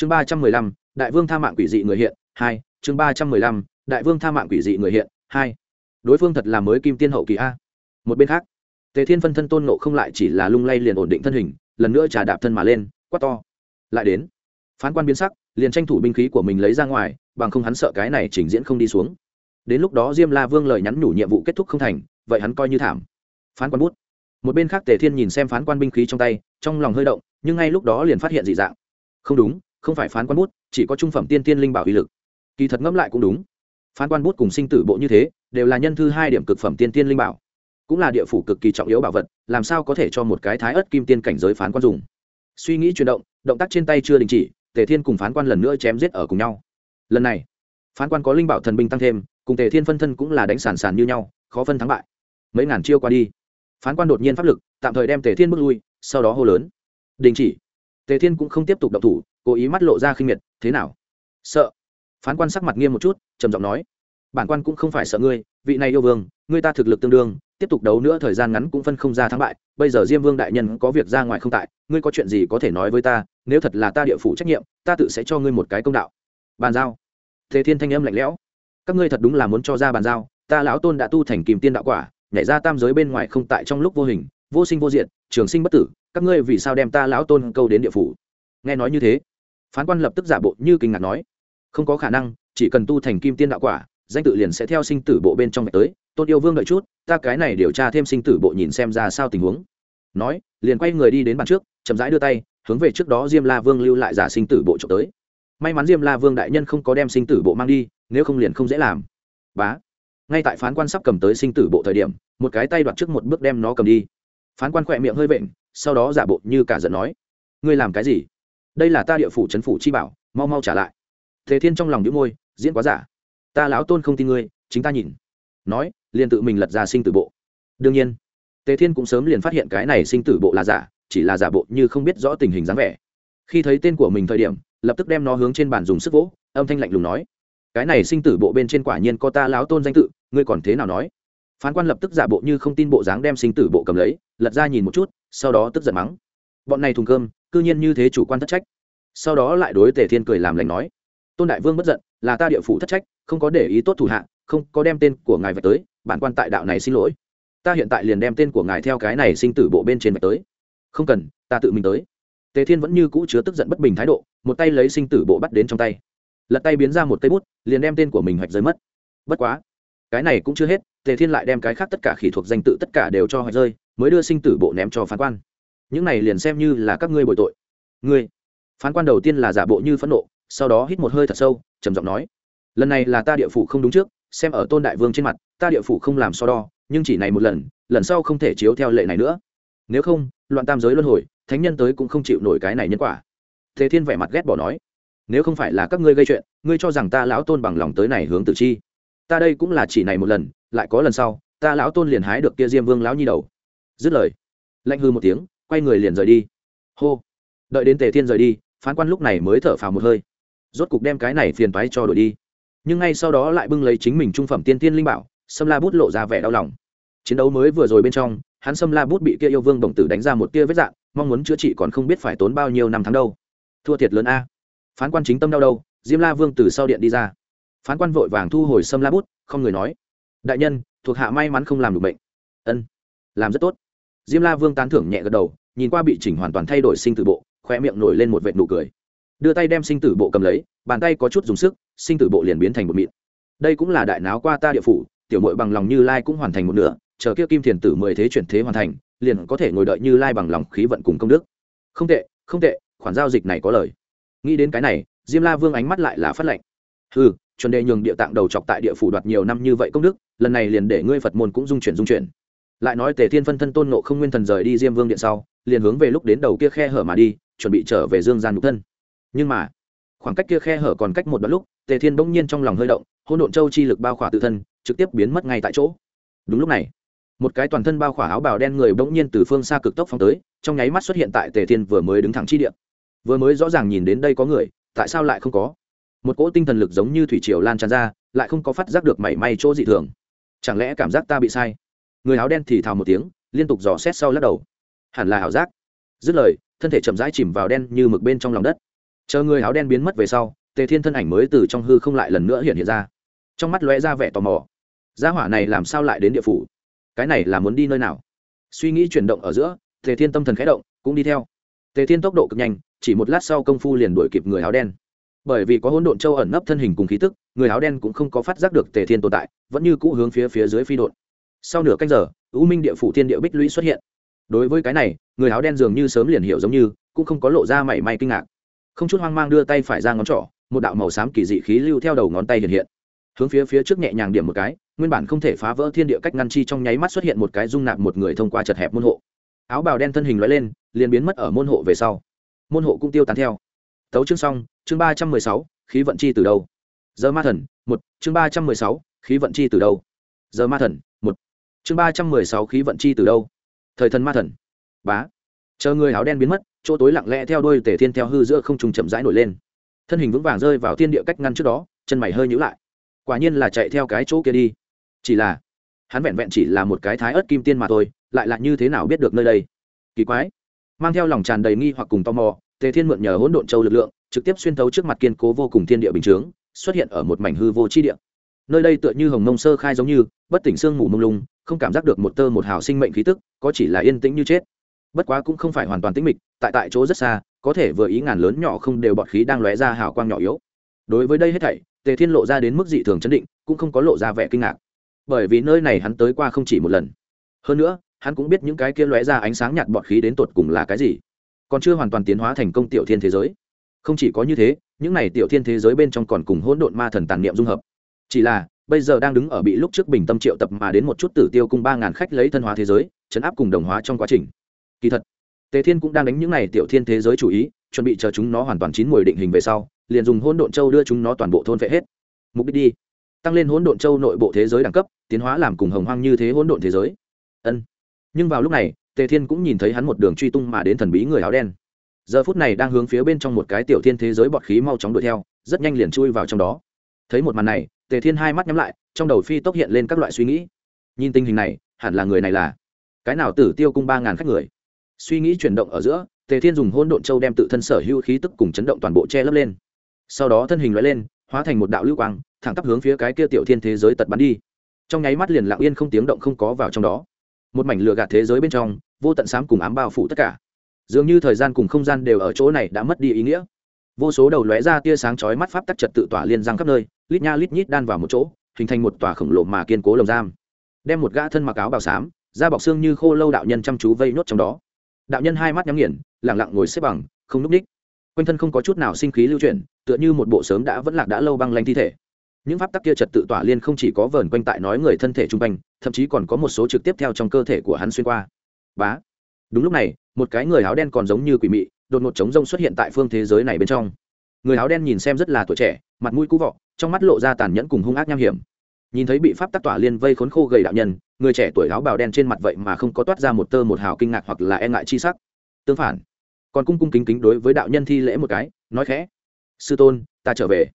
chương ba trăm mười lăm, đại vương tha mạng quỷ dị người hiện, hai, chương ba trăm mười lăm, đại vương tha mạng quỷ dị người hiện, hai. Đối phương thật là mới kim tiên hậu kỳ a. Một bên khác, tề thiên phân thân tôn nộ không lại chỉ là lung lay liền ổn định thân hình, lần nữa trà đạp thân mà lên, quát to. Lại đến, phán quan biến sắc, liền tranh thủ binh khí của mình lấy ra ngoài, bằng không hắn sợ cái này trình diễn không đi xuống. Đến lúc đó diêm la vương lời nhắn nhủ nhiệm vụ kết thúc không thành, vậy hắn coi như thảm. Phán quan bút. Một bên khác tề thiên nhìn xem phán quan binh khí trong tay, trong lòng hơi động, nhưng ngay lúc đó liền phát hiện dị dạng. Không đúng không phải phán quan bút, chỉ có trung phẩm tiên tiên linh bảo uy lực. Kỳ thật ngẫm lại cũng đúng. Phán quan bút cùng sinh tử bộ như thế, đều là nhân thư hai điểm cực phẩm tiên tiên linh bảo. Cũng là địa phủ cực kỳ trọng yếu bảo vật, làm sao có thể cho một cái thái ớt kim tiên cảnh giới phán quan dùng? Suy nghĩ chuyển động động tác trên tay chưa đình chỉ, tề thiên cùng phán quan lần nữa chém giết ở cùng nhau. Lần này, phán quan có linh bảo thần binh tăng thêm, cùng tề thiên phân thân cũng là đánh sàn sàn như nhau, khó phân thắng bại. Mấy ngàn chiêu qua đi, phán quan đột nhiên pháp lực, tạm thời đem tề thiên bước lui, sau đó hô lớn. Đình chỉ. Tề thiên cũng không tiếp tục động thủ cố ý mắt lộ ra khinh miệt, thế nào? Sợ? Phán quan sắc mặt nghiêm một chút, trầm giọng nói, bản quan cũng không phải sợ ngươi, vị này yêu vương, ngươi ta thực lực tương đương, tiếp tục đấu nữa thời gian ngắn cũng phân không ra thắng bại, bây giờ diêm vương đại nhân có việc ra ngoài không tại, ngươi có chuyện gì có thể nói với ta, nếu thật là ta địa phủ trách nhiệm, ta tự sẽ cho ngươi một cái công đạo. Bàn giao? Thế thiên thanh âm lạnh lẽo, các ngươi thật đúng là muốn cho ra bàn giao, ta lão tôn đã tu thành kìm tiên đạo quả, nhảy ra tam giới bên ngoài không tại trong lúc vô hình, vô sinh vô diện trường sinh bất tử, các ngươi vì sao đem ta lão tôn câu đến địa phủ? Nghe nói như thế phán quan lập tức giả bộ như kinh ngạc nói, không có khả năng, chỉ cần tu thành kim tiên đạo quả, danh tự liền sẽ theo sinh tử bộ bên trong mẹ tới. Tôn yêu vương đợi chút, ta cái này điều tra thêm sinh tử bộ nhìn xem ra sao tình huống. Nói, liền quay người đi đến bàn trước, chậm rãi đưa tay, hướng về trước đó diêm la vương lưu lại giả sinh tử bộ trộm tới. May mắn diêm la vương đại nhân không có đem sinh tử bộ mang đi, nếu không liền không dễ làm. Bá. Ngay tại phán quan sắp cầm tới sinh tử bộ thời điểm, một cái tay đoạt trước một bước đem nó cầm đi. Phán quan khỏe miệng hơi vện, sau đó giả bộ như cả giận nói, ngươi làm cái gì? Đây là ta địa phủ trấn phủ chi bảo, mau mau trả lại. Thế thiên trong lòng đĩu môi, diễn quá giả. Ta lão tôn không tin ngươi, chính ta nhìn. Nói, liền tự mình lật ra sinh tử bộ. Đương nhiên, tề thiên cũng sớm liền phát hiện cái này sinh tử bộ là giả, chỉ là giả bộ như không biết rõ tình hình dáng vẻ. Khi thấy tên của mình thời điểm, lập tức đem nó hướng trên bàn dùng sức vỗ, âm thanh lạnh lùng nói. Cái này sinh tử bộ bên trên quả nhiên có ta lão tôn danh tự, ngươi còn thế nào nói? Phán quan lập tức giả bộ như không tin bộ dáng đem sinh tử bộ cầm lấy, lật ra nhìn một chút, sau đó tức giận mắng. Bọn này thùng cơm cư nhiên như thế chủ quan thất trách. Sau đó lại đối tề thiên cười làm lành nói, tôn đại vương bất giận, là ta địa phủ thất trách, không có để ý tốt thủ hạ, không có đem tên của ngài vạch tới, bản quan tại đạo này xin lỗi. Ta hiện tại liền đem tên của ngài theo cái này sinh tử bộ bên trên vạch tới. Không cần, ta tự mình tới. Tề thiên vẫn như cũ chứa tức giận bất bình thái độ, một tay lấy sinh tử bộ bắt đến trong tay. Lật tay biến ra một tay bút, liền đem tên của mình hoạch rơi mất. Bất quá, cái này cũng chưa hết, tề thiên lại đem cái khác tất cả khỉ thuộc danh tự tất cả đều cho hoạch rơi, mới đưa sinh tử bộ ném cho phán quan những này liền xem như là các ngươi bội tội. Ngươi, phán quan đầu tiên là giả bộ như phẫn nộ, sau đó hít một hơi thật sâu, trầm giọng nói, lần này là ta địa phủ không đúng trước, xem ở tôn đại vương trên mặt, ta địa phủ không làm so đo, nhưng chỉ này một lần lần sau không thể chiếu theo lệ này nữa. Nếu không, loạn tam giới luân hồi, thánh nhân tới cũng không chịu nổi cái này nhân quả. Thế thiên vẻ mặt ghét bỏ nói, nếu không phải là các ngươi gây chuyện, ngươi cho rằng ta lão tôn bằng lòng tới này hướng tử chi? Ta đây cũng là chỉ này một lần, lại có lần sau, ta lão tôn liền hái được kia diêm vương lão nhi đầu. Dứt lời, lạnh hư một tiếng quay người liền rời đi. Hô. Đợi đến tề thiên rời đi, phán quan lúc này mới thở phào một hơi. Rốt cục đem cái này phiền toái cho đổi đi. Nhưng ngay sau đó lại bưng lấy chính mình trung phẩm tiên tiên linh bảo, sâm la bút lộ ra vẻ đau lòng. Chiến đấu mới vừa rồi bên trong, hắn sâm la bút bị kia yêu vương đồng tử đánh ra một tia vết dạng, mong muốn chữa trị còn không biết phải tốn bao nhiêu năm tháng đâu. Thua thiệt lớn a. Phán quan chính tâm đau đâu diêm la vương từ sau điện đi ra. Phán quan vội vàng thu hồi sâm la bút, không người nói. Đại nhân, thuộc hạ may mắn không làm được bệnh. Ân, làm rất tốt diêm la vương tán thưởng nhẹ gật đầu, nhìn qua bị chỉnh hoàn toàn thay đổi sinh tử bộ khoe miệng nổi lên một vệt nụ cười. Đưa tay đem sinh tử bộ cầm lấy, bàn tay có chút dùng sức, sinh tử bộ liền biến thành một mịn. Đây cũng là đại náo qua ta địa phủ, tiểu mội bằng lòng như lai cũng hoàn thành một nửa, chờ kia kim thiền tử mười thế chuyển thế hoàn thành, liền có thể ngồi đợi như lai bằng lòng khí vận cùng công đức. Không tệ không tệ, khoản giao dịch này có lời. Nghĩ đến cái này, diêm la vương ánh mắt lại là phát lệnh ừ chuẩn đề nhường địa tạng đầu chọc tại địa phủ đoạt nhiều năm như vậy công đức, lần này liền để ngươi phật môn cũng dung chuyển dung chuyển lại nói tề thiên phân thân tôn nộ không nguyên thần rời đi diêm vương điện sau, liền hướng về lúc đến đầu kia khe hở mà đi, chuẩn bị trở về dương gian nhục thân. Nhưng mà, khoảng cách kia khe hở còn cách một đoạn lúc, tề thiên bỗng nhiên trong lòng hơi động hôn độn châu chi lực bao khỏa tự thân, trực tiếp biến mất ngay tại chỗ. Đúng lúc này, một cái toàn thân bao khỏa áo bào đen người bỗng nhiên từ phương xa cực tốc phóng tới, trong nháy mắt xuất hiện tại tề thiên vừa mới đứng thẳng chi điện vừa mới rõ ràng nhìn đến đây có người, tại sao lại không có? Một cỗ tinh thần lực giống như thủy triều lan tràn ra, lại không có phát giác được mảy may chỗ dị thường. Chẳng lẽ cảm giác ta bị sai? Người áo đen thì thào một tiếng, liên tục dò xét sau lắc đầu. Hẳn là ảo giác. Dứt lời, thân thể chậm rãi chìm vào đen như mực bên trong lòng đất. Chờ người áo đen biến mất về sau, tề thiên thân ảnh mới từ trong hư không lại lần nữa hiện hiện ra. Trong mắt lóe ra vẻ tò mò. Gia hỏa này làm sao lại đến địa phủ? Cái này là muốn đi nơi nào? Suy nghĩ chuyển động ở giữa, tề thiên tâm thần khẽ động, cũng đi theo. Tề thiên tốc độ cực nhanh, chỉ một lát sau công phu liền đuổi kịp người áo đen. Bởi vì có hỗn độn châu ẩn nấp thân hình cùng khí tức, người áo đen cũng không có phát giác được tề thiên tồn tại, vẫn như cũ hướng phía phía dưới phi đột sau nửa canh giờ, u minh địa phủ thiên địa bích lũy xuất hiện. Đối với cái này, người áo đen dường như sớm liền hiểu giống như, cũng không có lộ ra mảy may kinh ngạc. Không chút hoang mang đưa tay phải ra ngón trỏ, một đạo màu xám kỳ dị khí lưu theo đầu ngón tay hiện hiện. Hướng phía phía trước nhẹ nhàng điểm một cái, nguyên bản không thể phá vỡ thiên địa cách ngăn chi trong nháy mắt xuất hiện một cái dung nạp một người thông qua chật hẹp môn hộ. Áo bào đen thân hình lóe lên, liền biến mất ở môn hộ về sau. Môn hộ cũng tiêu tán theo. Tấu chương xong, chương ba trăm mười sáu, khí vận chi từ đâu? Giờ ma thần, một, chương ba trăm mười sáu, khí vận chi từ đâu? Giờ ma thần, một chương ba trăm mười sáu khí vận chi từ đâu? Thời thần ma thần. Bá. Chờ người áo đen biến mất, chỗ tối lặng lẽ theo đôi tể thiên theo hư giữa không trùng chậm rãi nổi lên. Thân hình vững vàng rơi vào thiên địa cách ngăn trước đó, chân mày hơi nhữ lại. Quả nhiên là chạy theo cái chỗ kia đi. Chỉ là, hắn vẹn vẹn chỉ là một cái thái ớt kim tiên mà thôi, lại là như thế nào biết được nơi đây? Kỳ quái. Mang theo lòng tràn đầy nghi hoặc cùng tò mò, tề thiên mượn nhờ hỗn độn châu lực lượng, trực tiếp xuyên thấu trước mặt kiên cố vô cùng thiên địa bình chướng, xuất hiện ở một mảnh hư vô chi địa. Nơi đây tựa như hồng mông sơ khai giống như, bất tỉnh sương mù mông lung không cảm giác được một tơ một hào sinh mệnh khí tức, có chỉ là yên tĩnh như chết. Bất quá cũng không phải hoàn toàn tĩnh mịch, tại tại chỗ rất xa, có thể vừa ý ngàn lớn nhỏ không đều bọt khí đang lóe ra hào quang nhỏ yếu. Đối với đây hết thảy, tề thiên lộ ra đến mức dị thường chấn định, cũng không có lộ ra vẻ kinh ngạc. Bởi vì nơi này hắn tới qua không chỉ một lần. Hơn nữa, hắn cũng biết những cái kia lóe ra ánh sáng nhạt bọt khí đến tột cùng là cái gì. Còn chưa hoàn toàn tiến hóa thành công tiểu thiên thế giới. Không chỉ có như thế, những này tiểu thiên thế giới bên trong còn cùng hỗn độn ma thần tàn niệm dung hợp. Chỉ là bây giờ đang đứng ở bị lúc trước bình tâm triệu tập mà đến một chút tử tiêu cung ba ngàn khách lấy thân hóa thế giới, chấn áp cùng đồng hóa trong quá trình. Kỳ thật, tề thiên cũng đang đánh những này tiểu thiên thế giới chủ ý, chuẩn bị chờ chúng nó hoàn toàn chín mùi định hình về sau, liền dùng hỗn độn châu đưa chúng nó toàn bộ thôn vệ hết. Mục đích đi, tăng lên hỗn độn châu nội bộ thế giới đẳng cấp, tiến hóa làm cùng hồng hoang như thế hỗn độn thế giới. Ân. Nhưng vào lúc này, tề thiên cũng nhìn thấy hắn một đường truy tung mà đến thần bí người áo đen. Giờ phút này đang hướng phía bên trong một cái tiểu thiên thế giới bọt khí mau chóng đuổi theo, rất nhanh liền chui vào trong đó. Thấy một màn này tề thiên hai mắt nhắm lại, trong đầu phi tốc hiện lên các loại suy nghĩ. Nhìn tình hình này, hẳn là người này là cái nào tử tiêu cung ba ngàn khách người? Suy nghĩ chuyển động ở giữa, tề thiên dùng hôn độn châu đem tự thân sở hữu khí tức cùng chấn động toàn bộ che lấp lên. Sau đó thân hình loại lên, hóa thành một đạo lưu quang, thẳng tắp hướng phía cái kia tiểu thiên thế giới tật bắn đi. Trong nháy mắt liền lặng yên không tiếng động không có vào trong đó. Một mảnh lửa gạt thế giới bên trong, vô tận sám cùng ám bao phủ tất cả. Dường như thời gian cùng không gian đều ở chỗ này đã mất đi ý nghĩa vô số đầu lóe ra tia sáng chói mắt pháp tắc trật tự tỏa liên giang khắp nơi, lít nha lít nhít đan vào một chỗ, hình thành một tòa khổng lồ mà kiên cố lồng giam. Đem một gã thân mặc áo bào xám, da bọc xương như khô lâu đạo nhân chăm chú vây nốt trong đó. Đạo nhân hai mắt nhắm nghiền lẳng lặng ngồi xếp bằng, không núp ních. Quanh thân không có chút nào sinh khí lưu chuyển, tựa như một bộ sớm đã vẫn lạc đã lâu băng lanh thi thể. Những pháp tắc kia trật tự tỏa liên không chỉ có vờn quanh tại nói người thân thể trung quanh, thậm chí còn có một số trực tiếp theo trong cơ thể của hắn xuyên qua. Bá! Đúng lúc này, một cái người áo đen còn giống như quỷ mị đột ngột trống rông xuất hiện tại phương thế giới này bên trong. Người áo đen nhìn xem rất là tuổi trẻ, mặt mũi cũ vọ, trong mắt lộ ra tàn nhẫn cùng hung ác nham hiểm. Nhìn thấy bị pháp tắc tỏa liên vây khốn khô gầy đạo nhân, người trẻ tuổi áo bào đen trên mặt vậy mà không có toát ra một tơ một hào kinh ngạc hoặc là e ngại chi sắc. Tương phản, còn cung cung kính kính đối với đạo nhân thi lễ một cái, nói khẽ, sư tôn, ta trở về.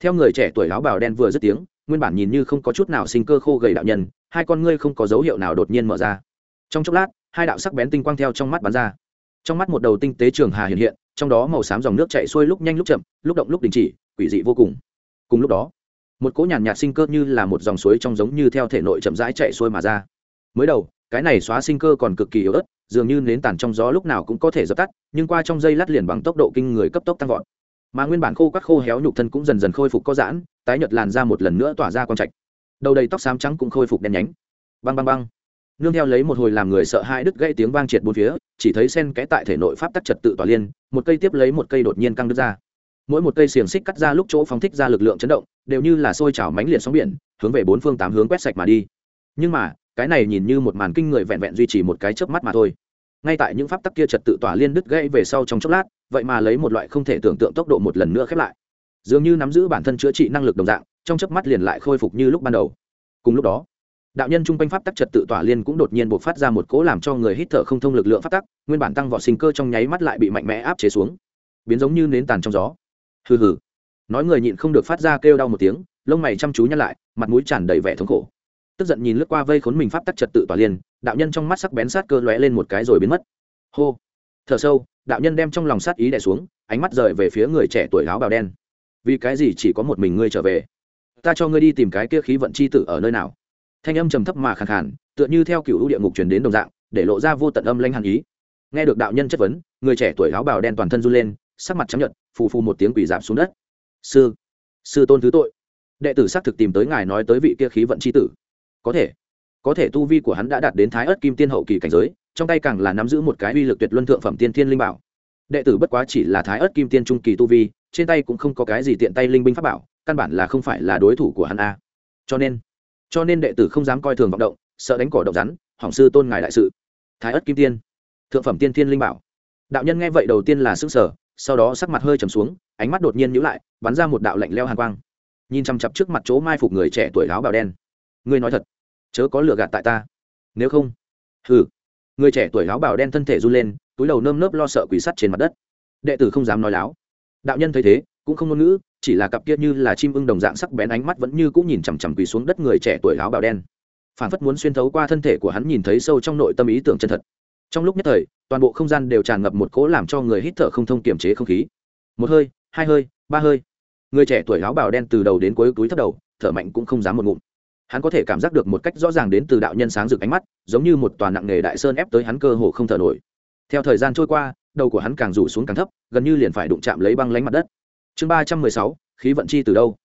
Theo người trẻ tuổi áo bào đen vừa dứt tiếng, nguyên bản nhìn như không có chút nào sinh cơ khô gầy đạo nhân, hai con ngươi không có dấu hiệu nào đột nhiên mở ra. Trong chốc lát, hai đạo sắc bén tinh quang theo trong mắt bắn ra trong mắt một đầu tinh tế trường hà hiện hiện, trong đó màu xám dòng nước chạy xuôi lúc nhanh lúc chậm, lúc động lúc đình chỉ, quỷ dị vô cùng. Cùng lúc đó, một cỗ nhàn nhạt sinh cơ như là một dòng suối trong giống như theo thể nội chậm rãi chạy xuôi mà ra. Mới đầu, cái này xóa sinh cơ còn cực kỳ yếu ớt, dường như nến tàn trong gió lúc nào cũng có thể dập tắt, nhưng qua trong dây lát liền bằng tốc độ kinh người cấp tốc tăng vọt. Mà nguyên bản khô các khô héo nhục thân cũng dần dần khôi phục có giãn, tái nhợt làn ra một lần nữa tỏa ra quang trạch. Đầu đầy tóc xám trắng cũng khôi phục đen nhánh. Băng băng băng nương theo lấy một hồi làm người sợ hãi đứt gãy tiếng vang triệt bốn phía, chỉ thấy sen kẽ tại thể nội pháp tắc trật tự tỏa liên, một cây tiếp lấy một cây đột nhiên căng đứt ra. Mỗi một cây xiềng xích cắt ra lúc chỗ phóng thích ra lực lượng chấn động, đều như là sôi trào mánh liệt sóng biển, hướng về bốn phương tám hướng quét sạch mà đi. Nhưng mà, cái này nhìn như một màn kinh người vẹn vẹn duy trì một cái chớp mắt mà thôi. Ngay tại những pháp tắc kia trật tự tỏa liên đứt gãy về sau trong chốc lát, vậy mà lấy một loại không thể tưởng tượng tốc độ một lần nữa khép lại. Dường như nắm giữ bản thân chữa trị năng lực đồng dạng, trong chớp mắt liền lại khôi phục như lúc ban đầu. Cùng lúc đó đạo nhân trung quanh pháp tắc trật tự tỏa liên cũng đột nhiên buộc phát ra một cỗ làm cho người hít thở không thông lực lượng pháp tắc, nguyên bản tăng vọt sinh cơ trong nháy mắt lại bị mạnh mẽ áp chế xuống. Biến giống như nến tàn trong gió. Hừ hừ. Nói người nhịn không được phát ra kêu đau một tiếng, lông mày chăm chú nhăn lại, mặt mũi tràn đầy vẻ thống khổ. Tức giận nhìn lướt qua vây khốn mình pháp tắc trật tự tỏa liên, đạo nhân trong mắt sắc bén sát cơ lóe lên một cái rồi biến mất. Hô. Thở sâu, đạo nhân đem trong lòng sát ý đè xuống, ánh mắt rời về phía người trẻ tuổi áo bào đen. Vì cái gì chỉ có một mình ngươi trở về? Ta cho ngươi đi tìm cái kia khí vận chi tử ở nơi nào? Thanh âm trầm thấp mà khàn khàn, tựa như theo cựu địa ngục truyền đến đồng dạng để lộ ra vô tận âm lanh hàn ý. Nghe được đạo nhân chất vấn người trẻ tuổi áo bào đen toàn thân run lên sắc mặt chấp nhận phù phù một tiếng quỷ giảm xuống đất. Sư sư tôn thứ tội. Đệ tử xác thực tìm tới ngài nói tới vị kia khí vận c h i tử. Có thể có thể tu vi của hắn đã đạt đến thái ớt kim tiên hậu kỳ cảnh giới trong tay càng là nắm giữ một cái uy lực tuyệt luân thượng phẩm tiên thiên linh bảo. Đệ tử bất quá chỉ là thái ớt kim tiên trung kỳ tu vi trên tay cũng không có cái gì tiện tay linh binh pháp bảo căn bản là không phải là đối thủ của hắn a. Cho nên cho nên đệ tử không dám coi thường vọng động, sợ đánh cỏ động rắn, hỏng sư tôn ngài đại sự. Thái ất kim tiên, thượng phẩm tiên thiên linh bảo. Đạo nhân nghe vậy đầu tiên là sức sở sau đó sắc mặt hơi trầm xuống, ánh mắt đột nhiên nhữ lại, bắn ra một đạo lạnh leo hàn quang. Nhìn chằm chặp trước mặt chỗ mai phục người trẻ tuổi áo bào đen. Ngươi nói thật, chớ có lừa gạt tại ta. Nếu không, hừ. Người trẻ tuổi áo bào đen thân thể run lên, túi đầu nơm nớp lo sợ quỷ sắt trên mặt đất. Đệ tử không dám nói láo. Đạo nhân thấy thế, cũng không ngôn ngữ chỉ là cặp kia như là chim ưng đồng dạng sắc bén ánh mắt vẫn như cũng nhìn chằm chằm quỳ xuống đất người trẻ tuổi áo bào đen. Phản phất muốn xuyên thấu qua thân thể của hắn nhìn thấy sâu trong nội tâm ý tưởng chân thật. Trong lúc nhất thời, toàn bộ không gian đều tràn ngập một cỗ làm cho người hít thở không thông kiềm chế không khí. Một hơi, hai hơi, ba hơi. Người trẻ tuổi áo bào đen từ đầu đến cuối túi thấp đầu, thở mạnh cũng không dám một ngụm. Hắn có thể cảm giác được một cách rõ ràng đến từ đạo nhân sáng rực ánh mắt, giống như một toàn nặng nề đại sơn ép tới hắn cơ hồ không thở nổi. Theo thời gian trôi qua, đầu của hắn càng rủ xuống càng thấp, gần như liền phải đụng chạm lấy băng lánh mặt đất chương ba trăm mười sáu, khí vận chi từ đâu?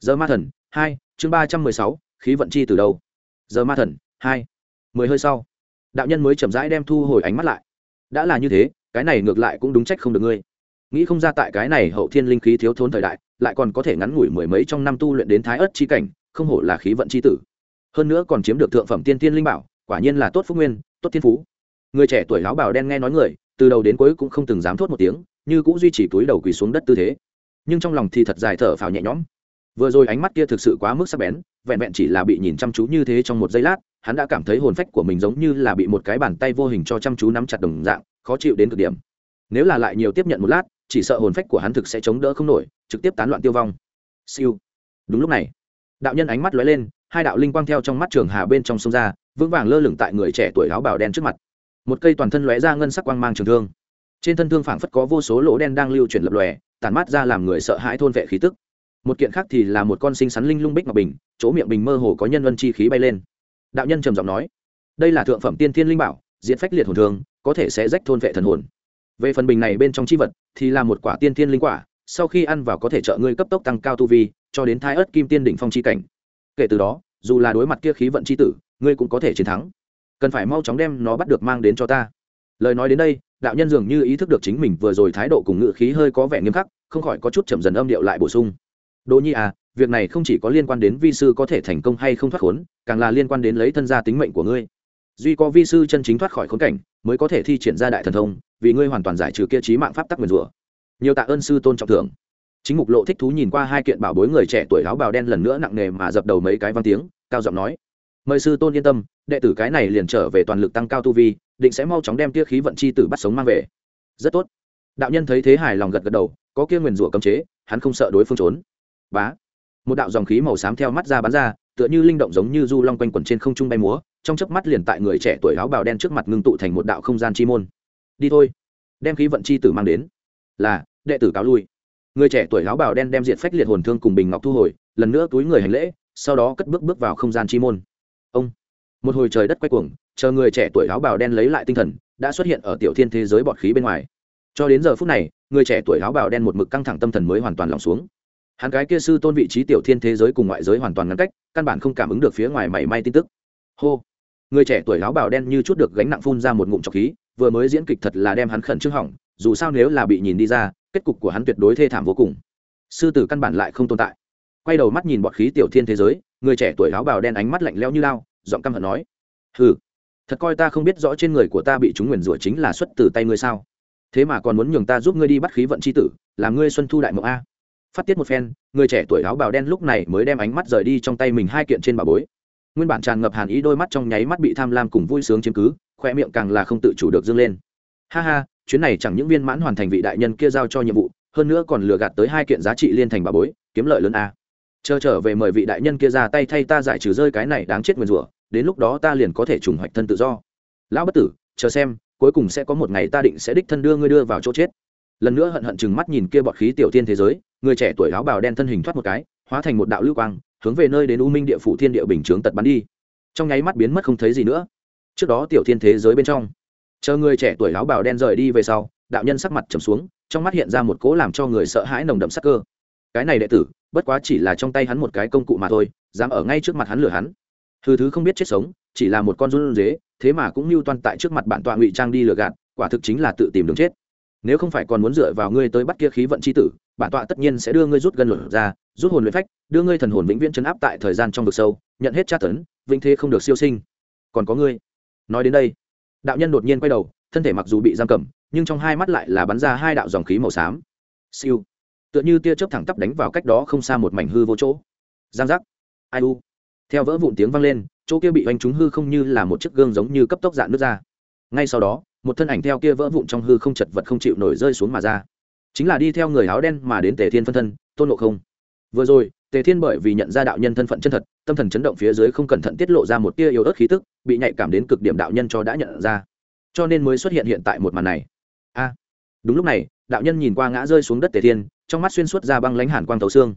Giờ ma thần, hai, chương ba trăm mười sáu, khí vận chi từ đâu? Giờ ma thần, hai. Mười hơi sau, đạo nhân mới chậm rãi đem thu hồi ánh mắt lại. Đã là như thế, cái này ngược lại cũng đúng trách không được ngươi. Nghĩ không ra tại cái này hậu thiên linh khí thiếu thốn thời đại, lại còn có thể ngắn ngủi mười mấy trong năm tu luyện đến thái ớt chi cảnh, không hổ là khí vận chi tử. Hơn nữa còn chiếm được thượng phẩm tiên tiên linh bảo, quả nhiên là tốt phúc nguyên, tốt thiên phú. Người trẻ tuổi láo bảo đen nghe nói người, từ đầu đến cuối cũng không từng dám thốt một tiếng, như cũng duy trì túi đầu quỳ xuống đất tư thế nhưng trong lòng thì thật dài thở phào nhẹ nhõm. Vừa rồi ánh mắt kia thực sự quá mức sắc bén, vẹn vẹn chỉ là bị nhìn chăm chú như thế trong một giây lát, hắn đã cảm thấy hồn phách của mình giống như là bị một cái bàn tay vô hình cho chăm chú nắm chặt đồng dạng, khó chịu đến cực điểm. Nếu là lại nhiều tiếp nhận một lát, chỉ sợ hồn phách của hắn thực sẽ chống đỡ không nổi, trực tiếp tán loạn tiêu vong. Siêu. Đúng lúc này, đạo nhân ánh mắt lóe lên, hai đạo linh quang theo trong mắt trường hà bên trong sông ra, vững vàng lơ lửng tại người trẻ tuổi áo bào đen trước mặt. Một cây toàn thân lóe ra ngân sắc quang mang trường thương trên thân thương phảng phất có vô số lỗ đen đang lưu chuyển lập lòe tàn mát ra làm người sợ hãi thôn vệ khí tức. Một kiện khác thì là một con sinh sắn linh lung bích ngọc bình chỗ miệng bình mơ hồ có nhân vân chi khí bay lên. Đạo nhân trầm giọng nói đây là thượng phẩm tiên thiên linh bảo diện phách liệt hồn thương, có thể sẽ rách thôn vệ thần hồn. Về phần bình này bên trong chi vật thì là một quả tiên thiên linh quả sau khi ăn vào có thể trợ ngươi cấp tốc tăng cao tu vi cho đến thai ớt kim tiên đỉnh phong chi cảnh. Kể từ đó dù là đối mặt kia khí vận chi tử ngươi cũng có thể chiến thắng. Cần phải mau chóng đem nó bắt được mang đến cho ta. Lời nói đến đây đạo nhân dường như ý thức được chính mình vừa rồi thái độ cùng ngự khí hơi có vẻ nghiêm khắc, không khỏi có chút chậm dần âm điệu lại bổ sung. Đỗ nhi à việc này không chỉ có liên quan đến vi sư có thể thành công hay không thoát khốn, càng là liên quan đến lấy thân gia tính mệnh của ngươi. Duy có vi sư chân chính thoát khỏi khốn cảnh, mới có thể thi triển ra đại thần thông, vì ngươi hoàn toàn giải trừ kia trí mạng pháp tắc nguyền rủa. Nhiều tạ ơn sư tôn trọng thưởng. Chính mục lộ thích thú nhìn qua hai kiện bảo bối người trẻ tuổi áo bào đen lần nữa nặng nề mà dập đầu mấy cái văn tiếng, cao giọng nói mời sư tôn yên tâm, đệ tử cái này liền trở về toàn lực tăng cao tu vi, định sẽ mau chóng đem tia khí vận chi tử bắt sống mang về. Rất tốt. Đạo nhân thấy thế hài lòng gật gật đầu, có kia nguyền rủa cấm chế, hắn không sợ đối phương trốn. Bá. Một đạo dòng khí màu xám theo mắt ra bắn ra, tựa như linh động giống như du long quanh quẩn trên không trung bay múa, trong chớp mắt liền tại người trẻ tuổi áo bào đen trước mặt ngưng tụ thành một đạo không gian chi môn. Đi thôi. Đem khí vận chi tử mang đến. Là, đệ tử cáo lui. Người trẻ tuổi áo bào đen đem diện phách liệt hồn thương cùng bình ngọc thu hồi, lần nữa túi người hành lễ, sau đó cất bước bước vào không gian chi môn ông. Một hồi trời đất quay cuồng, chờ người trẻ tuổi áo bào đen lấy lại tinh thần, đã xuất hiện ở tiểu thiên thế giới bọt khí bên ngoài. Cho đến giờ phút này, người trẻ tuổi áo bào đen một mực căng thẳng tâm thần mới hoàn toàn lòng xuống. Hắn cái kia sư tôn vị trí tiểu thiên thế giới cùng ngoại giới hoàn toàn ngăn cách, căn bản không cảm ứng được phía ngoài mảy may tin tức. Hô. Người trẻ tuổi áo bào đen như chút được gánh nặng phun ra một ngụm trọc khí, vừa mới diễn kịch thật là đem hắn khẩn trương hỏng, dù sao nếu là bị nhìn đi ra, kết cục của hắn tuyệt đối thê thảm vô cùng. Sư tử căn bản lại không tồn tại. Quay đầu mắt nhìn bọt khí tiểu thiên thế giới người trẻ tuổi áo bào đen ánh mắt lạnh lẽo như lao, giọng căm hận nói, hừ, thật coi ta không biết rõ trên người của ta bị chúng nguyền rủa chính là xuất từ tay ngươi sao? Thế mà còn muốn nhường ta giúp ngươi đi bắt khí vận c h i tử, làm ngươi xuân thu đại mộng a. Phát tiết một phen, người trẻ tuổi áo bào đen lúc này mới đem ánh mắt rời đi trong tay mình hai kiện trên bà bối. Nguyên bản tràn ngập hàn ý đôi mắt trong nháy mắt bị tham lam cùng vui sướng chiếm cứ khoe miệng càng là không tự chủ được dâng lên. Ha ha, chuyến này chẳng những viên mãn hoàn thành vị đại nhân kia giao cho nhiệm vụ, hơn nữa còn lừa gạt tới hai kiện giá trị liên thành bà bối, kiếm lợi lớn a chờ trở về mời vị đại nhân kia ra tay thay ta giải trừ rơi cái này đáng chết nguyền rủa, đến lúc đó ta liền có thể trùng hoạch thân tự do. Lão bất tử, chờ xem, cuối cùng sẽ có một ngày ta định sẽ đích thân đưa ngươi đưa vào chỗ chết. Lần nữa hận hận chừng mắt nhìn kia bọt khí tiểu tiên thế giới, người trẻ tuổi áo bào đen thân hình thoát một cái, hóa thành một đạo lưu quang, hướng về nơi đến u minh địa phủ thiên địa bình chướng tật bắn đi. Trong nháy mắt biến mất không thấy gì nữa. Trước đó tiểu thiên thế giới bên trong, chờ người trẻ tuổi áo bào đen rời đi về sau, đạo nhân sắc mặt trầm xuống, trong mắt hiện ra một cố làm cho người sợ hãi nồng đậm sắc cơ cái này đệ tử, bất quá chỉ là trong tay hắn một cái công cụ mà thôi, dám ở ngay trước mặt hắn lừa hắn. Hư thứ không biết chết sống, chỉ là một con run dế, thế mà cũng mưu toan tại trước mặt bản tọa ngụy trang đi lừa gạt, quả thực chính là tự tìm đường chết. Nếu không phải còn muốn dựa vào ngươi tới bắt kia khí vận c h i tử bản tọa tất nhiên sẽ đưa ngươi rút gân luật ra, rút hồn luyện phách, đưa ngươi thần hồn vĩnh viễn chấn áp tại thời gian trong vực sâu, nhận hết tra tấn, vĩnh thế không được siêu sinh. Còn có ngươi. Nói đến đây, đạo nhân đột nhiên quay đầu, thân thể mặc dù bị giam cầm, nhưng trong hai mắt lại là bắn ra hai đạo dòng khí màu xám. Siêu tựa như tia chớp thẳng tắp đánh vào cách đó không xa một mảnh hư vô chỗ. Giang giác. Ai u. Theo vỡ vụn tiếng vang lên, chỗ kia bị oanh trúng hư không như là một chiếc gương giống như cấp tốc dạn nước ra. Ngay sau đó, một thân ảnh theo kia vỡ vụn trong hư không chật vật không chịu nổi rơi xuống mà ra. Chính là đi theo người áo đen mà đến tề thiên phân thân, tôn ngộ không. Vừa rồi, tề thiên bởi vì nhận ra đạo nhân thân phận chân thật, tâm thần chấn động phía dưới không cẩn thận tiết lộ ra một tia yếu ớt khí tức, bị nhạy cảm đến cực điểm đạo nhân cho đã nhận ra. Cho nên mới xuất hiện hiện tại một màn này. A. Đúng lúc này đạo nhân nhìn qua ngã rơi xuống đất tề thiên, trong mắt xuyên suốt ra băng lánh hàn quang tấu xương.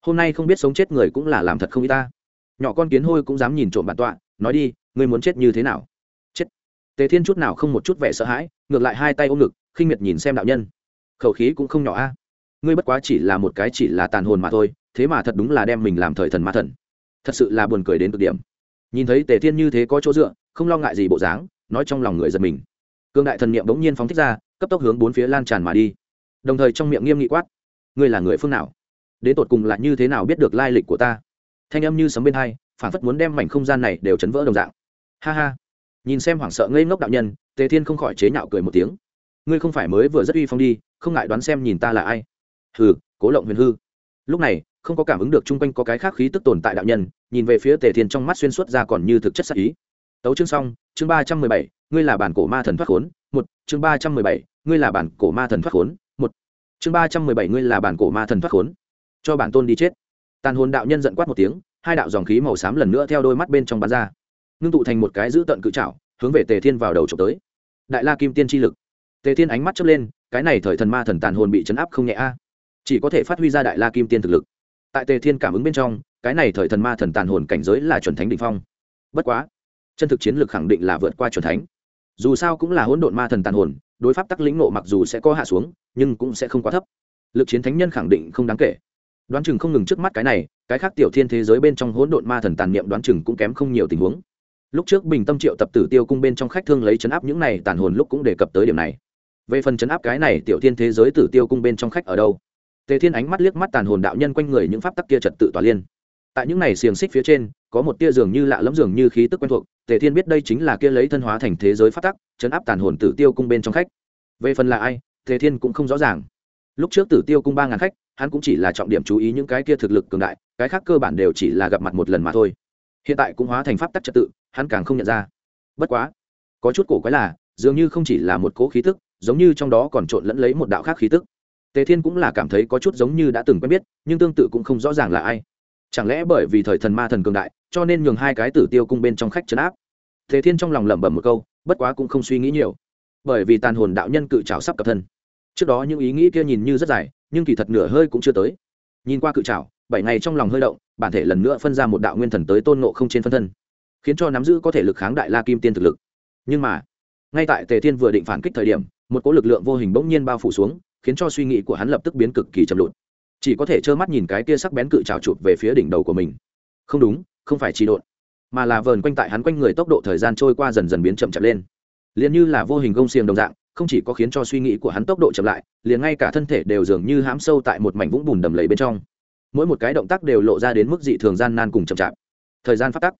Hôm nay không biết sống chết người cũng là làm thật không y ta. Nhỏ con kiến hôi cũng dám nhìn trộm bản tọa, nói đi, ngươi muốn chết như thế nào? Chết. Tề thiên chút nào không một chút vẻ sợ hãi, ngược lại hai tay ôm ngực, khinh miệt nhìn xem đạo nhân. Khẩu khí cũng không nhỏ a. Ngươi bất quá chỉ là một cái chỉ là tàn hồn mà thôi, thế mà thật đúng là đem mình làm thời thần ma thần. Thật sự là buồn cười đến cực điểm. Nhìn thấy tề thiên như thế có chỗ dựa, không lo ngại gì bộ dáng, nói trong lòng người giật mình. Cương đại thần niệm bỗng nhiên phóng thích ra cấp tốc hướng bốn phía lan tràn mà đi. Đồng thời trong miệng nghiêm nghị quát, ngươi là người phương nào? Đến tột cùng là như thế nào biết được lai lịch của ta? Thanh âm như sấm bên hai phản phất muốn đem mảnh không gian này đều chấn vỡ đồng dạng. Ha ha. Nhìn xem hoảng sợ ngây ngốc đạo nhân, tề thiên không khỏi chế nhạo cười một tiếng. Ngươi không phải mới vừa rất uy phong đi, không ngại đoán xem nhìn ta là ai? Hừ, cố lộng huyền hư. Lúc này, không có cảm ứng được chung quanh có cái khác khí tức tồn tại đạo nhân, nhìn về phía tề thiên trong mắt xuyên suốt ra còn như thực chất sắc ý. Tấu chương xong, chương ba trăm mười bảy, ngươi là bản cổ ma thần thoát khốn một, chương ba trăm mười bảy, ngươi là bản cổ ma thần thoát khốn. Một, chương ba trăm mười bảy, ngươi là bản cổ ma thần thoát khốn. Cho bản tôn đi chết. Tàn hồn đạo nhân giận quát một tiếng, hai đạo dòng khí màu xám lần nữa theo đôi mắt bên trong bắn ra. Ngưng tụ thành một cái giữ tận cự trảo, hướng về tề thiên vào đầu trộm tới. Đại la kim tiên chi lực. Tề thiên ánh mắt chớp lên, cái này thời thần ma thần tàn hồn bị chấn áp không nhẹ a. Chỉ có thể phát huy ra đại la kim tiên thực lực. Tại tề thiên cảm ứng bên trong, cái này thời thần ma thần tàn hồn cảnh giới là chuẩn thánh đ ỉ n h phong. Bất quá, chân thực chiến lược khẳng định là vượt qua chuẩn thánh dù sao cũng là hỗn độn ma thần tàn hồn, đối pháp tắc lĩnh nộ mặc dù sẽ có hạ xuống, nhưng cũng sẽ không quá thấp. Lực chiến thánh nhân khẳng định không đáng kể. Đoán chừng không ngừng trước mắt cái này, cái khác tiểu thiên thế giới bên trong hỗn độn ma thần tàn niệm đoán chừng cũng kém không nhiều tình huống. Lúc trước bình tâm triệu tập tử tiêu cung bên trong khách thương lấy chấn áp những này tàn hồn lúc cũng đề cập tới điểm này. Về phần chấn áp cái này tiểu thiên thế giới tử tiêu cung bên trong khách ở đâu? Tề thiên ánh mắt liếc mắt tàn hồn đạo nhân quanh người những pháp tắc kia trật tự tòa liên. Tại những này xiềng xích phía trên có một tia dường như lạ lẫm, dường như khí tức quen thuộc. Tề thiên biết đây chính là kia lấy thân hóa thành thế giới pháp tắc, chấn áp tàn hồn tử tiêu cung bên trong khách. Về phần là ai, tề thiên cũng không rõ ràng. Lúc trước tử tiêu cung ba ngàn khách, hắn cũng chỉ là trọng điểm chú ý những cái kia thực lực cường đại, cái khác cơ bản đều chỉ là gặp mặt một lần mà thôi. Hiện tại cũng hóa thành pháp tắc trật tự, hắn càng không nhận ra. Bất quá, có chút cổ quái là, dường như không chỉ là một cỗ khí tức, giống như trong đó còn trộn lẫn lấy một đạo khác khí tức. Tề thiên cũng là cảm thấy có chút giống như đã từng quen biết, nhưng tương tự cũng không rõ ràng là ai chẳng lẽ bởi vì thời thần ma thần cường đại, cho nên nhường hai cái tử tiêu cung bên trong khách trấn áp? Tề thiên trong lòng lẩm bẩm một câu, bất quá cũng không suy nghĩ nhiều. Bởi vì tàn hồn đạo nhân cự trào sắp cập thân. Trước đó những ý nghĩ kia nhìn như rất dài, nhưng kỳ thật nửa hơi cũng chưa tới. Nhìn qua cự trào bảy ngày trong lòng hơi động, bản thể lần nữa phân ra một đạo nguyên thần tới tôn nộ không trên phân thân. Khiến cho nắm giữ có thể lực kháng đại la kim tiên thực lực. Nhưng mà, ngay tại tề thiên vừa định phản kích thời điểm, một cỗ lực lượng vô hình bỗng nhiên bao phủ xuống, khiến cho suy nghĩ của hắn lập tức biến cực kỳ chậm lụt chỉ có thể trơ mắt nhìn cái kia sắc bén cự trào chụp về phía đỉnh đầu của mình. Không đúng, không phải trì độn, mà là vờn quanh tại hắn quanh người tốc độ thời gian trôi qua dần dần biến chậm chậm lên. Liền như là vô hình gông xiềng đồng dạng, không chỉ có khiến cho suy nghĩ của hắn tốc độ chậm lại, liền ngay cả thân thể đều dường như hãm sâu tại một mảnh vũng bùn đầm lầy bên trong. Mỗi một cái động tác đều lộ ra đến mức dị thường gian nan cùng chậm chạp. Thời gian phát tắc,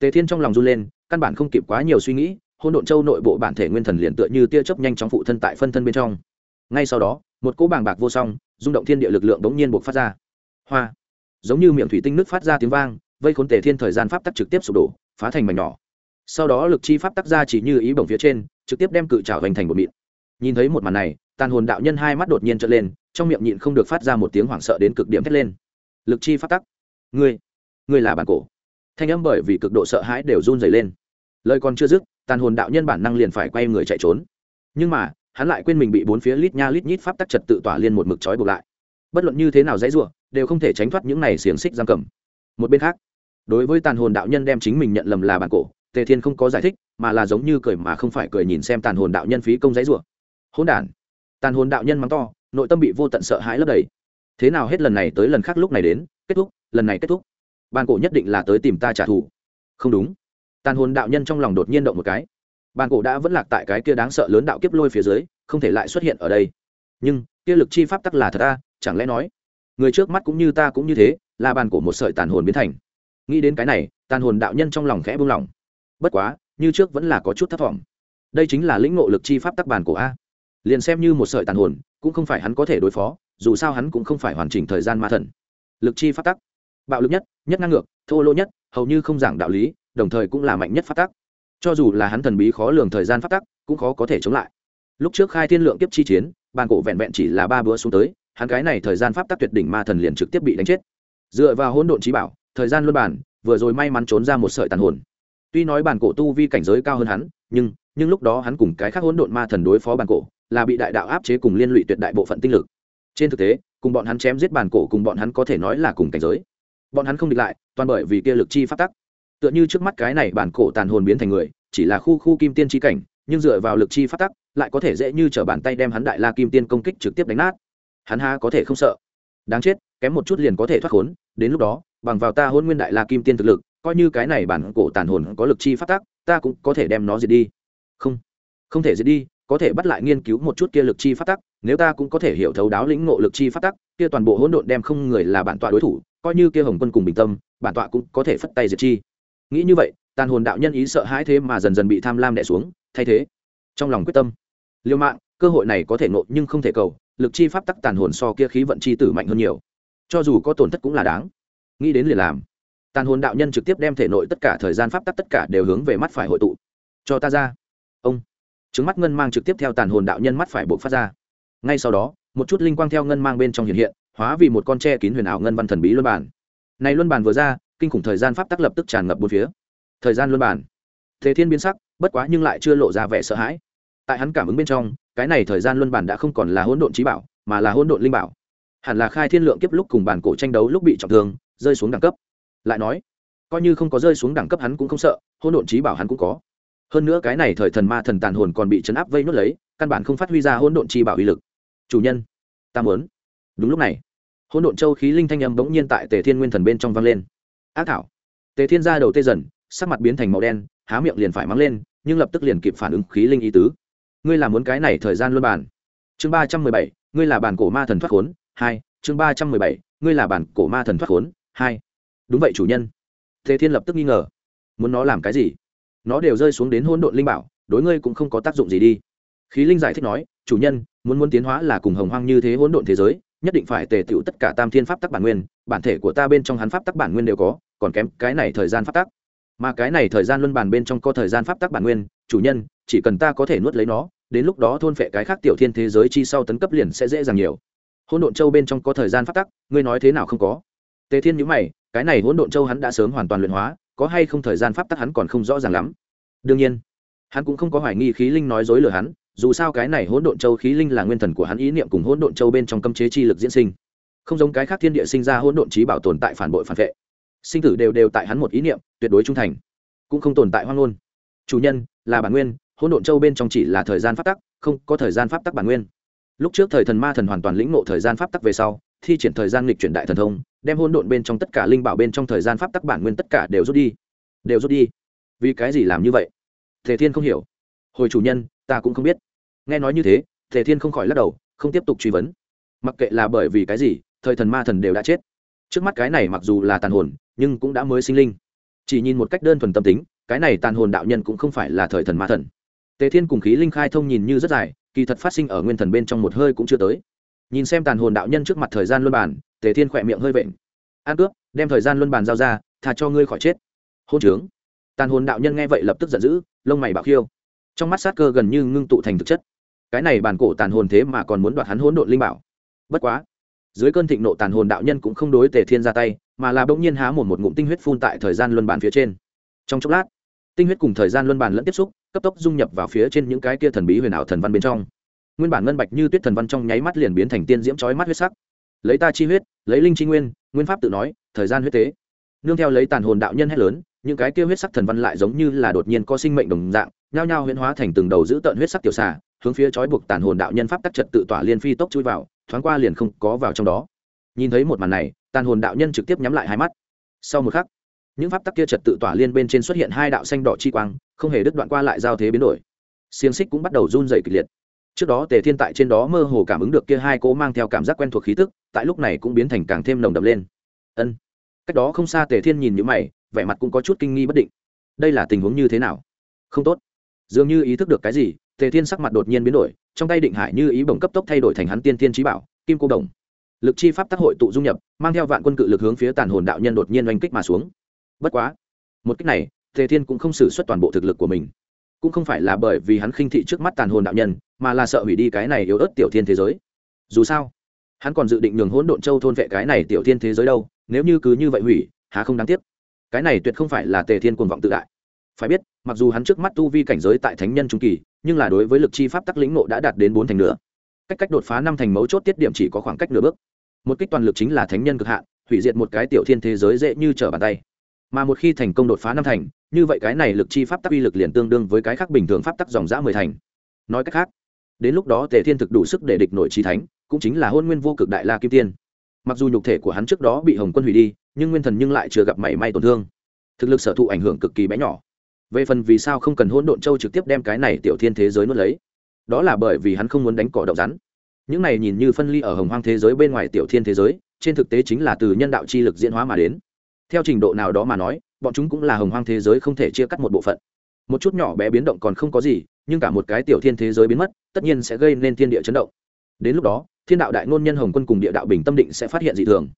tề thiên trong lòng run lên, căn bản không kịp quá nhiều suy nghĩ hôn độn châu nội bộ bản thể nguyên thần liền tựa như tia chớp nhanh chóng phụ thân tại phân thân bên trong. Ngay sau đó, một cỗ bàng bạc vô song rung động thiên địa lực lượng bỗng nhiên buộc phát ra. Hoa. Giống như miệng thủy tinh nước phát ra tiếng vang, vây khốn tề thiên thời gian pháp tắc trực tiếp sụp đổ, phá thành mảnh nhỏ. Sau đó lực chi pháp tắc ra chỉ như ý bổng phía trên, trực tiếp đem cự trào hoành thành một mịn. Nhìn thấy một màn này, tàn hồn đạo nhân hai mắt đột nhiên trợn lên, trong miệng nhịn không được phát ra một tiếng hoảng sợ đến cực điểm thét lên. Lực chi pháp tắc. Ngươi ngươi là bản cổ. Thanh âm bởi vì cực độ sợ hãi đều run dày lên. Lời còn chưa dứt, tàn hồn đạo nhân bản năng liền phải quay người chạy trốn. Nhưng mà hắn lại quên mình bị bốn phía lít nha lít nhít pháp tắc trật tự tỏa liên một mực trói buộc lại. Bất luận như thế nào dãy rủa, đều không thể tránh thoát những này xiềng xích giam cầm. Một bên khác, đối với tàn hồn đạo nhân đem chính mình nhận lầm là bản cổ, tề thiên không có giải thích, mà là giống như cười mà không phải cười nhìn xem tàn hồn đạo nhân phí công dãy rủa. Hỗn đản. Tàn hồn đạo nhân mắng to, nội tâm bị vô tận sợ hãi lấp đầy. Thế nào hết lần này tới lần khác lúc này đến, kết thúc, lần này kết thúc. Bản cổ nhất định là tới tìm ta trả thù. Không đúng. Tàn hồn đạo nhân trong lòng đột nhiên động một cái bàn cổ đã vẫn lạc tại cái kia đáng sợ lớn đạo kiếp lôi phía dưới, không thể lại xuất hiện ở đây. Nhưng, kia lực chi pháp tắc là thật ta chẳng lẽ nói, người trước mắt cũng như ta cũng như thế, là bàn cổ một sợi tàn hồn biến thành? Nghĩ đến cái này, tàn hồn đạo nhân trong lòng khẽ buông lỏng. Bất quá, như trước vẫn là có chút thất vọng đây chính là lĩnh ngộ lực chi pháp tắc bàn cổ a. Liền xem như một sợi tàn hồn, cũng không phải hắn có thể đối phó, dù sao hắn cũng không phải hoàn chỉnh thời gian ma thần. Lực chi pháp tắc. Bạo lực nhất nhất ngang ngược, thô lỗ nhất, hầu như không giảng đạo lý, đồng thời cũng là mạnh nhất pháp tắc cho dù là hắn thần bí khó lường thời gian pháp tắc, cũng khó có thể chống lại. Lúc trước khai thiên lượng kiếp chi chiến, bàn cổ vẹn vẹn chỉ là ba bữa xuống tới, hắn cái này thời gian pháp tắc tuyệt đỉnh ma thần liền trực tiếp bị đánh chết. Dựa vào hỗn độn trí bảo, thời gian luân bản, vừa rồi may mắn trốn ra một sợi tàn hồn. Tuy nói bản cổ tu vi cảnh giới cao hơn hắn, nhưng nhưng lúc đó hắn cùng cái khác hỗn độn ma thần đối phó bản cổ, là bị đại đạo áp chế cùng liên lụy tuyệt đại bộ phận tinh lực. Trên thực tế, cùng bọn hắn chém giết bản cổ cùng bọn hắn có thể nói là cùng cảnh giới. Bọn hắn không địch lại, toàn bởi vì kia lực chi phát tắc tựa như trước mắt cái này bản cổ tàn hồn biến thành người, chỉ là khu khu kim tiên chi cảnh, nhưng dựa vào lực chi phát tắc, lại có thể dễ như trở bàn tay đem hắn đại la kim tiên công kích trực tiếp đánh nát. Hắn ha có thể không sợ. Đáng chết, kém một chút liền có thể thoát khốn, đến lúc đó, bằng vào ta hôn nguyên đại la kim tiên thực lực, coi như cái này bản cổ tàn hồn có lực chi phát tác ta cũng có thể đem nó diệt đi. Không không thể diệt đi, có thể bắt lại nghiên cứu một chút kia lực chi phát tắc, nếu ta cũng có thể hiểu thấu đáo lĩnh ngộ lực chi phát tắc, kia toàn bộ hỗn độn đem không người là bản tọa đối thủ, coi như kia hồng quân cùng bình tâm, bản tọa cũng có thể phất tay diệt chi nghĩ như vậy, tàn hồn đạo nhân ý sợ hãi thế mà dần dần bị tham lam đẻ xuống, thay thế. Trong lòng quyết tâm, liêu mạng, cơ hội này có thể nộ nhưng không thể cầu, lực chi pháp tắc tàn hồn so kia khí vận chi tử mạnh hơn nhiều. Cho dù có tổn thất cũng là đáng. Nghĩ đến liền làm. Tàn hồn đạo nhân trực tiếp đem thể nội tất cả thời gian pháp tắc tất cả đều hướng về mắt phải hội tụ. Cho ta ra. Ông. Trứng mắt ngân mang trực tiếp theo tàn hồn đạo nhân mắt phải buộc phát ra. Ngay sau đó, một chút linh quang theo ngân mang bên trong hiện hiện, hóa vì một con tre kín huyền ảo ngân văn thần bí luân bản này luân bản vừa ra kinh khủng thời gian pháp tắc lập tức tràn ngập bốn phía. Thời gian luân bản thế thiên biến sắc, bất quá nhưng lại chưa lộ ra vẻ sợ hãi. Tại hắn cảm ứng bên trong, cái này thời gian luân bản đã không còn là hỗn độn trí bảo, mà là hỗn độn linh bảo. Hẳn là khai thiên lượng kiếp lúc cùng bản cổ tranh đấu lúc bị trọng thương, rơi xuống đẳng cấp. Lại nói, coi như không có rơi xuống đẳng cấp hắn cũng không sợ, hỗn độn trí bảo hắn cũng có. Hơn nữa cái này thời thần ma thần tàn hồn còn bị chấn áp vây nuốt lấy, căn bản không phát huy ra hỗn độn chi bảo uy lực. Chủ nhân, ta muốn. Đúng lúc này, hỗn độn châu khí linh thanh âm bỗng nhiên tại tề thiên nguyên thần bên trong vang lên ác thảo. Tề thiên ra đầu tê dần, sắc mặt biến thành màu đen, há miệng liền phải mắng lên, nhưng lập tức liền kịp phản ứng khí linh ý tứ. Ngươi là muốn cái này thời gian luân bản chương ba trăm mười bảy, ngươi là bản cổ ma thần thoát khốn, hai, chương ba trăm mười bảy, ngươi là bản cổ ma thần thoát khốn, hai. Đúng vậy chủ nhân. Tề thiên lập tức nghi ngờ. Muốn nó làm cái gì? Nó đều rơi xuống đến hỗn độn linh bảo, đối ngươi cũng không có tác dụng gì đi. Khí linh giải thích nói, chủ nhân, muốn muốn tiến hóa là cùng hồng hoang như thế hỗn độn thế giới, nhất định phải tề tựu tất cả tam thiên pháp tắc bản nguyên bản thể của ta bên trong hắn pháp tắc bản nguyên đều có, còn kém cái này thời gian pháp tắc. Mà cái này thời gian luân bàn bên trong có thời gian pháp tắc bản nguyên, chủ nhân, chỉ cần ta có thể nuốt lấy nó, đến lúc đó thôn phệ cái khác tiểu thiên thế giới chi sau tấn cấp liền sẽ dễ dàng nhiều. Hỗn độn châu bên trong có thời gian pháp tắc, ngươi nói thế nào không có? Tề thiên nhữ mày, cái này hỗn độn châu hắn đã sớm hoàn toàn luyện hóa, có hay không thời gian pháp tắc hắn còn không rõ ràng lắm. Đương nhiên, hắn cũng không có hoài nghi khí linh nói dối lừa hắn, dù sao cái này hỗn độn châu khí linh là nguyên thần của hắn ý niệm cùng hỗn độn châu bên trong cấm chế chi lực diễn sinh không giống cái khác thiên địa sinh ra hỗn độn trí bảo tồn tại phản bội phản vệ. Sinh tử đều đều tại hắn một ý niệm, tuyệt đối trung thành, cũng không tồn tại hoang ngôn. Chủ nhân, là bản nguyên, hỗn độn châu bên trong chỉ là thời gian pháp tắc, không có thời gian pháp tắc bản nguyên. Lúc trước thời thần ma thần hoàn toàn lĩnh ngộ thời gian pháp tắc về sau, thi triển thời gian lịch chuyển đại thần thông, đem hỗn độn bên trong tất cả linh bảo bên trong thời gian pháp tắc bản nguyên tất cả đều rút đi. Đều rút đi. Vì cái gì làm như vậy? Thể thiên không hiểu. Hồi chủ nhân, ta cũng không biết. Nghe nói như thế thể thiên không khỏi lắc đầu, không tiếp tục truy vấn. Mặc kệ là bởi vì cái gì thời thần ma thần đều đã chết. Trước mắt cái này mặc dù là tàn hồn nhưng cũng đã mới sinh linh. Chỉ nhìn một cách đơn thuần tâm tính cái này tàn hồn đạo nhân cũng không phải là thời thần ma thần. Tề thiên cùng khí linh khai thông nhìn như rất dài kỳ thật phát sinh ở nguyên thần bên trong một hơi cũng chưa tới. Nhìn xem tàn hồn đạo nhân trước mặt thời gian luân bàn, tề thiên khỏe miệng hơi vện. An cướp đem thời gian luân bàn giao ra thà cho ngươi khỏi chết. Hôn trướng. Tàn hồn đạo nhân nghe vậy lập tức giận dữ lông mày bạo khiêu. Trong mắt sát cơ gần như ngưng tụ thành thực chất. Cái này bản cổ tàn hồn thế mà còn muốn đoạt hắn hỗn độn linh bảo. Bất quá dưới cơn thịnh nộ tàn hồn đạo nhân cũng không đối tề thiên ra tay, mà là bỗng nhiên há một một ngụm tinh huyết phun tại thời gian luân bản phía trên. Trong chốc lát, tinh huyết cùng thời gian luân bản lẫn tiếp xúc, cấp tốc dung nhập vào phía trên những cái kia thần bí huyền ảo thần văn bên trong. Nguyên bản ngân bạch như tuyết thần văn trong nháy mắt liền biến thành tiên diễm chói mắt huyết sắc. Lấy ta chi huyết, lấy linh chi nguyên nguyên pháp tự nói, thời gian huyết tế. Nương theo lấy tàn hồn đạo nhân hét lớn, những cái kia huyết sắc thần văn lại giống như là đột nhiên có sinh mệnh đồng dạng, nhao nhao huyễn hóa thành từng đầu giữ tợn huyết sắc tiểu xà, hướng phía chói buộc tàn hồn đạo nhân pháp tắc trật tự tỏa liên phi tốc chui vào thoáng qua liền không có vào trong đó. Nhìn thấy một màn này, tàn hồn đạo nhân trực tiếp nhắm lại hai mắt. Sau một khắc, những pháp tắc kia trật tự tỏa liên bên trên xuất hiện hai đạo xanh đỏ chi quang, không hề đứt đoạn qua lại giao thế biến đổi. Xiềng xích cũng bắt đầu run dày kịch liệt. Trước đó tề thiên tại trên đó mơ hồ cảm ứng được kia hai cố mang theo cảm giác quen thuộc khí tức, tại lúc này cũng biến thành càng thêm nồng đậm lên. Ân. Cách đó không xa tề thiên nhìn những mày, vẻ mặt cũng có chút kinh nghi bất định. Đây là tình huống như thế nào? Không tốt. Dường như ý thức được cái gì tề thiên sắc mặt đột nhiên biến đổi, trong tay định hải như ý bổng cấp tốc thay đổi thành hắn tiên thiên trí bảo, kim cô đồng. Lực chi pháp tác hội tụ dung nhập, mang theo vạn quân cự lực hướng phía tàn hồn đạo nhân đột nhiên oanh kích mà xuống. Bất quá, một cách này, tề thiên cũng không xử suất toàn bộ thực lực của mình. Cũng không phải là bởi vì hắn khinh thị trước mắt tàn hồn đạo nhân, mà là sợ hủy đi cái này yếu ớt tiểu thiên thế giới. Dù sao, hắn còn dự định nhường hỗn độn châu thôn vệ cái này tiểu thiên thế giới đâu, nếu như cứ như vậy hủy, há không đáng tiếc. Cái này tuyệt không phải là tề thiên cuồng vọng tự đại. Phải biết mặc dù hắn trước mắt tu vi cảnh giới tại thánh nhân trung kỳ, nhưng là đối với lực chi pháp tắc lĩnh nộ đã đạt đến bốn thành nữa. Cách cách đột phá năm thành mấu chốt tiết điểm chỉ có khoảng cách nửa bước. Một kích toàn lực chính là thánh nhân cực hạn, hủy diệt một cái tiểu thiên thế giới dễ như trở bàn tay. Mà một khi thành công đột phá năm thành, như vậy cái này lực chi pháp tắc uy lực liền tương đương với cái khác bình thường pháp tắc dòng giã mười thành. Nói cách khác, đến lúc đó tề thiên thực đủ sức để địch nội trí thánh, cũng chính là hôn nguyên vô cực đại la kim tiên. Mặc dù nhục thể của hắn trước đó bị hồng quân hủy đi, nhưng nguyên thần nhưng lại chưa gặp mảy may tổn thương. Thực lực sở thụ ảnh hưởng cực kỳ bé nhỏ về phần vì sao không cần hỗn độn châu trực tiếp đem cái này tiểu thiên thế giới nuốt lấy, đó là bởi vì hắn không muốn đánh cỏ đậu rắn. Những này nhìn như phân ly ở hồng hoang thế giới bên ngoài tiểu thiên thế giới, trên thực tế chính là từ nhân đạo chi lực diễn hóa mà đến. Theo trình độ nào đó mà nói, bọn chúng cũng là hồng hoang thế giới không thể chia cắt một bộ phận. Một chút nhỏ bé biến động còn không có gì, nhưng cả một cái tiểu thiên thế giới biến mất, tất nhiên sẽ gây nên thiên địa chấn động. Đến lúc đó, thiên đạo đại ngôn nhân hồng quân cùng địa đạo bình tâm định sẽ phát hiện dị thường.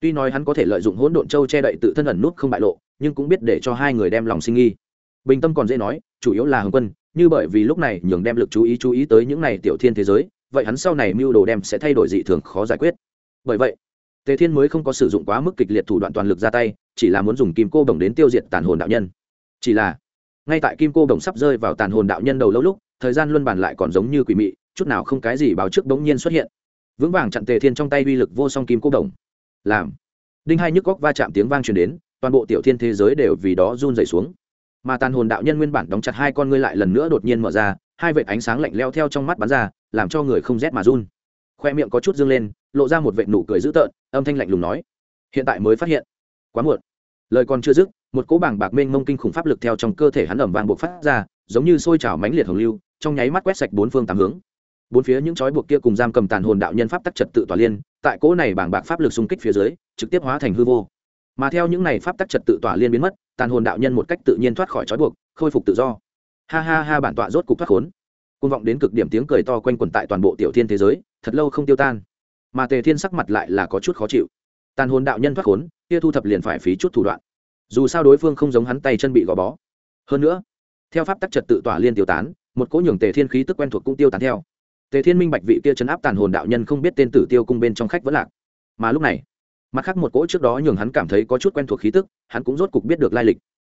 Tuy nói hắn có thể lợi dụng hỗn độn châu che đậy tự thân ẩn nút không bại lộ, nhưng cũng biết để cho hai người đem lòng sinh nghi bình tâm còn dễ nói, chủ yếu là hồng quân, như bởi vì lúc này nhường đem lực chú ý chú ý tới những này tiểu thiên thế giới, vậy hắn sau này mưu đồ đem sẽ thay đổi dị thường khó giải quyết. Bởi vậy, tề thiên mới không có sử dụng quá mức kịch liệt thủ đoạn toàn lực ra tay, chỉ là muốn dùng kim cô đồng đến tiêu diệt tàn hồn đạo nhân. Chỉ là, ngay tại kim cô đồng sắp rơi vào tàn hồn đạo nhân đầu lâu lúc, thời gian luân bàn lại còn giống như quỷ mị, chút nào không cái gì báo trước bỗng nhiên xuất hiện. Vững vàng chặn tề thiên trong tay uy lực vô song kim cô đồng. Làm, đinh hai nhức góc va chạm tiếng vang truyền đến, toàn bộ tiểu thiên thế giới đều vì đó run dày xuống mà tàn hồn đạo nhân nguyên bản đóng chặt hai con ngươi lại lần nữa đột nhiên mở ra, hai vệt ánh sáng lạnh leo theo trong mắt bắn ra, làm cho người không rét mà run. Khoe miệng có chút dương lên, lộ ra một vệt nụ cười dữ tợn, âm thanh lạnh lùng nói, hiện tại mới phát hiện. Quá muộn. Lời còn chưa dứt, một cỗ bảng bạc mênh mông kinh khủng pháp lực theo trong cơ thể hắn ẩm vàng buộc phát ra, giống như sôi trào mãnh liệt hồng lưu, trong nháy mắt quét sạch bốn phương tám hướng. Bốn phía những chói buộc kia cùng giam cầm tàn hồn đạo nhân pháp tắc trật tự tỏa liên, tại cỗ này bảng bạc pháp lực xung kích phía dưới, trực tiếp hóa thành hư vô mà theo những này pháp tắc trật tự tỏa liên biến mất, tàn hồn đạo nhân một cách tự nhiên thoát khỏi trói buộc, khôi phục tự do. Ha ha ha, bản tọa rốt cục thoát khốn. Côn vọng đến cực điểm tiếng cười to quanh quẩn tại toàn bộ tiểu thiên thế giới, thật lâu không tiêu tan. Mà tề thiên sắc mặt lại là có chút khó chịu. Tàn hồn đạo nhân thoát khốn, kia thu thập liền phải phí chút thủ đoạn. Dù sao đối phương không giống hắn tay chân bị gò bó. Hơn nữa, theo pháp tắc trật tự tỏa liên tiêu tán, một cỗ nhường tề thiên khí tức quen thuộc cũng tiêu tán theo. Tề thiên minh bạch vị kia chấn áp tàn hồn đạo nhân không biết tên tử tiêu cung bên trong khách vẫn lạc. Mà lúc này mặt khác một cỗ trước đó nhường hắn cảm thấy có chút quen thuộc khí tức, hắn cũng rốt cục biết được lai lịch.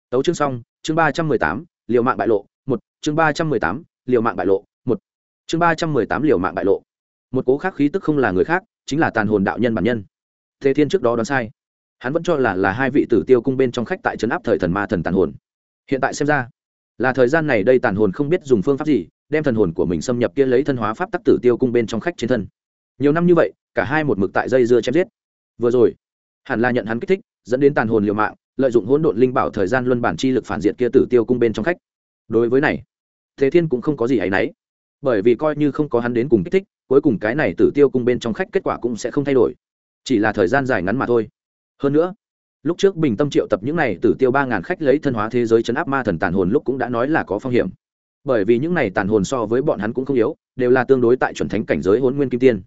Tấu chương xong, chương ba trăm mười tám, liều mạng bại lộ, một, chương ba trăm mười tám, liều mạng bại lộ, một, chương ba trăm mười tám, liều mạng bại lộ. Một cố khác khí tức không là người khác, chính là tàn hồn đạo nhân bản nhân. Thế thiên trước đó đoán sai. Hắn vẫn cho là là hai vị tử tiêu cung bên trong khách tại trấn áp thời thần ma thần tàn hồn. Hiện tại xem ra, là thời gian này đây tàn hồn không biết dùng phương pháp gì, đem thần hồn của mình xâm nhập kia lấy thân hóa pháp tắc tử tiêu cung bên trong khách trên thân. Nhiều năm như vậy, cả hai một mực tại dây dưa chém giết vừa rồi, hẳn là nhận hắn kích thích, dẫn đến tàn hồn liều mạng, lợi dụng hỗn độn linh bảo thời gian luân bản chi lực phản diện kia tử tiêu cung bên trong khách. Đối với này, thế thiên cũng không có gì ấ y n ấ y bởi vì coi như không có hắn đến cùng kích thích, cuối cùng cái này tử tiêu cung bên trong khách kết quả cũng sẽ không thay đổi. Chỉ là thời gian dài ngắn mà thôi. Hơn nữa, lúc trước bình tâm triệu tập những này tử tiêu ba ngàn khách lấy thân hóa thế giới chấn áp ma thần tàn hồn lúc cũng đã nói là có phong hiểm. Bởi vì những này tàn hồn so với bọn hắn cũng không yếu, đều là tương đối tại chuẩn thánh cảnh giới hôn nguyên kim tiên.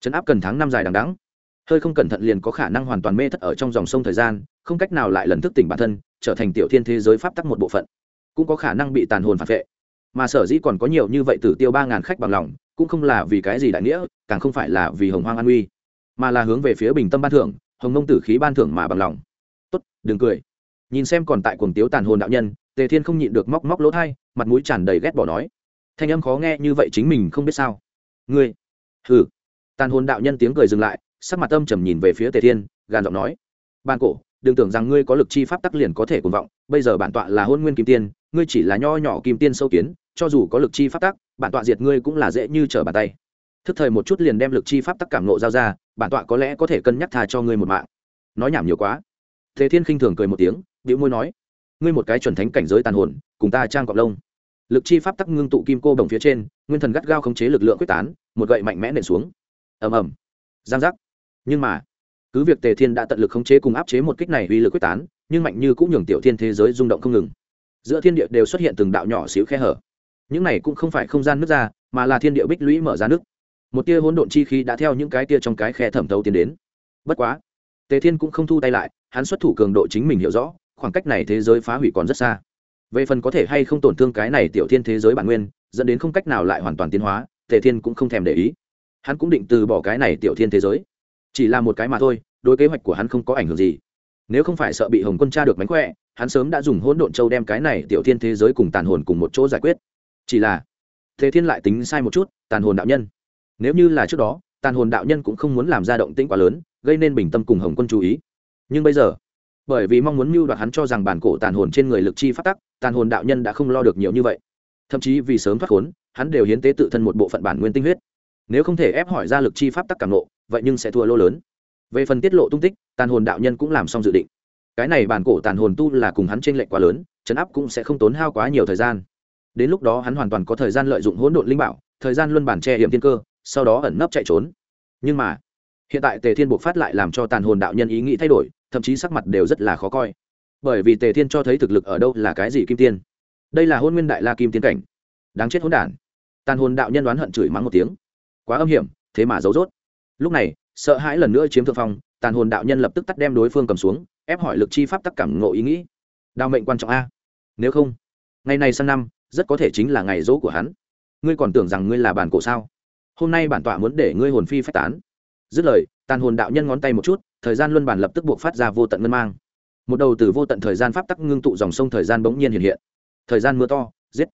Chấn áp cần tháng năm dài đằng đắng hơi không cẩn thận liền có khả năng hoàn toàn mê thất ở trong dòng sông thời gian, không cách nào lại lần thức tỉnh bản thân, trở thành tiểu thiên thế giới pháp tắc một bộ phận. Cũng có khả năng bị tàn hồn phản vệ. Mà sở dĩ còn có nhiều như vậy tử tiêu ba ngàn khách bằng lòng, cũng không là vì cái gì đại nghĩa, càng không phải là vì hồng hoang an uy, mà là hướng về phía bình tâm ban thưởng, hồng nông tử khí ban thưởng mà bằng lòng. Tốt, đừng cười. Nhìn xem còn tại cuồng tiếu tàn hồn đạo nhân, tề thiên không nhịn được móc móc lỗ thai, mặt mũi tràn đầy ghét bỏ nói. Thanh âm khó nghe như vậy chính mình không biết sao. Ngươi. Hừ. Tàn hồn đạo nhân tiếng cười dừng lại sắc mặt âm trầm nhìn về phía tề thiên, gàn giọng nói, ban cổ, đừng tưởng rằng ngươi có lực chi pháp tắc liền có thể cuồng vọng, bây giờ bản tọa là hôn nguyên kim tiên, ngươi chỉ là nho nhỏ kim tiên sâu kiến, cho dù có lực chi pháp tắc, bản tọa diệt ngươi cũng là dễ như trở bàn tay. Thức thời một chút liền đem lực chi pháp tắc cảm nộ giao ra, bản tọa có lẽ có thể cân nhắc thà cho ngươi một mạng. Nói nhảm nhiều quá. Thế thiên khinh thường cười một tiếng, bĩu môi nói, ngươi một cái chuẩn thánh cảnh giới tàn hồn, cùng ta trang cọp lông. Lực chi pháp tắc ngưng tụ kim cô đồng phía trên, nguyên thần gắt gao khống chế lực lượng quyết tán, một gậy mạnh mẽ nện xuống. Ầm ầm. Giang giác nhưng mà, cứ việc tề thiên đã tận lực khống chế cùng áp chế một kích này uy lực quyết tán, nhưng mạnh như cũng nhường tiểu thiên thế giới rung động không ngừng. Giữa thiên địa đều xuất hiện từng đạo nhỏ xíu khe hở. Những này cũng không phải không gian nước ra, mà là thiên địa bích lũy mở ra nước một tia hỗn độn chi khí đã theo những cái tia trong cái khe thẩm thấu tiến đến. Bất quá, tề thiên cũng không thu tay lại, hắn xuất thủ cường độ chính mình hiểu rõ, khoảng cách này thế giới phá hủy còn rất xa. Về phần có thể hay không tổn thương cái này tiểu thiên thế giới bản nguyên, dẫn đến không cách nào lại hoàn toàn tiến hóa, tề thiên cũng không thèm để ý. Hắn cũng định từ bỏ cái này tiểu thiên thế giới chỉ là một cái mà thôi, đối kế hoạch của hắn không có ảnh hưởng gì. Nếu không phải sợ bị hồng quân cha được mánh khỏe, hắn sớm đã dùng hỗn độn châu đem cái này tiểu thiên thế giới cùng tàn hồn cùng một chỗ giải quyết. Chỉ là, thế thiên lại tính sai một chút, tàn hồn đạo nhân. Nếu như là trước đó, tàn hồn đạo nhân cũng không muốn làm ra động tĩnh quá lớn, gây nên bình tâm cùng hồng quân chú ý. Nhưng bây giờ, bởi vì mong muốn mưu đoạt hắn cho rằng bản cổ tàn hồn trên người lực chi phát tắc, tàn hồn đạo nhân đã không lo được nhiều như vậy. Thậm chí vì sớm thoát khốn, hắn đều hiến tế tự thân một bộ phận bản nguyên tinh huyết. Nếu không thể ép hỏi ra lực chi pháp tắc càng nộ vậy nhưng sẽ thua lô lớn. Về phần tiết lộ tung tích, tàn hồn đạo nhân cũng làm xong dự định. Cái này bản cổ tàn hồn tu là cùng hắn t r ê n lệch quá lớn chấn áp cũng sẽ không tốn hao quá nhiều thời gian. Đến lúc đó hắn hoàn toàn có thời gian lợi dụng hỗn độn linh bảo, thời gian luân bản che hiểm thiên cơ, sau đó ẩn nấp chạy trốn. Nhưng mà, hiện tại tề thiên buộc phát lại làm cho tàn hồn đạo nhân ý nghĩ thay đổi, thậm chí sắc mặt đều rất là khó coi. Bởi vì tề thiên cho thấy thực lực ở đâu là cái gì kim tiên. Đây là hôn nguyên đại la kim tiên cảnh. Đáng chết hôn đản. Tàn hồn đạo nhân đoán hận chửi mắng một tiếng. Quá âm hiểm, thế mà giấu rốt lúc này, sợ hãi lần nữa chiếm thượng phong, tàn hồn đạo nhân lập tức tắt đem đối phương cầm xuống, ép hỏi lực chi pháp tắc cảm ngộ ý nghĩ. Đào mệnh quan trọng a. Nếu không, ngày này sang năm, rất có thể chính là ngày dỗ của hắn. Ngươi còn tưởng rằng ngươi là bản cổ sao? Hôm nay bản tọa muốn để ngươi hồn phi phách tán. Dứt lời, tàn hồn đạo nhân ngón tay một chút, thời gian luân bản lập tức buộc phát ra vô tận ngân mang. Một đầu từ vô tận thời gian pháp tắc ngưng tụ dòng sông thời gian bỗng nhiên hiện hiện. Thời gian mưa to, giết.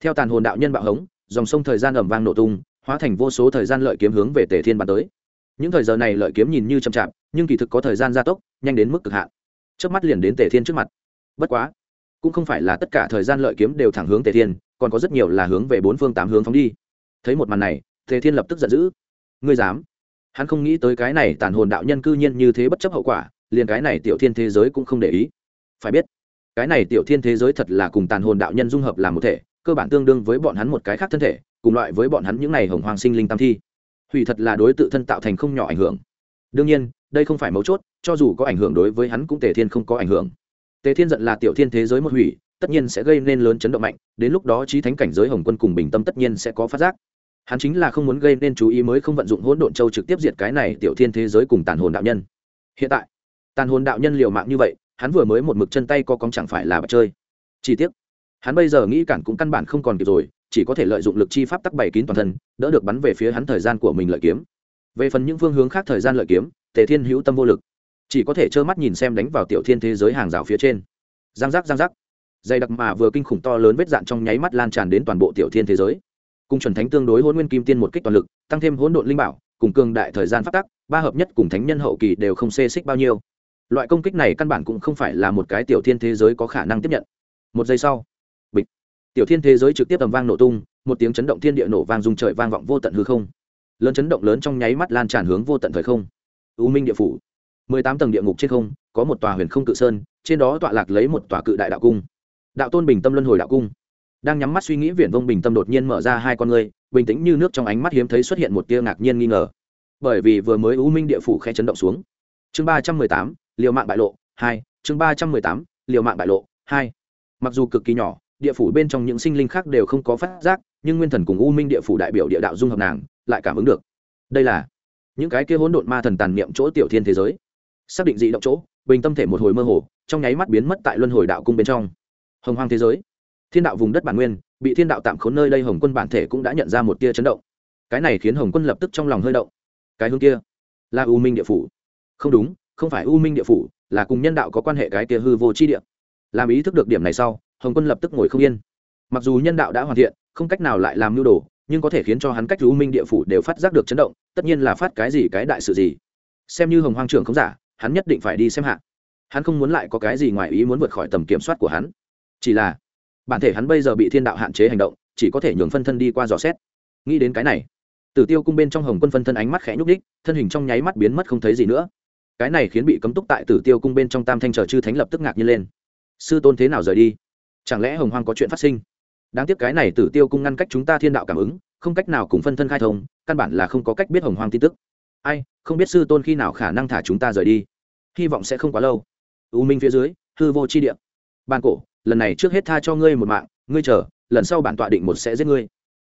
Theo tàn hồn đạo nhân bạo hống, dòng sông thời gian ẩm vang nổ tung, hóa thành vô số thời gian lợi kiếm hướng về tề thiên bàn tới những thời giờ này lợi kiếm nhìn như chậm chạp, nhưng kỳ thực có thời gian gia tốc, nhanh đến mức cực hạn. Trước mắt liền đến tề thiên trước mặt. Bất quá, cũng không phải là tất cả thời gian lợi kiếm đều thẳng hướng tề thiên, còn có rất nhiều là hướng về bốn phương tám hướng phóng đi. Thấy một màn này, tề thiên lập tức giận dữ. Ngươi dám? Hắn không nghĩ tới cái này tàn hồn đạo nhân cư nhiên như thế bất chấp hậu quả, liền cái này tiểu thiên thế giới cũng không để ý. Phải biết, cái này tiểu thiên thế giới thật là cùng tàn hồn đạo nhân dung hợp làm một thể, cơ bản tương đương với bọn hắn một cái khác thân thể, cùng loại với bọn hắn những này hồng hoàng sinh linh tam thi hủy thật là đối tự thân tạo thành không nhỏ ảnh hưởng. Đương nhiên, đây không phải mấu chốt, cho dù có ảnh hưởng đối với hắn cũng tề thiên không có ảnh hưởng. Tề thiên giận là tiểu thiên thế giới một hủy, tất nhiên sẽ gây nên lớn chấn động mạnh, đến lúc đó trí thánh cảnh giới hồng quân cùng bình tâm tất nhiên sẽ có phát giác. Hắn chính là không muốn gây nên chú ý mới không vận dụng hỗn độn châu trực tiếp diệt cái này tiểu thiên thế giới cùng tàn hồn đạo nhân. Hiện tại, tàn hồn đạo nhân liều mạng như vậy, hắn vừa mới một mực chân tay co cóng chẳng phải là bật chơi. Chi tiết hắn bây giờ nghĩ cản cũng căn bản không còn kịp rồi chỉ có thể lợi dụng lực chi pháp tắc bày kín toàn thân, đỡ được bắn về phía hắn thời gian của mình lợi kiếm. Về phần những phương hướng khác thời gian lợi kiếm, tề thiên hữu tâm vô lực. Chỉ có thể trơ mắt nhìn xem đánh vào tiểu thiên thế giới hàng rào phía trên. Giang giác giang giác. Dày đặc mà vừa kinh khủng to lớn vết dạn trong nháy mắt lan tràn đến toàn bộ tiểu thiên thế giới. Cùng chuẩn thánh tương đối hôn nguyên kim tiên một kích toàn lực, tăng thêm hỗn độn linh bảo, cùng cường đại thời gian phát tắc, ba hợp nhất cùng thánh nhân hậu kỳ đều không xê xích bao nhiêu. Loại công kích này căn bản cũng không phải là một cái tiểu thiên thế giới có khả năng tiếp nhận. Một giây sau tiểu thiên thế giới trực tiếp tầm vang nổ tung, một tiếng chấn động thiên địa nổ vang dùng trời vang vọng vô tận hư không. Lớn chấn động lớn trong nháy mắt lan tràn hướng vô tận thời không. U minh địa phủ, mười tám tầng địa ngục trên không, có một tòa huyền không cự sơn, trên đó tọa lạc lấy một tòa cự đại đạo cung. Đạo tôn bình tâm luân hồi đạo cung. Đang nhắm mắt suy nghĩ viển vông bình tâm đột nhiên mở ra hai con ngươi, bình tĩnh như nước trong ánh mắt hiếm thấy xuất hiện một tia ngạc nhiên nghi ngờ. Bởi vì vừa mới u minh địa phủ khe chấn động xuống. Chương ba trăm mười tám, liều mạng bại lộ, hai, chương ba trăm mười tám, liều mạng bại lộ, hai. Mặc dù cực kỳ nhỏ địa phủ bên trong những sinh linh khác đều không có phát giác, nhưng nguyên thần cùng u minh địa phủ đại biểu địa đạo dung hợp nàng, lại cảm ứng được. Đây là những cái kia hỗn độn ma thần tàn niệm chỗ tiểu thiên thế giới. Xác định dị động chỗ, bình tâm thể một hồi mơ hồ, trong nháy mắt biến mất tại luân hồi đạo cung bên trong. Hồng hoang thế giới. Thiên đạo vùng đất bản nguyên, bị thiên đạo tạm khốn nơi đây hồng quân bản thể cũng đã nhận ra một tia chấn động. Cái này khiến hồng quân lập tức trong lòng hơi động. Cái hướng kia là u minh địa phủ. Không đúng, không phải u minh địa phủ, là cùng nhân đạo có quan hệ cái kia hư vô chi địa. Làm ý thức được điểm này sau hồng quân lập tức ngồi không yên. Mặc dù nhân đạo đã hoàn thiện, không cách nào lại làm mưu đồ, nhưng có thể khiến cho hắn cách u minh địa phủ đều phát giác được chấn động, tất nhiên là phát cái gì cái đại sự gì. Xem như hồng hoang trưởng không giả, hắn nhất định phải đi xem hạ. Hắn không muốn lại có cái gì ngoài ý muốn vượt khỏi tầm kiểm soát của hắn. Chỉ là, bản thể hắn bây giờ bị thiên đạo hạn chế hành động, chỉ có thể nhường phân thân đi qua dò xét. Nghĩ đến cái này, tử tiêu cung bên trong hồng quân phân thân ánh mắt khẽ nhúc đích thân hình trong nháy mắt biến mất không thấy gì nữa. Cái này khiến bị cấm túc tại tử tiêu cung bên trong tam thanh trở chư thánh lập tức ngạc nhiên lên. Sư tôn thế nào rời đi? Chẳng lẽ hồng hoang có chuyện phát sinh? Đáng tiếc cái này tử tiêu cung ngăn cách chúng ta thiên đạo cảm ứng, không cách nào cùng phân thân khai thông, căn bản là không có cách biết hồng hoang tin tức. Ai, không biết sư tôn khi nào khả năng thả chúng ta rời đi. Hy vọng sẽ không quá lâu. U minh phía dưới, hư vô chi địa. Ban cổ, lần này trước hết tha cho ngươi một mạng, ngươi chờ, lần sau bản tọa định một sẽ giết ngươi.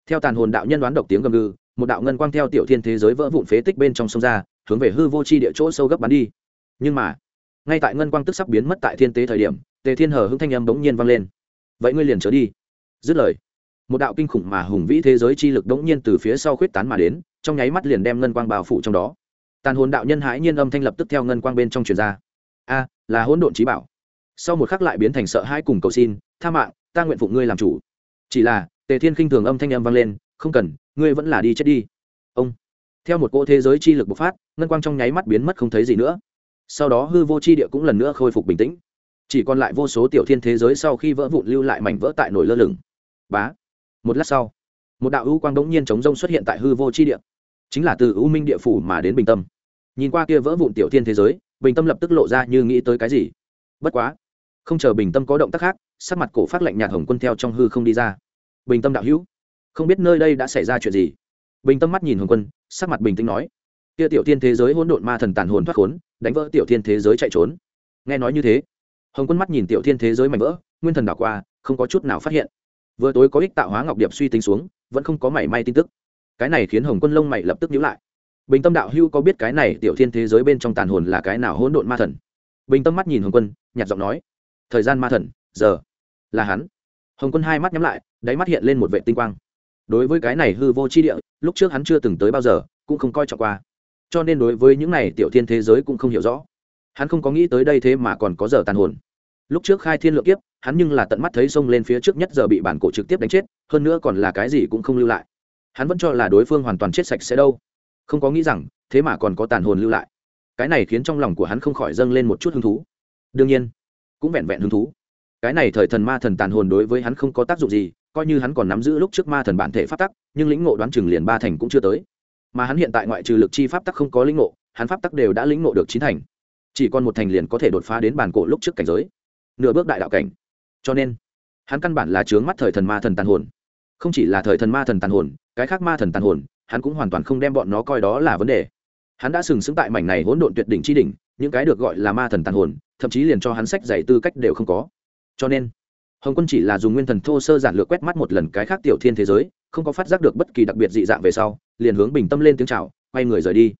Theo tàn hồn đạo nhân đoán độc tiếng gầm gừ, một đạo ngân quang theo tiểu thiên thế giới vỡ vụn phế tích bên trong sông ra, hướng về hư vô chi địa chỗ sâu gấp bắn đi. Nhưng mà, ngay tại ngân quang tức sắp biến mất tại thiên tế thời điểm, tề thiên hờ hưng thanh âm bỗng nhiên vang lên vậy ngươi liền trở đi. Dứt lời, một đạo kinh khủng mà hùng vĩ thế giới chi lực bỗng nhiên từ phía sau khuyết tán mà đến, trong nháy mắt liền đem ngân quang bao phủ trong đó. Tàn hồn đạo nhân hãi nhiên âm thanh lập tức theo ngân quang bên trong truyền ra. A, là hỗn độn trí bảo. Sau một khắc lại biến thành sợ hãi cùng cầu xin, tha mạng, ta nguyện phụng ngươi làm chủ. Chỉ là, tề thiên khinh thường âm thanh âm vang lên, không cần, ngươi vẫn là đi chết đi. Ông, theo một cỗ thế giới chi lực bộc phát, ngân quang trong nháy mắt biến mất không thấy gì nữa. Sau đó hư vô chi địa cũng lần nữa khôi phục bình tĩnh chỉ còn lại vô số tiểu thiên thế giới sau khi vỡ vụn lưu lại mảnh vỡ tại nổi lơ lửng. Bá. Một lát sau, một đạo ưu quang đống nhiên chống rông xuất hiện tại hư vô chi địa. Chính là từ ưu minh địa phủ mà đến bình tâm. Nhìn qua kia vỡ vụn tiểu thiên thế giới, bình tâm lập tức lộ ra như nghĩ tới cái gì. Bất quá, không chờ bình tâm có động tác khác, sắc mặt cổ phát lạnh nhạt hồng quân theo trong hư không đi ra. Bình tâm đạo hữu, không biết nơi đây đã xảy ra chuyện gì? Bình tâm mắt nhìn hồng quân, sắc mặt bình tĩnh nói. Kia tiểu thiên thế giới hỗn độn ma thần tàn hồn thoát khốn, đánh vỡ tiểu thiên thế giới chạy trốn. Nghe nói như thế hồng quân mắt nhìn tiểu thiên thế giới mạnh vỡ, nguyên thần đảo qua, không có chút nào phát hiện. Vừa tối có ích tạo hóa ngọc điệp suy tính xuống, vẫn không có mảy may tin tức. Cái này khiến hồng quân lông mày lập tức nhíu lại. Bình tâm đạo hưu có biết cái này tiểu thiên thế giới bên trong tàn hồn là cái nào hỗn độn ma thần? Bình tâm mắt nhìn hồng quân, nhạt giọng nói, thời gian ma thần, giờ là hắn. Hồng quân hai mắt nhắm lại, đáy mắt hiện lên một vệ tinh quang. Đối với cái này hư vô chi địa, lúc trước hắn chưa từng tới bao giờ, cũng không coi trọng qua. Cho nên đối với những này tiểu thiên thế giới cũng không hiểu rõ hắn không có nghĩ tới đây thế mà còn có giờ tàn hồn. Lúc trước khai thiên lượng kiếp, hắn nhưng là tận mắt thấy xông lên phía trước nhất giờ bị bản cổ trực tiếp đánh chết, hơn nữa còn là cái gì cũng không lưu lại. Hắn vẫn cho là đối phương hoàn toàn chết sạch sẽ đâu. Không có nghĩ rằng, thế mà còn có tàn hồn lưu lại. Cái này khiến trong lòng của hắn không khỏi dâng lên một chút hứng thú. Đương nhiên, cũng vẹn vẹn hứng thú. Cái này thời thần ma thần tàn hồn đối với hắn không có tác dụng gì, coi như hắn còn nắm giữ lúc trước ma thần bản thể pháp tắc, nhưng lĩnh ngộ đoán chừng liền ba thành cũng chưa tới. Mà hắn hiện tại ngoại trừ lực chi pháp tắc không có lĩnh ngộ, hắn pháp tắc đều đã lĩnh ngộ được chín thành chỉ còn một thành liền có thể đột phá đến bản cổ lúc trước cảnh giới. Nửa bước đại đạo cảnh. Cho nên, hắn căn bản là chướng mắt thời thần ma thần tàn hồn. Không chỉ là thời thần ma thần tàn hồn, cái khác ma thần tàn hồn, hắn cũng hoàn toàn không đem bọn nó coi đó là vấn đề. Hắn đã sừng sững tại mảnh này hỗn độn tuyệt đỉnh chi đỉnh, những cái được gọi là ma thần tàn hồn, thậm chí liền cho hắn sách dạy tư cách đều không có. Cho nên, hồng quân chỉ là dùng nguyên thần thô sơ giản lược quét mắt một lần cái khác tiểu thiên thế giới, không có phát giác được bất kỳ đặc biệt dị dạng về sau, liền hướng bình tâm lên tiếng c h à o quay người rời đi.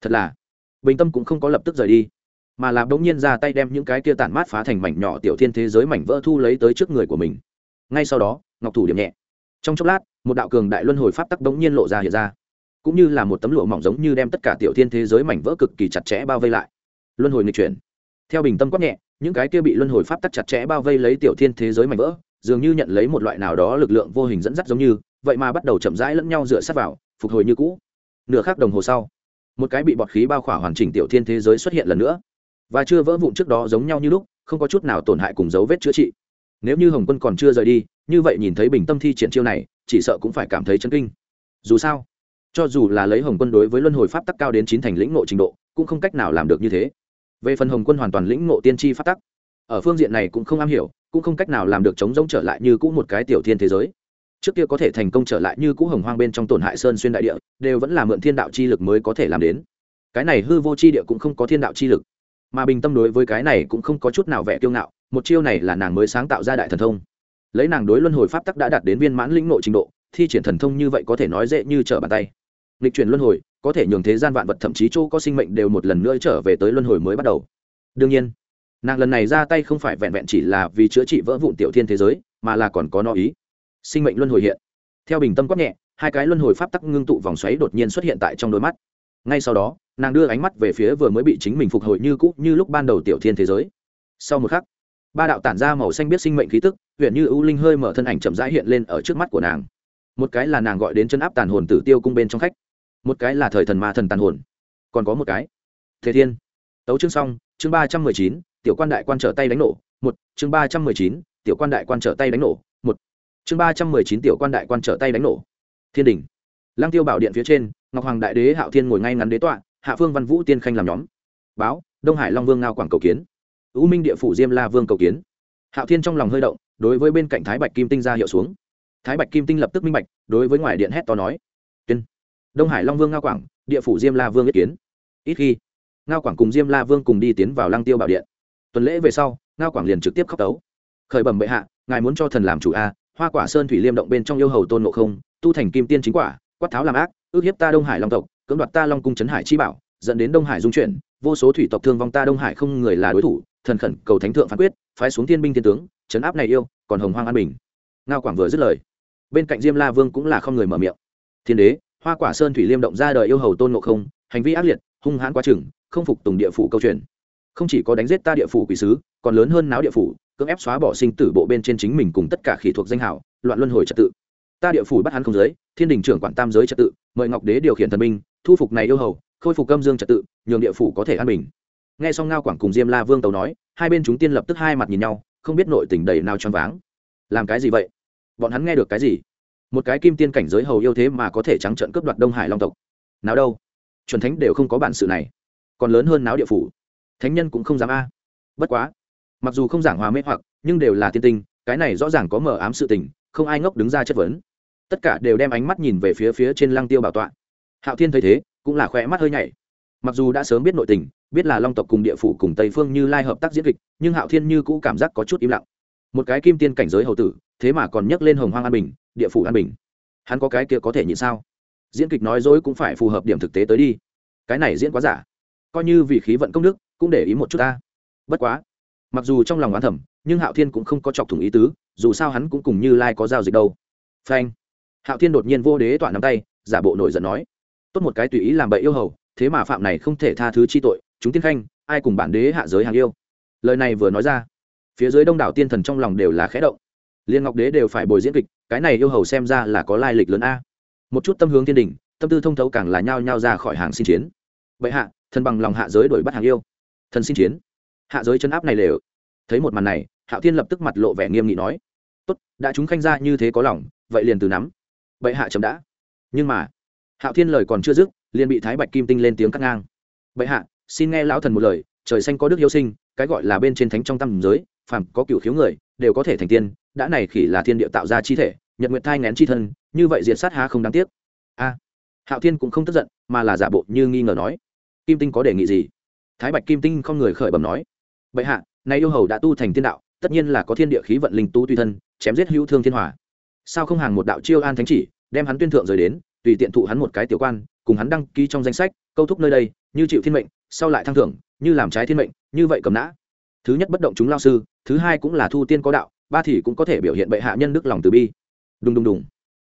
Thật là, bình tâm cũng không có lập tức rời đi mà là bỗng nhiên ra tay đem những cái kia tản mát phá thành mảnh nhỏ tiểu thiên thế giới mảnh vỡ thu lấy tới trước người của mình. Ngay sau đó, ngọc thủ điểm nhẹ. Trong chốc lát, một đạo cường đại luân hồi pháp tắc bỗng nhiên lộ ra hiện ra. Cũng như là một tấm lụa mỏng giống như đem tất cả tiểu thiên thế giới mảnh vỡ cực kỳ chặt chẽ bao vây lại. Luân hồi nghịch chuyển. Theo bình tâm quát nhẹ, những cái kia bị luân hồi pháp tắc chặt chẽ bao vây lấy tiểu thiên thế giới mảnh vỡ, dường như nhận lấy một loại nào đó lực lượng vô hình dẫn dắt giống như, vậy mà bắt đầu chậm rãi lẫn nhau dựa sát vào, phục hồi như cũ. Nửa khắc đồng hồ sau, một cái bị bọt khí bao khỏa hoàn chỉnh tiểu thiên thế giới xuất hiện lần nữa và chưa vỡ vụn trước đó giống nhau như lúc, không có chút nào tổn hại cùng dấu vết chữa trị. Nếu như hồng quân còn chưa rời đi, như vậy nhìn thấy bình tâm thi triển chiêu này, chỉ sợ cũng phải cảm thấy chấn kinh. Dù sao, cho dù là lấy hồng quân đối với luân hồi pháp tắc cao đến chín thành lĩnh ngộ trình độ, cũng không cách nào làm được như thế. Về phần hồng quân hoàn toàn lĩnh ngộ tiên tri pháp tắc, ở phương diện này cũng không am hiểu, cũng không cách nào làm được chống giống trở lại như cũ một cái tiểu thiên thế giới. Trước kia có thể thành công trở lại như cũ hồng hoang bên trong tổn hại sơn xuyên đại địa, đều vẫn là mượn thiên đạo chi lực mới có thể làm đến. Cái này hư vô chi địa cũng không có thiên đạo chi lực mà bình tâm đối với cái này cũng không có chút nào vẻ kiêu ngạo, một chiêu này là nàng mới sáng tạo ra đại thần thông. Lấy nàng đối luân hồi pháp tắc đã đạt đến viên mãn lĩnh nội trình độ, thi triển thần thông như vậy có thể nói dễ như trở bàn tay. Lịch chuyển luân hồi, có thể nhường thế gian vạn vật thậm chí chỗ có sinh mệnh đều một lần nữa trở về tới luân hồi mới bắt đầu. Đương nhiên, nàng lần này ra tay không phải vẹn vẹn chỉ là vì chữa trị vỡ vụn tiểu thiên thế giới, mà là còn có no ý. Sinh mệnh luân hồi hiện. Theo bình tâm quát nhẹ, hai cái luân hồi pháp tắc ngưng tụ vòng xoáy đột nhiên xuất hiện tại trong đôi mắt ngay sau đó, nàng đưa ánh mắt về phía vừa mới bị chính mình phục hồi như cũ như lúc ban đầu tiểu thiên thế giới. Sau một khắc, ba đạo tản ra màu xanh biết sinh mệnh khí tức, huyện như ưu linh hơi mở thân ảnh chậm rãi hiện lên ở trước mắt của nàng. Một cái là nàng gọi đến chân áp tàn hồn tử tiêu cung bên trong khách. Một cái là thời thần ma thần tàn hồn. Còn có một cái, thế thiên. Tấu chương xong, chương ba trăm mười chín, tiểu quan đại quan trở tay đánh nổ. Một, chương ba trăm mười chín, tiểu quan đại quan trở tay đánh nổ. Một, chương ba trăm mười chín, tiểu quan đại quan trở tay đánh nổ. Thiên đình. Lăng tiêu bảo điện phía trên ngọc hoàng đại đế hạo thiên ngồi ngay ngắn đế tọa, hạ phương văn vũ tiên khanh làm nhóm. Báo, đông hải long vương ngao quảng cầu kiến. U minh địa phủ diêm la vương cầu kiến. Hạo thiên trong lòng hơi động, đối với bên cạnh thái bạch kim tinh ra hiệu xuống. Thái bạch kim tinh lập tức minh bạch, đối với ngoài điện hét to nói. Tuyên, đông hải long vương ngao quảng, địa phủ diêm la vương ý kiến. Ít khi, ngao quảng cùng diêm la vương cùng đi tiến vào lăng tiêu bảo điện. Tuần lễ về sau, ngao quảng liền trực tiếp khóc tấu. Khởi bẩm bệ hạ, ngài muốn cho thần làm chủ a, hoa quả sơn thủy liêm động bên trong yêu hầu tôn ngộ không, tu thành kim tiên chính quả quát tháo làm ác, ước hiếp ta đông hải long tộc, cưỡng đoạt ta long cung trấn hải chi bảo, dẫn đến đông hải dung chuyển, vô số thủy tộc thương vong ta đông hải không người là đối thủ, thần khẩn cầu thánh thượng phán quyết, phái xuống thiên binh thiên tướng, trấn áp này yêu, còn hồng hoang an bình. Ngao quảng vừa dứt lời, bên cạnh diêm la vương cũng là không người mở miệng. Thiên đế, hoa quả sơn thủy liêm động ra đời yêu hầu tôn ngộ không, hành vi ác liệt, hung hãn quá chừng, không phục tùng địa phủ câu chuyện. Không chỉ có đánh giết ta địa phủ quỷ sứ, còn lớn hơn náo địa phủ, cưỡng ép xóa bỏ sinh tử bộ bên trên chính mình cùng tất cả khỉ thuộc danh hảo loạn luân hồi trật tự. Ta địa phủ bắt hắn không giới thiên đình trưởng quản tam giới trật tự, mời ngọc đế điều khiển thần minh thu phục này yêu hầu, khôi phục âm dương trật tự, nhường địa phủ có thể an bình. Nghe xong ngao quảng cùng diêm la vương tàu nói, hai bên chúng tiên lập tức hai mặt nhìn nhau, không biết nội tình đầy nào choáng váng. Làm cái gì vậy? Bọn hắn nghe được cái gì? Một cái kim tiên cảnh giới hầu yêu thế mà có thể trắng trợn cướp đoạt đông hải long tộc. Nào đâu? Chuẩn thánh đều không có bản sự này. Còn lớn hơn náo địa phủ. Thánh nhân cũng không dám a. Bất quá, mặc dù không giảng hòa mê hoặc, nhưng đều là tiên tinh, cái này rõ ràng có mờ ám sự tình, không ai ngốc đứng ra chất vấn tất cả đều đem ánh mắt nhìn về phía phía trên lăng tiêu bảo tọa. Hạo thiên thấy thế, cũng là khỏe mắt hơi nhảy. Mặc dù đã sớm biết nội tình, biết là long tộc cùng địa phủ cùng tây phương như lai hợp tác diễn kịch, nhưng hạo thiên như cũ cảm giác có chút im lặng. Một cái kim tiên cảnh giới hầu tử, thế mà còn nhắc lên hồng hoang an bình, địa phủ an bình. Hắn có cái kia có thể nhịn sao? Diễn kịch nói dối cũng phải phù hợp điểm thực tế tới đi. Cái này diễn quá giả. Coi như vì khí vận công đức, cũng để ý một chút ta. Bất quá, mặc dù trong lòng oán thẩm nhưng hạo thiên cũng không có chọc thủng ý tứ, dù sao hắn cũng cùng như lai có giao dịch đâu. Phanh hạo thiên đột nhiên vô đế tọa nắm tay, giả bộ nổi giận nói, tốt một cái tùy ý làm bậy yêu hầu, thế mà phạm này không thể tha thứ chi tội, chúng tiên khanh, ai cùng bản đế hạ giới hàng yêu? Lời này vừa nói ra, phía dưới đông đảo tiên thần trong lòng đều là khẽ động. Liên ngọc đế đều phải bồi diễn kịch, cái này yêu hầu xem ra là có lai lịch lớn a. Một chút tâm hướng thiên đình tâm tư thông thấu càng là nhao nhao ra khỏi hàng xin chiến. Vậy hạ, thần bằng lòng hạ giới đổi bắt hàng yêu. Thần xin chiến. Hạ giới chân áp này lều. Thấy một màn này, hạo thiên lập tức mặt lộ vẻ nghiêm nghị nói, tốt, đã chúng khanh ra như thế có lòng, vậy liền từ nắm bệ hạ chấm đã. Nhưng mà, hạo thiên lời còn chưa dứt, liền bị thái bạch kim tinh lên tiếng cắt ngang. Bệ hạ, xin nghe lão thần một lời, trời xanh có đức yêu sinh, cái gọi là bên trên thánh trong tâm giới, phàm có cựu khiếu người, đều có thể thành tiên, đã này khỉ là thiên địa tạo ra chi thể, nhật nguyện thai ngén chi thân, như vậy diệt sát há không đáng tiếc. A, hạo thiên cũng không tức giận, mà là giả bộ như nghi ngờ nói, kim tinh có đề nghị gì? Thái bạch kim tinh không người khởi bẩm nói, bệ hạ, nay yêu hầu đã tu thành tiên đạo, tất nhiên là có thiên địa khí vận linh tu tùy thân, chém giết hữu thương thiên hòa sao không hàng một đạo chiêu an thánh chỉ, đem hắn tuyên thượng rời đến, tùy tiện thụ hắn một cái tiểu quan, cùng hắn đăng ký trong danh sách, câu thúc nơi đây, như chịu thiên mệnh, sau lại thăng thưởng, như làm trái thiên mệnh, như vậy cầm nã. Thứ nhất bất động chúng lao sư, thứ hai cũng là thu tiên có đạo, ba thì cũng có thể biểu hiện bệ hạ nhân đức lòng từ bi. Đùng đùng đùng.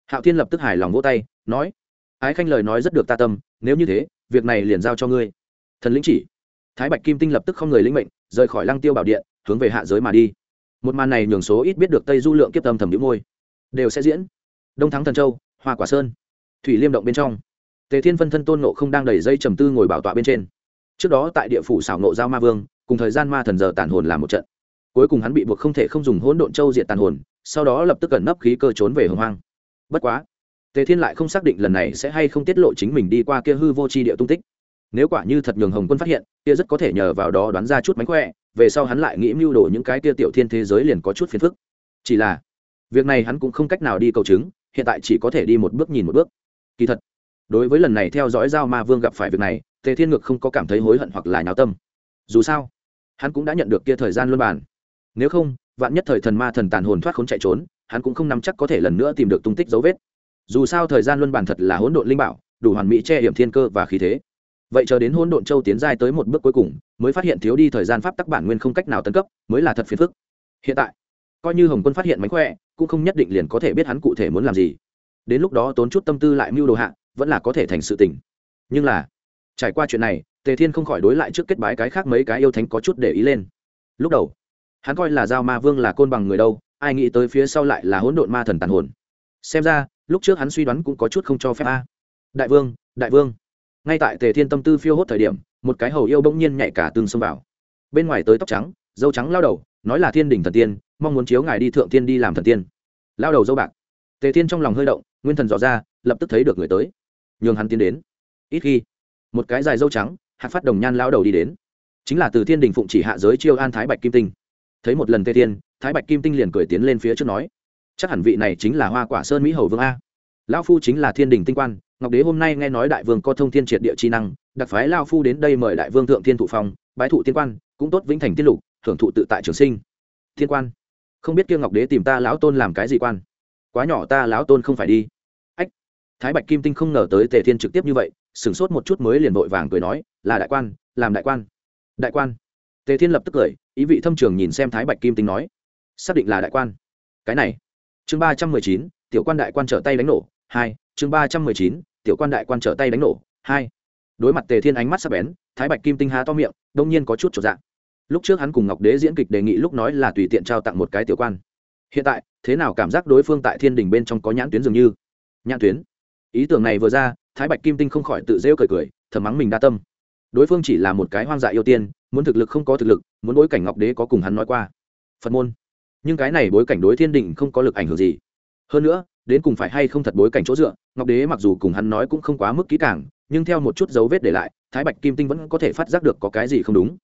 Hạo thiên lập tức hài lòng vỗ tay, nói, ái khanh lời nói rất được ta tâm, nếu như thế, việc này liền giao cho ngươi. Thần lĩnh chỉ. Thái bạch kim tinh lập tức không người lĩnh mệnh, rời khỏi lăng tiêu bảo điện, hướng về hạ giới mà đi. Một màn này nhường số ít biết được tây du lượng kiếp tâm thầm đĩu môi đều sẽ diễn. Đông thắng thần châu, hoa quả sơn, thủy liêm động bên trong. Tề thiên phân thân tôn nộ không đang đẩy dây trầm tư ngồi bảo tọa bên trên. Trước đó tại địa phủ xảo nộ giao ma vương, cùng thời gian ma thần giờ tàn hồn làm một trận. Cuối cùng hắn bị buộc không thể không dùng hỗn độn châu diện tàn hồn, sau đó lập tức cẩn nấp khí cơ trốn về hồng hoang. Bất quá, tề thiên lại không xác định lần này sẽ hay không tiết lộ chính mình đi qua kia hư vô c h i địa tung tích. Nếu quả như thật nhường hồng quân phát hiện, kia rất có thể nhờ vào đó đoán ra chút mánh khỏe, về sau hắn lại nghĩ mưu đồ những cái kia tiểu thiên thế giới liền có chút phiền phức. Chỉ là việc này hắn cũng không cách nào đi cầu chứng, hiện tại chỉ có thể đi một bước nhìn một bước. Kỳ thật, đối với lần này theo dõi giao ma vương gặp phải việc này, tề thiên ngược không có cảm thấy hối hận hoặc là nháo tâm. Dù sao, hắn cũng đã nhận được kia thời gian luân bản nếu không, vạn nhất thời thần ma thần tàn hồn thoát khốn chạy trốn, hắn cũng không nắm chắc có thể lần nữa tìm được tung tích dấu vết. Dù sao thời gian luân bản thật là hỗn độn linh bảo, đủ hoàn mỹ che hiểm thiên cơ và khí thế. Vậy chờ đến hỗn độn châu tiến giai tới một bước cuối cùng, mới phát hiện thiếu đi thời gian pháp tắc bản nguyên không cách nào tấn cấp, mới là thật phiền phức. Hiện tại coi như hồng quân phát hiện mánh khỏe, cũng không nhất định liền có thể biết hắn cụ thể muốn làm gì. Đến lúc đó tốn chút tâm tư lại mưu đồ hạ, vẫn là có thể thành sự tình. Nhưng là, trải qua chuyện này, tề thiên không khỏi đối lại trước kết bái cái khác mấy cái yêu thánh có chút để ý lên. Lúc đầu, hắn coi là giao ma vương là côn bằng người đâu, ai nghĩ tới phía sau lại là hỗn độn ma thần tàn hồn. Xem ra, lúc trước hắn suy đoán cũng có chút không cho phép a. Đại vương đại vương. Ngay tại tề thiên tâm tư phiêu hốt thời điểm, một cái hầu yêu bỗng nhiên nhảy cả tương xông vào. Bên ngoài tới tóc trắng, dâu trắng lao đầu, nói là thiên đình thần tiên mong muốn chiếu ngài đi thượng tiên đi làm thần tiên. Lao đầu dâu bạc. Tề thiên trong lòng hơi động, nguyên thần dò ra, lập tức thấy được người tới. Nhường hắn tiến đến. Ít khi, một cái dài dâu trắng, hạt phát đồng nhan lao đầu đi đến. Chính là từ thiên đình phụng chỉ hạ giới chiêu an thái bạch kim tinh. Thấy một lần tề thiên, thái bạch kim tinh liền cười tiến lên phía trước nói, chắc hẳn vị này chính là hoa quả sơn mỹ hầu vương a. Lão phu chính là thiên đình tinh quan, ngọc đế hôm nay nghe nói đại vương có thông thiên triệt địa chi năng, đặc phái lao phu đến đây mời đại vương thượng thiên thụ phong, bái thụ tiên quan, cũng tốt vĩnh thành tiết lục hưởng thụ tự tại trường sinh. Thiên quan? Không biết kia ngọc đế tìm ta lão tôn làm cái gì quan. Quá nhỏ ta lão tôn không phải đi. Ách. Thái bạch kim tinh không ngờ tới tề thiên trực tiếp như vậy, sửng sốt một chút mới liền vội vàng cười nói, là đại quan, làm đại quan. Đại quan? Tề thiên lập tức cười, ý vị thâm trường nhìn xem thái bạch kim tinh nói, xác định là đại quan. Cái này. Chương ba trăm mười chín, tiểu quan đại quan trở tay đánh nổ, hai, chương ba trăm mười chín, tiểu quan đại quan trở tay đánh nổ, hai. Đối mặt tề thiên ánh mắt sắp bén, thái bạch kim tinh há to miệng, đông nhiên có chút trọn dạng lúc trước hắn cùng ngọc đế diễn kịch đề nghị lúc nói là tùy tiện trao tặng một cái tiểu quan. Hiện tại, thế nào cảm giác đối phương tại thiên đình bên trong có nhãn tuyến dường như? Nhãn tuyến? Ý tưởng này vừa ra, thái bạch kim tinh không khỏi tự rêu cười cười, thầm mắng mình đa tâm. Đối phương chỉ là một cái hoang dại yêu tiên, muốn thực lực không có thực lực, muốn bối cảnh ngọc đế có cùng hắn nói qua. Phật môn. Nhưng cái này bối cảnh đối thiên đình không có lực ảnh hưởng gì. Hơn nữa, đến cùng phải hay không thật bối cảnh chỗ dựa, ngọc đế mặc dù cùng hắn nói cũng không quá mức kỹ càng, nhưng theo một chút dấu vết để lại, thái bạch kim tinh vẫn có thể phát giác được có cái gì không đúng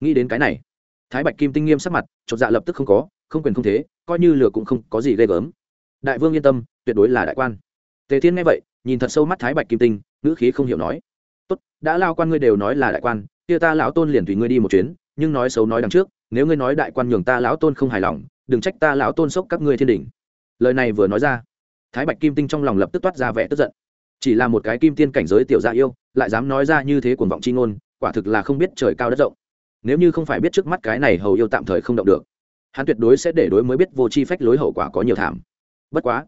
nghĩ đến cái này, thái bạch kim tinh nghiêm sắc mặt, chột dạ lập tức không có, không quyền không thế, coi như lừa cũng không có gì ghê gớm. Đại vương yên tâm, tuyệt đối là đại quan. Tề thiên nghe vậy, nhìn thật sâu mắt thái bạch kim tinh, ngữ khí không hiểu nói, tốt, đã lao quan ngươi đều nói là đại quan, kia ta lão tôn liền tùy ngươi đi một chuyến, nhưng nói xấu nói đằng trước, nếu ngươi nói đại quan nhường ta lão tôn không hài lòng, đừng trách ta lão tôn sốc các ngươi thiên đình lời này vừa nói ra, thái bạch kim tinh trong lòng lập tức toát ra vẻ tức giận. Chỉ là một cái kim tiên cảnh giới tiểu gia yêu, lại dám nói ra như thế cuồng vọng chi ngôn, quả thực là không biết trời cao đất rộng nếu như không phải biết trước mắt cái này hầu yêu tạm thời không động được, hắn tuyệt đối sẽ để đối mới biết vô chi phách lối hậu quả có nhiều thảm. Bất quá,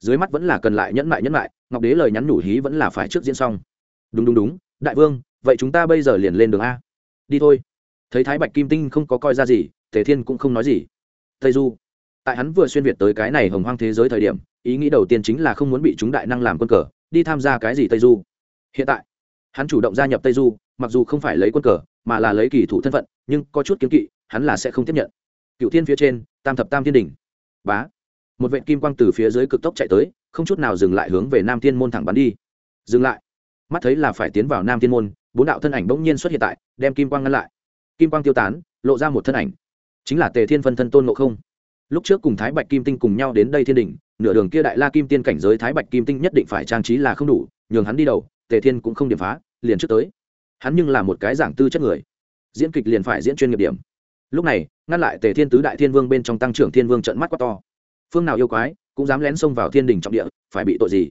dưới mắt vẫn là cần lại nhẫn mại nhẫn mại, ngọc đế lời nhắn nhủ hí vẫn là phải trước diễn xong. Đúng đúng đúng, đại vương, vậy chúng ta bây giờ liền lên đường a. Đi thôi. Thấy thái bạch kim tinh không có coi ra gì, tề thiên cũng không nói gì. Tây du, tại hắn vừa xuyên việt tới cái này hồng hoang thế giới thời điểm, ý nghĩ đầu tiên chính là không muốn bị chúng đại năng làm quân cờ, đi tham gia cái gì tây du. Hiện tại, hắn chủ động gia nhập tây du, mặc dù không phải lấy quân cờ mà là lấy kỳ thủ thân phận, nhưng có chút kiếm kỵ, hắn là sẽ không tiếp nhận. Cựu thiên phía trên, tam thập tam thiên đình bá. Một vệ kim quang từ phía dưới cực tốc chạy tới, không chút nào dừng lại hướng về nam thiên môn thẳng bắn đi. Dừng lại. Mắt thấy là phải tiến vào nam thiên môn, bốn đạo thân ảnh bỗng nhiên xuất hiện tại, đem kim quang ngăn lại. Kim quang tiêu tán, lộ ra một thân ảnh. Chính là tề thiên phân thân tôn ngộ không. Lúc trước cùng thái bạch kim tinh cùng nhau đến đây thiên đình nửa đường kia đại la kim tiên cảnh giới thái bạch kim tinh nhất định phải trang trí là không đủ, nhường hắn đi đầu, tề thiên cũng không điểm phá, liền trước tới hắn nhưng là một cái giảng tư chất người. Diễn kịch liền phải diễn chuyên nghiệp điểm. Lúc này, ngăn lại tề thiên tứ đại thiên vương bên trong tăng trưởng thiên vương trận mắt quá to. Phương nào yêu quái, cũng dám lén xông vào thiên đình trọng địa, phải bị tội gì?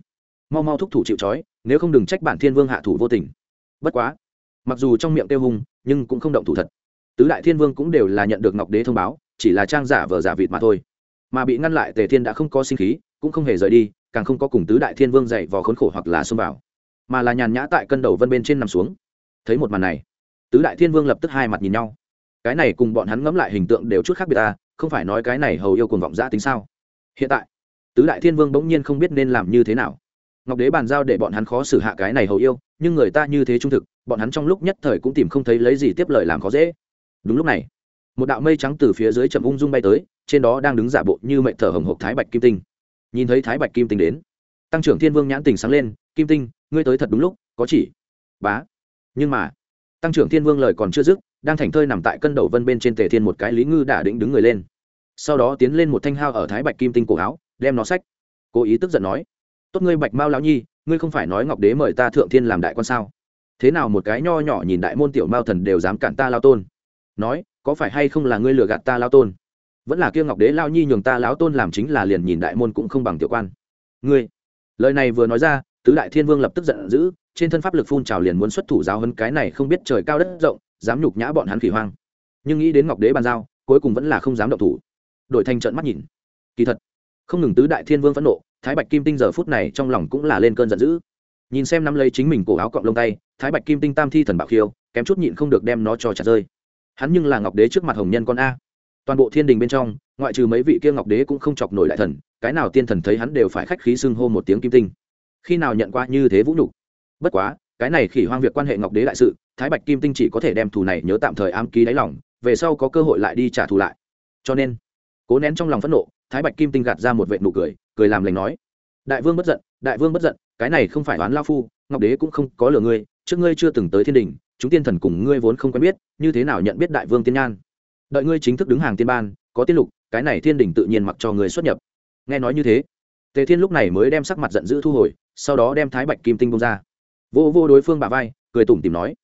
Mau mau thúc thủ chịu trói, nếu không đừng trách bản thiên vương hạ thủ vô tình. Bất quá, mặc dù trong miệng tiêu hung, nhưng cũng không động thủ thật. Tứ đại thiên vương cũng đều là nhận được ngọc đế thông báo, chỉ là trang giả vờ giả vịt mà thôi. Mà bị ngăn lại tề thiên đã không có sinh khí, cũng không hề rời đi, càng không có cùng tứ đại thiên vương dậy vò khốn khổ hoặc là xông vào. Mà là nhàn nhã tại cân đầu vân bên trên nằm xuống thấy một màn này, tứ đại thiên vương lập tức hai mặt nhìn nhau. Cái này cùng bọn hắn ngẫm lại hình tượng đều chút khác biệt ta không phải nói cái này hầu yêu cùng vọng giã tính sao? Hiện tại, tứ đại thiên vương bỗng nhiên không biết nên làm như thế nào. Ngọc đế bàn giao để bọn hắn khó xử hạ cái này hầu yêu, nhưng người ta như thế trung thực, bọn hắn trong lúc nhất thời cũng tìm không thấy lấy gì tiếp lời làm khó dễ. Đúng lúc này, một đạo mây trắng từ phía dưới chậm ung dung bay tới, trên đó đang đứng giả bộ như mệnh thở hồng hộc thái bạch kim tinh. Nhìn thấy thái bạch kim tinh đến, tăng trưởng thiên vương nhãn tình sáng lên, kim tinh, ngươi tới thật đúng lúc, có chỉ. Bá nhưng mà, tăng trưởng thiên vương lời còn chưa dứt, đang thành thơi nằm tại cân đầu vân bên trên tề thiên một cái lý ngư đả định đứng người lên. Sau đó tiến lên một thanh hao ở thái bạch kim tinh cổ áo, đem nó sách cố ý tức giận nói, tốt ngươi bạch mao lão nhi, ngươi không phải nói ngọc đế mời ta thượng thiên làm đại quan sao? Thế nào một cái nho nhỏ nhìn đại môn tiểu mao thần đều dám cản ta lao tôn? Nói, có phải hay không là ngươi lừa gạt ta lao tôn? Vẫn là kia ngọc đế lao nhi nhường ta lão tôn làm chính là liền nhìn đại môn cũng không bằng tiểu quan. Ngươi? Lời này vừa nói ra tứ đại thiên vương lập tức giận dữ, trên thân pháp lực phun trào liền muốn xuất thủ giáo hơn cái này không biết trời cao đất rộng, dám nhục nhã bọn hắn khỉ hoang. Nhưng nghĩ đến ngọc đế bàn giao, cuối cùng vẫn là không dám động thủ. Đổi thành trận mắt nhìn. Kỳ thật, không ngừng tứ đại thiên vương phẫn nộ, thái bạch kim tinh giờ phút này trong lòng cũng là lên cơn giận dữ. Nhìn xem năm lấy chính mình cổ áo cọng lông tay, thái bạch kim tinh tam thi thần bạo khiêu, kém chút nhịn không được đem nó cho trả rơi. Hắn nhưng là ngọc đế trước mặt hồng nhân con a. Toàn bộ thiên đình bên trong, ngoại trừ mấy vị kia ngọc đế cũng không chọc nổi đại thần, cái nào tiên thần thấy hắn đều phải khách khí xưng hô một tiếng kim tinh khi nào nhận qua như thế vũ nhục? Bất quá, cái này khỉ hoang việc quan hệ ngọc đế đại sự, thái bạch kim tinh chỉ có thể đem thù này nhớ tạm thời ám ký đáy lòng, về sau có cơ hội lại đi trả thù lại. Cho nên, cố nén trong lòng phẫn nộ, thái bạch kim tinh gạt ra một vệ nụ cười cười làm lành nói, đại vương bất giận, đại vương bất giận, cái này không phải oán lao phu, ngọc đế cũng không có lừa ngươi, trước ngươi chưa từng tới thiên đình, chúng tiên thần cùng ngươi vốn không quen biết, như thế nào nhận biết đại vương tiên nhan? Đợi ngươi chính thức đứng hàng tiên ban, có tiết lục, cái này thiên đình tự nhiên mặc cho người xuất nhập. Nghe nói như thế tề thiên lúc này mới đem sắc mặt giận dữ thu hồi, sau đó đem thái bạch kim tinh bông ra. Vô vô đối phương bà vai, cười tủm tìm nói,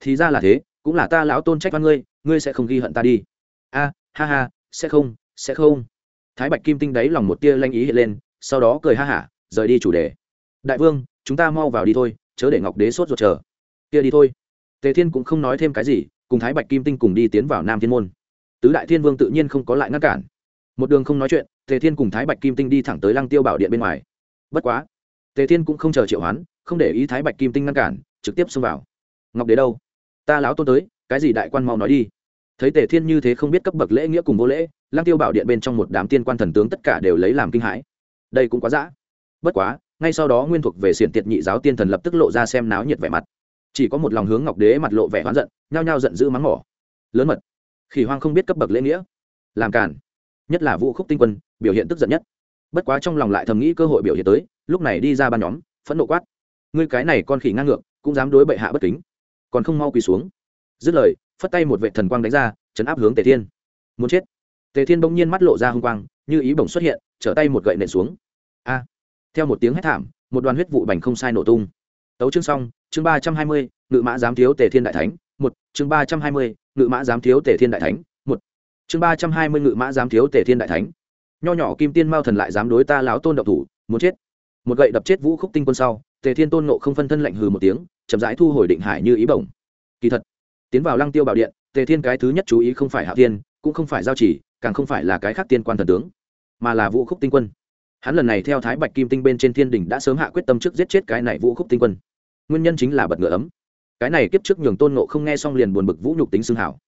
thì ra là thế, cũng là ta lão tôn trách văn ngươi ngươi sẽ không ghi hận ta đi. A, ha ha, sẽ không sẽ không. Thái bạch kim tinh đáy lòng một tia lanh ý hiện lên, sau đó cười ha hả, rời đi chủ đề. Đại vương, chúng ta mau vào đi thôi, chớ để ngọc đế sốt ruột chờ. Kia đi thôi. Tề thiên cũng không nói thêm cái gì, cùng thái bạch kim tinh cùng đi tiến vào nam thiên môn. Tứ đại thiên vương tự nhiên không có lại ngăn cản một đường không nói chuyện, tề thiên cùng thái bạch kim tinh đi thẳng tới lăng tiêu bảo điện bên ngoài. Bất quá, tề thiên cũng không chờ triệu hoán, không để ý thái bạch kim tinh ngăn cản, trực tiếp xông vào. Ngọc đế đâu? Ta láo tôn tới, cái gì đại quan mau nói đi. Thấy tề thiên như thế không biết cấp bậc lễ nghĩa cùng vô lễ, lăng tiêu bảo điện bên trong một đám tiên quan thần tướng tất cả đều lấy làm kinh hãi. Đây cũng quá dã. Bất quá, ngay sau đó nguyên thuộc về xiển tiệt nhị giáo tiên thần lập tức lộ ra xem náo nhiệt vẻ mặt. Chỉ có một lòng hướng ngọc đế mặt lộ vẻ hoán giận, nhao nhao giận dữ mắng mỏ. Lớn mật. Khỉ hoang không biết cấp bậc lễ nghĩa. Làm cản nhất là vũ khúc tinh quân, biểu hiện tức giận nhất. Bất quá trong lòng lại thầm nghĩ cơ hội biểu hiện tới, lúc này đi ra ban nhóm, phẫn nộ quát. Ngươi cái này con khỉ ngang ngược, cũng dám đối bệ hạ bất kính. Còn không mau quỳ xuống. Dứt lời, phất tay một vệ thần quang đánh ra, chấn áp hướng tề thiên. Muốn chết. Tề thiên bỗng nhiên mắt lộ ra h ư n g quang, như ý bổng xuất hiện, trở tay một gậy nện xuống. A. Theo một tiếng hét thảm, một đoàn huyết vụ bành không sai nổ tung. Tấu chương xong, chương ba trăm hai mươi, ngự mã giám thiếu tề thiên đại thánh. Một, chương ba trăm hai mươi, ngự mã giám thiếu tề thiên đại thánh chương ba trăm hai mươi ngự mã dám thiếu tề thiên đại thánh. Nho nhỏ kim tiên mao thần lại dám đối ta láo tôn độc thủ, muốn chết. Một gậy đập chết vũ khúc tinh quân sau, tề thiên tôn nộ không phân thân lạnh hừ một tiếng, chậm rãi thu hồi định hải như ý bổng. Kỳ thật, tiến vào lăng tiêu bảo điện, tề thiên cái thứ nhất chú ý không phải hạ tiên, cũng không phải giao chỉ, càng không phải là cái khác tiên quan thần tướng, mà là vũ khúc tinh quân. Hắn lần này theo thái bạch kim tinh bên trên thiên đình đã sớm hạ quyết tâm trước giết chết cái này vũ khúc tinh quân. Nguyên nhân chính là bật ngựa ấm. Cái này kiếp trước nhường tôn nộ không nghe xong liền buồn bực vũ nhục tính xương hảo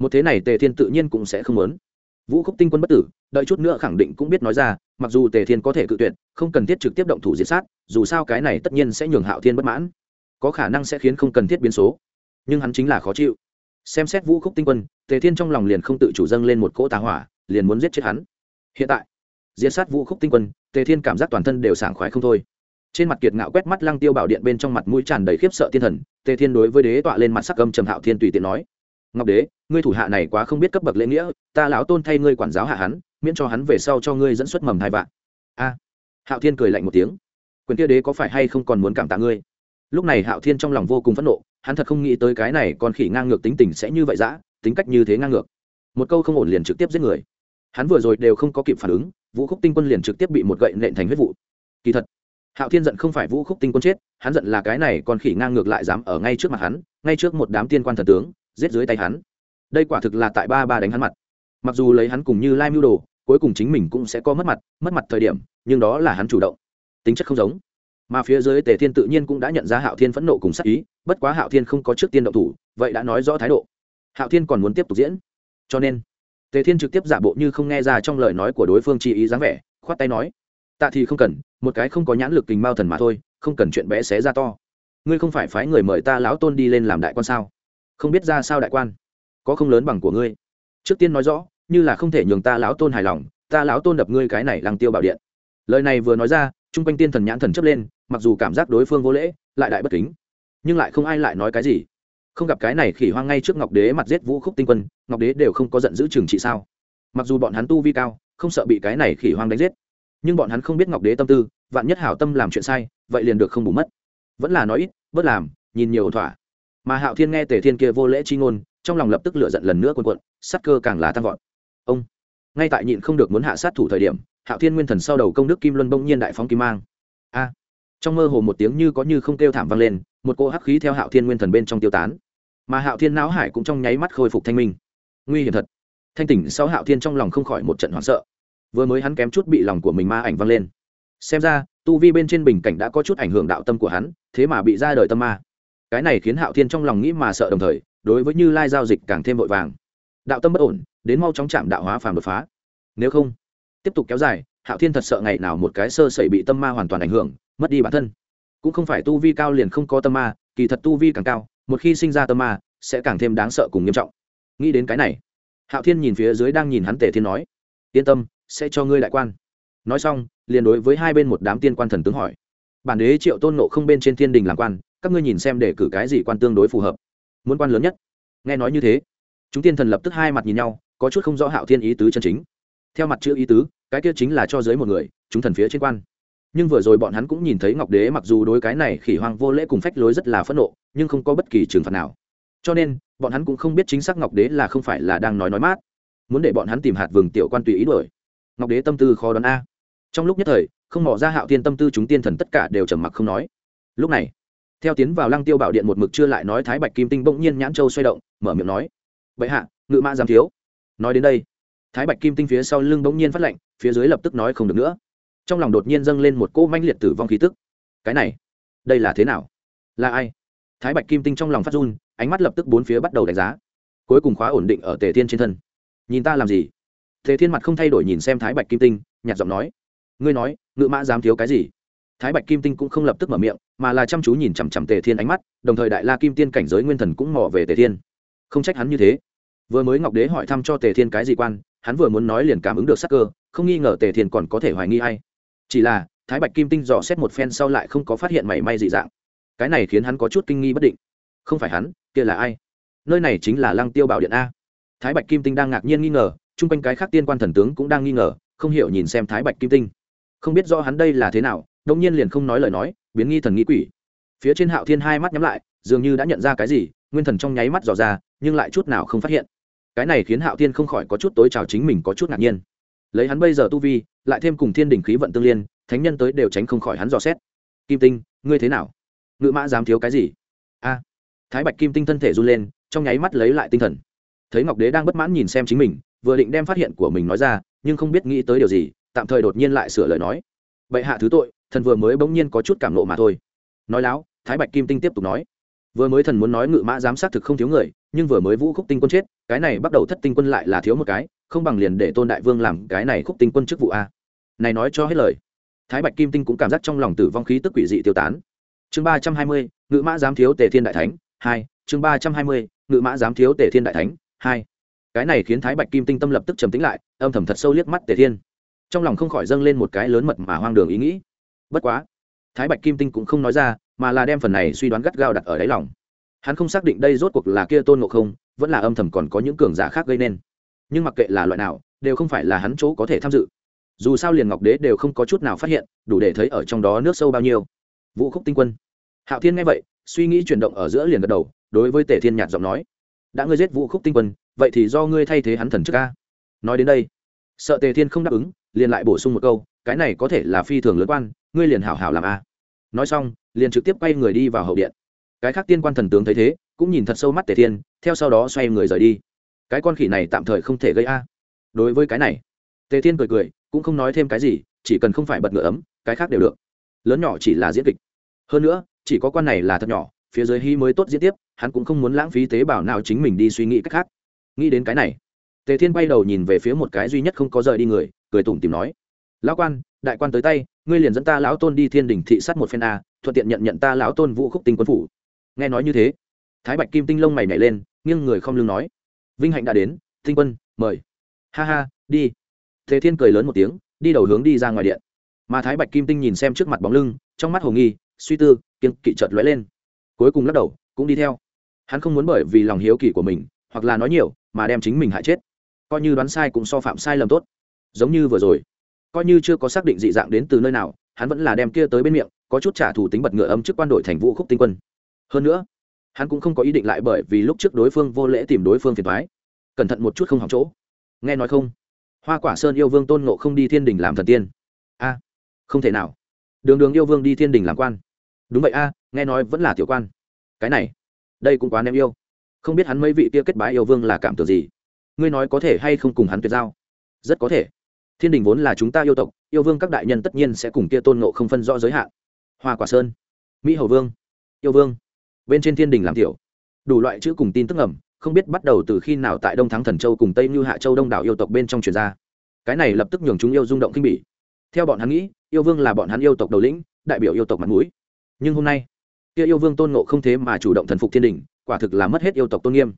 một thế này tề thiên tự nhiên cũng sẽ không muốn. Vũ khúc tinh quân bất tử, đợi chút nữa khẳng định cũng biết nói ra, mặc dù tề thiên có thể cự tuyệt, không cần thiết trực tiếp động thủ diệt sát, dù sao cái này tất nhiên sẽ nhường hạo thiên bất mãn. Có khả năng sẽ khiến không cần thiết biến số. Nhưng hắn chính là khó chịu. Xem xét vũ khúc tinh quân, tề thiên trong lòng liền không tự chủ dâng lên một cỗ tà hỏa, liền muốn giết chết hắn. Hiện tại, diệt sát vũ khúc tinh quân, tề thiên cảm giác toàn thân đều sảng khoái không thôi. Trên mặt kiệt ngạo quét mắt lăng tiêu bảo điện bên trong mặt mũi tràn đầy khiếp sợ thiên thần, tề thiên đối với đế tọa lên mặt sắc âm trầm hạo thiên tùy tiện nói ngọc đế, ngươi thủ hạ này quá không biết cấp bậc lễ nghĩa, ta lão tôn thay ngươi quản giáo hạ hắn, miễn cho hắn về sau cho ngươi dẫn xuất mầm hai vạn. A. Hạo thiên cười lạnh một tiếng. Quyền kia đế có phải hay không còn muốn cảm tạ ngươi? Lúc này hạo thiên trong lòng vô cùng phẫn nộ, hắn thật không nghĩ tới cái này còn khỉ ngang ngược tính tình sẽ như vậy dã, tính cách như thế ngang ngược. Một câu không ổn liền trực tiếp giết người. Hắn vừa rồi đều không có kịp phản ứng, vũ khúc tinh quân liền trực tiếp bị một gậy nện thành huyết vụ. Kỳ thật, hạo thiên giận không phải vũ khúc tinh quân chết, hắn giận là cái này còn khỉ ngang ngược lại dám ở ngay trước mặt hắn, ngay trước một đám tiên quan thần tướng giết dưới tay hắn. Đây quả thực là tại ba ba đánh hắn mặt. Mặc dù lấy hắn cùng như lai mưu đồ, cuối cùng chính mình cũng sẽ có mất mặt mất mặt thời điểm, nhưng đó là hắn chủ động. Tính chất không giống. Mà phía dưới tề thiên tự nhiên cũng đã nhận ra hạo thiên phẫn nộ cùng sắc ý, bất quá hạo thiên không có trước tiên động thủ, vậy đã nói rõ thái độ. Hạo thiên còn muốn tiếp tục diễn. Cho nên, tề thiên trực tiếp giả bộ như không nghe ra trong lời nói của đối phương chi ý dáng vẻ, khoát tay nói, tạ thì không cần, một cái không có nhãn lực tình mao thần mà thôi, không cần chuyện bé xé ra to. Ngươi không phải phái người mời ta lão tôn đi lên làm đại quan sao? Không biết ra sao đại quan. Có không lớn bằng của ngươi. Trước tiên nói rõ, như là không thể nhường ta lão tôn hài lòng, ta lão tôn đập ngươi cái này lăng tiêu bảo điện. Lời này vừa nói ra chung quanh tiên thần nhãn thần chấp lên, mặc dù cảm giác đối phương vô lễ, lại đại bất kính. Nhưng lại không ai lại nói cái gì. Không gặp cái này khỉ hoang ngay trước ngọc đế mặt giết vũ khúc tinh quân, ngọc đế đều không có giận giữ trường trị sao. Mặc dù bọn hắn tu vi cao, không sợ bị cái này khỉ hoang đánh giết. Nhưng bọn hắn không biết ngọc đế tâm tư, vạn nhất hảo tâm làm chuyện sai, vậy liền được không bù mất. Vẫn là nói ít, bớt làm, nhìn nhiều thỏa mà hạo thiên nghe tề thiên kia vô lễ chi ngôn, trong lòng lập tức lửa giận lần nữa quần quận sát cơ càng là tăng vọt. Ông, ngay tại nhịn không được muốn hạ sát thủ thời điểm, hạo thiên nguyên thần sau đầu công đức kim luân bỗng nhiên đại phóng kim mang. A! Trong mơ hồ một tiếng như có như không kêu thảm vang lên, một cỗ hắc khí theo hạo thiên nguyên thần bên trong tiêu tán. Mà hạo thiên não hải cũng trong nháy mắt khôi phục thanh minh. Nguy hiểm thật. Thanh tỉnh sau hạo thiên trong lòng không khỏi một trận hoảng sợ. Vừa mới hắn kém chút bị lòng của mình ma ảnh vang lên. Xem ra, tu vi bên trên bình cảnh đã có chút ảnh hưởng đạo tâm của hắn, thế mà bị ra đời tâm ma cái này khiến hạo thiên trong lòng nghĩ mà sợ đồng thời, đối với như lai giao dịch càng thêm vội vàng. Đạo tâm bất ổn, đến mau chóng chạm đạo hóa phàm đột phá. Nếu không, tiếp tục kéo dài, hạo thiên thật sợ ngày nào một cái sơ sẩy bị tâm ma hoàn toàn ảnh hưởng, mất đi bản thân. Cũng không phải tu vi cao liền không có tâm ma, kỳ thật tu vi càng cao, một khi sinh ra tâm ma, sẽ càng thêm đáng sợ cùng nghiêm trọng. Nghĩ đến cái này, hạo thiên nhìn phía dưới đang nhìn hắn tề thiên nói, yên tâm, sẽ cho ngươi đại quan. Nói xong, liền đối với hai bên một đám tiên quan thần tướng hỏi. Bản đế triệu tôn nộ không bên trên thiên đình làm quan các ngươi nhìn xem để cử cái gì quan tương đối phù hợp. Muốn quan lớn nhất. Nghe nói như thế, chúng tiên thần lập tức hai mặt nhìn nhau, có chút không rõ hạo thiên ý tứ chân chính. Theo mặt chữ ý tứ, cái kia chính là cho dưới một người, chúng thần phía trên quan. Nhưng vừa rồi bọn hắn cũng nhìn thấy ngọc đế mặc dù đối cái này khỉ hoang vô lễ cùng phách lối rất là phẫn nộ, nhưng không có bất kỳ trừng phạt nào. Cho nên, bọn hắn cũng không biết chính xác ngọc đế là không phải là đang nói nói mát. Muốn để bọn hắn tìm hạt vừng tiểu quan tùy ý đổi. ngọc đế tâm tư khó đoán a. Trong lúc nhất thời, không mỏ ra hạo thiên tâm tư chúng tiên thần tất cả đều trầm mặc không nói. Lúc này theo tiến vào lăng tiêu bảo điện một mực chưa lại nói thái bạch kim tinh bỗng nhiên nhãn châu xoay động, mở miệng nói vậy hạ, ngự mã giám thiếu. Nói đến đây, thái bạch kim tinh phía sau lưng bỗng nhiên phát lệnh phía dưới lập tức nói không được nữa. Trong lòng đột nhiên dâng lên một cỗ manh liệt tử vong khí tức. Cái này, đây là thế nào? Là ai? Thái bạch kim tinh trong lòng phát run, ánh mắt lập tức bốn phía bắt đầu đánh giá. Cuối cùng khóa ổn định ở tề thiên trên thân. Nhìn ta làm gì? Tề thiên mặt không thay đổi nhìn xem thái bạch kim tinh, nhạt giọng nói, ngươi nói, ngự mã dám thiếu cái gì? Thái bạch kim tinh cũng không lập tức mở miệng, mà là chăm chú nhìn chằm chằm tề thiên ánh mắt, đồng thời đại la kim tiên cảnh giới nguyên thần cũng mò về tề thiên. Không trách hắn như thế. Vừa mới ngọc đế hỏi thăm cho tề thiên cái gì quan, hắn vừa muốn nói liền cảm ứng được sắc cơ, không nghi ngờ tề thiên còn có thể hoài nghi hay chỉ là, thái bạch kim tinh dò xét một phen sau lại không có phát hiện mảy may dị dạng. Cái này khiến hắn có chút kinh nghi bất định. Không phải hắn, kia là ai? Nơi này chính là lăng tiêu bảo điện a. Thái bạch kim tinh đang ngạc nhiên nghi ngờ, chung quanh cái khác tiên quan thần tướng cũng đang nghi ngờ, không hiểu nhìn xem thái bạch kim tinh. Không biết rõ hắn đây là thế nào đông nhiên liền không nói lời nói, biến nghi thần nghi quỷ. Phía trên hạo thiên hai mắt nhắm lại, dường như đã nhận ra cái gì, nguyên thần trong nháy mắt dò ra, nhưng lại chút nào không phát hiện. Cái này khiến hạo thiên không khỏi có chút tối trào chính mình có chút ngạc nhiên. Lấy hắn bây giờ tu vi, lại thêm cùng thiên đình khí vận tương liên, thánh nhân tới đều tránh không khỏi hắn dò xét. Kim tinh, ngươi thế nào? Ngự mã dám thiếu cái gì? A. Thái bạch kim tinh thân thể run lên, trong nháy mắt lấy lại tinh thần. Thấy ngọc đế đang bất mãn nhìn xem chính mình, vừa định đem phát hiện của mình nói ra, nhưng không biết nghĩ tới điều gì, tạm thời đột nhiên lại sửa lời nói. Bệ hạ thứ tội thần vừa mới bỗng nhiên có chút cảm nộ mà thôi. Nói láo, thái bạch kim tinh tiếp tục nói, vừa mới thần muốn nói ngự mã giám sát thực không thiếu người, nhưng vừa mới vũ khúc tinh quân chết, cái này bắt đầu thất tinh quân lại là thiếu một cái, không bằng liền để tôn đại vương làm cái này khúc tinh quân chức vụ a. Này nói cho hết lời. Thái bạch kim tinh cũng cảm giác trong lòng tử vong khí tức quỷ dị tiêu tán. Chương ba trăm hai mươi, ngự mã giám thiếu tề thiên đại thánh, hai, chương ba trăm hai mươi, ngự mã giám thiếu tề thiên đại thánh, hai. Cái này khiến thái bạch kim tinh tâm lập tức trầm tính lại, âm thầm thật sâu liếc mắt tề thiên. Trong lòng không khỏi dâng lên một cái lớn mật mà hoang đường ý nghĩ bất quá, thái bạch kim tinh cũng không nói ra, mà là đem phần này suy đoán gắt gao đặt ở đáy lòng. Hắn không xác định đây rốt cuộc là kia tôn ngộ không, vẫn là âm thầm còn có những cường giả khác gây nên. Nhưng mặc kệ là loại nào, đều không phải là hắn chỗ có thể tham dự. Dù sao liền ngọc đế đều không có chút nào phát hiện, đủ để thấy ở trong đó nước sâu bao nhiêu. Vũ khúc tinh quân. Hạo thiên nghe vậy, suy nghĩ chuyển động ở giữa liền gật đầu, đối với tề thiên nhạt giọng nói, đã ngươi giết vũ khúc tinh quân, vậy thì do ngươi thay thế hắn thần trước ca nói đến đây, sợ tề thiên không đáp ứng, liền lại bổ sung một câu cái này có thể là phi thường lớn quan, ngươi liền hảo hảo làm a. Nói xong, liền trực tiếp quay người đi vào hậu điện. Cái khác tiên quan thần tướng thấy thế, cũng nhìn thật sâu mắt tề thiên, theo sau đó xoay người rời đi. Cái con khỉ này tạm thời không thể gây a. Đối với cái này, tề thiên cười cười, cũng không nói thêm cái gì, chỉ cần không phải bật ngựa ấm, cái khác đều được. Lớn nhỏ chỉ là diễn kịch. Hơn nữa, chỉ có quan này là thật nhỏ, phía dưới hy mới tốt diễn tiếp, hắn cũng không muốn lãng phí tế bào nào chính mình đi suy nghĩ cách khác. Nghĩ đến cái này, tề thiên bay đầu nhìn về phía một cái duy nhất không có rời đi người, cười tủm tìm nói lão quan, đại quan tới tay, ngươi liền dẫn ta lão tôn đi thiên đình thị sát một phen a, thuận tiện nhận nhận ta lão tôn vũ khúc tinh quân phủ. Nghe nói như thế, thái bạch kim tinh lông mày nhảy lên, nghiêng người không lưng nói. Vinh hạnh đã đến, tinh quân, mời. Ha ha, đi. Thế thiên cười lớn một tiếng, đi đầu hướng đi ra ngoài điện. Mà thái bạch kim tinh nhìn xem trước mặt bóng lưng, trong mắt hồ nghi, suy tư kiên kỵ chợt lóe lên. Cuối cùng lắc đầu, cũng đi theo. Hắn không muốn bởi vì lòng hiếu kỳ của mình, hoặc là nói nhiều, mà đem chính mình hại chết. Coi như đoán sai cũng so phạm sai lầm tốt. Giống như vừa rồi coi như chưa có xác định dị dạng đến từ nơi nào, hắn vẫn là đem kia tới bên miệng, có chút trả thù tính bật ngựa âm trước quan đội thành vũ khúc tinh quân. Hơn nữa, hắn cũng không có ý định lại bởi vì lúc trước đối phương vô lễ tìm đối phương phiền thoái cẩn thận một chút không hỏng chỗ. Nghe nói không? Hoa quả sơn yêu vương tôn nộ không đi thiên đình làm thần tiên. A, không thể nào. Đường đường yêu vương đi thiên đình làm quan. Đúng vậy a, nghe nói vẫn là tiểu quan. Cái này, đây cũng quá ném yêu. Không biết hắn mấy vị kia kết bái yêu vương là cảm tưởng gì? Ngươi nói có thể hay không cùng hắn tuyệt giao? Rất có thể thiên đình vốn là chúng ta yêu tộc, yêu vương các đại nhân tất nhiên sẽ cùng kia tôn ngộ không phân rõ giới hạn. Hoa quả sơn, mỹ hầu vương, yêu vương, bên trên thiên đình làm tiểu. Đủ loại chữ cùng tin tức ngầm, không biết bắt đầu từ khi nào tại đông thắng thần châu cùng tây như hạ châu đông đảo yêu tộc bên trong truyền ra. Cái này lập tức nhường chúng yêu rung động kinh bỉ. Theo bọn hắn nghĩ, yêu vương là bọn hắn yêu tộc đầu lĩnh, đại biểu yêu tộc mặt mũi. Nhưng hôm nay, kia yêu vương tôn ngộ không thế mà chủ động thần phục thiên đình, quả thực là mất hết yêu tộc tôn nghiêm.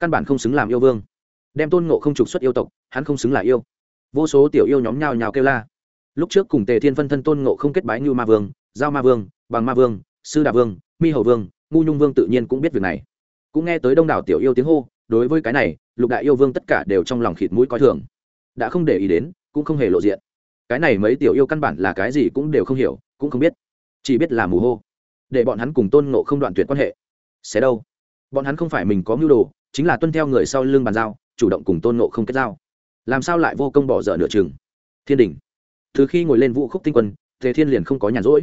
Căn bản không xứng làm yêu vương. Đem tôn ngộ không trục xuất yêu tộc, hắn không xứng là yêu vô số tiểu yêu nhóm nhào nhào kêu la. Lúc trước cùng tề thiên phân thân tôn ngộ không kết bái như ma vương, giao ma vương, bằng ma vương, sư đà vương, mi hầu vương, ngu nhung vương tự nhiên cũng biết việc này. Cũng nghe tới đông đảo tiểu yêu tiếng hô, đối với cái này, lục đại yêu vương tất cả đều trong lòng khịt mũi coi thường. Đã không để ý đến, cũng không hề lộ diện. Cái này mấy tiểu yêu căn bản là cái gì cũng đều không hiểu, cũng không biết. Chỉ biết là mù hô. Để bọn hắn cùng tôn nộ không đoạn tuyệt quan hệ. Xé đâu? Bọn hắn không phải mình có mưu đồ, chính là tuân theo người sau lưng bàn giao, chủ động cùng tôn nộ không kết giao làm sao lại vô công bỏ dở nửa chừng? Thiên đình. Từ khi ngồi lên vũ khúc tinh quân, tề thiên liền không có nhàn rỗi.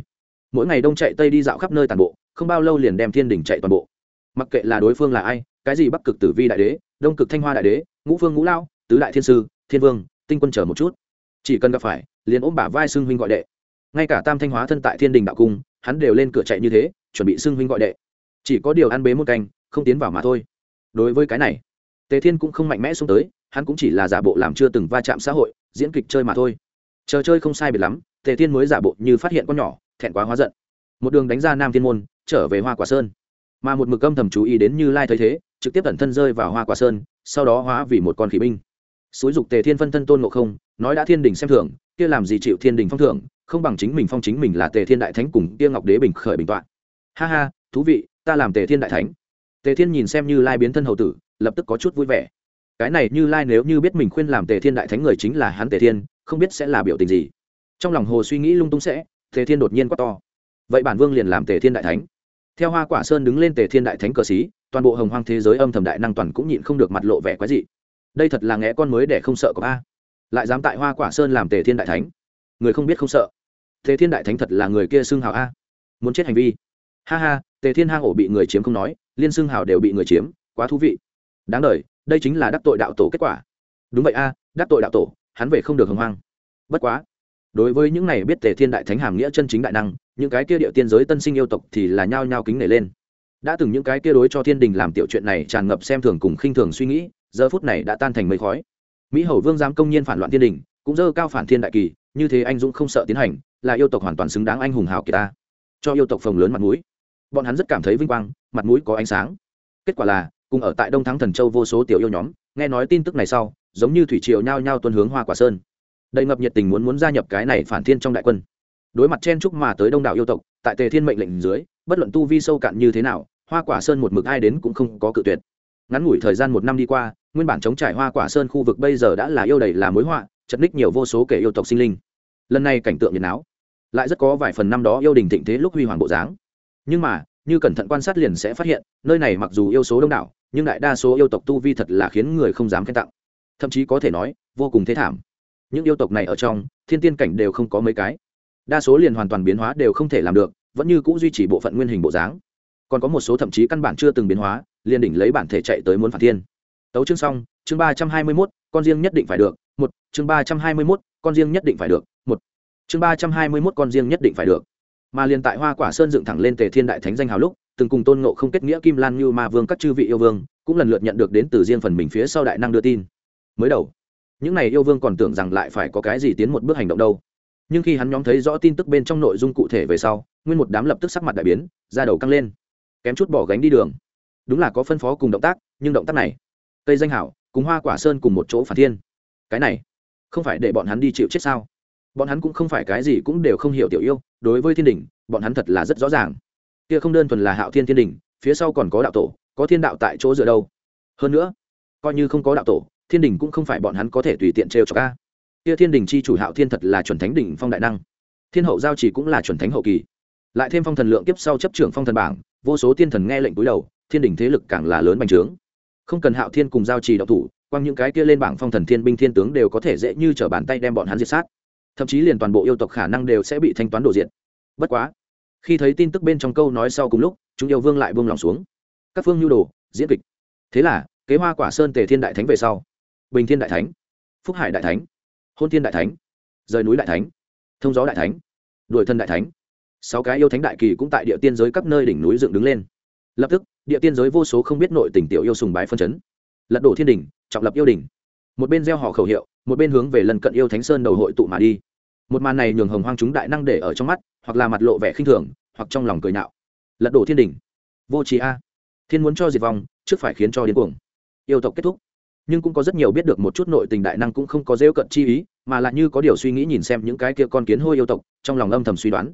Mỗi ngày đông chạy tây đi dạo khắp nơi toàn bộ, không bao lâu liền đem thiên đình chạy toàn bộ. Mặc kệ là đối phương là ai, cái gì bắc cực tử vi đại đế, đông cực thanh hoa đại đế, ngũ phương ngũ lao tứ đại thiên sư, thiên vương, tinh quân chờ một chút. Chỉ cần gặp phải, liền ôm bả vai xưng huynh gọi đệ. Ngay cả tam thanh hóa thân tại thiên đình đạo cung, hắn đều lên cửa chạy như thế, chuẩn bị xưng huynh gọi đệ. Chỉ có điều ăn bế một canh, không tiến vào mà thôi. Đối với cái này, tề thiên cũng không mạnh mẽ xuống tới hắn cũng chỉ là giả bộ làm chưa từng va chạm xã hội, diễn kịch chơi mà thôi. Chờ chơi không sai biệt lắm, tề thiên mới giả bộ như phát hiện con nhỏ, thẹn quá hóa giận. Một đường đánh ra nam thiên môn, trở về hoa quả sơn. Mà một mực âm thầm chú ý đến như lai thấy thế, trực tiếp ẩn thân rơi vào hoa quả sơn, sau đó hóa vì một con khỉ binh. Xúi dục tề thiên phân thân tôn ngộ không, nói đã thiên đình xem thưởng kia làm gì chịu thiên đình phong thưởng, không bằng chính mình phong chính mình là tề thiên đại thánh cùng kia ngọc đế bình khởi bình tọa ha ha, thú vị, ta làm tề thiên đại thánh. Tề thiên nhìn xem như lai biến thân hậu tử, lập tức có chút vui vẻ cái này như lai nếu như biết mình khuyên làm tề thiên đại thánh người chính là hắn tề thiên, không biết sẽ là biểu tình gì. Trong lòng hồ suy nghĩ lung tung sẽ, tề thiên đột nhiên quá to. Vậy bản vương liền làm tề thiên đại thánh. Theo hoa quả sơn đứng lên tề thiên đại thánh cờ xí, toàn bộ hồng hoang thế giới âm thầm đại năng toàn cũng nhịn không được mặt lộ vẻ quái dị. Đây thật là nghe con mới để không sợ có a lại dám tại hoa quả sơn làm tề thiên đại thánh. Người không biết không sợ. Tề thiên đại thánh thật là người kia xưng hào a. Muốn chết hành vi. Ha ha, tề thiên hang ổ bị người chiếm không nói, liên xưng hào đều bị người chiếm, quá thú vị. Đáng đ đây chính là đắc tội đạo tổ kết quả. Đúng vậy a, đắc tội đạo tổ, hắn về không được hồng hoang. Bất quá, đối với những này biết tề thiên đại thánh hàm nghĩa chân chính đại năng, những cái kia điệu tiên giới tân sinh yêu tộc thì là nhao nhao kính nể lên. Đã từng những cái kia đối cho thiên đình làm tiểu chuyện này tràn ngập xem thường cùng khinh thường suy nghĩ, giờ phút này đã tan thành mây khói. Mỹ hầu vương dám công nhiên phản loạn thiên đình, cũng dơ cao phản thiên đại kỳ, như thế anh dũng không sợ tiến hành, là yêu tộc hoàn toàn xứng đáng anh hùng hào kỳ ta. Cho yêu tộc phồng lớn mặt mũi. Bọn hắn rất cảm thấy vinh quang, mặt mũi có ánh sáng. Kết quả là cùng ở tại đông thắng thần châu vô số tiểu yêu nhóm nghe nói tin tức này sau giống như thủy triều nhao nhao tuân hướng hoa quả sơn. Đầy ngập nhiệt tình muốn muốn gia nhập cái này phản thiên trong đại quân. Đối mặt chen chúc mà tới đông đảo yêu tộc tại tề thiên mệnh lệnh dưới bất luận tu vi sâu cạn như thế nào hoa quả sơn một mực ai đến cũng không có cự tuyệt. Ngắn ngủi thời gian một năm đi qua nguyên bản chống trải hoa quả sơn khu vực bây giờ đã là yêu đầy là mối họa chật ních nhiều vô số kẻ yêu tộc sinh linh. Lần này cảnh tượng nhiệt não, lại rất có vài phần năm đó yêu đình thịnh thế lúc huy hoàng bộ dáng. Nhưng mà như cẩn thận quan sát liền sẽ phát hiện nơi này mặc dù yêu số đông đảo nhưng đại đa số yêu tộc tu vi thật là khiến người không dám khen tặng. Thậm chí có thể nói, vô cùng thế thảm. Những yêu tộc này ở trong, thiên tiên cảnh đều không có mấy cái. Đa số liền hoàn toàn biến hóa đều không thể làm được, vẫn như c ũ duy trì bộ phận nguyên hình bộ dáng. Còn có một số thậm chí căn bản chưa từng biến hóa, liền đỉnh lấy bản thể chạy tới muốn phản thiên. Tấu chương xong, chương ba trăm hai mươi mốt, con riêng nhất định phải được, một, chương ba trăm hai mươi mốt, con riêng nhất định phải được, một, chương ba trăm hai mươi mốt, con riêng nhất định phải được. Mà liền tại hoa quả sơn dựng thẳng lên tề thiên đại thánh danh hào lúc từng cùng tôn ngộ không kết nghĩa kim lan như ma vương các chư vị yêu vương, cũng lần lượt nhận được đến từ riêng phần mình phía sau đại năng đưa tin. Mới đầu, những này yêu vương còn tưởng rằng lại phải có cái gì tiến một bước hành động đâu. Nhưng khi hắn nhóm thấy rõ tin tức bên trong nội dung cụ thể về sau, nguyên một đám lập tức sắc mặt đại biến ra đầu căng lên, kém chút bỏ gánh đi đường. Đúng là có phân phó cùng động tác, nhưng động tác này, cây danh hảo, cùng hoa quả sơn cùng một chỗ phản thiên. Cái này, không phải để bọn hắn đi chịu chết sao? Bọn hắn cũng không phải cái gì cũng đều không hiểu tiểu yêu, đối với thiên đình bọn hắn thật là rất rõ ràng kia không đơn thuần là hạo thiên thiên đình, phía sau còn có đạo tổ, có thiên đạo tại chỗ dựa đâu? Hơn nữa, coi như không có đạo tổ, thiên đình cũng không phải bọn hắn có thể tùy tiện trêu cho ca kia thiên đình chi chủ hạo thiên thật là chuẩn thánh đỉnh phong đại năng. Thiên hậu giao chỉ cũng là chuẩn thánh hậu kỳ. Lại thêm phong thần lượng kiếp sau chấp trưởng phong thần bảng, vô số tiên thần nghe lệnh cúi đầu, thiên đình thế lực càng là lớn bành trướng. Không cần hạo thiên cùng giao trì đạo thủ quăng những cái kia lên bảng phong thần thiên binh thiên tướng đều có thể dễ như t r ở bàn tay đem bọn hắn diệt sát. Thậm chí liền toàn bộ yêu tộc khả năng đều sẽ bị thanh toán đổ diện bất quá khi thấy tin tức bên trong câu nói sau cùng lúc, chúng yêu vương lại buông lòng xuống. Các phương nhu đồ, diễn kịch. Thế là, kế hoa quả sơn tề thiên đại thánh về sau. Bình thiên đại thánh. Phúc hải đại thánh. Hôn thiên đại thánh. Rời núi đại thánh. Thông gió đại thánh. Đuổi thân đại thánh. Sáu cái yêu thánh đại kỳ cũng tại địa tiên giới các nơi đỉnh núi dựng đứng lên. Lập tức, địa tiên giới vô số không biết nội tình tiểu yêu sùng bái phân chấn. Lật đổ thiên đình trọng lập yêu đình một bên gieo họ khẩu hiệu, một bên hướng về lần cận yêu thánh sơn đầu hội tụ mà đi một màn này nhường hồng hoang chúng đại năng để ở trong mắt, hoặc là mặt lộ vẻ khinh thường, hoặc trong lòng cười nạo. Lật đổ thiên đình. Vô trí a. Thiên muốn cho diệt vong, trước phải khiến cho điên cuồng. Yêu tộc kết thúc. Nhưng cũng có rất nhiều biết được một chút nội tình đại năng cũng không có rêu cận chi ý, mà lại như có điều suy nghĩ nhìn xem những cái kia con kiến hôi yêu tộc, trong lòng âm thầm suy đoán.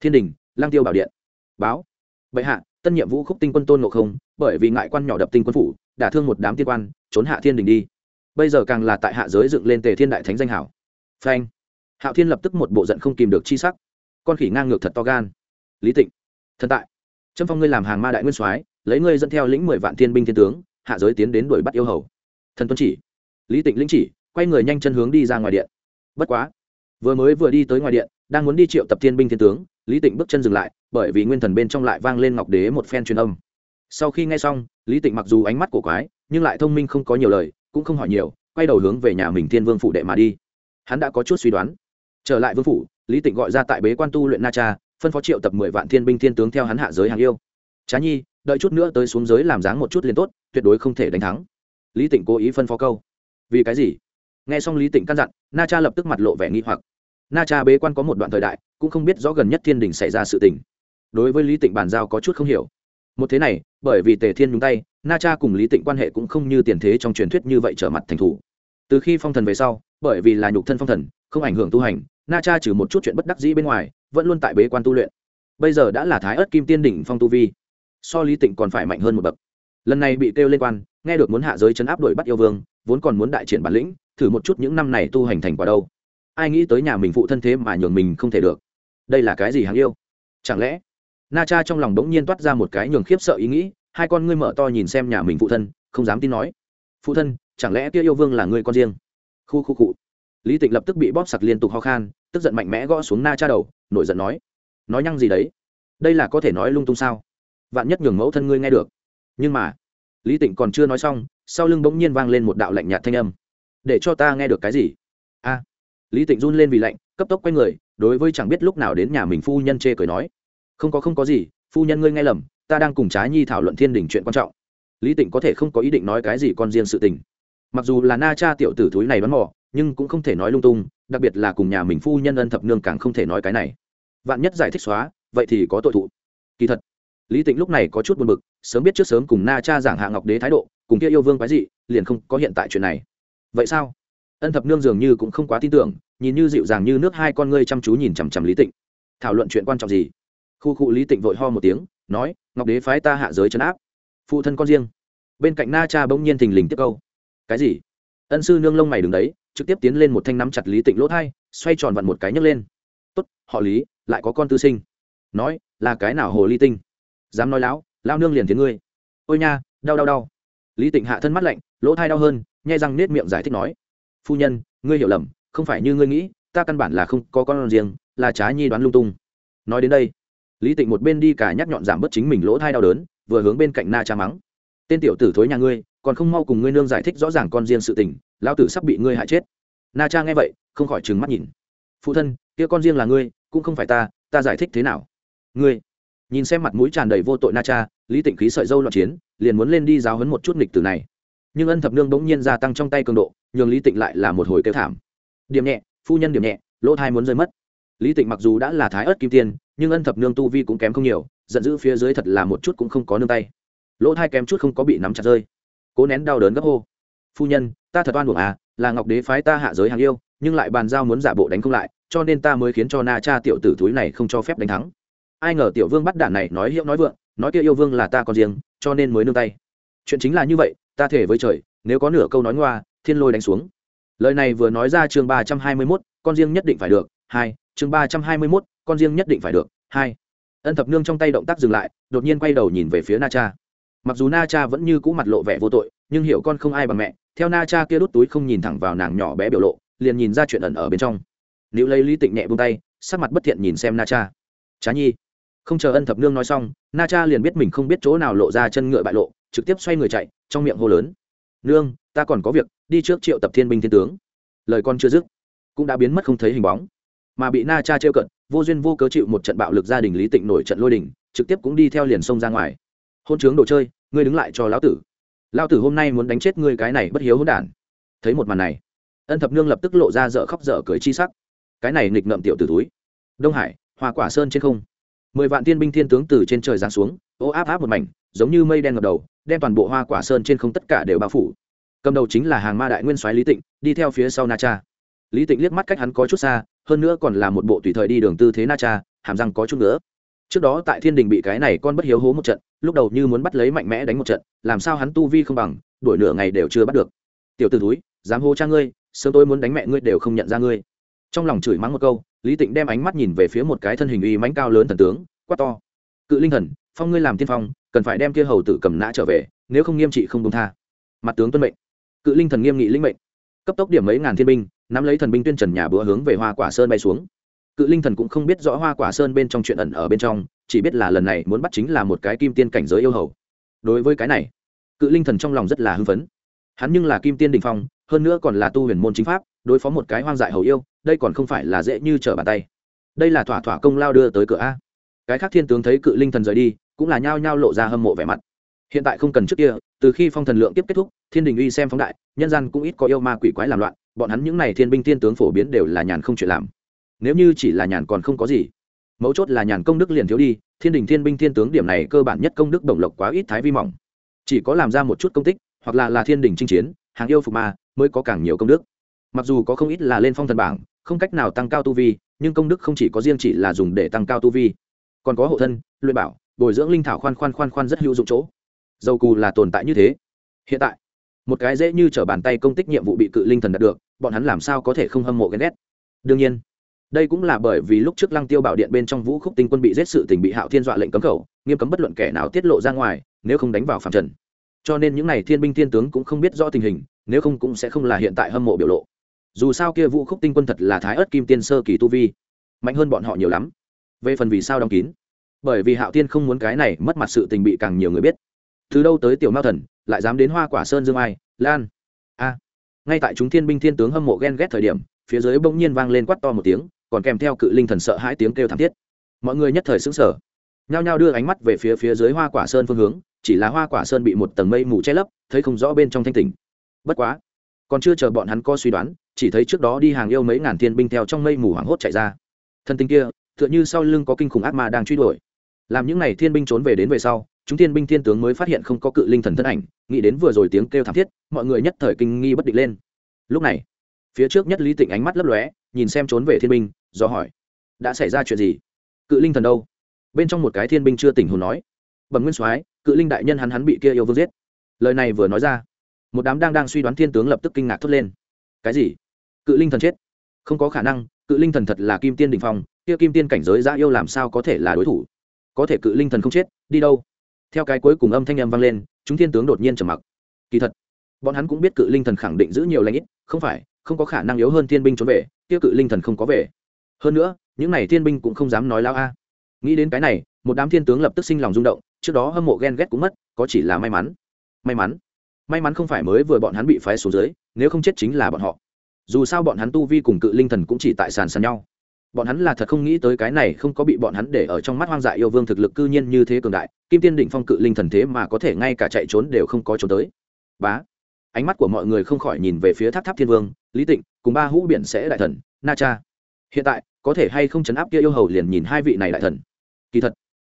Thiên đình lang tiêu bảo điện. Báo. Bệ hạ, tân nhiệm vũ khúc tinh quân tôn ngộ không, bởi vì ngại quan nhỏ đập tinh quân phủ, đả thương một đám tiên quan, trốn hạ thiên đình đi. Bây giờ càng là tại hạ giới dựng lên tề thiên đại thánh danh hảo. Phanh hạo thiên lập tức một bộ giận không kìm được chi sắc. Con khỉ ngang ngược thật to gan. Lý tịnh, thần tại. Trâm phong ngươi làm hàng ma đại nguyên soái, lấy ngươi dẫn theo lĩnh mười vạn thiên binh thiên tướng, hạ giới tiến đến đuổi bắt yêu hầu. Thần tuân chỉ. Lý tịnh lĩnh chỉ, quay người nhanh chân hướng đi ra ngoài điện. Bất quá, vừa mới vừa đi tới ngoài điện, đang muốn đi triệu tập thiên binh thiên tướng, lý tịnh bước chân dừng lại, bởi vì nguyên thần bên trong lại vang lên ngọc đế một phen truyền âm. Sau khi nghe xong, lý tịnh mặc dù ánh mắt của quái, nhưng lại thông minh không có nhiều lời, cũng không hỏi nhiều, quay đầu hướng về nhà mình thiên vương phụ đệ mà đi. Hắn đã có chút suy đoán trở lại vương phủ, lý tịnh gọi ra tại bế quan tu luyện na cha, phân phó triệu tập mười vạn thiên binh thiên tướng theo hắn hạ giới hàng yêu. Trá nhi, đợi chút nữa tới xuống giới làm dáng một chút liền tốt, tuyệt đối không thể đánh thắng. Lý tịnh cố ý phân phó câu. Vì cái gì? Nghe xong lý tịnh căn dặn, na cha lập tức mặt lộ vẻ nghi hoặc. Na cha bế quan có một đoạn thời đại, cũng không biết rõ gần nhất thiên đình xảy ra sự tình. Đối với lý tịnh bàn giao có chút không hiểu. Một thế này, bởi vì tề thiên nhúng tay, na cha cùng lý tịnh quan hệ cũng không như tiền thế trong truyền thuyết như vậy trở mặt thành thủ. Từ khi phong thần về sau, bởi vì là nhục thân phong thần không ảnh hưởng tu hành, na cha trừ một chút chuyện bất đắc dĩ bên ngoài, vẫn luôn tại bế quan tu luyện. Bây giờ đã là thái ớt kim tiên đỉnh phong tu vi, so lý tịnh còn phải mạnh hơn một bậc. Lần này bị kêu lên quan, nghe được muốn hạ giới chấn áp đuổi bắt yêu vương, vốn còn muốn đại triển bản lĩnh, thử một chút những năm này tu hành thành quả đâu. Ai nghĩ tới nhà mình phụ thân thế mà nhường mình không thể được. Đây là cái gì hàng yêu? Chẳng lẽ? Na cha trong lòng đống nhiên toát ra một cái nhường khiếp sợ ý nghĩ, hai con ngươi mở to nhìn xem nhà mình phụ thân, không dám tin nói. Phụ thân, chẳng lẽ kia yêu vương là người con riêng? Khu khu cụ lý tịnh lập tức bị bóp sặc liên tục ho khan, tức giận mạnh mẽ gõ xuống na cha đầu, nổi giận nói nói nhăng gì đấy? Đây là có thể nói lung tung sao? Vạn nhất nhường mẫu thân ngươi nghe được. Nhưng mà, lý tịnh còn chưa nói xong, sau lưng bỗng nhiên vang lên một đạo lạnh nhạt thanh âm. Để cho ta nghe được cái gì? A. Lý tịnh run lên vì lạnh, cấp tốc quay người, đối với chẳng biết lúc nào đến nhà mình phu nhân chê cười nói, không có không có gì, phu nhân ngươi nghe lầm, ta đang cùng Trái nhi thảo luận thiên đình chuyện quan trọng. Lý tịnh có thể không có ý định nói cái gì con riêng sự tình. Mặc dù là na cha tiểu tử thúi này bắn mỏ nhưng cũng không thể nói lung tung, đặc biệt là cùng nhà mình phu nhân ân thập nương càng không thể nói cái này. Vạn nhất giải thích xóa, vậy thì có tội thụ. Kỳ thật, lý tịnh lúc này có chút buồn bực, sớm biết trước sớm cùng na cha giảng hạ ngọc đế thái độ, cùng kia yêu vương quái dị, liền không có hiện tại chuyện này. Vậy sao? Ân thập nương dường như cũng không quá tin tưởng, nhìn như dịu dàng như nước hai con ngươi chăm chú nhìn chằm chằm lý tịnh. Thảo luận chuyện quan trọng gì? Khu cụ lý tịnh vội ho một tiếng, nói, ngọc đế phái ta hạ giới chấn áp. Phụ thân con riêng. Bên cạnh na cha bỗng nhiên thình lình tiếp câu. Cái gì? Ân sư nương lông mày đứng đấy trực tiếp tiến lên một thanh nắm chặt lý tịnh lỗ thai, xoay tròn vặn một cái nhấc lên. Tốt, họ lý, lại có con tư sinh. Nói, là cái nào hồ ly tinh? Dám nói láo lao nương liền tiếng ngươi. Ôi nha, đau đau đau. Lý tịnh hạ thân mắt lạnh, lỗ thai đau hơn, nhai răng nết miệng giải thích nói. Phu nhân, ngươi hiểu lầm, không phải như ngươi nghĩ, ta căn bản là không có con riêng, là trá nhi đoán lung tung. Nói đến đây, lý tịnh một bên đi cả nhắc nhọn giảm bớt chính mình lỗ thai đau đớn, vừa hướng bên cạnh na cha mắng. Tên tiểu tử thối nhà ngươi, còn không mau cùng ngươi nương giải thích rõ ràng con riêng sự tình lao tử sắp bị ngươi hại chết. Na cha nghe vậy, không khỏi trừng mắt nhìn. Phụ thân, kia con riêng là ngươi, cũng không phải ta ta giải thích thế nào? Ngươi. Nhìn xem mặt mũi tràn đầy vô tội na cha, lý tịnh khí sợi dâu loạn chiến, liền muốn lên đi giáo hấn một chút nghịch từ này. Nhưng ân thập nương bỗng nhiên gia tăng trong tay cường độ, nhường lý tịnh lại là một hồi kêu thảm. Điểm nhẹ, phu nhân điểm nhẹ, lỗ thai muốn rơi mất. Lý tịnh mặc dù đã là thái ớt kim tiên, nhưng ân thập nương tu vi cũng kém không nhiều, giận dữ phía dưới thật là một chút cũng không có nương tay. Lỗ thai kém chút không có bị nắm chặt rơi. Cố nén đau đớn gấp hô phu nhân, ta thật oan buộc à là ngọc đế phái ta hạ giới hàng yêu, nhưng lại bàn giao muốn giả bộ đánh không lại, cho nên ta mới khiến cho na cha tiểu tử túi này không cho phép đánh thắng. Ai ngờ tiểu vương bắt đạn này nói hiệu nói vượng, nói kia yêu vương là ta còn riêng, cho nên mới nương tay. Chuyện chính là như vậy, ta thể với trời, nếu có nửa câu nói ngoa, thiên lôi đánh xuống. Lời này vừa nói ra chương ba trăm hai mươi mốt, con riêng nhất định phải được, hai, chương ba trăm hai mươi mốt, con riêng nhất định phải được, hai. Ân thập nương trong tay động tác dừng lại, đột nhiên quay đầu nhìn về phía na cha mặc dù na cha vẫn như cũ mặt lộ vẻ vô tội, nhưng hiểu con không ai bằng mẹ, theo na cha kia đút túi không nhìn thẳng vào nàng nhỏ bé biểu lộ, liền nhìn ra chuyện ẩn ở bên trong. Nữ lấy lý tịnh nhẹ buông tay, sắc mặt bất thiện nhìn xem na cha. Trá nhi. Không chờ ân thập nương nói xong, na cha liền biết mình không biết chỗ nào lộ ra chân ngựa bại lộ, trực tiếp xoay người chạy, trong miệng hô lớn. Nương, ta còn có việc, đi trước triệu tập thiên binh thiên tướng. Lời con chưa dứt, cũng đã biến mất không thấy hình bóng. Mà bị na cha trêu cận, vô duyên vô cớ chịu một trận bạo lực gia đình lý tịnh nổi trận lôi đình, trực tiếp cũng đi theo liền sông ra ngoài hôn chướng đồ chơi, ngươi đứng lại cho lão tử. Lão tử hôm nay muốn đánh chết ngươi cái này bất hiếu hỗn đản. Thấy một màn này, ân thập nương lập tức lộ ra dở khóc dở cười chi sắc. Cái này nghịch ngợm tiểu từ túi. Đông hải hoa quả sơn trên không. Mười vạn tiên binh thiên tướng từ trên trời giáng xuống, ô áp áp một mảnh, giống như mây đen ngập đầu, đem toàn bộ hoa quả sơn trên không tất cả đều bao phủ. Cầm đầu chính là hàng ma đại nguyên soái lý tịnh, đi theo phía sau na cha. Lý tịnh liếc mắt cách hắn có chút xa, hơn nữa còn là một bộ tùy thời đi đường tư thế na cha, hàm răng có chút nữa trước đó tại thiên đình bị cái này con bất hiếu hố một trận, lúc đầu như muốn bắt lấy mạnh mẽ đánh một trận, làm sao hắn tu vi không bằng, đuổi nửa ngày đều chưa bắt được. Tiểu t ử túi dám hô cha ngươi, sớm tôi muốn đánh mẹ ngươi đều không nhận ra ngươi. Trong lòng chửi mắng một câu, lý tịnh đem ánh mắt nhìn về phía một cái thân hình uy mãnh cao lớn thần tướng, quát to. Cự linh thần, phong ngươi làm tiên phong, cần phải đem kia hầu tử cầm nã trở về, nếu không nghiêm trị không công tha. Mặt tướng tuân mệnh. Cự linh thần nghiêm nghị linh mệnh. Cấp tốc điểm mấy ngàn thiên binh, nắm lấy thần binh tuyên trần nhà bữa hướng về hoa quả sơn bay xuống cự linh thần cũng không biết rõ hoa quả sơn bên trong chuyện ẩn ở bên trong, chỉ biết là lần này muốn bắt chính là một cái kim tiên cảnh giới yêu hầu. Đối với cái này, cự linh thần trong lòng rất là hưng phấn. Hắn nhưng là kim tiên đình phong, hơn nữa còn là tu huyền môn chính pháp, đối phó một cái hoang dại hầu yêu, đây còn không phải là dễ như trở bàn tay. Đây là thỏa thỏa công lao đưa tới cửa a. Cái khác thiên tướng thấy cự linh thần rời đi, cũng là nhao nhao lộ ra hâm mộ vẻ mặt. Hiện tại không cần trước kia, từ khi phong thần lượng tiếp kết thúc, thiên đình uy xem phóng đại, nhân gian cũng ít có yêu ma quỷ quái làm loạn, bọn hắn những n à y thiên binh thiên tướng phổ biến đều là nhàn không chuyện làm nếu như chỉ là nhàn còn không có gì. Mấu chốt là nhàn công đức liền thiếu đi, thiên đình thiên binh thiên tướng điểm này cơ bản nhất công đức đồng lộc quá ít thái vi mỏng. Chỉ có làm ra một chút công tích, hoặc là là thiên đình chinh chiến, hàng yêu phục ma, mới có càng nhiều công đức. Mặc dù có không ít là lên phong thần bảng, không cách nào tăng cao tu vi, nhưng công đức không chỉ có riêng chỉ là dùng để tăng cao tu vi. Còn có hộ thân, luyện bảo, bồi dưỡng linh thảo khoan khoan khoan khoan rất hữu dụng chỗ. Dầu cù là tồn tại như thế. Hiện tại, một cái dễ như t r ở bàn tay công tích nhiệm vụ bị cự linh thần đạt được, bọn hắn làm sao có thể không hâm mộ ghen ghét? Đương nhiên đây cũng là bởi vì lúc trước lăng tiêu bảo điện bên trong vũ khúc tinh quân bị giết sự tình bị hạo thiên dọa lệnh cấm khẩu, nghiêm cấm bất luận kẻ nào tiết lộ ra ngoài, nếu không đánh vào phạm trần. Cho nên những n à y thiên binh thiên tướng cũng không biết rõ tình hình, nếu không cũng sẽ không là hiện tại hâm mộ biểu lộ. Dù sao kia vũ khúc tinh quân thật là thái ớt kim tiên sơ kỳ tu vi. Mạnh hơn bọn họ nhiều lắm. Về phần vì sao đóng kín. Bởi vì hạo tiên không muốn cái này mất mặt sự tình bị càng nhiều người biết. Từ đâu tới tiểu mao thần, lại dám đến hoa quả sơn dương ai, lan. A. Ngay tại chúng thiên binh thiên tướng hâm mộ ghen ghét thời điểm, phía dưới bỗng nhiên vang lên quát to một tiếng còn kèm theo cự linh thần sợ hãi tiếng kêu thảm thiết. Mọi người nhất thời sững sờ. Nhao nhao đưa ánh mắt về phía phía dưới hoa quả sơn phương hướng, chỉ là hoa quả sơn bị một tầng mây mù che lấp, thấy không rõ bên trong thanh tỉnh bất quá, còn chưa chờ bọn hắn có suy đoán, chỉ thấy trước đó đi hàng yêu mấy ngàn thiên binh theo trong mây mù hoảng hốt chạy ra. Thân tinh kia, tựa như sau lưng có kinh khủng ác ma đang truy đuổi. Làm những này thiên binh trốn về đến về sau, chúng thiên binh thiên tướng mới phát hiện không có cự linh thần thân ảnh, nghĩ đến vừa rồi tiếng kêu thảm thiết, mọi người nhất thời kinh nghi bất định lên. Lúc này, phía trước nhất lý tịnh ánh mắt lấp lóe, nhìn xem trốn về thiên binh do hỏi, đã xảy ra chuyện gì? Cự linh thần đâu? Bên trong một cái thiên binh chưa tỉnh hồn nói, bẩm nguyên soái, cự linh đại nhân hắn hắn bị kia yêu vương giết. Lời này vừa nói ra, một đám đang đang suy đoán thiên tướng lập tức kinh ngạc thốt lên, cái gì? Cự linh thần chết? Không có khả năng, cự linh thần thật là kim tiên đình phong, kia kim tiên cảnh giới ra yêu làm sao có thể là đối thủ? Có thể cự linh thần không chết, đi đâu? Theo cái cuối cùng âm thanh em vang lên, chúng thiên tướng đột nhiên trầm mặc. Kỳ thật, bọn hắn cũng biết cự linh thần khẳng định giữ nhiều lãnh ít, không phải, không có khả năng yếu hơn thiên binh trốn về, kia cự linh thần không có về hơn nữa, những n à y thiên binh cũng không dám nói lao a. Nghĩ đến cái này, một đám thiên tướng lập tức sinh lòng rung động, trước đó hâm mộ ghen ghét cũng mất, có chỉ là may mắn. May mắn? May mắn không phải mới vừa bọn hắn bị phái xuống dưới, nếu không chết chính là bọn họ. Dù sao bọn hắn tu vi cùng cự linh thần cũng chỉ tại sàn sàn nhau. Bọn hắn là thật không nghĩ tới cái này không có bị bọn hắn để ở trong mắt hoang dại yêu vương thực lực cư nhiên như thế cường đại, kim tiên đỉnh phong cự linh thần thế mà có thể ngay cả chạy trốn đều không có trốn tới. Bá. Ánh mắt của mọi người không khỏi nhìn về phía tháp tháp thiên vương, lý tịnh, cùng ba hũ biển sẽ đại thần, na cha hiện tại, có thể hay không chấn áp kia yêu hầu liền nhìn hai vị này đại thần? Kỳ thật,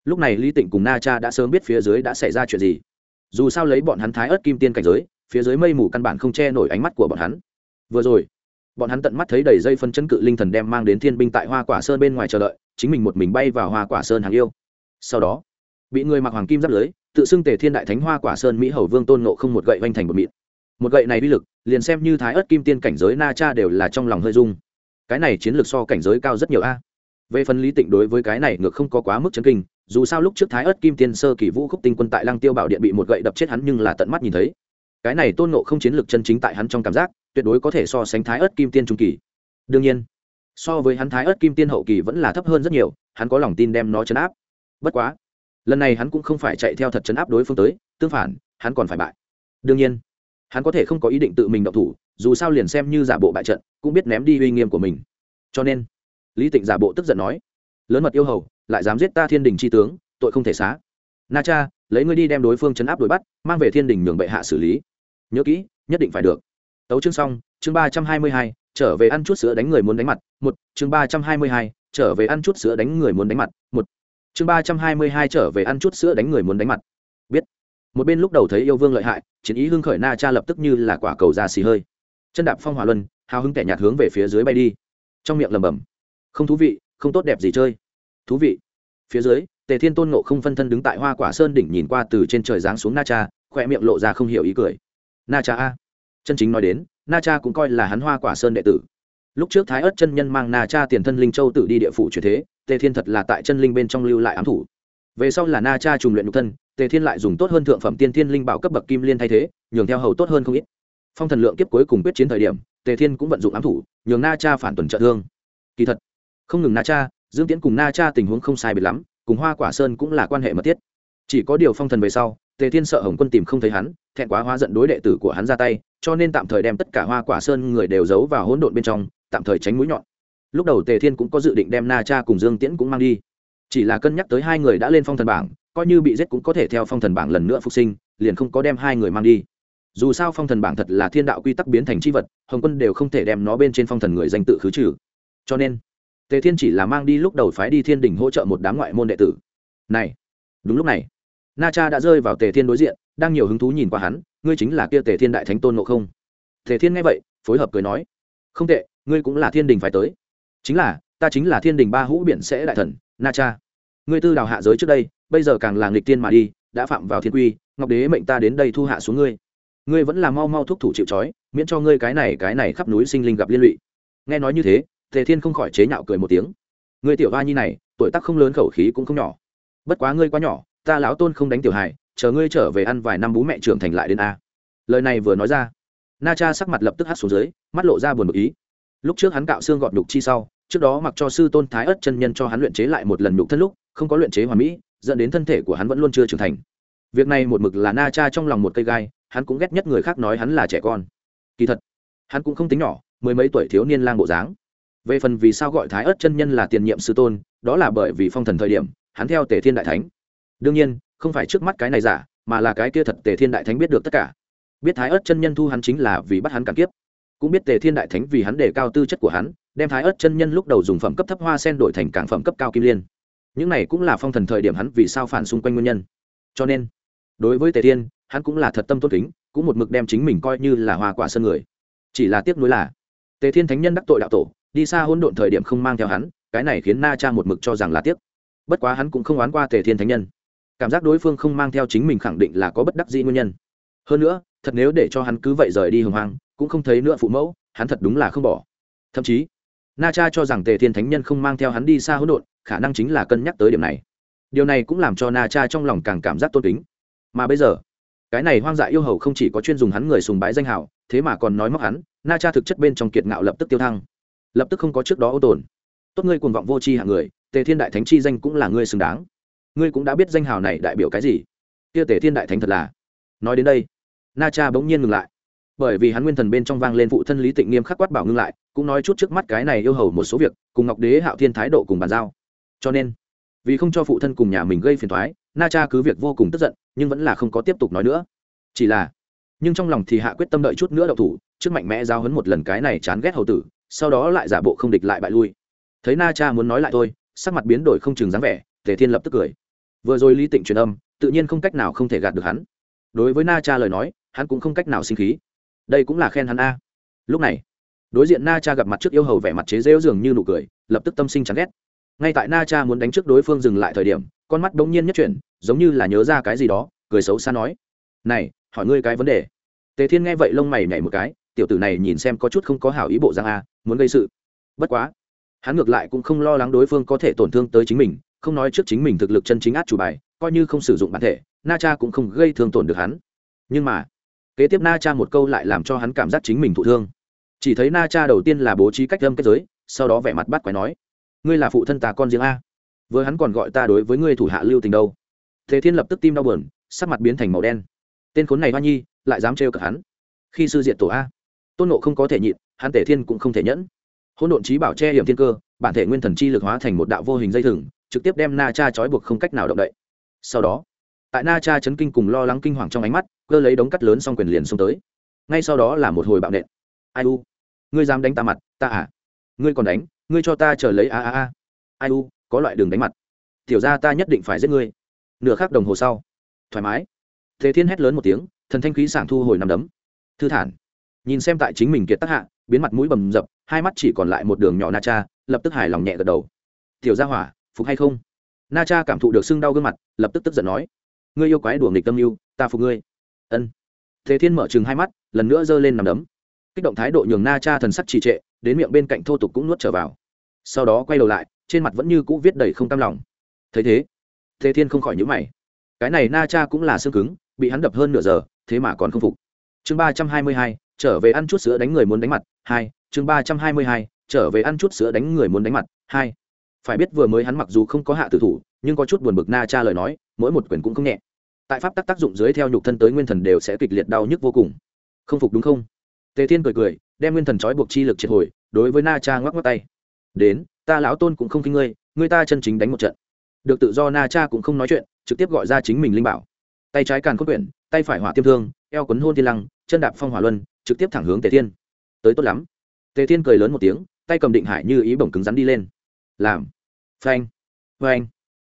lúc này lý tịnh cùng na cha đã sớm biết phía dưới đã xảy ra chuyện gì. Dù sao lấy bọn hắn thái ớt kim tiên cảnh giới, phía dưới mây mù căn bản không che nổi ánh mắt của bọn hắn. Vừa rồi, bọn hắn tận mắt thấy đầy dây phân chân cự linh thần đem mang đến thiên binh tại hoa quả sơn bên ngoài chờ đợi, chính mình một mình bay vào hoa quả sơn hàng yêu. Sau đó, bị người mặc hoàng kim giáp lưới, tự xưng tề thiên đại thánh hoa quả sơn mỹ hầu vương tôn nộ không một gậy vanh thành một mịn. Một gậy này uy lực, liền xem như thái ớt kim tiên cảnh giới na cha đều là trong lòng hơi dung cái này chiến lược so cảnh giới cao rất nhiều a. Về phần lý tịnh đối với cái này ngược không có quá mức chấn kinh, dù sao lúc trước thái ớt kim tiên sơ kỳ vũ khúc tinh quân tại lăng tiêu bảo điện bị một gậy đập chết hắn nhưng là tận mắt nhìn thấy. Cái này tôn nộ không chiến lược chân chính tại hắn trong cảm giác, tuyệt đối có thể so sánh thái ớt kim tiên trung kỳ. Đương nhiên, so với hắn thái ớt kim tiên hậu kỳ vẫn là thấp hơn rất nhiều, hắn có lòng tin đem nó chấn áp. Bất quá, lần này hắn cũng không phải chạy theo thật chấn áp đối phương tới, tương phản, hắn còn phải bại. Đương nhiên, hắn có thể không có ý định tự mình động thủ dù sao liền xem như giả bộ bại trận, cũng biết ném đi uy nghiêm của mình. Cho nên, lý tịnh giả bộ tức giận nói, lớn mật yêu hầu, lại dám giết ta thiên đình c h i tướng, tội không thể xá. Na cha, lấy ngươi đi đem đối phương chấn áp đuổi bắt, mang về thiên đình nhường bệ hạ xử lý. Nhớ kỹ, nhất định phải được. Tấu chương xong, chương ba trăm hai mươi hai, trở về ăn chút sữa đánh người muốn đánh mặt. Một, chương ba trăm hai mươi hai, trở về ăn chút sữa đánh người muốn đánh mặt. Một, chương ba trăm hai mươi hai, trở về ăn chút sữa đánh người muốn đánh mặt. Biết, một bên lúc đầu thấy yêu vương lợi hại, chiến ý hưng khởi na cha lập tức như là quả cầu ra xì hơi chân đạp phong hỏa luân, hào hứng kẻ nhạt hướng về phía dưới bay đi. Trong miệng lầm bầm không thú vị, không tốt đẹp gì chơi. Thú vị. Phía dưới, tề thiên tôn nộ không phân thân đứng tại hoa quả sơn đỉnh nhìn qua từ trên trời giáng xuống na cha khoe miệng lộ ra không hiểu ý cười. Na cha a. Chân chính nói đến, na cha cũng coi là hắn hoa quả sơn đệ tử. Lúc trước thái ớt chân nhân mang na cha tiền thân linh châu tử đi địa phủ chuyển thế, tề thiên thật là tại chân linh bên trong lưu lại ám thủ. Về sau là na cha trùng luyện nhục thân, tề thiên lại dùng tốt hơn thượng phẩm tiên thiên linh bảo cấp bậc kim liên thay thế, nhường theo hầu tốt hơn không ít phong thần lượng kiếp cuối cùng quyết chiến thời điểm, tề thiên cũng vận dụng ám thủ, nhường na cha phản tuần trợ thương. Kỳ thật, không ngừng na cha, dương tiễn cùng na cha tình huống không sai biệt lắm, cùng hoa quả sơn cũng là quan hệ mật thiết. Chỉ có điều phong thần về sau, tề thiên sợ hồng quân tìm không thấy hắn, thẹn quá hóa giận đối đệ tử của hắn ra tay, cho nên tạm thời đem tất cả hoa quả sơn người đều giấu vào hỗn độn bên trong, tạm thời tránh mũi nhọn. Lúc đầu tề thiên cũng có dự định đem na cha cùng dương tiễn cũng mang đi. Chỉ là cân nhắc tới hai người đã lên phong thần bảng, coi như bị giết cũng có thể theo phong thần bảng lần nữa phục sinh, liền không có đem hai người mang đi dù sao phong thần bảng thật là thiên đạo quy tắc biến thành c h i vật, hồng quân đều không thể đem nó bên trên phong thần người danh tự khứ trừ. Cho nên, tề thiên chỉ là mang đi lúc đầu phái đi thiên đình hỗ trợ một đám ngoại môn đệ tử. Này, đúng lúc này, na cha đã rơi vào tề thiên đối diện, đang nhiều hứng thú nhìn qua hắn, ngươi chính là kia tề thiên đại thánh tôn ngộ không? Tề thiên nghe vậy, phối hợp cười nói, không tệ, ngươi cũng là thiên đình phải tới. Chính là, ta chính là thiên đình ba hũ biển sẽ đại thần, na cha. Ngươi tư đào hạ giới trước đây, bây giờ càng là nghịch tiên mà đi, đã phạm vào thiên quy, ngọc đế mệnh ta đến đây thu hạ xuống ngươi ngươi vẫn là mau mau thúc thủ chịu trói, miễn cho ngươi cái này cái này khắp núi sinh linh gặp liên lụy. Nghe nói như thế, tề thiên không khỏi chế nhạo cười một tiếng. Ngươi tiểu hoa nhi này, tuổi tác không lớn khẩu khí cũng không nhỏ. Bất quá ngươi quá nhỏ, ta lão tôn không đánh tiểu hài, chờ ngươi trở về ăn vài năm bú mẹ trưởng thành lại đến a. Lời này vừa nói ra, na cha sắc mặt lập tức hắt xuống dưới, mắt lộ ra buồn bực ý. Lúc trước hắn cạo xương gọt nhục chi sau, trước đó mặc cho sư tôn thái ất chân nhân cho hắn luyện chế lại một lần nhục thân lúc, không có luyện chế hoàn mỹ, dẫn đến thân thể của hắn vẫn luôn chưa trưởng thành việc này một mực là na cha trong lòng một cây gai, hắn cũng ghét nhất người khác nói hắn là trẻ con. Kỳ thật, hắn cũng không tính nhỏ, mười mấy tuổi thiếu niên lang bộ dáng. Về phần vì sao gọi thái ớt chân nhân là tiền nhiệm sư tôn, đó là bởi vì phong thần thời điểm, hắn theo tề thiên đại thánh. Đương nhiên, không phải trước mắt cái này giả, mà là cái kia thật tề thiên đại thánh biết được tất cả. Biết thái ớt chân nhân thu hắn chính là vì bắt hắn cản kiếp. Cũng biết tề thiên đại thánh vì hắn đề cao tư chất của hắn, đem thái ớt chân nhân lúc đầu dùng phẩm cấp thấp hoa sen đổi thành cảng phẩm cấp cao kim liên. Những này cũng là phong thần thời điểm hắn vì sao phản xung quanh nguyên nhân. Cho nên đối với tề thiên, hắn cũng là thật tâm tốt kính, cũng một mực đem chính mình coi như là hoa quả sân người. Chỉ là tiếc nuối là, tề thiên thánh nhân đắc tội đạo tổ, đi xa hỗn độn thời điểm không mang theo hắn, cái này khiến na cha một mực cho rằng là tiếc. Bất quá hắn cũng không oán qua tề thiên thánh nhân. Cảm giác đối phương không mang theo chính mình khẳng định là có bất đắc dĩ nguyên nhân. Hơn nữa, thật nếu để cho hắn cứ vậy rời đi hồng hoang, cũng không thấy nữa phụ mẫu, hắn thật đúng là không bỏ. Thậm chí, na cha cho rằng tề thiên thánh nhân không mang theo hắn đi xa hỗn độn, khả năng chính là cân nhắc tới điểm này. Điều này cũng làm cho na cha trong lòng càng cảm giác tôn kính mà bây giờ, cái này hoang dại yêu hầu không chỉ có chuyên dùng hắn người sùng bái danh hào thế mà còn nói móc hắn, na cha thực chất bên trong kiệt ngạo lập tức tiêu thăng. Lập tức không có trước đó ô tồn. Tốt ngươi cuồng vọng vô tri hạng người, tề thiên đại thánh chi danh cũng là ngươi xứng đáng. Ngươi cũng đã biết danh hào này đại biểu cái gì. Kia tề thiên đại thánh thật là. Nói đến đây, na cha bỗng nhiên ngừng lại. Bởi vì hắn nguyên thần bên trong vang lên phụ thân lý tịnh nghiêm khắc quát bảo ngưng lại, cũng nói chút trước mắt cái này yêu hầu một số việc, cùng ngọc đế hạo thiên thái độ cùng bàn giao. Cho nên, vì không cho phụ thân cùng nhà mình gây phiền thoái na cha cứ việc vô cùng tức giận, nhưng vẫn là không có tiếp tục nói nữa. Chỉ là, nhưng trong lòng thì hạ quyết tâm đợi chút nữa đậu thủ, trước mạnh mẽ giao hấn một lần cái này chán ghét hầu tử, sau đó lại giả bộ không địch lại bại lui. Thấy na cha muốn nói lại thôi, sắc mặt biến đổi không chừng dáng vẻ, tề thiên lập tức cười. Vừa rồi lý tịnh truyền âm, tự nhiên không cách nào không thể gạt được hắn. Đối với na cha lời nói, hắn cũng không cách nào sinh khí. Đây cũng là khen hắn a. Lúc này, đối diện na cha gặp mặt trước yêu hầu vẻ mặt chế rêu dường như nụ cười, lập tức tâm sinh chán ghét. Ngay tại na cha muốn đánh trước đối phương dừng lại thời điểm con mắt đống nhiên nhất chuyển, giống như là nhớ ra cái gì đó, cười xấu xa nói, này, hỏi ngươi cái vấn đề. Tề thiên nghe vậy lông mày nhảy một cái, tiểu tử này nhìn xem có chút không có hảo ý bộ giang a à, muốn gây sự. Bất quá, hắn ngược lại cũng không lo lắng đối phương có thể tổn thương tới chính mình, không nói trước chính mình thực lực chân chính át chủ bài, coi như không sử dụng bản thể, na cha cũng không gây thương tổn được hắn. Nhưng mà, kế tiếp na cha một câu lại làm cho hắn cảm giác chính mình thụ thương. Chỉ thấy na cha đầu tiên là bố trí cách âm kết giới, sau đó vẻ mặt bắt quái nói, ngươi là phụ thân ta con riêng a? Vừa hắn còn gọi ta đối với ngươi thủ hạ lưu tình đâu. Thế thiên lập tức tim đau buồn, sắc mặt biến thành màu đen. Tên khốn này hoa nhi, lại dám trêu cả hắn. Khi sư diện tổ a. Tôn nộ không có thể nhịn, hắn tể thiên cũng không thể nhẫn. Hỗn độn trí bảo che hiểm thiên cơ, bản thể nguyên thần chi lực hóa thành một đạo vô hình dây thừng, trực tiếp đem na cha trói buộc không cách nào động đậy. Sau đó, tại na cha chấn kinh cùng lo lắng kinh hoàng trong ánh mắt, cơ lấy đống cắt lớn xong quyền liền xông tới. Ngay sau đó là một hồi bạo nện. Ai u? Ngươi dám đánh ta mặt, ta à? Ngươi còn đánh, ngươi cho ta chờ lấy a a a. Ai u? Có loại đường đánh mặt. Tiểu ra ta nhất định phải giết ngươi. Nửa khắc đồng hồ sau, thoải mái. Thế thiên hét lớn một tiếng, thần thanh khí sảng thu hồi nằm đấm. Thư thản. Nhìn xem tại chính mình kiệt tác hạ, biến mặt mũi bầm dập, hai mắt chỉ còn lại một đường nhỏ na cha, lập tức hài lòng nhẹ gật đầu. Tiểu gia hỏa, phục hay không? Na cha cảm thụ được sưng đau gương mặt, lập tức tức giận nói. Ngươi yêu quái đùa nghịch tâm yêu ta phục ngươi. Ân. Thế thiên mở chừng hai mắt, lần nữa giơ lên nằm đấm. Kích động thái độ nhường na cha thần sắc trì trệ, đến miệng bên cạnh thô tục cũng nuốt trở vào. Sau đó quay đầu lại trên mặt vẫn như cũ viết đầy không cam lòng. Thấy thế thế thiên không khỏi nhữ mày. Cái này na cha cũng là xương cứng, bị hắn đập hơn nửa giờ, thế mà còn không phục. Chương ba trăm hai mươi hai, trở về ăn chút sữa đánh người muốn đánh mặt, hai, chương ba trăm hai mươi hai, trở về ăn chút sữa đánh người muốn đánh mặt, hai. Phải biết vừa mới hắn mặc dù không có hạ tử thủ, nhưng có chút buồn bực na cha lời nói, mỗi một quyền cũng không nhẹ. Tại pháp tắc tác dụng dưới theo nhục thân tới nguyên thần đều sẽ kịch liệt đau nhức vô cùng. Không phục đúng không? Tề thiên cười cười, đem nguyên thần trói buộc chi lực triệt hồi, đối với na cha ngoắc ngoắc tay. Đến ta lão tôn cũng không kinh ngươi ngươi ta chân chính đánh một trận. Được tự do na cha cũng không nói chuyện, trực tiếp gọi ra chính mình linh bảo. Tay trái càn cốt quyển, tay phải hỏa tiêm thương, eo quấn hôn thiên lăng, chân đạp phong hỏa luân, trực tiếp thẳng hướng tề thiên. Tới tốt lắm. Tề thiên cười lớn một tiếng, tay cầm định hải như ý bổng cứng rắn đi lên. Làm. Phanh. Phanh.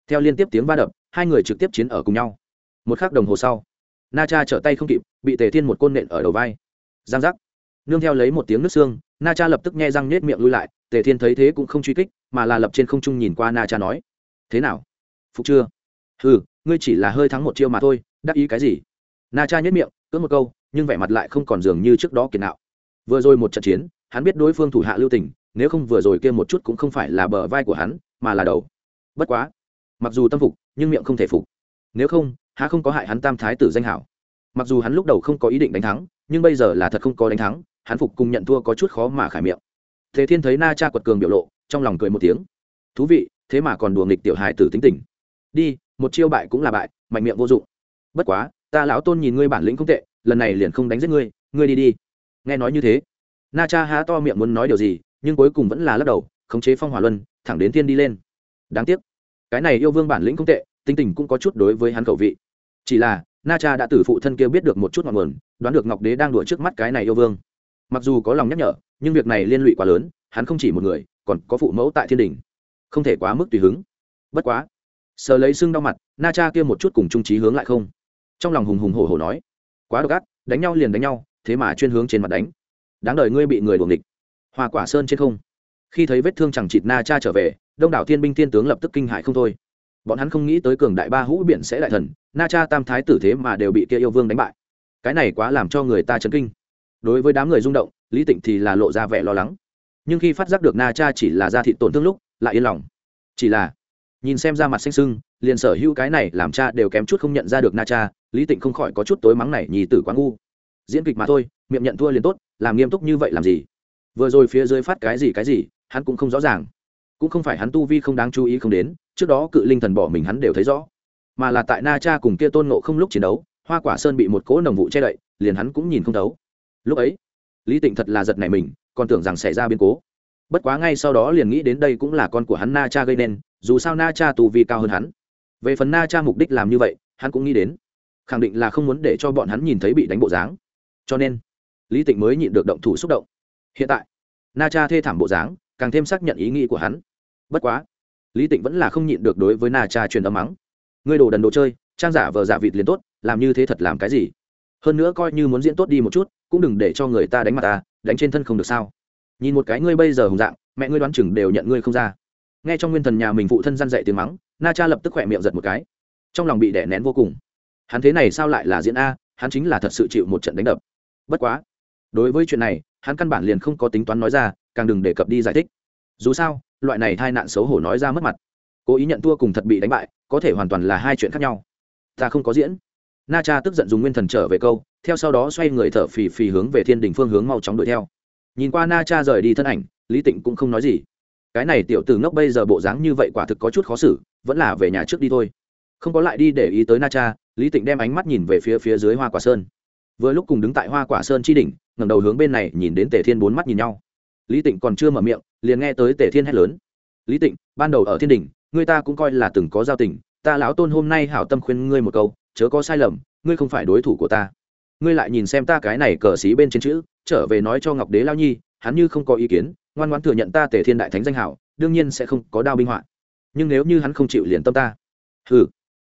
Theo liên tiếp tiếng va đập, hai người trực tiếp chiến ở cùng nhau. Một k h ắ c đồng hồ sau, na cha trở tay không kịp, bị tề thiên một côn nện ở đầu vai. Giang giác. Nương theo lấy một tiếng nước xương na cha lập tức nghe răng nết miệng lui lại, tề thiên thấy thế cũng không truy kích, mà là lập trên không trung nhìn qua na cha nói, thế nào? Phục chưa? Ừ ngươi chỉ là hơi thắng một chiêu mà thôi, đắc ý cái gì? Na cha nhất miệng cỡ một câu, nhưng vẻ mặt lại không còn dường như trước đó kiệt nạo. Vừa rồi một trận chiến, hắn biết đối phương thủ hạ lưu tình, nếu không vừa rồi kia một chút cũng không phải là bờ vai của hắn, mà là đầu. Bất quá, mặc dù tâm phục, nhưng miệng không thể phục. Nếu không, há không có hại hắn tam thái tử danh hảo. Mặc dù hắn lúc đầu không có ý định đánh thắng, nhưng bây giờ là thật không có đánh thắng hắn phục cùng nhận thua có chút khó mà khải miệng. Thế thiên thấy na cha quật cường biểu lộ, trong lòng cười một tiếng. Thú vị, thế mà còn đùa nghịch tiểu hài tử tính tình. Đi, một chiêu bại cũng là bại, mạnh miệng vô dụng. Bất quá, ta lão tôn nhìn ngươi bản lĩnh không tệ, lần này liền không đánh giết ngươi ngươi đi đi. Nghe nói như thế, na cha há to miệng muốn nói điều gì, nhưng cuối cùng vẫn là lắc đầu, khống chế phong hỏa luân, thẳng đến thiên đi lên. Đáng tiếc, cái này yêu vương bản lĩnh không tệ tinh tình cũng có chút đối với hắn cầu vị. Chỉ là, na cha đã từ phụ thân kia biết được một chút ngọn nguồn, đoán được ngọc đế đang đuổi trước mắt cái này yêu vương mặc dù có lòng nhắc nhở, nhưng việc này liên lụy quá lớn, hắn không chỉ một người, còn có phụ mẫu tại thiên đình. Không thể quá mức tùy hứng. Bất quá, sờ lấy xương đau mặt, na cha kia một chút cùng trung trí hướng lại không. Trong lòng hùng hùng hổ hổ nói, quá độc ác, đánh nhau liền đánh nhau, thế mà chuyên hướng trên mặt đánh. Đáng đời ngươi bị người đuồng địch hoa quả sơn trên không. Khi thấy vết thương chẳng chịt na cha trở về, đông đảo thiên binh thiên tướng lập tức kinh hại không thôi. Bọn hắn không nghĩ tới cường đại ba hũ biển sẽ đại thần, na cha tam thái tử thế mà đều bị kia yêu vương đánh bại. Cái này quá làm cho người ta chấn kinh đối với đám người rung động, lý tịnh thì là lộ ra vẻ lo lắng. Nhưng khi phát giác được na cha chỉ là da thị tổn thương lúc, lại yên lòng. Chỉ là, nhìn xem ra mặt xanh sưng, liền sở hữu cái này làm cha đều kém chút không nhận ra được na cha, lý tịnh không khỏi có chút tối mắng này, nhì tử quá ngu. Diễn kịch mà thôi, miệng nhận thua liền tốt, làm nghiêm túc như vậy làm gì? Vừa rồi phía dưới phát cái gì cái gì, hắn cũng không rõ ràng. Cũng không phải hắn tu vi không đáng chú ý không đến, trước đó cự linh thần bỏ mình hắn đều thấy rõ. Mà là tại na cha cùng kia tôn ngộ không lúc chiến đấu, hoa quả sơn bị một cỗ nồng vụ che đậy, liền hắn cũng nhìn không thấu lúc ấy, lý tịnh thật là giật này mình, còn tưởng rằng xảy ra biến cố. Bất quá ngay sau đó liền nghĩ đến đây cũng là con của hắn na cha gây nên, dù sao na cha tù vi cao hơn hắn. Về phần na cha mục đích làm như vậy, hắn cũng nghĩ đến. Khẳng định là không muốn để cho bọn hắn nhìn thấy bị đánh bộ dáng. Cho nên, lý tịnh mới nhịn được động thủ xúc động. Hiện tại, na cha thê thảm bộ dáng, càng thêm xác nhận ý nghĩ của hắn. Bất quá, lý tịnh vẫn là không nhịn được đối với na cha truyền âm mắng. Ngươi đồ đần đồ chơi, trang giả vờ giả vịt liền tốt, làm như thế thật làm cái gì? Hơn nữa coi như muốn diễn tốt đi một chút, cũng đừng để cho người ta đánh mặt ta, đánh trên thân không được sao? Nhìn một cái ngươi bây giờ hùng dạng, mẹ ngươi đoán chừng đều nhận ngươi không ra. Nghe trong nguyên thần nhà mình phụ thân răn dậy tiếng mắng, na cha lập tức khỏe miệng giật một cái. Trong lòng bị đẻ nén vô cùng. Hắn thế này sao lại là diễn a, hắn chính là thật sự chịu một trận đánh đập. Bất quá, đối với chuyện này, hắn căn bản liền không có tính toán nói ra, càng đừng đề cập đi giải thích. Dù sao, loại này tai nạn xấu hổ nói ra mất mặt, cố ý nhận thua cùng thật bị đánh bại, có thể hoàn toàn là hai chuyện khác nhau. Ta không có diễn na cha tức giận dùng nguyên thần trở về câu, theo sau đó xoay người thở phì phì hướng về thiên đình phương hướng mau chóng đuổi theo. Nhìn qua na cha rời đi thân ảnh, lý tịnh cũng không nói gì. Cái này tiểu tử ngốc bây giờ bộ dáng như vậy quả thực có chút khó xử, vẫn là về nhà trước đi thôi. Không có lại đi để ý tới na cha, lý tịnh đem ánh mắt nhìn về phía phía dưới hoa quả sơn. Vừa lúc cùng đứng tại hoa quả sơn chi đỉnh, ngẩng đầu hướng bên này, nhìn đến tề thiên bốn mắt nhìn nhau. Lý tịnh còn chưa mở miệng, liền nghe tới tề thiên hét lớn. Lý tịnh, ban đầu ở thiên đình ngươi ta cũng coi là từng có giao tình, ta lão tôn hôm nay hảo tâm khuyên ngươi một câu chớ có sai lầm, ngươi không phải đối thủ của ta. Ngươi lại nhìn xem ta cái này cờ xí bên trên chữ, trở về nói cho ngọc đế lao nhi, hắn như không có ý kiến, ngoan ngoãn thừa nhận ta tề thiên đại thánh danh hảo, đương nhiên sẽ không có đao binh họa nhưng nếu như hắn không chịu liền tâm ta. Hừ,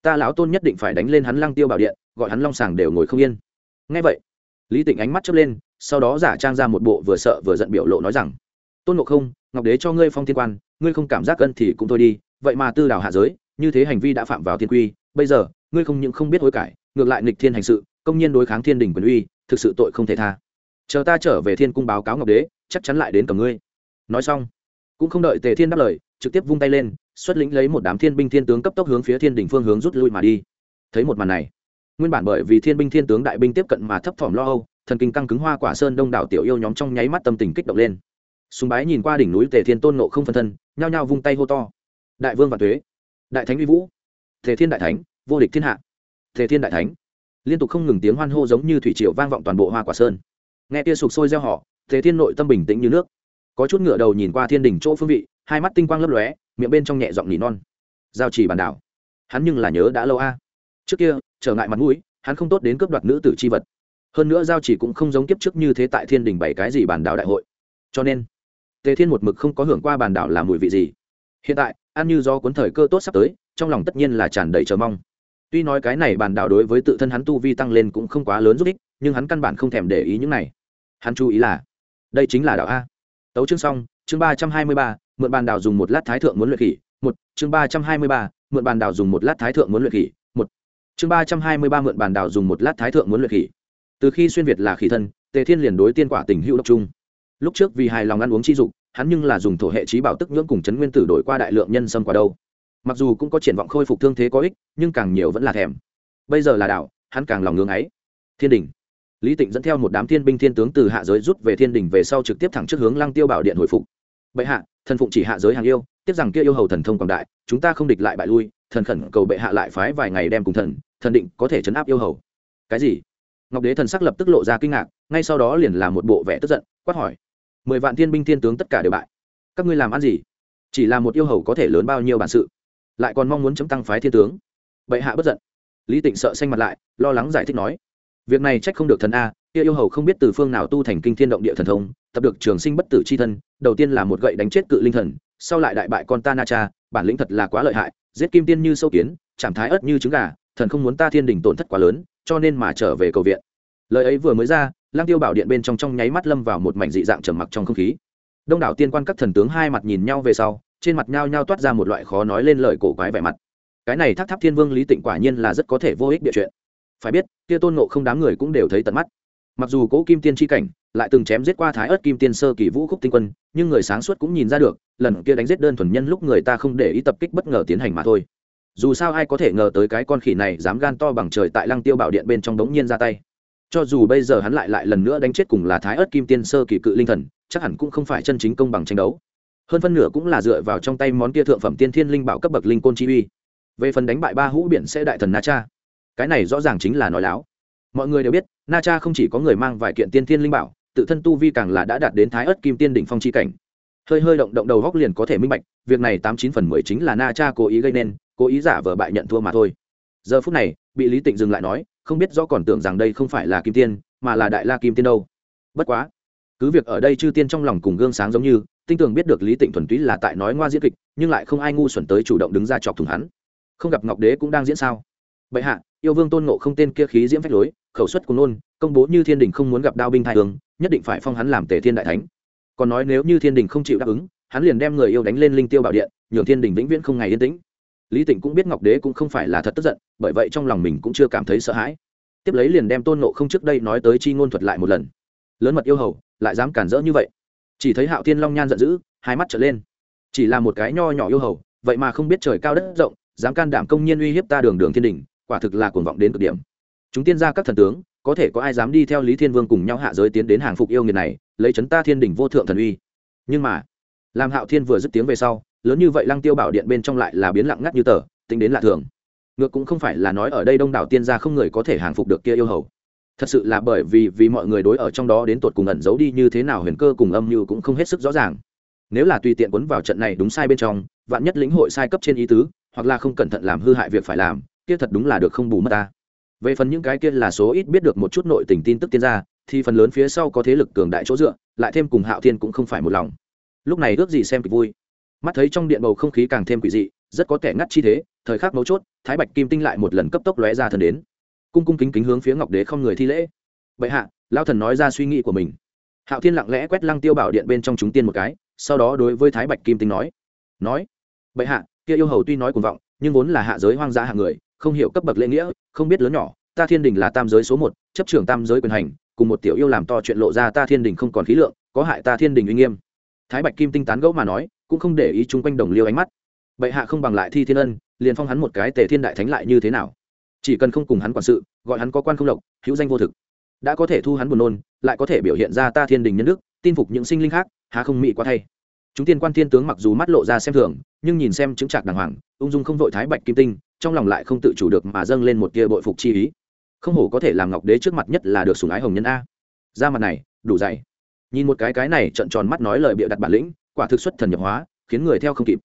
ta lão tôn nhất định phải đánh lên hắn lăng tiêu bảo điện, gọi hắn long sàng đều ngồi không yên. Ngay vậy, lý tịnh ánh mắt chớp lên, sau đó giả trang ra một bộ vừa sợ vừa giận biểu lộ nói rằng, tôn ngộ không, ngọc đế cho ngươi phong thiên quan, ngươi không cảm giác cân thì cũng thôi đi, vậy mà tư đào hạ giới, như thế hành vi đã phạm vào thiên quy, bây giờ ngươi không những không biết hối cải, ngược lại nghịch thiên hành sự, công nhiên đối kháng thiên đình quyền uy, thực sự tội không thể tha. Chờ ta trở về thiên cung báo cáo ngọc đế, chắc chắn lại đến cầm ngươi. Nói xong, cũng không đợi tề thiên đáp lời, trực tiếp vung tay lên, xuất lĩnh lấy một đám thiên binh thiên tướng cấp tốc hướng phía thiên đình phương hướng rút lui mà đi. Thấy một màn này, nguyên bản bởi vì thiên binh thiên tướng đại binh tiếp cận mà thấp thỏm lo âu, thần kinh căng cứng hoa quả sơn đông đảo tiểu yêu nhóm trong nháy mắt tâm tình kích động lên. Súng bái nhìn qua đỉnh núi tề thiên tôn nộ không phân thân, nhao nhao vung tay hô to. Đại vương và thuế đại thánh uy vũ, tề thiên đại thánh vô địch thiên hạ. Tề thiên đại thánh. Liên tục không ngừng tiếng hoan hô giống như thủy triều vang vọng toàn bộ hoa quả sơn. Nghe tia sục sôi gieo họ thế thiên nội tâm bình tĩnh như nước. Có chút ngựa đầu nhìn qua thiên đình chỗ phương vị, hai mắt tinh quang lấp lóe, miệng bên trong nhẹ giọng nỉ non. Giao chỉ bàn đảo. Hắn nhưng là nhớ đã lâu a. Trước kia, trở ngại mặt mũi, hắn không tốt đến cướp đoạt nữ tử c h i vật. Hơn nữa giao chỉ cũng không giống kiếp trước như thế tại thiên đình bảy cái gì bàn đảo đại hội. Cho nên, tề thiên một mực không có hưởng qua bàn đảo làm mùi vị gì. Hiện tại, ăn như do cuốn thời cơ tốt sắp tới, trong lòng tất nhiên là tràn đầy chờ mong tuy nói cái này bàn đảo đối với tự thân hắn tu vi tăng lên cũng không quá lớn giúp ích, nhưng hắn căn bản không thèm để ý những này. Hắn chú ý là, đây chính là đảo a. Tấu chương xong, chương ba trăm hai mươi ba, mượn bàn đảo dùng một lát thái thượng muốn luyện khỉ. Một, chương ba trăm hai mươi ba, mượn bàn đảo dùng một lát thái thượng muốn luyện khỉ. Một, chương ba trăm hai mươi ba, mượn bàn đảo dùng một lát thái thượng muốn luyện khỉ. Từ khi xuyên việt là khỉ thân, tề thiên liền đối tiên quả tình hữu độc trung lúc trước vì hài lòng ăn uống chi dục, hắn nhưng là dùng thổ hệ trí bảo tức nhưỡng cùng chấn nguyên tử đổi qua đại lượng nhân sâm quả đâu mặc dù cũng có triển vọng khôi phục thương thế có ích, nhưng càng nhiều vẫn là thèm. Bây giờ là đảo, hắn càng lòng ngưng ấy. Thiên đình. Lý tịnh dẫn theo một đám thiên binh thiên tướng từ hạ giới rút về thiên đình về sau trực tiếp thẳng trước hướng lăng tiêu bảo điện hồi phục. Bệ hạ, thần phụng chỉ hạ giới hàng yêu tiếp rằng kia yêu hầu thần thông quảng đại, chúng ta không địch lại bại lui, thần khẩn cầu bệ hạ lại phái vài ngày đem cùng thần thần định có thể chấn áp yêu hầu. Cái gì? Ngọc đế thần sắc lập tức lộ ra kinh ngạc, ngay sau đó liền làm một bộ vẻ tức giận, quát hỏi. Mười vạn thiên binh thiên tướng tất cả đều bại. Các ngươi làm ăn gì? Chỉ là một yêu hầu có thể lớn bao nhiêu bản sự lại còn mong muốn chấm tăng phái thiên tướng. Bệ hạ bất giận. Lý tịnh sợ xanh mặt lại, lo lắng giải thích nói, việc này trách không được thần a, kia yêu hầu không biết từ phương nào tu thành kinh thiên động địa thần thông, tập được trường sinh bất tử c h i thân, đầu tiên là một gậy đánh chết cự linh thần, sau lại đại bại con ta na cha, bản lĩnh thật là quá lợi hại, giết kim tiên như sâu kiến chảm thái ớt như trứng gà, thần không muốn ta thiên đình tổn thất quá lớn, cho nên mà trở về cầu viện. Lời ấy vừa mới ra lang tiêu bảo điện bên trong trong nháy mắt lâm vào một mảnh dị dạng trầm mặc trong không khí. Đông đảo tiên quan các thần tướng hai mặt nhìn nhau về sau trên mặt nhao nhao toát ra một loại khó nói lên lời cổ quái vẻ mặt. Cái này thác tháp thiên vương lý tịnh quả nhiên là rất có thể vô ích địa chuyện. Phải biết, kia tôn nộ không đám người cũng đều thấy tận mắt. Mặc dù cố kim tiên tri cảnh, lại từng chém giết qua thái ớt kim tiên sơ kỳ vũ khúc tinh quân, nhưng người sáng suốt cũng nhìn ra được, lần kia đánh giết đơn thuần nhân lúc người ta không để ý tập kích bất ngờ tiến hành mà thôi. Dù sao ai có thể ngờ tới cái con khỉ này dám gan to bằng trời tại lăng tiêu bảo điện bên trong đống nhiên ra tay. Cho dù bây giờ hắn lại lại lần nữa đánh chết cùng là thái ớt kim tiên sơ kỳ cự linh thần, chắc hẳn cũng không phải chân chính công bằng tranh đấu hơn phân nửa cũng là dựa vào trong tay món kia thượng phẩm tiên thiên linh bảo cấp bậc linh côn chi uy. Về phần đánh bại ba hũ biển sẽ đại thần na cha. Cái này rõ ràng chính là nói láo. Mọi người đều biết, na cha không chỉ có người mang vài kiện tiên thiên linh bảo, tự thân tu vi càng là đã đạt đến thái ớt kim tiên đỉnh phong chi cảnh. Hơi hơi động động đầu góc liền có thể minh bạch, việc này tám chín phần mười chính là na cha cố ý gây nên, cố ý giả vờ bại nhận thua mà thôi. Giờ phút này, bị lý tịnh dừng lại nói, không biết do còn tưởng rằng đây không phải là kim tiên, mà là đại la kim tiên đâu. Bất quá, cứ việc ở đây chư tiên trong lòng cùng gương sáng giống như tinh tường biết được lý tịnh thuần túy là tại nói ngoa diễn kịch, nhưng lại không ai ngu xuẩn tới chủ động đứng ra chọc thủng hắn. Không gặp ngọc đế cũng đang diễn sao? Bệ hạ, yêu vương tôn ngộ không tên kia khí diễm phách lối, khẩu suất cùng nôn, công bố như thiên đình không muốn gặp đao binh thai tướng, nhất định phải phong hắn làm tề thiên đại thánh. Còn nói nếu như thiên đình không chịu đáp ứng, hắn liền đem người yêu đánh lên linh tiêu bảo điện, nhường thiên đình vĩnh viễn không ngày yên tĩnh. Lý tịnh cũng biết ngọc đế cũng không phải là thật tức giận, bởi vậy trong lòng mình cũng chưa cảm thấy sợ hãi. Tiếp lấy liền đem tôn nộ không trước đây nói tới chi ngôn thuật lại một lần. Lớn mật yêu hầu, lại dám cản rỡ như vậy chỉ thấy hạo thiên long nhan giận dữ, hai mắt trở lên. Chỉ là một cái nho nhỏ yêu hầu, vậy mà không biết trời cao đất rộng, dám can đảm công nhiên uy hiếp ta đường đường thiên đình, quả thực là cuồng vọng đến cực điểm. Chúng tiên gia các thần tướng, có thể có ai dám đi theo lý thiên vương cùng nhau hạ giới tiến đến hàng phục yêu nghiệt này, lấy chấn ta thiên đình vô thượng thần uy. Nhưng mà, làm hạo thiên vừa dứt tiếng về sau, lớn như vậy lăng tiêu bảo điện bên trong lại là biến lặng ngắt như tờ, tính đến lạ thường. Ngược cũng không phải là nói ở đây đông đảo tiên gia không người có thể hàng phục được kia yêu hầu thật sự là bởi vì vì mọi người đối ở trong đó đến tột cùng ẩn giấu đi như thế nào huyền cơ cùng âm như cũng không hết sức rõ ràng. Nếu là tùy tiện quấn vào trận này đúng sai bên trong, vạn nhất lĩnh hội sai cấp trên ý tứ, hoặc là không cẩn thận làm hư hại việc phải làm, kia thật đúng là được không bù mất ta. Về phần những cái kia là số ít biết được một chút nội tình tin tức tiên gia, thì phần lớn phía sau có thế lực cường đại chỗ dựa, lại thêm cùng hạo thiên cũng không phải một lòng. Lúc này ước gì xem kịch vui. Mắt thấy trong điện bầu không khí càng thêm quỷ dị, rất có kẻ ngắt chi thế, thời khắc mấu chốt, thái bạch kim tinh lại một lần cấp tốc lóe ra thần đến cung cung kính kính hướng phía ngọc đế không người thi lễ. Bệ hạ lao thần nói ra suy nghĩ của mình. Hạo thiên lặng lẽ quét lăng tiêu bảo điện bên trong chúng tiên một cái, sau đó đối với thái bạch kim tinh nói nói, bệ hạ, kia yêu hầu tuy nói cuồng vọng, nhưng vốn là hạ giới hoang dã hạng người, không hiểu cấp bậc lễ nghĩa, không biết lớn nhỏ, ta thiên đình là tam giới số một, chấp trưởng tam giới quyền hành, cùng một tiểu yêu làm to chuyện lộ ra ta thiên đình không còn khí lượng, có hại ta thiên đình uy nghiêm. Thái bạch kim tinh tán gẫu mà nói, cũng không để ý chung quanh đồng liêu ánh mắt. Bệ hạ không bằng lại thi thiên ân, liền phong hắn một cái tề thiên đại thánh lại như thế nào? Chỉ cần không cùng hắn quản sự, gọi hắn có quan không lộc, hữu danh vô thực. Đã có thể thu hắn buồn nôn, lại có thể biểu hiện ra ta thiên đình nhân đức, tin phục những sinh linh khác, há không mị quá thay. Chúng tiên quan thiên tướng mặc dù mắt lộ ra xem thường, nhưng nhìn xem chứng trạc đàng hoàng, ung dung không vội thái bạch kim tinh, trong lòng lại không tự chủ được mà dâng lên một tia bội phục chi ý. Không hổ có thể làm ngọc đế trước mặt nhất là được sùng ái hồng nhân a. Ra mặt này, đủ dày. Nhìn một cái cái này trận tròn mắt nói lời bịa đặt bản lĩnh, quả thực xuất thần nhập hóa, khiến người theo không kịp.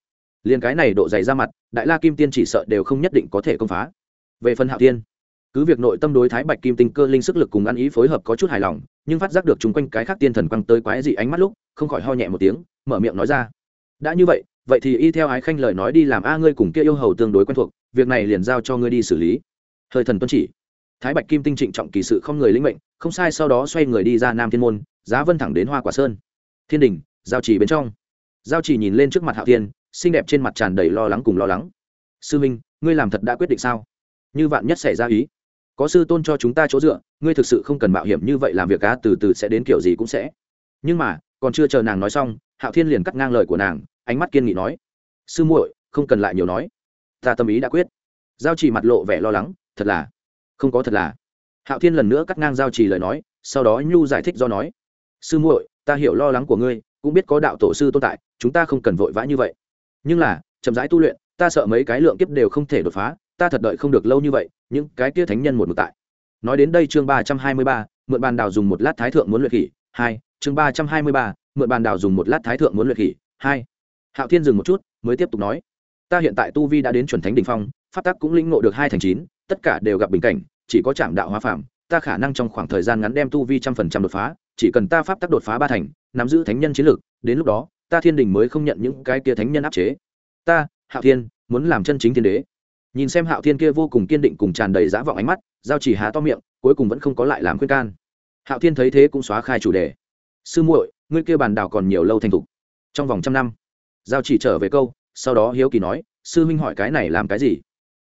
Liền cái này độ dày ra mặt, đại la kim tiên chỉ sợ đều không nhất định có thể công phá về phần hạo tiên cứ việc nội tâm đối thái bạch kim tinh cơ linh sức lực cùng ăn ý phối hợp có chút hài lòng, nhưng phát giác được chung quanh cái khác tiên thần quăng tới quái dị ánh mắt lúc, không khỏi ho nhẹ một tiếng, mở miệng nói ra. Đã như vậy vậy thì y theo ái khanh lời nói đi làm a ngươi cùng kia yêu hầu tương đối quen thuộc, việc này liền giao cho ngươi đi xử lý. Thời thần tuân chỉ. Thái bạch kim tinh trịnh trọng kỳ sự không người lĩnh mệnh, không sai sau đó xoay người đi ra nam thiên môn, giá vân thẳng đến hoa quả sơn. Thiên đình, giao chỉ bên trong. Giao chỉ nhìn lên trước mặt hạo tiên xinh đẹp trên mặt tràn đầy lo lắng cùng lo lắng. Sư minh, ngươi làm thật đã quyết định sao? Như vạn nhất xảy ra ý. Có sư tôn cho chúng ta chỗ dựa, ngươi thực sự không cần mạo hiểm như vậy làm việc cá từ từ sẽ đến kiểu gì cũng sẽ. Nhưng mà, còn chưa chờ nàng nói xong, hạo thiên liền cắt ngang lời của nàng, ánh mắt kiên nghị nói, sư muội, không cần lại nhiều nói. Ta tâm ý đã quyết. Giao chỉ mặt lộ vẻ lo lắng, thật là, không có thật là. Hạo thiên lần nữa cắt ngang giao chỉ lời nói, sau đó nhu giải thích do nói, sư muội, ta hiểu lo lắng của ngươi, cũng biết có đạo tổ sư tồn tại, chúng ta không cần vội vã như vậy. Nhưng là, chậm rãi tu luyện, ta sợ mấy cái lượng kiếp đều không thể đột phá ta thật đợi không được lâu như vậy, những cái kia thánh nhân một mực tại. Nói đến đây chương ba trăm hai mươi ba, mượn bàn đào dùng một lát thái thượng muốn luyện khỉ, hai, chương ba trăm hai mươi ba, mượn bàn đào dùng một lát thái thượng muốn luyện khỉ, hai. Hạo thiên dừng một chút, mới tiếp tục nói. Ta hiện tại tu vi đã đến chuẩn thánh đ ỉ n h phong phát tác cũng lĩnh ngộ được hai thành chín, tất cả đều gặp bình cảnh, chỉ có trạm đạo hóa phạm ta khả năng trong khoảng thời gian ngắn đem tu vi trăm phần trăm đột phá, chỉ cần ta pháp tắc đột phá ba thành, nắm giữ thánh nhân chiến lược, đến lúc đó, ta thiên đình mới không nhận những cái kia thánh nhân áp chế. Ta, hạo thiên, muốn làm chân chính thiên đế nhìn xem hạo thiên kia vô cùng kiên định cùng tràn đầy dã vọng ánh mắt, giao chỉ há to miệng, cuối cùng vẫn không có lại làm khuyên can. Hạo thiên thấy thế cũng xóa khai chủ đề. Sư muội, ngươi kia bàn đảo còn nhiều lâu thành thục. Trong vòng trăm năm, giao chỉ trở về câu, sau đó hiếu kỳ nói, sư minh hỏi cái này làm cái gì?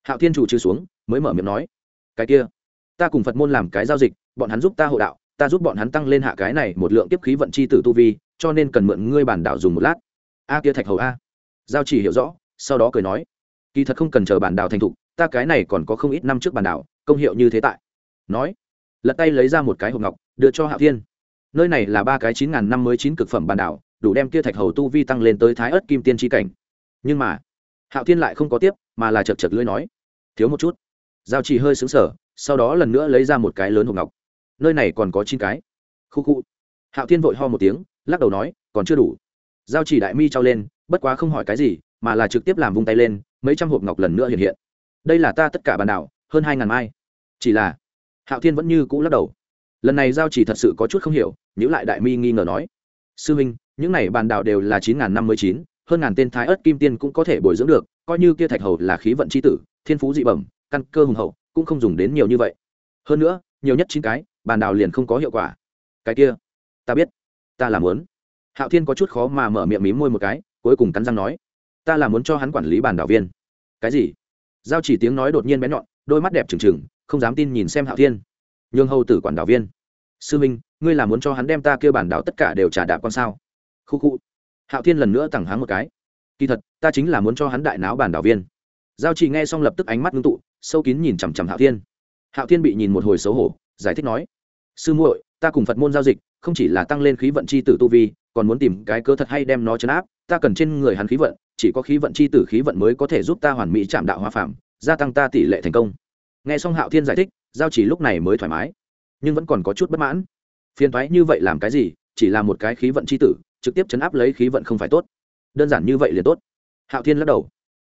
Hạo thiên chủ trừ xuống, mới mở miệng nói, cái kia, ta cùng phật môn làm cái giao dịch, bọn hắn giúp ta hộ đạo, ta giúp bọn hắn tăng lên hạ cái này một lượng tiếp khí vận chi tử tu vi, cho nên cần mượn ngươi bản đảo dùng một lát. A kia thạch hầu a. Giao chỉ hiểu rõ, sau đó cười nói kỳ thật không cần chờ bản đảo thành thục, ta cái này còn có không ít năm trước bản đảo, công hiệu như thế tại. Nói, lật tay lấy ra một cái hộp ngọc, đưa cho hạo thiên. Nơi này là ba cái chín ngàn năm mới chín cực phẩm bản đảo, đủ đem kia thạch hầu tu vi tăng lên tới thái ớt kim tiên tri cảnh. Nhưng mà hạo thiên lại không có tiếp, mà là chật chật lưỡi nói. Thiếu một chút. Giao chỉ hơi xứng sở sau đó lần nữa lấy ra một cái lớn hộp ngọc. Nơi này còn có chín cái. Khu khu. Hạo thiên vội ho một tiếng, lắc đầu nói, còn chưa đủ. Giao chỉ đại mi trao lên, bất quá không hỏi cái gì mà là trực tiếp làm vung tay lên, mấy trăm hộp ngọc lần nữa hiện hiện. Đây là ta tất cả bàn đảo, hơn hai ngàn mai. Chỉ là, hạo thiên vẫn như cũ lắc đầu. Lần này giao chỉ thật sự có chút không hiểu nhữ lại đại mi nghi ngờ nói. Sư huynh những này bàn đảo đều là chín ngàn năm mươi chín, hơn ngàn tên thái ớt kim tiên cũng có thể bồi dưỡng được, coi như kia thạch hầu là khí vận c h i tử, thiên phú dị bẩm, căn cơ hùng hậu, cũng không dùng đến nhiều như vậy. Hơn nữa, nhiều nhất chín cái bàn đào liền không có hiệu quả. Cái kia, ta biết, ta làm muốn. Hạo thiên có chút khó mà mở miệng mím môi một cái, cuối cùng cắn răng nói ta là muốn cho hắn quản lý bàn đảo viên. Cái gì? Giao chỉ tiếng nói đột nhiên bén nhọn, đôi mắt đẹp trừng trừng, không dám tin nhìn xem hạo thiên. Nhường hầu tử quản đảo viên. Sư minh, ngươi là muốn cho hắn đem ta kêu bản đảo tất cả đều trả đạp con sao? Khu khu. Hạo thiên lần nữa tẳng háng một cái. Kỳ thật, ta chính là muốn cho hắn đại náo bản đảo viên. Giao chỉ nghe xong lập tức ánh mắt ngưng tụ, sâu kín nhìn chằm chằm hạo thiên. Hạo thiên bị nhìn một hồi xấu hổ, giải thích nói. Sư muội, ta cùng phật môn giao dịch, không chỉ là tăng lên khí vận c h i tử tu vi còn muốn tìm cái cơ thật hay đem nó chấn áp, ta cần trên người hắn khí vận, chỉ có khí vận chi tử khí vận mới có thể giúp ta hoàn mỹ chạm đạo hóa phạm gia tăng ta tỷ lệ thành công. Nghe xong hạo thiên giải thích, giao chỉ lúc này mới thoải mái, nhưng vẫn còn có chút bất mãn. Phiền thoái như vậy làm cái gì, chỉ là một cái khí vận chi tử, trực tiếp chấn áp lấy khí vận không phải tốt. Đơn giản như vậy liền tốt. Hạo thiên lắc đầu.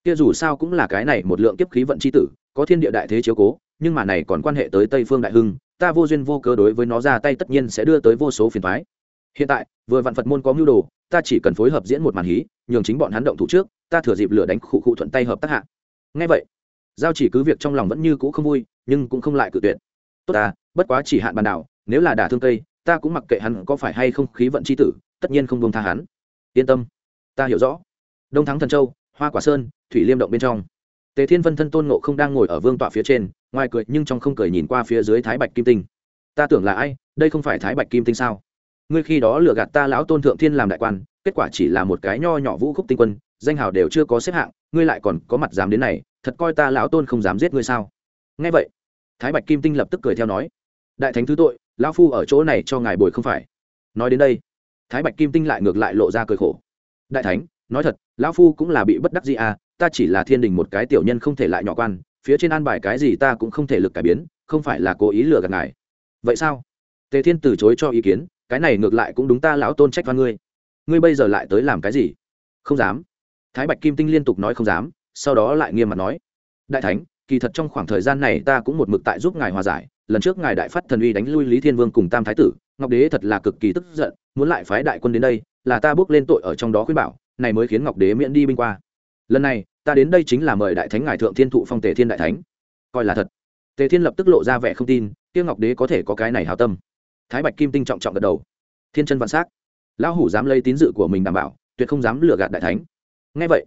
Kia dù sao cũng là cái này một lượng kiếp khí vận chi tử, có thiên địa đại thế chiếu cố, nhưng mà này còn quan hệ tới tây phương đại hưng, ta vô duyên vô cớ đối với nó ra tay tất nhiên sẽ đưa tới vô số phiền thoái hiện tại vừa vạn phật môn có mưu đồ, ta chỉ cần phối hợp diễn một màn hí, nhường chính bọn hắn động thủ trước, ta thừa dịp lửa đánh khụ khụ thuận tay hợp tác hạ. Ngay vậy, giao chỉ cứ việc trong lòng vẫn như cũ không vui, nhưng cũng không lại cự tuyệt. Tốt ta, bất quá chỉ hạn bàn đảo, nếu là đả thương cây, ta cũng mặc kệ hắn có phải hay không khí vận c h i tử, tất nhiên không buông tha hắn. Yên tâm, ta hiểu rõ. Đông thắng thần châu, hoa quả sơn, thủy liêm động bên trong. Tề thiên vân thân tôn nộ không đang ngồi ở vương tọa phía trên, ngoài cười nhưng trong không cười nhìn qua phía dưới thái bạch kim tinh. Ta tưởng là ai, đây không phải thái bạch kim tinh sao? Ngươi khi đó lừa gạt ta lão tôn thượng thiên làm đại quan, kết quả chỉ là một cái nho nhỏ vũ khúc tinh quân, danh hào đều chưa có xếp hạng, ngươi lại còn có mặt dám đến này, thật coi ta lão tôn không dám giết ngươi sao? Nghe vậy, thái bạch kim tinh lập tức cười theo nói, đại thánh thứ tội, lão phu ở chỗ này cho ngài bồi không phải. Nói đến đây, thái bạch kim tinh lại ngược lại lộ ra cười khổ. Đại thánh, nói thật, lão phu cũng là bị bất đắc gì à ta chỉ là thiên đình một cái tiểu nhân không thể lại nhỏ quan, phía trên an bài cái gì ta cũng không thể lực cải biến, không phải là cố ý lừa gạt ngài. Vậy sao? Tề thiên từ chối cho ý kiến cái này ngược lại cũng đúng ta lão tôn trách văn ngươi. Ngươi bây giờ lại tới làm cái gì? Không dám. Thái bạch kim tinh liên tục nói không dám, sau đó lại nghiêm mặt nói. Đại thánh, kỳ thật trong khoảng thời gian này ta cũng một mực tại giúp ngài hòa giải. Lần trước ngài đại phát thần uy đánh lui lý thiên vương cùng tam thái tử, ngọc đế thật là cực kỳ tức giận, muốn lại phái đại quân đến đây, là ta bước lên tội ở trong đó khuyên bảo, này mới khiến ngọc đế miễn đi binh qua. Lần này, ta đến đây chính là mời đại thánh ngài thượng thiên thụ phong tề thiên đại thánh. Coi là thật. Tề thiên lập tức lộ ra vẻ không tin tiêu ngọc đế có thể có cái này hào tâm thái bạch kim tinh trọng trọng gật đầu. Thiên chân vạn s á c lão hủ dám lấy tín dự của mình đảm bảo, tuyệt không dám lừa gạt đại thánh. Ngay vậy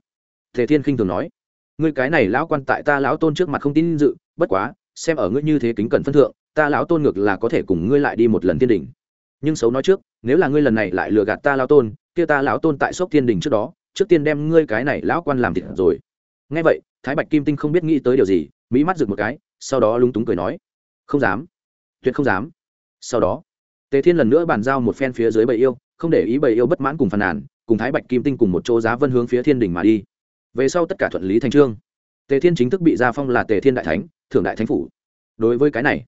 Thề thiên khinh thường nói, ngươi cái này lão quan tại ta lão tôn trước mặt không tín dự, bất quá, xem ở ngươi như thế kính cần phân thượng, ta lão tôn ngược là có thể cùng ngươi lại đi một lần thiên đình nhưng xấu nói trước, nếu là ngươi lần này lại lừa gạt ta lão tôn, kia ta lão tôn tại sốc thiên đình trước đó, trước tiên đem ngươi cái này lão quan làm thịt rồi. Ngay vậy, thái bạch kim tinh không biết nghĩ tới điều gì, mỹ mắt rực một cái, sau đó lúng túng cười nói, không dám, tuyệt không dám. Sau đó tề thiên lần nữa bàn giao một phen phía dưới bầy yêu, không để ý bầy yêu bất mãn cùng phàn nàn, cùng thái bạch kim tinh cùng một chỗ giá vân hướng phía thiên đình mà đi. Về sau tất cả thuận lý thành trương. Tề thiên chính thức bị gia phong là tề thiên đại thánh, thượng đại thánh phủ. Đối với cái này,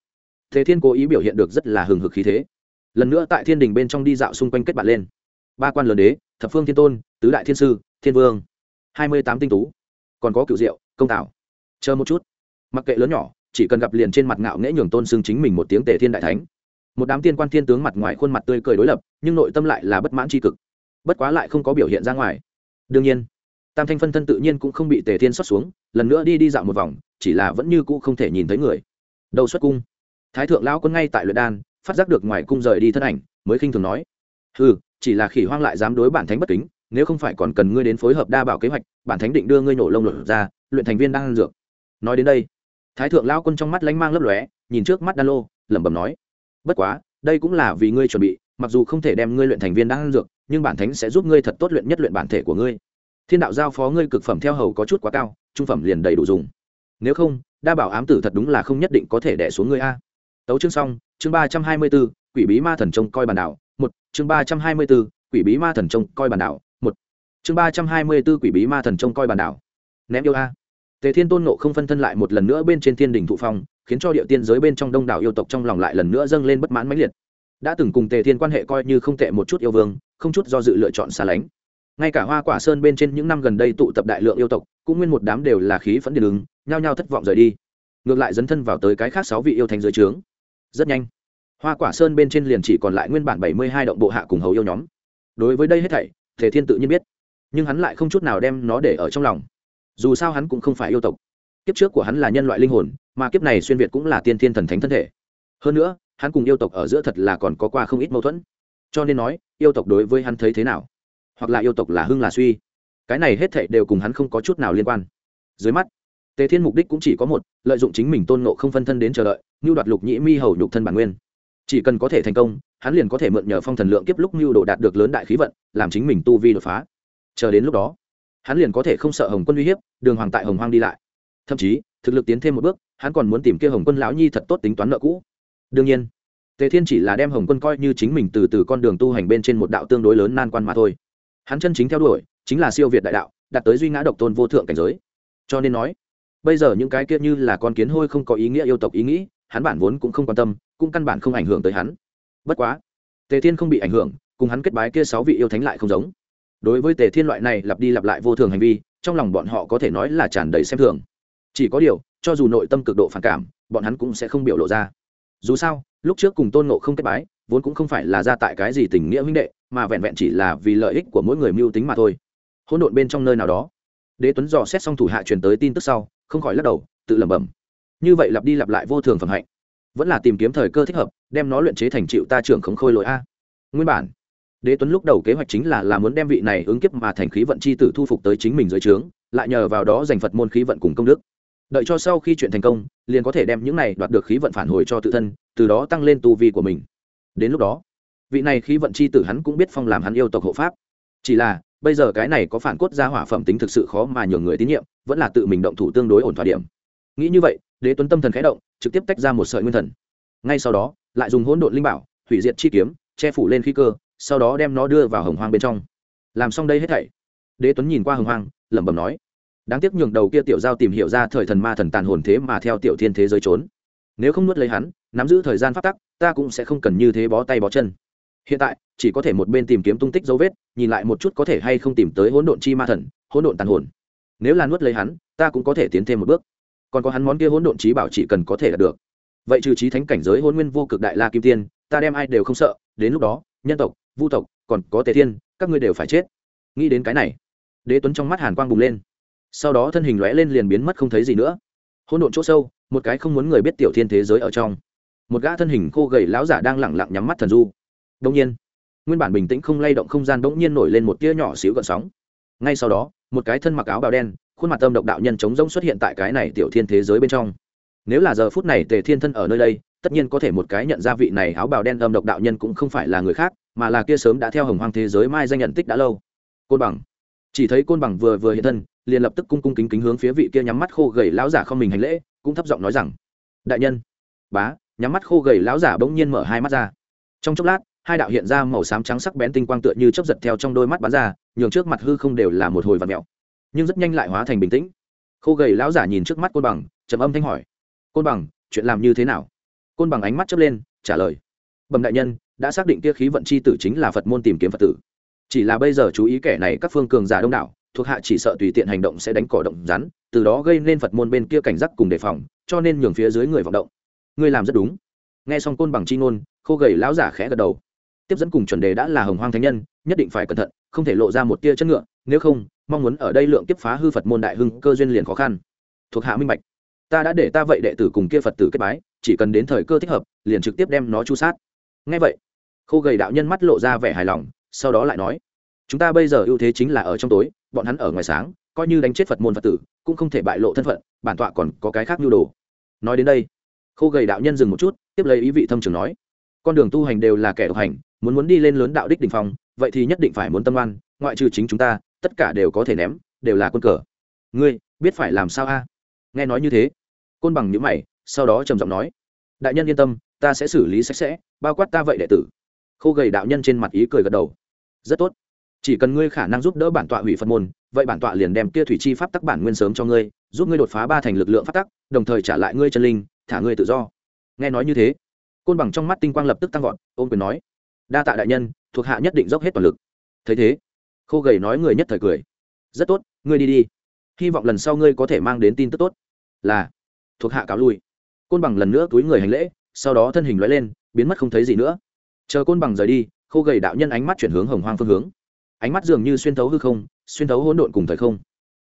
tề thiên cố ý biểu hiện được rất là hừng hực khí thế. Lần nữa tại thiên đình bên trong đi dạo xung quanh kết bạn lên. Ba quan lớn đế, thập phương thiên tôn, tứ đại thiên sư, thiên vương. Hai mươi tám tinh tú. Còn có cựu diệu, công tạo chờ một chút. Mặc kệ lớn nhỏ, chỉ cần gặp liền trên mặt ngạo nghễ nhường tôn xưng chính mình một tiếng tề thiên đại thánh một đám tiên quan thiên tướng mặt ngoài khuôn mặt tươi cười đối lập, nhưng nội tâm lại là bất mãn tri cực. Bất quá lại không có biểu hiện ra ngoài. Đương nhiên, tam thanh phân thân tự nhiên cũng không bị tề thiên xuất xuống, lần nữa đi đi dạo một vòng, chỉ là vẫn như cũ không thể nhìn thấy người. Đầu xuất cung. Thái thượng lão quân ngay tại luyện đan, phát giác được ngoài cung rời đi thân ảnh, mới khinh thường nói ừ chỉ là khỉ hoang lại dám đối bản thánh bất kính, nếu không phải còn cần ngươi đến phối hợp đa bảo kế hoạch, bản thánh định đưa ngươi nổ lông lửa ra, luyện thành viên đang ăn dược. Nói đến đây, thái thượng lão quân trong mắt lánh mang lấp lóe, nhìn trước mắt đan lô, lẩm bẩm nói bất quá, đây cũng là vì ngươi chuẩn bị, mặc dù không thể đem ngươi luyện thành viên đang dược, nhưng bản thánh sẽ giúp ngươi thật tốt luyện nhất luyện bản thể của ngươi. Thiên đạo giao phó ngươi cực phẩm theo hầu có chút quá cao, trung phẩm liền đầy đủ dùng. Nếu không, đa bảo ám tử thật đúng là không nhất định có thể đẻ xuống ngươi a. Tấu chương xong, chương ba trăm hai mươi b ố quỷ bí ma thần trông coi bản đảo, một, chương ba trăm hai mươi b ố quỷ bí ma thần trông coi bản đảo, một, chương ba trăm hai mươi b ố quỷ bí ma thần trông coi bản đảo. Ném yêu a tề thiên tôn nộ không phân thân lại một lần nữa bên trên thiên đình thụ phong, khiến cho địa tiên giới bên trong đông đảo yêu tộc trong lòng lại lần nữa dâng lên bất mãn mãnh liệt. Đã từng cùng tề thiên quan hệ coi như không tệ một chút yêu vương, không chút do dự lựa chọn xa lánh. Ngay cả hoa quả sơn bên trên những năm gần đây tụ tập đại lượng yêu tộc, cũng nguyên một đám đều là khí phẫn điện ứng, nhao nhao thất vọng rời đi. Ngược lại dấn thân vào tới cái khác sáu vị yêu thành dưới trướng. Rất nhanh, hoa quả sơn bên trên liền chỉ còn lại nguyên bản bảy mươi hai động bộ hạ cùng hầu yêu nhóm. Đối với đây hết thảy thể thiên tự nhiên biết, nhưng hắn lại không chút nào đem nó để ở trong lòng dù sao hắn cũng không phải yêu tộc. Kiếp trước của hắn là nhân loại linh hồn, mà kiếp này xuyên việt cũng là tiên thiên thần thánh thân thể. Hơn nữa, hắn cùng yêu tộc ở giữa thật là còn có qua không ít mâu thuẫn. Cho nên nói, yêu tộc đối với hắn thấy thế nào? Hoặc là yêu tộc là hưng là suy? Cái này hết thệ đều cùng hắn không có chút nào liên quan. Dưới mắt, tề thiên mục đích cũng chỉ có một, lợi dụng chính mình tôn nộ không phân thân đến chờ đợi như đoạt lục nhĩ mi hầu nhục thân bản nguyên. Chỉ cần có thể thành công, hắn liền có thể mượn nhờ phong thần lượng kiếp lúc mưu đồ đạt được lớn đại khí vận, làm chính mình tu vi đột phá. Chờ đến lúc đó hắn liền có thể không sợ hồng quân uy hiếp, đường hoàng tại hồng hoang đi lại. Thậm chí, thực lực tiến thêm một bước, hắn còn muốn tìm kia hồng quân lão nhi thật tốt tính toán nợ cũ. Đương nhiên, tề thiên chỉ là đem hồng quân coi như chính mình từ từ con đường tu hành bên trên một đạo tương đối lớn nan quan mà thôi. Hắn chân chính theo đuổi, chính là siêu việt đại đạo, đạt tới duy ngã độc tôn vô thượng cảnh giới. Cho nên nói, bây giờ những cái kia như là con kiến hôi không có ý nghĩa yêu tộc ý nghĩ, hắn bản vốn cũng không quan tâm, cũng căn bản không ảnh hưởng tới hắn. Bất quá, tề thiên không bị ảnh hưởng, cùng hắn kết bái kia sáu vị yêu thánh lại không giống đối với tề thiên loại này lặp đi lặp lại vô thường hành vi, trong lòng bọn họ có thể nói là tràn đầy xem thường. Chỉ có điều, cho dù nội tâm cực độ phản cảm, bọn hắn cũng sẽ không biểu lộ ra. Dù sao, lúc trước cùng tôn nộ không kết bái, vốn cũng không phải là ra tại cái gì tình nghĩa huynh đệ, mà vẹn vẹn chỉ là vì lợi ích của mỗi người mưu tính mà thôi. Hỗn độn bên trong nơi nào đó. Đế tuấn dò xét xong thủ hạ truyền tới tin tức sau, không khỏi lắc đầu, tự lẩm bẩm. Như vậy lặp đi lặp lại vô thường phẩm hạnh, vẫn là tìm kiếm thời cơ thích hợp, đem nó luyện chế thành chịu ta trưởng khống khôi lỗi a. Nguyên bản đế tuấn lúc đầu kế hoạch chính là là muốn đem vị này ứng kiếp mà thành khí vận c h i tử thu phục tới chính mình dưới trướng, lại nhờ vào đó giành phật môn khí vận cùng công đức. Đợi cho sau khi chuyện thành công, liền có thể đem những này đoạt được khí vận phản hồi cho tự thân, từ đó tăng lên tu vi của mình. Đến lúc đó, vị này khí vận c h i tử hắn cũng biết phong làm hắn yêu tộc hộ pháp. Chỉ là, bây giờ cái này có phản cốt ra hỏa phẩm tính thực sự khó mà nhường người tín nhiệm, vẫn là tự mình động thủ tương đối ổn thỏa điểm. Nghĩ như vậy, đế tuấn tâm thần khẽ động, trực tiếp tách ra một sợi nguyên thần. Ngay sau đó, lại dùng hỗn độn linh bảo, hủy diệt chi kiếm, che phủ lên khí cơ sau đó đem nó đưa vào hồng hoang bên trong. Làm xong đây hết thảy, đế tuấn nhìn qua hồng hoang, lẩm bẩm nói, đáng tiếc nhường đầu kia tiểu giao tìm hiểu ra thời thần ma thần tàn hồn thế mà theo tiểu thiên thế giới trốn. Nếu không nuốt lấy hắn, nắm giữ thời gian phát tắc, ta cũng sẽ không cần như thế bó tay bó chân. Hiện tại, chỉ có thể một bên tìm kiếm tung tích dấu vết, nhìn lại một chút có thể hay không tìm tới hỗn độn chi ma thần, hỗn độn tàn hồn. Nếu là nuốt lấy hắn, ta cũng có thể tiến thêm một bước. Còn có hắn món kia hỗn độn trí bảo chỉ cần có thể đạt được. Vậy trừ trí thánh cảnh giới hôn nguyên vô cực đại la kim tiên, ta đem ai đều không sợ, đến lúc đó, nhân tộc vu tộc, còn có tề thiên, các ngươi đều phải chết. Nghĩ đến cái này, đế tuấn trong mắt hàn quang bùng lên. Sau đó thân hình lóe lên liền biến mất không thấy gì nữa. Hỗn độn chỗ sâu, một cái không muốn người biết tiểu thiên thế giới ở trong. Một gã thân hình khô gầy lão giả đang lẳng lặng nhắm mắt thần du. Đông nhiên, nguyên bản bình tĩnh không lay động không gian bỗng nhiên nổi lên một tia nhỏ xíu gợn sóng. Ngay sau đó, một cái thân mặc áo bào đen, khuôn mặt âm độc đạo nhân chống rỗng xuất hiện tại cái này tiểu thiên thế giới bên trong. Nếu là giờ phút này tề thiên thân ở nơi đây, tất nhiên có thể một cái nhận ra vị này áo bào đen âm độc đạo nhân cũng không phải là người khác mà là kia sớm đã theo hồng hoang thế giới mai danh nhận tích đã lâu. Côn bằng. Chỉ thấy côn bằng vừa vừa hiện thân, liền lập tức cung cung kính kính hướng phía vị kia nhắm mắt khô gầy lão giả không mình hành lễ, cũng thấp giọng nói rằng, đại nhân. Bá, nhắm mắt khô gầy lão giả bỗng nhiên mở hai mắt ra. Trong chốc lát, hai đạo hiện ra màu xám trắng sắc bén tinh quang tựa như chấp giật theo trong đôi mắt bắn ra, nhường trước mặt hư không đều là một hồi vạt mẹo nhưng rất nhanh lại hóa thành bình tĩnh. Khô gầy lão giả nhìn trước mắt côn bằng, trầm âm thanh hỏi, côn bằng, chuyện làm như thế nào? Côn bằng ánh mắt chớp lên, trả lời, bẩm đại nhân đã xác định kia khí vận chi tử chính là phật môn tìm kiếm phật tử. Chỉ là bây giờ chú ý kẻ này các phương cường giả đông đảo, thuộc hạ chỉ sợ tùy tiện hành động sẽ đánh cỏ động rắn, từ đó gây nên phật môn bên kia cảnh giác cùng đề phòng, cho nên nhường phía dưới người vọng động. Ngươi làm rất đúng. Nghe xong côn bằng chi ngôn, khô gầy lão giả khẽ gật đầu. Tiếp dẫn cùng chuẩn đề đã là hồng hoang thánh nhân, nhất định phải cẩn thận, không thể lộ ra một tia chất ngựa, nếu không, mong muốn ở đây lượng tiếp phá hư phật môn đại hưng, cơ duyên liền khó khăn. Thuộc hạ minh bạch. Ta đã để ta vậy đệ tử cùng kia phật tử kết bái, chỉ cần đến thời cơ thích hợp, liền trực tiếp đem nó chu sát. Ngay vậy khô gầy đạo nhân mắt lộ ra vẻ hài lòng, sau đó lại nói, chúng ta bây giờ ưu thế chính là ở trong tối, bọn hắn ở ngoài sáng, coi như đánh chết phật môn phật tử, cũng không thể bại lộ thân phận, bản tọa còn có cái khác nhu đồ. Nói đến đây, khô gầy đạo nhân dừng một chút, tiếp lấy ý vị thâm trường nói, con đường tu hành đều là kẻ độc hành, muốn muốn đi lên lớn đạo đích đình phong, vậy thì nhất định phải muốn tâm oan, ngoại trừ chính chúng ta, tất cả đều có thể ném, đều là quân cờ. Ngươi, biết phải làm sao a? Nghe nói như thế, côn bằng nhữ mày, sau đó trầm giọng nói, đại nhân yên tâm, ta sẽ xử lý sạch sẽ, bao quát ta vậy đệ tử khô gầy đạo nhân trên mặt ý cười gật đầu. Rất tốt. Chỉ cần ngươi khả năng giúp đỡ bản tọa hủy phật môn, vậy bản tọa liền đem kia thủy chi pháp tắc bản nguyên sớm cho ngươi, giúp ngươi đột phá ba thành lực lượng pháp tắc, đồng thời trả lại ngươi chân linh, thả ngươi tự do. Nghe nói như thế, côn bằng trong mắt tinh quang lập tức tăng vọt ôm quyền nói, đa tạ đại nhân, thuộc hạ nhất định dốc hết toàn lực. Thấy thế, khô gầy nói người nhất thời cười, rất tốt, ngươi đi đi. Hy vọng lần sau ngươi có thể mang đến tin tức tốt. Là, thuộc hạ cáo lui. Côn bằng lần nữa túi người hành lễ, sau đó thân hình loại lên, biến mất không thấy gì nữa chờ côn bằng rời đi, khô gầy đạo nhân ánh mắt chuyển hướng hồng hoang phương hướng. Ánh mắt dường như xuyên thấu hư không, xuyên thấu hỗn độn cùng thời không.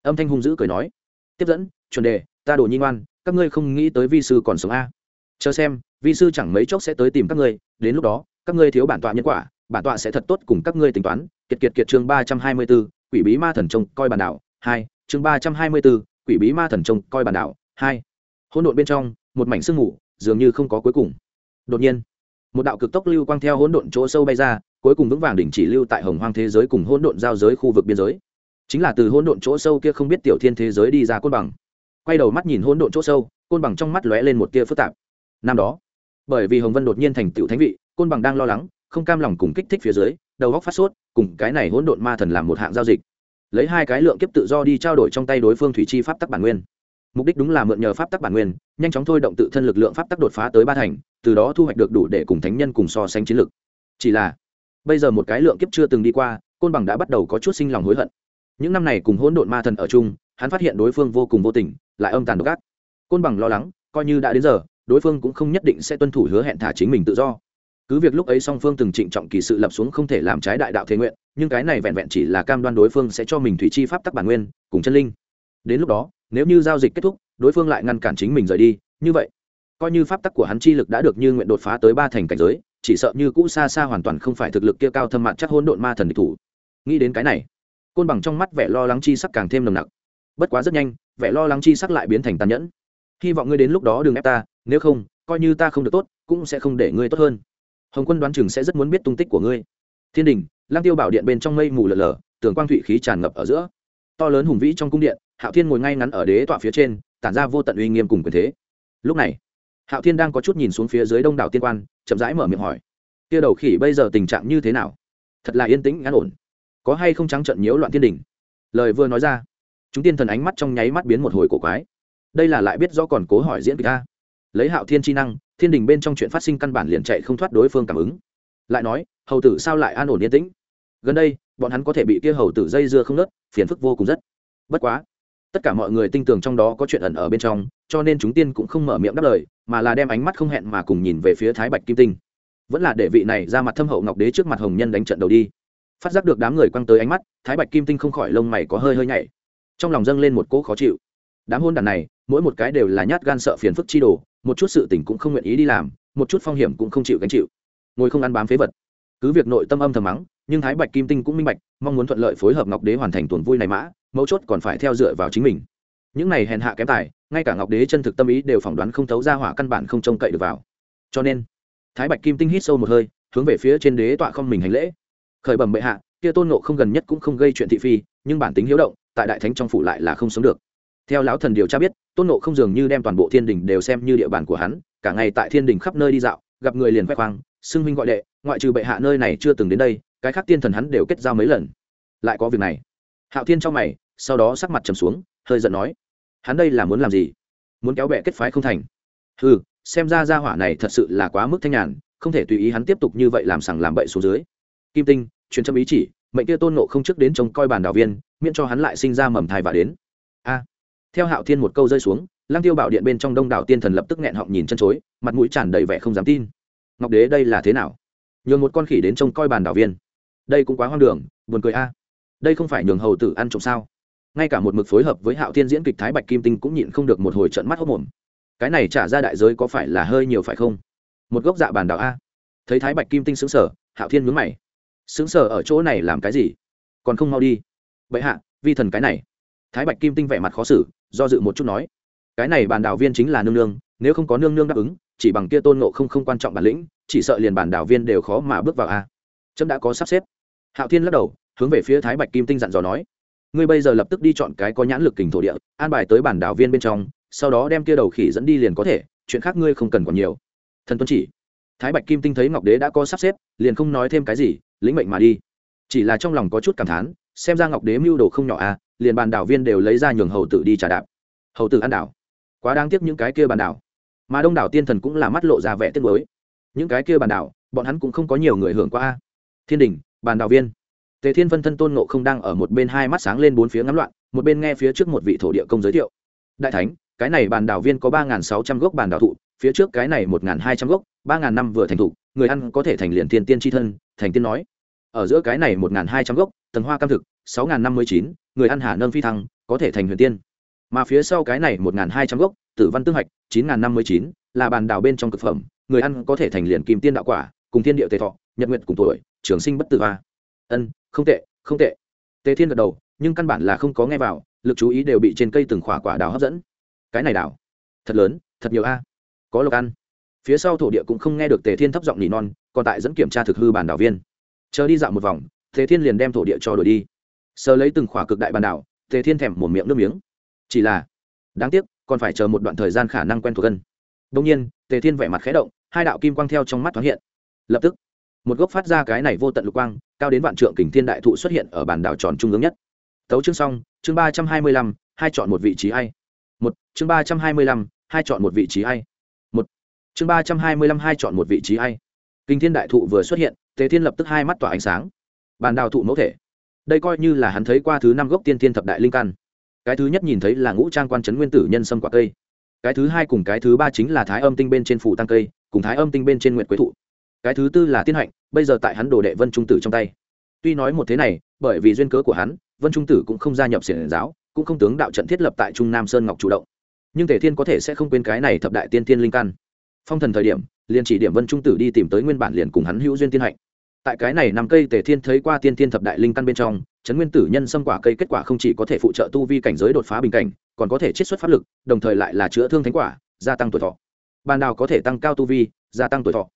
Âm thanh hung dữ cười nói, tiếp dẫn, chuẩn đề, ta đồ nhi ngoan, các ngươi không nghĩ tới vi sư còn sống a. Chờ xem, vi sư chẳng mấy chốc sẽ tới tìm các ngươi, đến lúc đó, các ngươi thiếu bản tọa nhân quả, bản tọa sẽ thật tốt cùng các ngươi tính toán. Kiệt kiệt kiệt chương ba trăm hai mươi b ố quỷ bí ma thần trông coi bản đảo, hai, chương ba trăm hai mươi b ố quỷ bí ma thần trông coi bản đảo, hai. Hỗn độn bên trong, một mảnh sương mù, dường như không có cuối cùng. Đột nhiên một đạo cực tốc lưu quang theo hỗn độn chỗ sâu bay ra, cuối cùng vững vàng đỉnh chỉ lưu tại hồng hoang thế giới cùng hỗn độn giao giới khu vực biên giới. Chính là từ hỗn độn chỗ sâu kia không biết tiểu thiên thế giới đi ra côn bằng. Quay đầu mắt nhìn hỗn độn chỗ sâu, côn bằng trong mắt lóe lên một tia phức tạp. Năm đó, bởi vì hồng vân đột nhiên thành tựu thánh vị, côn bằng đang lo lắng, không cam lòng cùng kích thích phía dưới, đầu góc phát sốt, cùng cái này hỗn độn ma thần làm một hạng giao dịch. Lấy hai cái lượng kiếp tự do đi trao đổi trong tay đối phương thủy chi pháp tắc bản nguyên. Mục đích đúng là mượn nhờ pháp tắc bản nguyên, nhanh chóng thôi động tự thân lực lượng pháp tắc đột phá tới ba thành từ đó thu hoạch được đủ để cùng thánh nhân cùng so sánh chiến lực. Chỉ là, bây giờ một cái lượng kiếp chưa từng đi qua, côn bằng đã bắt đầu có chút sinh lòng hối hận. Những năm này cùng hỗn độn ma thần ở chung, hắn phát hiện đối phương vô cùng vô tình, lại âm tàn độc ác. Côn bằng lo lắng, coi như đã đến giờ, đối phương cũng không nhất định sẽ tuân thủ hứa hẹn thả chính mình tự do. Cứ việc lúc ấy song phương từng trịnh trọng kỳ sự lập xuống không thể làm trái đại đạo thế nguyện, nhưng cái này vẹn vẹn chỉ là cam đoan đối phương sẽ cho mình thủy chi pháp tắc bản nguyên, cùng chân linh. Đến lúc đó, nếu như giao dịch kết thúc, đối phương lại ngăn cản chính mình rời đi, như vậy coi như pháp tắc của hắn chi lực đã được như nguyện đột phá tới ba thành cảnh giới, chỉ sợ như cũ xa xa hoàn toàn không phải thực lực kia cao thâm mặt chắc hỗn độn ma thần địch thủ. Nghĩ đến cái này, côn bằng trong mắt vẻ lo lắng chi sắc càng thêm nồng nặc. Bất quá rất nhanh, vẻ lo lắng chi sắc lại biến thành tàn nhẫn. Hy vọng ngươi đến lúc đó đừng ép ta, nếu không, coi như ta không được tốt, cũng sẽ không để ngươi tốt hơn. Hồng quân đoán chừng sẽ rất muốn biết tung tích của ngươi. Thiên đình lang tiêu bảo điện bên trong mây mù lờ lờ, tường quang thụy khí tràn ngập ở giữa. To lớn hùng vĩ trong cung điện, hạo thiên ngồi ngay ngắn ở đế tọa phía trên, tản ra vô tận uy nghiêm cùng quyền thế. Lúc này hạo thiên đang có chút nhìn xuống phía dưới đông đảo tiên quan, chậm rãi mở miệng hỏi, kia đầu khỉ bây giờ tình trạng như thế nào? Thật là yên tĩnh ngắn ổn. Có hay không trắng trận nhiễu loạn thiên đình? Lời vừa nói ra, chúng tiên thần ánh mắt trong nháy mắt biến một hồi cổ quái. Đây là lại biết do còn cố hỏi diễn kịch ta lấy hạo thiên chi năng, thiên đình bên trong chuyện phát sinh căn bản liền chạy không thoát đối phương cảm ứng. Lại nói, hầu tử sao lại an ổn yên tĩnh? Gần đây, bọn hắn có thể bị kia hầu tử dây dưa không nớt, phiền phức vô cùng rất. Bất quá tất cả mọi người tin tưởng trong đó có chuyện ẩn ở bên trong, cho nên chúng tiên cũng không mở miệng đáp lời, mà là đem ánh mắt không hẹn mà cùng nhìn về phía thái bạch kim tinh. Vẫn là để vị này ra mặt thâm hậu ngọc đế trước mặt hồng nhân đánh trận đầu đi. Phát giác được đám người quăng tới ánh mắt, thái bạch kim tinh không khỏi lông mày có hơi hơi nhảy. Trong lòng dâng lên một cỗ khó chịu. Đám hôn đàn này, mỗi một cái đều là nhát gan sợ phiền phức chi đồ, một chút sự tình cũng không nguyện ý đi làm, một chút phong hiểm cũng không chịu gánh chịu. Ngồi không ăn bám phế vật. Cứ việc nội tâm âm thầm mắng, nhưng thái bạch kim tinh cũng minh bạch, mong muốn thuận lợi phối hợp ngọc đế hoàn thành tuần vui này mã mấu chốt còn phải theo dựa vào chính mình. Những này hèn hạ kém tài, ngay cả ngọc đế chân thực tâm ý đều phỏng đoán không thấu ra hỏa căn bản không trông cậy được vào. Cho nên, thái bạch kim tinh hít sâu một hơi, hướng về phía trên đế tọa không mình hành lễ. Khởi bẩm bệ hạ, kia tôn nộ không gần nhất cũng không gây chuyện thị phi, nhưng bản tính hiếu động, tại đại thánh trong phủ lại là không sống được. Theo lão thần điều tra biết, tôn nộ không dường như đem toàn bộ thiên đình đều xem như địa bàn của hắn, cả ngày tại thiên đình khắp nơi đi dạo, gặp người liền khoe khoang, xưng minh gọi đệ, ngoại trừ bệ hạ nơi này chưa từng đến đây, cái khác tiên thần hắn đều kết giao mấy lần. Lại có việc này. Hạo thiên trong mày sau đó sắc mặt trầm xuống, hơi giận nói, hắn đây là muốn làm gì? Muốn kéo bẹ kết phái không thành? Ừ xem ra gia hỏa này thật sự là quá mức thanh nhàn, không thể tùy ý hắn tiếp tục như vậy làm sằng làm bậy xuống dưới. Kim tinh, truyền châm ý chỉ, mệnh kia tôn nộ không trước đến trông coi bàn đảo viên, miễn cho hắn lại sinh ra mầm thai và đến. A. Theo hạo thiên một câu rơi xuống, lăng tiêu bảo điện bên trong đông đảo tiên thần lập tức nghẹn họng nhìn chân chối, mặt mũi tràn đầy vẻ không dám tin. Ngọc đế, đây là thế nào? Nhường một con khỉ đến trông coi bàn đảo viên. Đây cũng quá hoang đường, buồn cười a. Đây không phải nhường hầu tử ăn trộm sao? Ngay cả một mực phối hợp với hạo thiên diễn kịch thái bạch kim tinh cũng nhịn không được một hồi trận mắt hốc mồm. Cái này trả ra đại giới có phải là hơi nhiều phải không? Một gốc dạ bàn đảo a. Thấy thái bạch kim tinh xứng sở hạo thiên mướn mày. Xứng sở ở chỗ này làm cái gì? Còn không mau đi. Vậy hạ, vi thần cái này. Thái bạch kim tinh vẻ mặt khó xử, do dự một chút nói. Cái này bàn đảo viên chính là nương nương, nếu không có nương nương đáp ứng, chỉ bằng kia tôn nộ không không quan trọng bản lĩnh, chỉ sợ liền bản đảo viên đều khó mà bước vào a. Trâm đã có sắp xếp. Hạo thiên lắc đầu, hướng về phía thái bạch kim tinh dặn dò nói ngươi bây giờ lập tức đi chọn cái có nhãn lực kình thổ địa, an bài tới bản đảo viên bên trong, sau đó đem kia đầu khỉ dẫn đi liền có thể, chuyện khác ngươi không cần còn nhiều. Thần tuân chỉ. Thái bạch kim tinh thấy ngọc đế đã có sắp xếp, liền không nói thêm cái gì, lĩnh mệnh mà đi. Chỉ là trong lòng có chút cảm thán, xem ra ngọc đế mưu đồ không nhỏ à liền bàn đảo viên đều lấy ra nhường hầu tử đi trả đạp. Hầu tử ăn đảo. Quá đáng tiếc những cái kia bàn đảo. Mà đông đảo tiên thần cũng là mắt lộ ra vẻ tiếc mới những cái kia bàn đảo, bọn hắn cũng không có nhiều người hưởng qua thiên đình bàn đảo viên tề thiên phân thân tôn nộ không đang ở một bên hai mắt sáng lên bốn phía ngắm loạn, một bên nghe phía trước một vị thổ địa công giới thiệu. Đại thánh, cái này bàn đảo viên có ba sáu trăm gốc bàn đảo thụ, phía trước cái này một hai trăm gốc, ba năm vừa thành thụ, người ăn có thể thành liền thiên tiên tri thân, thành tiên nói. Ở giữa cái này một hai trăm gốc, tầng hoa cam thực, sáu năm mươi chín, người ăn hà nâng phi thăng, có thể thành huyền tiên. Mà phía sau cái này một hai trăm gốc, tử văn tương hạch, chín năm mươi chín, là bàn đảo bên trong cực phẩm, người ăn có thể thành liền kim tiên đạo quả, cùng thiên địa tề thọ, nhật nguyện cùng tuổi, trường sinh bất tử a ân không tệ không tệ. Tề thiên gật đầu, nhưng căn bản là không có nghe vào, lực chú ý đều bị trên cây từng khỏa quả đào hấp dẫn. Cái này đào, thật lớn, thật nhiều a. Có lộc ăn. Phía sau thổ địa cũng không nghe được tề thiên thấp giọng nỉ non, còn tại dẫn kiểm tra thực hư bản đảo viên. Chờ đi dạo một vòng, tề thiên liền đem thổ địa cho đổi đi. Sờ lấy từng khỏa cực đại bản đảo, tề thiên thèm một miệng nước miếng. Chỉ là, đáng tiếc, còn phải chờ một đoạn thời gian khả năng quen thuộc gần đông nhiên, tề thiên vẻ mặt khé động, hai đạo kim quang theo trong mắt thoáng hiện. Lập tức một gốc phát ra cái này vô tận lục quang, cao đến vạn trượng kình thiên đại thụ xuất hiện ở bản đảo tròn trung ương nhất. Tấu chương xong, chương ba trăm hai mươi lăm, hai chọn một vị trí hay một, chương ba trăm hai mươi lăm, hai chọn một vị trí hay một, chương ba trăm hai mươi lăm, hai chọn một vị trí hay kinh thiên đại thụ vừa xuất hiện, tề thiên lập tức hai mắt tỏa ánh sáng. Bàn đào thụ mẫu thể. Đây coi như là hắn thấy qua thứ năm gốc tiên thiên thập đại linh căn. Cái thứ nhất nhìn thấy là ngũ trang quan trấn nguyên tử nhân sâm quả cây. Cái thứ hai cùng cái thứ ba chính là thái âm tinh bên trên phủ tăng cây, cùng thái âm tinh bên trên nguyện quế thụ cái thứ tư là tiên hạnh, bây giờ tại hắn đồ đệ vân trung tử trong tay. Tuy nói một thế này, bởi vì duyên cớ của hắn, vân trung tử cũng không gia nhập xiển giáo, cũng không tướng đạo trận thiết lập tại trung nam sơn ngọc chủ động. Nhưng tề thiên có thể sẽ không quên cái này thập đại tiên tiên linh căn. Phong thần thời điểm, liền chỉ điểm vân trung tử đi tìm tới nguyên bản liền cùng hắn hữu duyên tiên hạnh. Tại cái này năm cây tề thiên thấy qua tiên tiên thập đại linh căn bên trong, chấn nguyên tử nhân xâm quả cây kết quả không chỉ có thể phụ trợ tu vi cảnh giới đột phá bình cảnh, còn có thể chiết xuất pháp lực, đồng thời lại là chữa thương thánh quả, gia tăng tuổi thọ. Bàn đào có thể tăng cao tu vi, gia tăng tuổi thọ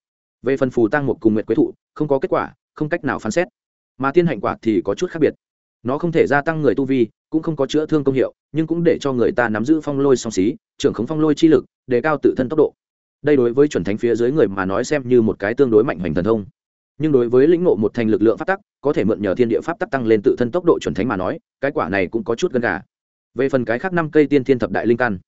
về phần phù tăng một cùng nguyệt quế thụ, không có kết quả, không cách nào phán xét. Mà tiên hạnh quả thì có chút khác biệt. Nó không thể gia tăng người tu vi, cũng không có chữa thương công hiệu, nhưng cũng để cho người ta nắm giữ phong lôi song xí, trưởng khống phong lôi chi lực, đề cao tự thân tốc độ. Đây đối với chuẩn thánh phía dưới người mà nói xem như một cái tương đối mạnh hoành thần thông. Nhưng đối với lĩnh ngộ một thành lực lượng pháp tắc, có thể mượn nhờ thiên địa pháp tắc tăng lên tự thân tốc độ chuẩn thánh mà nói, cái quả này cũng có chút gần gà. Về phần cái khác năm cây tiên thiên thập đại linh căn,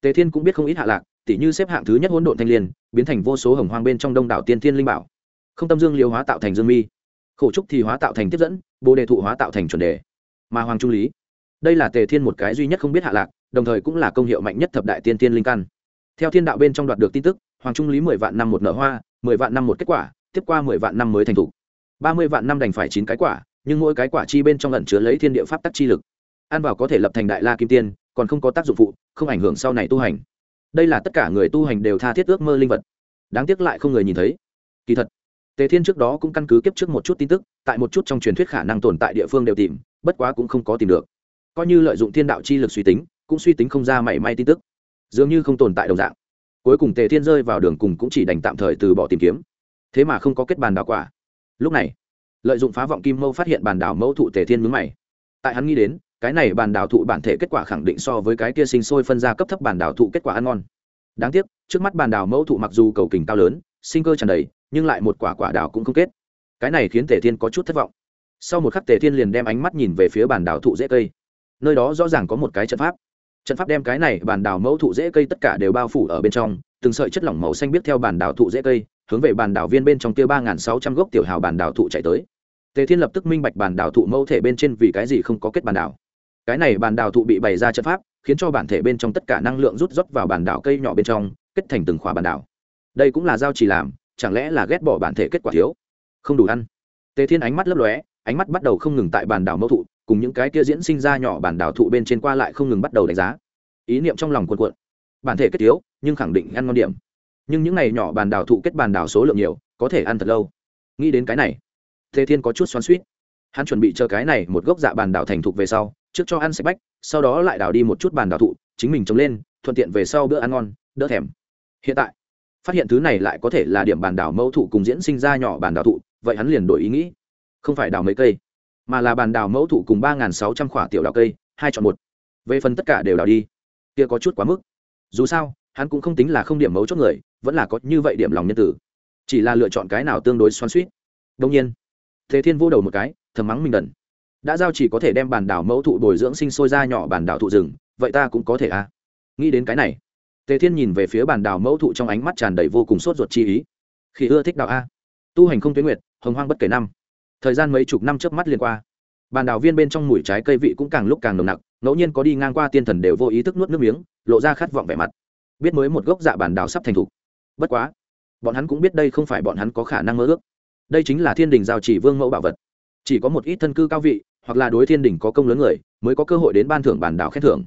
tề thiên cũng biết không ít hạ lạc tỉ như xếp hạng thứ nhất hỗn độn thanh liên, biến thành vô số hồng hoang bên trong đông đảo tiên thiên linh bảo. Không tâm dương liêu hóa tạo thành dương mi. Khổ trúc thì hóa tạo thành tiếp dẫn, bồ đề thụ hóa tạo thành chuẩn đề. Mà hoàng trung lý. Đây là tề thiên một cái duy nhất không biết hạ lạc, đồng thời cũng là công hiệu mạnh nhất thập đại tiên tiên linh căn. Theo thiên đạo bên trong đoạt được tin tức, hoàng trung lý mười vạn năm một nở hoa, mười vạn năm một kết quả, tiếp qua mười vạn năm mới thành t h ba mươi vạn năm đành phải chín cái quả, nhưng mỗi cái quả chi bên trong lẩn chứa lấy thiên địa pháp tắc chi lực. Ăn vào có thể lập thành đại la kim tiên, còn không có tác dụng phụ, không ảnh hưởng sau này tu hành đây là tất cả người tu hành đều tha thiết ước mơ linh vật. Đáng tiếc lại không người nhìn thấy. Kỳ thật, tề thiên trước đó cũng căn cứ kiếp trước một chút tin tức, tại một chút trong truyền thuyết khả năng tồn tại địa phương đều tìm, bất quá cũng không có tìm được. Coi như lợi dụng thiên đạo chi lực suy tính, cũng suy tính không ra mảy may tin tức. Dường như không tồn tại đồng dạng. Cuối cùng tề thiên rơi vào đường cùng cũng chỉ đành tạm thời từ bỏ tìm kiếm. Thế mà không có kết bàn đảo quả. Lúc này, lợi dụng phá vọng kim mâu phát hiện bàn đảo mẫu thụ tề thiên mướn mày. Tại hắn nghĩ đến cái này bàn đảo thụ bản thể kết quả khẳng định so với cái kia sinh sôi phân ra cấp thấp bàn đảo thụ kết quả ăn ngon. Đáng tiếc, trước mắt bàn đảo mẫu thụ mặc dù cầu kình cao lớn, sinh cơ tràn đầy, nhưng lại một quả quả đảo cũng không kết. Cái này khiến tề thiên có chút thất vọng. Sau một khắc tề thiên liền đem ánh mắt nhìn về phía bàn đảo thụ dễ cây. Nơi đó rõ ràng có một cái trận pháp. Trận pháp đem cái này bàn đảo mẫu thụ dễ cây tất cả đều bao phủ ở bên trong, từng sợi chất lỏng màu xanh biết theo bàn đảo thụ dễ cây, hướng về bàn đảo viên bên trong kia ba nghìn sáu trăm gốc tiểu hào bàn đảo thụ chạy tới. Tề thiên lập tức minh bạch bàn đảo thụ mẫu thể bên trên vì cái gì không có kết bàn đảo cái này bàn đảo thụ bị bày ra trận pháp, khiến cho bản thể bên trong tất cả năng lượng rút rót vào bàn đảo cây nhỏ bên trong, kết thành từng khóa bàn đảo. Đây cũng là giao chỉ làm, chẳng lẽ là ghét bỏ bản thể kết quả thiếu? Không đủ ăn. Tề thiên ánh mắt lấp lóe, ánh mắt bắt đầu không ngừng tại bàn đảo mẫu thụ, cùng những cái kia diễn sinh ra nhỏ bản đảo thụ bên trên qua lại không ngừng bắt đầu đánh giá. Ý niệm trong lòng cuộn cuộn. Bản thể kết thiếu, nhưng khẳng định ăn ngon điểm. Nhưng những này nhỏ bàn đảo thụ kết bàn đảo số lượng nhiều, có thể ăn thật lâu. Nghĩ đến cái này, Tề thiên có chút xoắn suýt hắn chuẩn bị chờ cái này một gốc dạ bàn đảo thành thục về sau trước cho ăn sạch bách, sau đó lại đào đi một chút bàn đào thụ, chính mình trồng lên, thuận tiện về sau bữa ăn ngon, đỡ thèm. Hiện tại, phát hiện thứ này lại có thể là điểm bàn đảo mẫu thụ cùng diễn sinh ra nhỏ bàn đảo thụ, vậy hắn liền đổi ý nghĩ. Không phải đào mấy cây, mà là bàn đào mẫu thụ cùng ba sáu trăm khỏa tiểu đào cây, hai chọn một. Về phần tất cả đều đào đi. Kia có chút quá mức. Dù sao, hắn cũng không tính là không điểm mấu chốt người, vẫn là có như vậy điểm lòng nhân tử. Chỉ là lựa chọn cái nào tương đối xoắn suýt đông nhiên, thế thiên vô đầu một cái, thầm mắng mình đần đã giao chỉ có thể đem bản đảo mẫu thụ bồi dưỡng sinh sôi ra nhỏ bản đảo thụ rừng, vậy ta cũng có thể à? Nghĩ đến cái này, tề thiên nhìn về phía bản đảo mẫu thụ trong ánh mắt tràn đầy vô cùng sốt ruột chi ý. Khi ưa thích đạo a. Tu hành không tuyến nguyệt, hồng hoang bất kể năm. Thời gian mấy chục năm trước mắt liên qua. Bàn đảo viên bên trong mùi trái cây vị cũng càng lúc càng nồng nặc, ngẫu nhiên có đi ngang qua tiên thần đều vô ý thức nuốt nước miếng, lộ ra khát vọng vẻ mặt. Biết mới một gốc dạ bản đảo sắp thành thục. Bất quá, bọn hắn cũng biết đây không phải bọn hắn có khả năng mơ ước. Đây chính là thiên đình giao chỉ vương mẫu bảo vật chỉ có một ít thân cư cao vị, hoặc là đối thiên đình có công lớn người, mới có cơ hội đến ban thưởng bản đảo khen thưởng.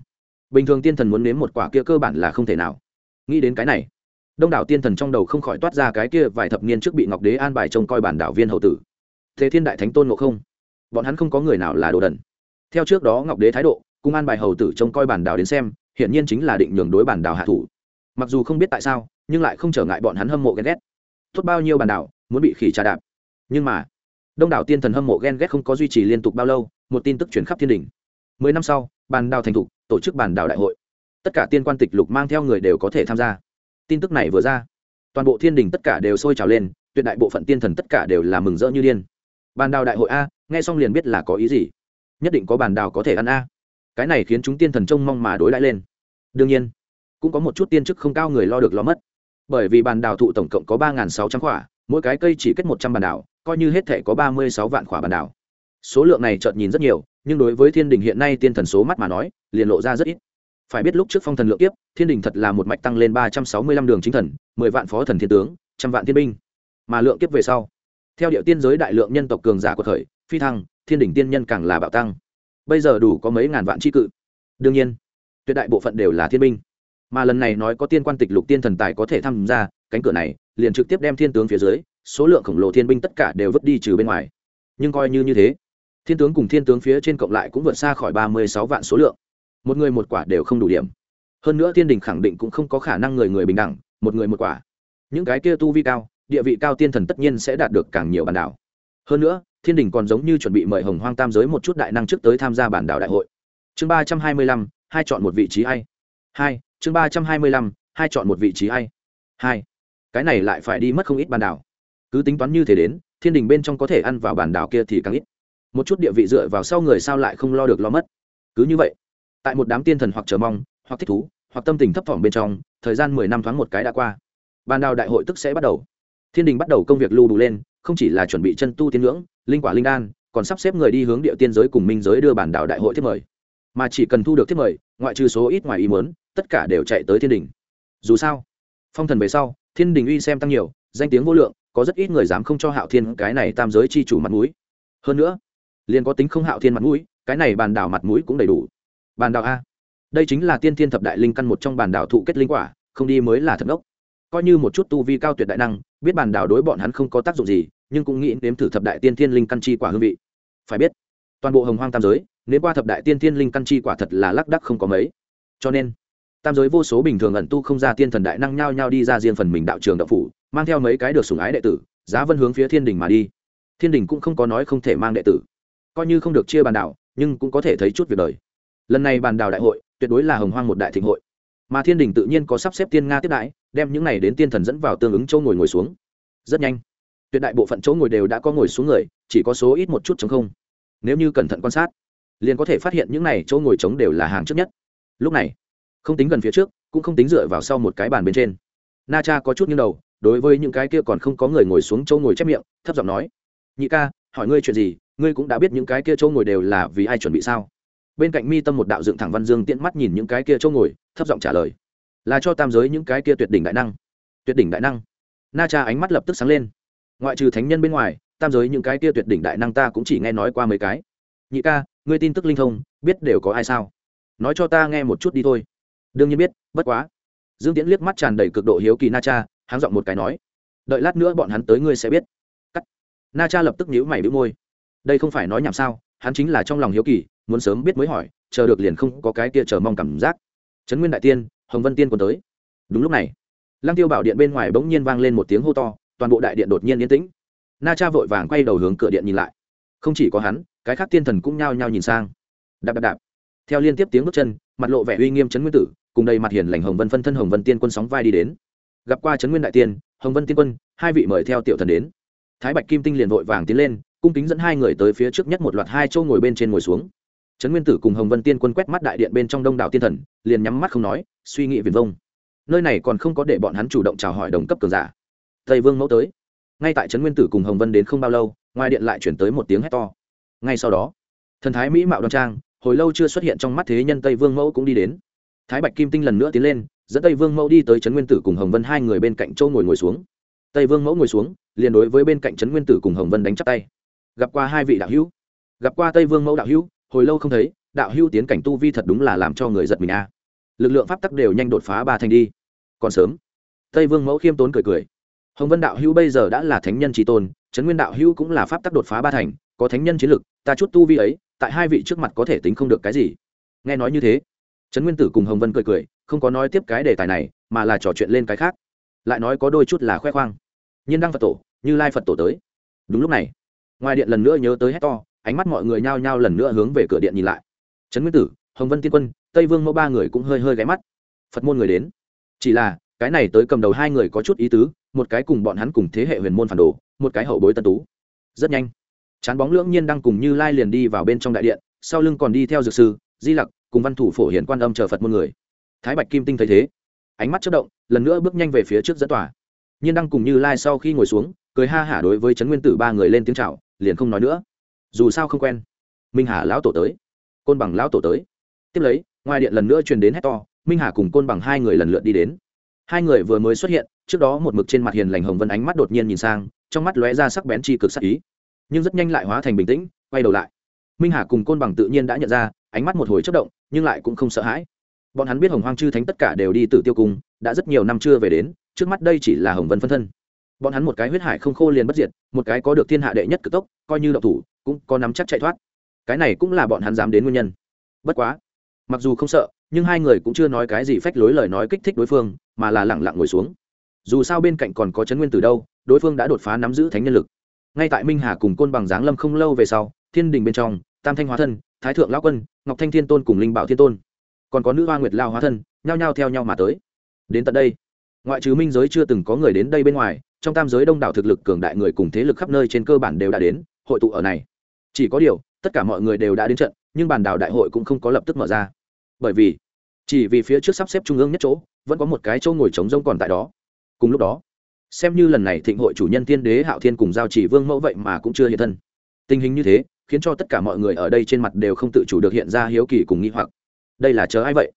Bình thường tiên thần muốn nếm một quả kia cơ bản là không thể nào. Nghĩ đến cái này, đông đảo tiên thần trong đầu không khỏi toát ra cái kia vài thập niên trước bị ngọc đế an bài trông coi bản đảo viên hậu tử. Thế thiên đại thánh tôn ngộ không? Bọn hắn không có người nào là đồ đần. Theo trước đó ngọc đế thái độ cung an bài hầu tử trông coi bản đảo đến xem, hiển nhiên chính là định nhường đối bản đảo hạ thủ. Mặc dù không biết tại sao, nhưng lại không trở ngại bọn hắn hâm mộ ghen ghét. Tốt bao nhiêu bản đảo, muốn bị khỉ trà đạp. Nhưng mà đông đảo tiên thần hâm mộ ghen ghét không có duy trì liên tục bao lâu, một tin tức chuyển khắp thiên đình. Mười năm sau, bàn đào thành thục, tổ chức bàn đào đại hội. Tất cả tiên quan tịch lục mang theo người đều có thể tham gia. Tin tức này vừa ra, toàn bộ thiên đình tất cả đều sôi trào lên, tuyệt đại bộ phận tiên thần tất cả đều là mừng rỡ như điên. Bàn đào đại hội a, nghe xong liền biết là có ý gì. Nhất định có bàn đào có thể ăn a. Cái này khiến chúng tiên thần trông mong mà đối đãi lên. Đương nhiên, cũng có một chút tiên chức không cao người lo được lo mất. Bởi vì bàn đào thụ tổng cộng có ba sáu trăm khỏa mỗi cái cây chỉ kết một trăm bàn đào coi như hết thể có ba mươi sáu vạn khỏa bàn đào số lượng này chợt nhìn rất nhiều, nhưng đối với thiên đình hiện nay tiên thần số mắt mà nói, liền lộ ra rất ít. Phải biết lúc trước phong thần lượng kiếp, thiên đình thật là một mạch tăng lên ba trăm sáu mươi lăm đường chính thần, mười vạn phó thần thiên tướng, trăm vạn thiên binh. Mà lượng kiếp về sau, theo điệu tiên giới đại lượng nhân tộc cường giả của thời, phi thăng, thiên đình tiên nhân càng là bạo tăng. Bây giờ đủ có mấy ngàn vạn tri cự. Đương nhiên, tuyệt đại bộ phận đều là thiên binh. Mà lần này nói có tiên quan tịch lục tiên thần tài có thể tham gia, cánh cửa này liền trực tiếp đem thiên tướng phía dưới, số lượng khổng lồ thiên binh tất cả đều vứt đi trừ bên ngoài. Nhưng coi như như thế, thiên tướng cùng thiên tướng phía trên cộng lại cũng vượt xa khỏi ba mươi sáu vạn số lượng. Một người một quả đều không đủ điểm. Hơn nữa thiên đình khẳng định cũng không có khả năng người người bình đẳng, một người một quả. Những cái kia tu vi cao, địa vị cao tiên thần tất nhiên sẽ đạt được càng nhiều bản đảo. Hơn nữa, thiên đình còn giống như chuẩn bị mời hồng hoang tam giới một chút đại năng trước tới tham gia bản đảo đại hội. Chương ba trăm hai mươi lăm, hai chọn một vị trí hay hai, chương ba trăm hai mươi lăm, hai chọn một vị trí hay hai cái này lại phải đi mất không ít bản đảo. Cứ tính toán như thế đến, thiên đình bên trong có thể ăn vào bản đảo kia thì càng ít. Một chút địa vị dựa vào sau người sao lại không lo được lo mất. Cứ như vậy, tại một đám tiên thần hoặc chờ mong, hoặc thích thú, hoặc tâm tình thấp thỏm bên trong, thời gian mười năm thoáng một cái đã qua. Bản đào đại hội tức sẽ bắt đầu. Thiên đình bắt đầu công việc lưu đủ lên, không chỉ là chuẩn bị chân tu tiên ngưỡng, linh quả linh đan, còn sắp xếp người đi hướng địa tiên giới cùng minh giới đưa bản đảo đại hội thiết mời. Mà chỉ cần thu được thiết mời, ngoại trừ số ít ngoài ý muốn, tất cả đều chạy tới thiên đình. Dù sao, phong thần về sau thiên đình uy xem tăng nhiều, danh tiếng vô lượng, có rất ít người dám không cho hạo thiên cái này tam giới chi chủ mặt mũi. Hơn nữa, liền có tính không hạo thiên mặt mũi, cái này bàn đảo mặt mũi cũng đầy đủ. Bàn đảo a. Đây chính là tiên thiên thập đại linh căn một trong bàn đảo thụ kết linh quả, không đi mới là thật ngốc coi như một chút tu vi cao tuyệt đại năng, biết bàn đảo đối bọn hắn không có tác dụng gì, nhưng cũng nghĩ nếm thử thập đại tiên thiên linh căn chi quả hương vị. Phải biết, toàn bộ hồng hoang tam giới nếu qua thập đại tiên thiên linh căn chi quả thật là lác đắc không có mấy. Cho nên tam giới vô số bình thường ẩn tu không ra tiên thần đại năng nhao nhao đi ra riêng phần mình đạo trường đạo phủ, mang theo mấy cái được sủng ái đệ tử, giá vân hướng phía thiên đình mà đi. Thiên đình cũng không có nói không thể mang đệ tử, coi như không được chia bàn đảo, nhưng cũng có thể thấy chút việc đời. Lần này bàn đảo đại hội, tuyệt đối là hồng hoang một đại thịnh hội. Mà thiên đình tự nhiên có sắp xếp tiên nga tiếp đãi, đem những này đến tiên thần dẫn vào tương ứng chỗ ngồi ngồi xuống. Rất nhanh, tuyệt đại bộ phận chỗ ngồi đều đã có ngồi xuống người, chỉ có số ít một chút chống không. Nếu như cẩn thận quan sát, liền có thể phát hiện những này chỗ ngồi trống đều là hàng trước nhất. Lúc này không tính gần phía trước, cũng không tính dựa vào sau một cái bàn bên trên. Na cha có chút nghiêng đầu, đối với những cái kia còn không có người ngồi xuống chỗ ngồi chép miệng, thấp giọng nói, nhị ca, hỏi ngươi chuyện gì, ngươi cũng đã biết những cái kia chỗ ngồi đều là vì ai chuẩn bị sao? Bên cạnh mi tâm một đạo dựng thẳng văn dương tiện mắt nhìn những cái kia chỗ ngồi, thấp giọng trả lời, là cho tam giới những cái kia tuyệt đỉnh đại năng. Tuyệt đỉnh đại năng? Na cha ánh mắt lập tức sáng lên. Ngoại trừ thánh nhân bên ngoài, tam giới những cái kia tuyệt đỉnh đại năng ta cũng chỉ nghe nói qua mấy cái. Nhị ca, ngươi tin tức linh thông, biết đều có ai sao? Nói cho ta nghe một chút đi thôi đương nhiên biết, bất quá. Dương tiễn liếc mắt tràn đầy cực độ hiếu kỳ na cha, háng giọng một cái nói, đợi lát nữa bọn hắn tới ngươi sẽ biết. Cắt. Na cha lập tức nhíu mày bĩu môi. Đây không phải nói nhảm sao, hắn chính là trong lòng hiếu kỳ, muốn sớm biết mới hỏi, chờ được liền không có cái kia chờ mong cảm giác. Trấn nguyên đại tiên, hồng vân tiên còn tới. Đúng lúc này, lăng tiêu bảo điện bên ngoài bỗng nhiên vang lên một tiếng hô to, toàn bộ đại điện đột nhiên yên tĩnh. Na cha vội vàng quay đầu hướng cửa điện nhìn lại. Không chỉ có hắn, cái khác tiên thần cũng nhao nhao nhìn sang. Đạp đạp đạp. Theo liên tiếp tiếng bước chân, mặt lộ vẻ uy nghiêm trấn nguyên tử cùng đầy mặt hiền lành hồng vân phân thân hồng vân tiên quân sóng vai đi đến. Gặp qua trấn nguyên đại tiên, hồng vân tiên quân, hai vị mời theo tiểu thần đến. Thái bạch kim tinh liền vội vàng tiến lên, cung kính dẫn hai người tới phía trước nhất một loạt hai châu ngồi bên trên ngồi xuống. Trấn nguyên tử cùng hồng vân tiên quân quét mắt đại điện bên trong đông đảo tiên thần, liền nhắm mắt không nói, suy nghĩ viền vông. Nơi này còn không có để bọn hắn chủ động chào hỏi đồng cấp cường giả. Tây vương mẫu tới. Ngay tại trấn nguyên tử cùng hồng vân đến không bao lâu, ngoài điện lại chuyển tới một tiếng hét to. Ngay sau đó, thần thái mỹ mạo đoan trang, hồi lâu chưa xuất hiện trong mắt thế nhân tây vương mẫu cũng đi đến thái bạch kim tinh lần nữa tiến lên, dẫn tây vương mẫu đi tới trấn nguyên tử cùng hồng vân hai người bên cạnh châu ngồi ngồi xuống. Tây vương mẫu ngồi xuống, liền đối với bên cạnh trấn nguyên tử cùng hồng vân đánh chắp tay. Gặp qua hai vị đạo hữu. Gặp qua tây vương mẫu đạo hữu, hồi lâu không thấy, đạo hữu tiến cảnh tu vi thật đúng là làm cho người giật mình a. Lực lượng pháp tắc đều nhanh đột phá ba thành đi. Còn sớm. Tây vương mẫu khiêm tốn cười cười. Hồng vân đạo hữu bây giờ đã là thánh nhân trí tôn, trấn nguyên đạo hữu cũng là pháp tắc đột phá ba thành, có thánh nhân chiến lực, ta chút tu vi ấy, tại hai vị trước mặt có thể tính không được cái gì. Nghe nói như thế trấn nguyên tử cùng hồng vân cười cười, không có nói tiếp cái đề tài này, mà là trò chuyện lên cái khác. Lại nói có đôi chút là khoe khoang. Nhiên đăng phật tổ, như lai phật tổ tới. Đúng lúc này, ngoài điện lần nữa nhớ tới hét to, ánh mắt mọi người nhao nhao lần nữa hướng về cửa điện nhìn lại. Trấn nguyên tử, hồng vân tiên quân, tây vương mẫu ba người cũng hơi hơi ghé mắt. Phật môn người đến. Chỉ là, cái này tới cầm đầu hai người có chút ý tứ, một cái cùng bọn hắn cùng thế hệ huyền môn phản đồ, một cái hậu bối tân tú. Rất nhanh, chán bóng lưỡng nhiên đang cùng như lai liền đi vào bên trong đại điện, sau lưng còn đi theo dược sư, di lặc cùng văn thủ phổ hiển quan âm chờ phật môn người. Thái bạch kim tinh thấy thế, ánh mắt chất động, lần nữa bước nhanh về phía trước dẫn tòa. Nhiên đăng cùng như lai sau khi ngồi xuống, cười ha hả đối với trấn nguyên tử ba người lên tiếng c h à o liền không nói nữa. Dù sao không quen. Minh hà lão tổ tới. Côn bằng lão tổ tới. Tiếp lấy, ngoài điện lần nữa truyền đến hét to, minh hà cùng côn bằng hai người lần lượt đi đến. Hai người vừa mới xuất hiện, trước đó một mực trên mặt hiền lành hồng vân ánh mắt đột nhiên nhìn sang, trong mắt lóe ra sắc bén chi cực sắc ý. Nhưng rất nhanh lại hóa thành bình tĩnh, quay đầu lại. Minh hà cùng côn bằng tự nhiên đã nhận ra, ánh mắt một hồi chất động nhưng lại cũng không sợ hãi. Bọn hắn biết hồng hoang chư thánh tất cả đều đi tử tiêu cung, đã rất nhiều năm chưa về đến, trước mắt đây chỉ là hồng vân phân thân. Bọn hắn một cái huyết hải không khô liền bất diệt, một cái có được thiên hạ đệ nhất cực tốc, coi như đậu thủ, cũng có nắm chắc chạy thoát. Cái này cũng là bọn hắn dám đến nguyên nhân. Bất quá, mặc dù không sợ, nhưng hai người cũng chưa nói cái gì phách lối lời nói kích thích đối phương, mà là lẳng lặng ngồi xuống. Dù sao bên cạnh còn có chấn nguyên từ đâu, đối phương đã đột phá nắm giữ thánh nhân lực. Ngay tại minh hà cùng côn bằng giáng lâm không lâu về sau, thiên đình bên trong, tam thanh hóa thân thái thượng lão quân, ngọc thanh thiên tôn cùng linh bảo thiên tôn. Còn có nữ hoa nguyệt lao hóa thân, nhao nhao theo nhau mà tới. Đến tận đây, ngoại trừ minh giới chưa từng có người đến đây bên ngoài, trong tam giới đông đảo thực lực cường đại người cùng thế lực khắp nơi trên cơ bản đều đã đến, hội tụ ở này. Chỉ có điều, tất cả mọi người đều đã đến trận, nhưng bàn đảo đại hội cũng không có lập tức mở ra. Bởi vì, chỉ vì phía trước sắp xếp trung ương nhất chỗ, vẫn có một cái chỗ ngồi trống rông còn tại đó. Cùng lúc đó, xem như lần này thịnh hội chủ nhân tiên đế hạo thiên cùng giao chỉ vương mẫu vậy mà cũng chưa hiện thân. Tình hình như thế khiến cho tất cả mọi người ở đây trên mặt đều không tự chủ được hiện ra hiếu kỳ cùng nghi hoặc. Đây là chờ ai vậy?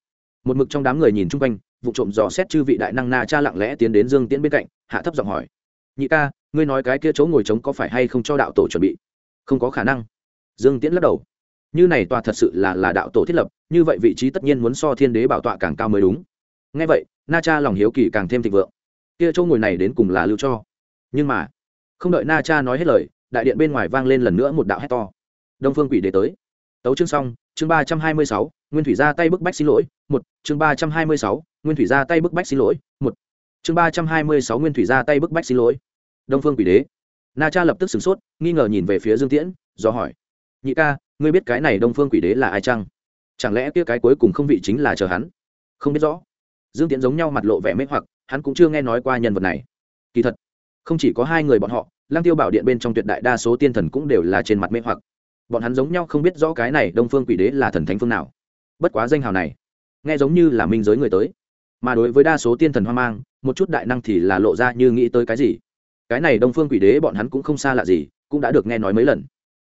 Một mực trong đám người nhìn chung quanh, vụ trộm dò xét chư vị đại năng na cha lặng lẽ tiến đến dương tiễn bên cạnh, hạ thấp giọng hỏi. Nhị ca, ngươi nói cái kia chỗ ngồi trống có phải hay không cho đạo tổ chuẩn bị? Không có khả năng. Dương tiễn lắc đầu. Như này tòa thật sự là là đạo tổ thiết lập, như vậy vị trí tất nhiên muốn so thiên đế bảo tọa càng cao mới đúng. Ngay vậy, na cha lòng hiếu kỳ càng thêm thịnh vượng. Kia chỗ ngồi này đến cùng là lưu cho. Nhưng mà, không đợi na cha nói hết lời, đại điện bên ngoài vang lên lần nữa một đạo hét to đông phương quỷ đế tới. Tấu chương xong, chương ba trăm hai mươi sáu, nguyên thủy ra tay bức bách xin lỗi, một, chương ba trăm hai mươi sáu, nguyên thủy ra tay bức bách xin lỗi, một, chương ba trăm hai mươi sáu, nguyên thủy ra tay bức bách xin lỗi. Đông phương quỷ đế. Na cha lập tức sửng sốt, nghi ngờ nhìn về phía dương tiễn, do hỏi, nhị ca, ngươi biết cái này đông phương quỷ đế là ai chăng? Chẳng lẽ kia cái cuối cùng không vị chính là chờ hắn? Không biết rõ. Dương tiễn giống nhau mặt lộ vẻ mê hoặc, hắn cũng chưa nghe nói qua nhân vật này. Kỳ thật, không chỉ có hai người bọn họ, lăng tiêu bảo điện bên trong tuyệt đại đa số tiên thần cũng đều là trên mặt mê hoặc bọn hắn giống nhau không biết rõ cái này đông phương quỷ đế là thần thánh phương nào. Bất quá danh hào này, nghe giống như là minh giới người tới. Mà đối với đa số tiên thần hoang mang, một chút đại năng thì là lộ ra như nghĩ tới cái gì. Cái này đông phương quỷ đế bọn hắn cũng không xa lạ gì, cũng đã được nghe nói mấy lần.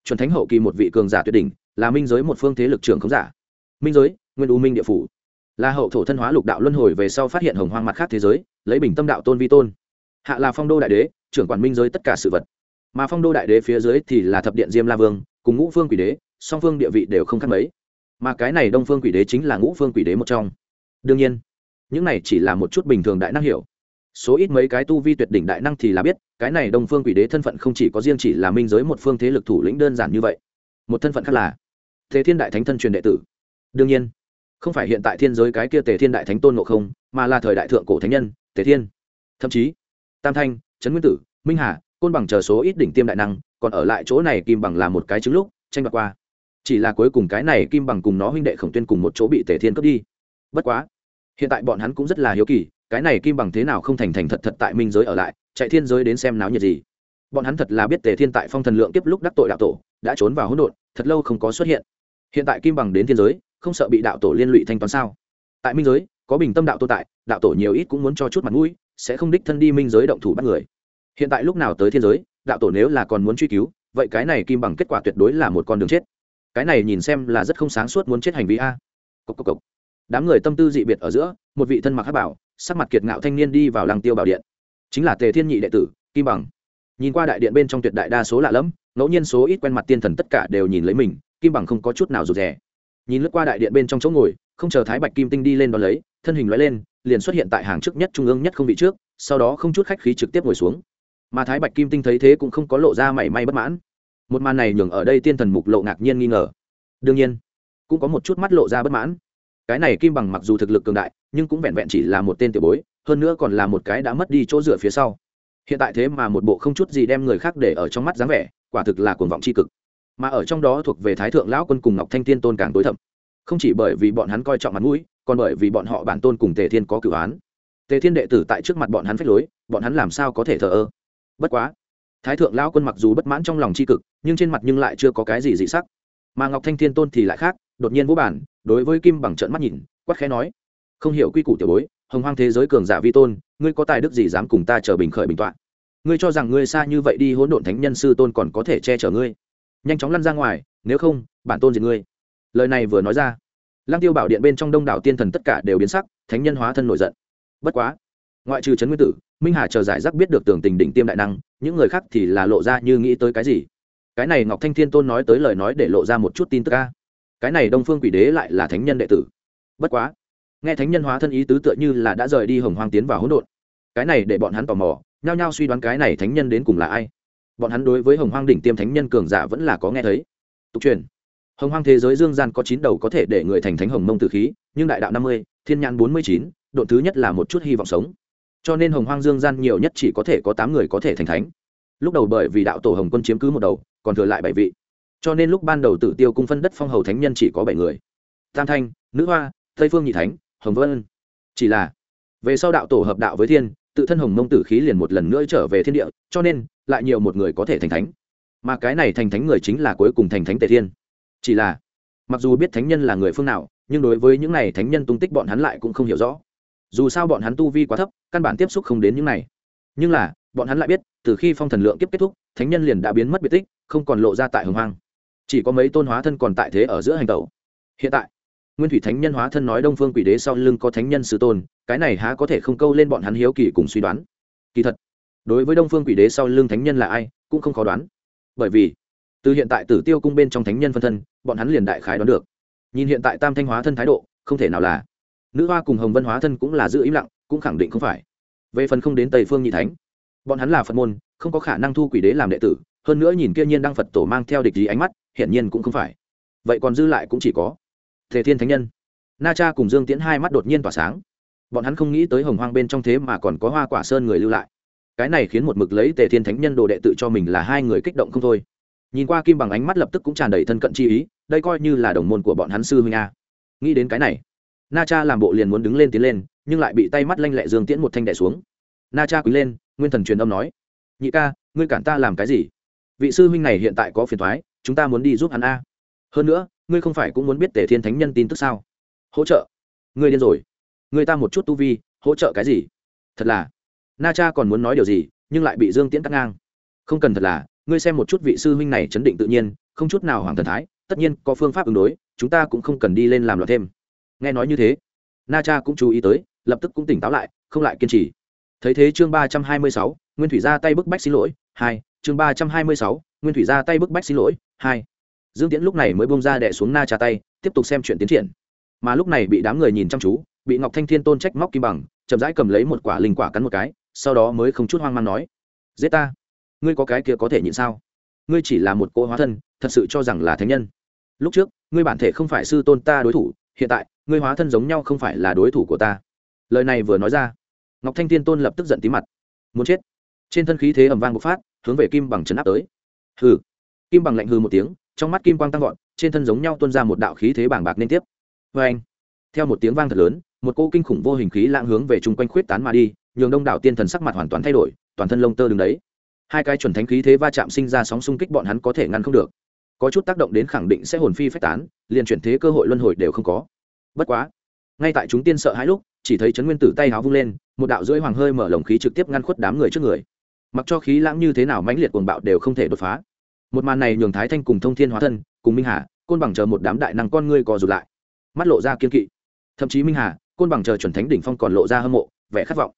Chuẩn thánh hậu kỳ một vị cường giả tuyệt đỉnh, là minh giới một phương thế lực trưởng không giả. Minh giới, nguyên u minh địa phủ. Là hậu thổ thân hóa lục đạo luân hồi về sau phát hiện hồng hoang mặt khác thế giới, lấy bình tâm đạo tôn vi tôn. Hạ là phong đô đại đế, trưởng quản minh giới tất cả sự vật. Mà phong đô đại đế phía dưới thì là thập điện diêm la vương cùng ngũ phương quỷ đế, song phương địa vị đều không khác mấy. Mà cái này đông phương quỷ đế chính là ngũ phương quỷ đế một trong. Đương nhiên, những này chỉ là một chút bình thường đại năng hiểu. Số ít mấy cái tu vi tuyệt đỉnh đại năng thì là biết, cái này đông phương quỷ đế thân phận không chỉ có riêng chỉ là minh giới một phương thế lực thủ lĩnh đơn giản như vậy. Một thân phận khác là thế thiên đại thánh thân truyền đệ tử. Đương nhiên, không phải hiện tại thiên giới cái kia tề thiên đại thánh tôn ngộ không, mà là thời đại thượng cổ thánh nhân, tề thiên. Thậm chí, tam thanh, trấn nguyên tử, minh hà, côn bằng chờ số ít đỉnh tiêm đại năng còn ở lại chỗ này kim bằng là một cái trứng lúc, tranh đoạt qua. Chỉ là cuối cùng cái này kim bằng cùng nó huynh đệ khổng tuyên cùng một chỗ bị tề thiên cướp đi. Bất quá, hiện tại bọn hắn cũng rất là hiếu kỳ, cái này kim bằng thế nào không thành thành thật thật tại minh giới ở lại, chạy thiên giới đến xem náo nhiệt gì. Bọn hắn thật là biết tề thiên tại phong thần lượng tiếp lúc đắc tội đạo tổ, đã trốn vào hỗn độn, thật lâu không có xuất hiện. Hiện tại kim bằng đến thiên giới, không sợ bị đạo tổ liên lụy thanh toán sao? Tại minh giới, có bình tâm đạo tồn tại, đạo tổ nhiều ít cũng muốn cho chút mặt mũi, sẽ không đích thân đi minh giới động thủ bắt người. Hiện tại lúc nào tới thiên giới đạo tổ nếu là còn muốn truy cứu, vậy cái này kim bằng kết quả tuyệt đối là một con đường chết. Cái này nhìn xem là rất không sáng suốt muốn chết hành vi a. Cốc cốc cốc. đám người tâm tư dị biệt ở giữa, một vị thân mặc hát bảo, sắc mặt kiệt ngạo thanh niên đi vào làng tiêu bảo điện. Chính là tề thiên nhị đệ tử, kim bằng. Nhìn qua đại điện bên trong tuyệt đại đa số lạ lẫm, ngẫu nhiên số ít quen mặt tiên thần tất cả đều nhìn lấy mình, kim bằng không có chút nào rụt rè. Nhìn lướt qua đại điện bên trong chỗ ngồi, không chờ thái bạch kim tinh đi lên đón lấy, thân hình loại lên, liền xuất hiện tại hàng trước nhất trung ương nhất không vị trước, sau đó không chút khách khí trực tiếp ngồi xuống mà thái bạch kim tinh thấy thế cũng không có lộ ra mảy may bất mãn. Một màn này nhường ở đây tiên thần mục lộ ngạc nhiên nghi ngờ. Đương nhiên, cũng có một chút mắt lộ ra bất mãn. Cái này kim bằng mặc dù thực lực cường đại, nhưng cũng vẹn vẹn chỉ là một tên tiểu bối, hơn nữa còn là một cái đã mất đi chỗ dựa phía sau. Hiện tại thế mà một bộ không chút gì đem người khác để ở trong mắt dáng vẻ, quả thực là cuồng vọng c h i cực. Mà ở trong đó thuộc về thái thượng lão quân cùng ngọc thanh tiên tôn càng tối thậm. Không chỉ bởi vì bọn hắn coi trọng mặt mũi, còn bởi vì bọn họ bản tôn cùng tề thiên có cử án tề thiên đệ tử tại trước mặt bọn hắn phách lối, bọn hắn làm sao có thể thờ ơ? Bất quá, thái thượng lão quân mặc dù bất mãn trong lòng c h i cực, nhưng trên mặt nhưng lại chưa có cái gì dị sắc. Mà ngọc thanh thiên tôn thì lại khác, đột nhiên vô bản, đối với kim bằng trận mắt nhìn quắc khẽ nói, không hiểu quy củ tiểu bối, hồng hoang thế giới cường giả vi tôn, ngươi có tài đức gì dám cùng ta chờ bình khởi bình t o ạ n ngươi cho rằng ngươi xa như vậy đi hỗn độn thánh nhân sư tôn còn có thể che chở ngươi? Nhanh chóng lăn ra ngoài, nếu không, bản tôn diệt ngươi. Lời này vừa nói ra, lăng tiêu bảo điện bên trong đông đảo tiên thần tất cả đều biến sắc, thánh nhân hóa thân nổi giận. Bất quá ngoại trừ trấn nguyên tử, minh hà chờ giải rác biết được tưởng tình đỉnh tiêm đại năng, những người khác thì là lộ ra như nghĩ tới cái gì? Cái này ngọc thanh thiên tôn nói tới lời nói để lộ ra một chút tin tức ca cái này đông phương quỷ đế lại là thánh nhân đệ tử. Bất quá, nghe thánh nhân hóa thân ý tứ tựa như là đã rời đi hồng hoang tiến vào hỗn độn. Cái này để bọn hắn tò mò, nhao nhao suy đoán cái này thánh nhân đến cùng là ai. Bọn hắn đối với hồng hoang đỉnh tiêm thánh nhân cường giả vẫn là có nghe thấy. Tục truyền, hồng hoang thế giới dương gian có chín đầu có thể để người thành thánh hồng mông tử khí, nhưng đại đạo năm mươi, thiên nhãn bốn mươi chín độ thứ nhất là một chút hy vọng sống cho nên hồng hoang dương gian nhiều nhất chỉ có thể có tám người có thể thành thánh. Lúc đầu bởi vì đạo tổ hồng quân chiếm cứ một đầu, còn thừa lại bảy vị. Cho nên lúc ban đầu tử tiêu cung phân đất phong hầu thánh nhân chỉ có bảy người. Tam thanh, nữ hoa, tây phương nhị thánh, hồng vân. Chỉ là, về sau đạo tổ hợp đạo với thiên, tự thân hồng mông tử khí liền một lần nữa trở về thiên địa, cho nên lại nhiều một người có thể thành thánh. Mà cái này thành thánh người chính là cuối cùng thành thánh tề thiên. Chỉ là, mặc dù biết thánh nhân là người phương nào, nhưng đối với những này thánh nhân tung tích bọn hắn lại cũng không hiểu rõ dù sao bọn hắn tu vi quá thấp, căn bản tiếp xúc không đến những này. Nhưng là, bọn hắn lại biết, từ khi phong thần lượng kiếp kết thúc, thánh nhân liền đã biến mất biệt tích, không còn lộ ra tại hồng hoang. Chỉ có mấy tôn hóa thân còn tại thế ở giữa hành tẩu. Hiện tại, nguyên thủy thánh nhân hóa thân nói đông phương quỷ đế sau lưng có thánh nhân sư tôn, cái này há có thể không câu lên bọn hắn hiếu kỳ cùng suy đoán. Kỳ thật, đối với đông phương quỷ đế sau lưng thánh nhân là ai, cũng không khó đoán. Bởi vì, từ hiện tại tử tiêu cung bên trong thánh nhân phân thân, bọn hắn liền đại khái đoán được. Nhìn hiện tại tam thanh hóa thân thái độ, không thể nào là nữ hoa cùng hồng vân hóa thân cũng là giữ im lặng, cũng khẳng định không phải. Về phần không đến tây phương nhị thánh, bọn hắn là phật môn, không có khả năng thu quỷ đế làm đệ tử, hơn nữa nhìn kia nhiên đăng phật tổ mang theo địch ý ánh mắt, hiển nhiên cũng không phải. Vậy còn dư lại cũng chỉ có thể thiên thánh nhân. Na cha cùng dương tiễn hai mắt đột nhiên tỏa sáng. Bọn hắn không nghĩ tới hồng hoang bên trong thế mà còn có hoa quả sơn người lưu lại. Cái này khiến một mực lấy tề thiên thánh nhân đồ đệ tự cho mình là hai người kích động không thôi. Nhìn qua kim bằng ánh mắt lập tức cũng tràn đầy thân cận chi ý, đây coi như là đồng môn của bọn hắn sư huynh a. Nghĩ đến cái này na cha làm bộ liền muốn đứng lên tiến lên, nhưng lại bị tay mắt lanh lẹ dương tiễn một thanh đẻ xuống. Na cha quý lên, nguyên thần truyền âm nói, nhị ca, ngươi cản ta làm cái gì? Vị sư huynh này hiện tại có phiền thoái chúng ta muốn đi giúp hắn a. Hơn nữa, ngươi không phải cũng muốn biết tề thiên thánh nhân tin tức sao? Hỗ trợ. Ngươi điên rồi. Ngươi ta một chút tu vi, hỗ trợ cái gì? Thật là. Na cha còn muốn nói điều gì, nhưng lại bị dương tiễn cắt ngang. Không cần thật là, ngươi xem một chút vị sư huynh này chấn định tự nhiên, không chút nào hoàng thần thái, tất nhiên có phương pháp ứng đối, chúng ta cũng không cần đi lên làm loạn thêm nghe nói như thế, na cha cũng chú ý tới, lập tức cũng tỉnh táo lại, không lại kiên trì. Thấy thế chương ba trăm hai mươi sáu, nguyên thủy ra tay bức bách xin lỗi, hai, chương ba trăm hai mươi sáu, nguyên thủy ra tay bức bách xin lỗi, hai. Dương tiễn lúc này mới bông ra đẻ xuống na cha tay, tiếp tục xem chuyện tiến triển. Mà lúc này bị đám người nhìn chăm chú, bị ngọc thanh thiên tôn trách móc kim bằng, chậm rãi cầm lấy một quả linh quả cắn một cái, sau đó mới không chút hoang mang nói, giết ta! Ngươi có cái kia có thể nhịn sao? Ngươi chỉ là một cô hóa thân, thật sự cho rằng là thánh nhân. Lúc trước, ngươi bản thể không phải sư tôn ta đối thủ, hiện tại ngươi hóa thân giống nhau không phải là đối thủ của ta. Lời này vừa nói ra, ngọc thanh thiên tôn lập tức giận tí mặt. Muốn chết. Trên thân khí thế ẩm vang bộc phát, hướng về kim bằng chấn áp tới. Hừ. Kim bằng lạnh hừ một tiếng, trong mắt kim quang tăng vọt, trên thân giống nhau tuôn ra một đạo khí thế bảng bạc liên tiếp. Vê anh theo một tiếng vang thật lớn, một cô kinh khủng vô hình khí lãng hướng về chung quanh khuyết tán mà đi, nhường đông đảo tiên thần sắc mặt hoàn toàn thay đổi, toàn thân lông tơ đứng đấy. Hai cái chuẩn thánh khí thế va chạm sinh ra sóng xung kích bọn hắn có thể ngăn không được. Có chút tác động đến khẳng định sẽ hồn phi phách tán, liền chuyển thế cơ hội luân hồi đều không có bất quá, ngay tại chúng tiên sợ hãi lúc, chỉ thấy trấn nguyên tử tay háo vung lên, một đạo rưỡi hoàng hơi mở lồng khí trực tiếp ngăn khuất đám người trước người. Mặc cho khí lãng như thế nào mãnh liệt cuồng bạo đều không thể đột phá. Một màn này nhường thái thanh cùng thông thiên hóa thân, cùng minh hà, côn bằng chờ một đám đại năng con ngươi cò rụt lại. Mắt lộ ra kiên kỵ. Thậm chí minh hà, côn bằng chờ chuẩn thánh đỉnh phong còn lộ ra hâm mộ, vẻ khát vọng.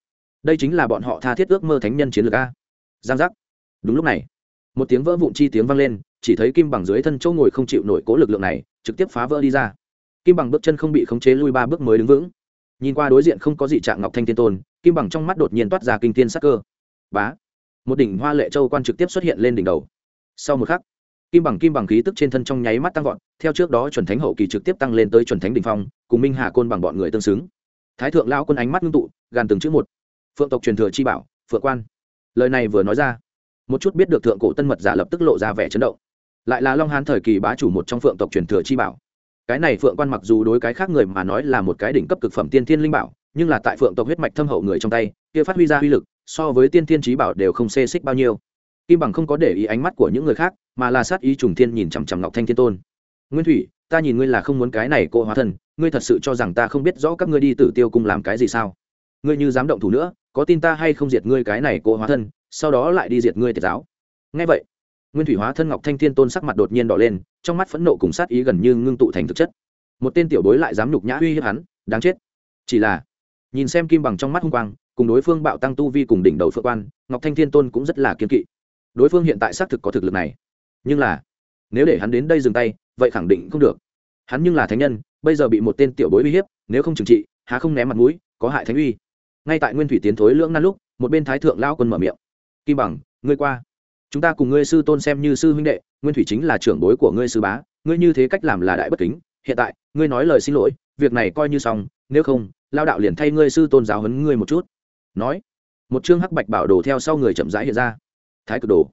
Đây chính là bọn họ tha thiết ước mơ thánh nhân chiến lược a. Giang giác. Đúng lúc này, một tiếng vỡ vụn chi tiếng vang lên, chỉ thấy kim bằng dưới thân chỗ ngồi không chịu nổi cố lực lượng này, trực tiếp phá vỡ đi ra kim bằng bước chân không bị khống chế lui ba bước mới đứng vững. Nhìn qua đối diện không có gì trạng ngọc thanh thiên tôn, kim bằng trong mắt đột nhiên toát ra kinh thiên sắc cơ. Bá! Một đỉnh hoa lệ châu quan trực tiếp xuất hiện lên đỉnh đầu. Sau một khắc, kim bằng kim bằng khí tức trên thân trong nháy mắt tăng vọt, theo trước đó chuẩn thánh hậu kỳ trực tiếp tăng lên tới chuẩn thánh đ ỉ n h phong, cùng minh hà côn bằng bọn người tương xứng. Thái thượng lao quân ánh mắt ngưng tụ, gàn từng chữ một. Phượng tộc truyền thừa chi bảo, phượng quan. Lời này vừa nói ra, một chút biết được thượng cổ tân mật giả lập tức lộ ra vẻ chấn động. Lại là long hán thời kỳ bá chủ một trong phượng tộc truyền thừa chi bảo cái này phượng quan mặc dù đối cái khác người mà nói là một cái đỉnh cấp cực phẩm tiên thiên linh bảo, nhưng là tại phượng tộc huyết mạch thâm hậu người trong tay, kia phát huy ra uy lực, so với tiên thiên trí bảo đều không xê xích bao nhiêu. Kim bằng không có để ý ánh mắt của những người khác, mà là sát ý trùng thiên nhìn chằm chằm ngọc thanh thiên tôn. Nguyên thủy, ta nhìn ngươi là không muốn cái này cô hóa thân, ngươi thật sự cho rằng ta không biết rõ các ngươi đi tử tiêu cùng làm cái gì sao? Ngươi như dám động thủ nữa, có tin ta hay không diệt ngươi cái này cô hóa thân, sau đó lại đi diệt ngươi tiệt giáo? Ngay vậy nguyên thủy hóa thân ngọc thanh thiên tôn sắc mặt đột nhiên đỏ lên, trong mắt phẫn nộ cùng sát ý gần như ngưng tụ thành thực chất. Một tên tiểu bối lại dám nhục nhã uy hiếp hắn, đáng chết. Chỉ là, nhìn xem kim bằng trong mắt hung quang, cùng đối phương bạo tăng tu vi cùng đỉnh đầu phượng quan, ngọc thanh thiên tôn cũng rất là kiên kỵ. Đối phương hiện tại xác thực có thực lực này. Nhưng là, nếu để hắn đến đây dừng tay, vậy khẳng định không được. Hắn nhưng là thánh nhân, bây giờ bị một tên tiểu bối uy hiếp, nếu không trừng trị, há không ném mặt mũi, có hại thánh uy. Ngay tại nguyên thủy tiến thối lưỡng nan lúc, một bên thái thượng lao quân mở miệng. Kim bằng, ngươi qua chúng ta cùng ngươi sư tôn xem như sư huynh đệ, nguyên thủy chính là trưởng bối của ngươi sư bá, ngươi như thế cách làm là đại bất kính. Hiện tại, ngươi nói lời xin lỗi, việc này coi như xong, nếu không, lao đạo liền thay ngươi sư tôn giáo huấn ngươi một chút. Nói, một chương hắc bạch bảo đồ theo sau người chậm rãi hiện ra. Thái cực đồ.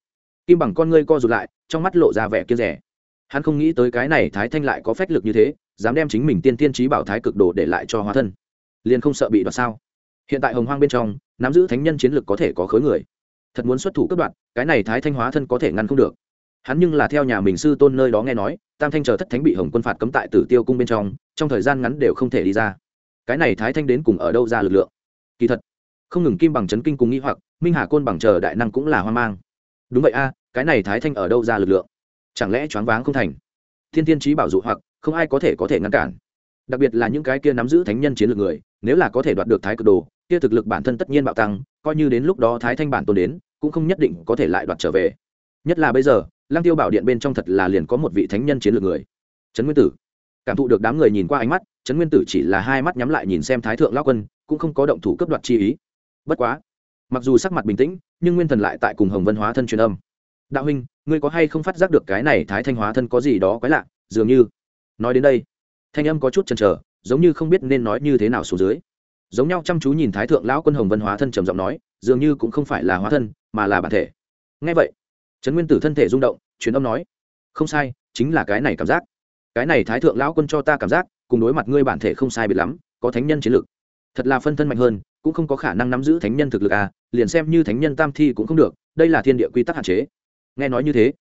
Kim bằng con ngươi co rụt lại, trong mắt lộ ra vẻ kia rẻ. Hắn không nghĩ tới cái này thái thanh lại có phách lực như thế, dám đem chính mình tiên tiên trí bảo thái cực đồ để lại cho hóa thân. Liền không sợ bị đoạt sao? Hiện tại hồng hoang bên trong, nắm giữ thánh nhân chiến lực có thể có khối người thật muốn xuất thủ cấp đoạn cái này thái thanh hóa thân có thể ngăn không được. Hắn nhưng là theo nhà mình sư tôn nơi đó nghe nói, tam thanh chờ thất thánh bị hồng quân phạt cấm tại tử tiêu cung bên trong trong thời gian ngắn đều không thể đi ra. Cái này thái thanh đến cùng ở đâu ra lực lượng? Kỳ thật, không ngừng kim bằng chấn kinh cùng nghĩ hoặc, minh hà côn bằng chờ đại năng cũng là hoang mang. Đúng vậy a, cái này thái thanh ở đâu ra lực lượng? Chẳng lẽ choáng váng không thành? Thiên tiên trí bảo dụ hoặc, không ai có thể có thể ngăn cản. Đặc biệt là những cái kia nắm giữ thánh nhân chiến lược người, nếu là có thể đoạt được thái cực đồ kia thực lực bản thân tất nhiên bạo tăng, coi như đến lúc đó thái thanh bản tôn đến, cũng không nhất định có thể lại đoạt trở về. Nhất là bây giờ, lăng tiêu bảo điện bên trong thật là liền có một vị thánh nhân chiến lược người. Trấn nguyên tử. Cảm thụ được đám người nhìn qua ánh mắt, trấn nguyên tử chỉ là hai mắt nhắm lại nhìn xem thái thượng lao quân, cũng không có động thủ cấp đoạt chi ý. Bất quá, mặc dù sắc mặt bình tĩnh, nhưng nguyên thần lại tại cùng hồng vân hóa thân truyền âm. Đạo huynh, ngươi có hay không phát giác được cái này thái thanh hóa thân có gì đó quái lạ? Dường như nói đến đây, thanh âm có chút chần chờ, giống như không biết nên nói như thế nào xuống dưới giống nhau chăm chú nhìn thái thượng lão quân hồng vân hóa thân trầm giọng nói, dường như cũng không phải là hóa thân, mà là bản thể. Ngay vậy, trấn nguyên tử thân thể rung động, truyền âm nói, không sai, chính là cái này cảm giác. Cái này thái thượng lão quân cho ta cảm giác, cùng đối mặt ngươi bản thể không sai biệt lắm, có thánh nhân chiến lực. Thật là phân thân mạnh hơn, cũng không có khả năng nắm giữ thánh nhân thực lực à liền xem như thánh nhân tam thi cũng không được, đây là thiên địa quy tắc hạn chế. Nghe nói như thế,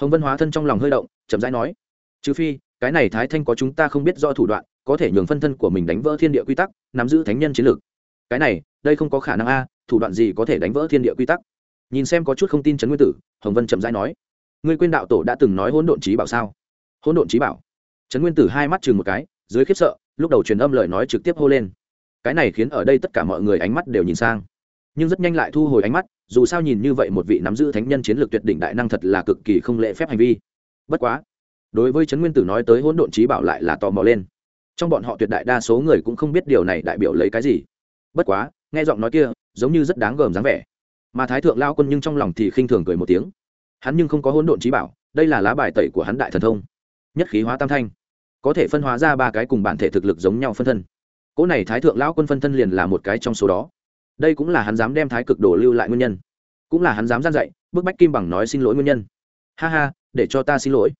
hồng vân hóa thân trong lòng hơi động, chậm rãi nói, trừ phi, cái này thái thanh có chúng ta không biết do thủ đoạn có thể nhường phân thân của mình đánh vỡ thiên địa quy tắc, nắm giữ thánh nhân chiến lược. Cái này, đây không có khả năng a, thủ đoạn gì có thể đánh vỡ thiên địa quy tắc? Nhìn xem có chút không tin trấn nguyên tử, hồng vân chậm rãi nói, ngươi quên đạo tổ đã từng nói hỗn độn trí bảo sao? Hỗn độn trí bảo? Trấn nguyên tử hai mắt chừng một cái, dưới khiếp sợ, lúc đầu truyền âm lời nói trực tiếp hô lên. Cái này khiến ở đây tất cả mọi người ánh mắt đều nhìn sang. Nhưng rất nhanh lại thu hồi ánh mắt, dù sao nhìn như vậy một vị nắm giữ thánh nhân chiến lược tuyệt đỉnh đại năng thật là cực kỳ không lễ phép hành vi. Bất quá, đối với trấn nguyên tử nói tới hỗn độn trí bảo lại là tò mò lên trong bọn họ tuyệt đại đa số người cũng không biết điều này đại biểu lấy cái gì. Bất quá, nghe giọng nói kia, giống như rất đáng gờm dáng vẻ. Mà thái thượng lao quân nhưng trong lòng thì khinh thường cười một tiếng. Hắn nhưng không có hỗn độn trí bảo, đây là lá bài tẩy của hắn đại thần thông. Nhất khí hóa tam thanh. Có thể phân hóa ra ba cái cùng bản thể thực lực giống nhau phân thân. Cỗ này thái thượng lão quân phân thân liền là một cái trong số đó. Đây cũng là hắn dám đem thái cực đồ lưu lại nguyên nhân. Cũng là hắn dám gian dạy, bức bách kim bằng nói xin lỗi nguyên nhân. Ha ha, để cho ta xin lỗi.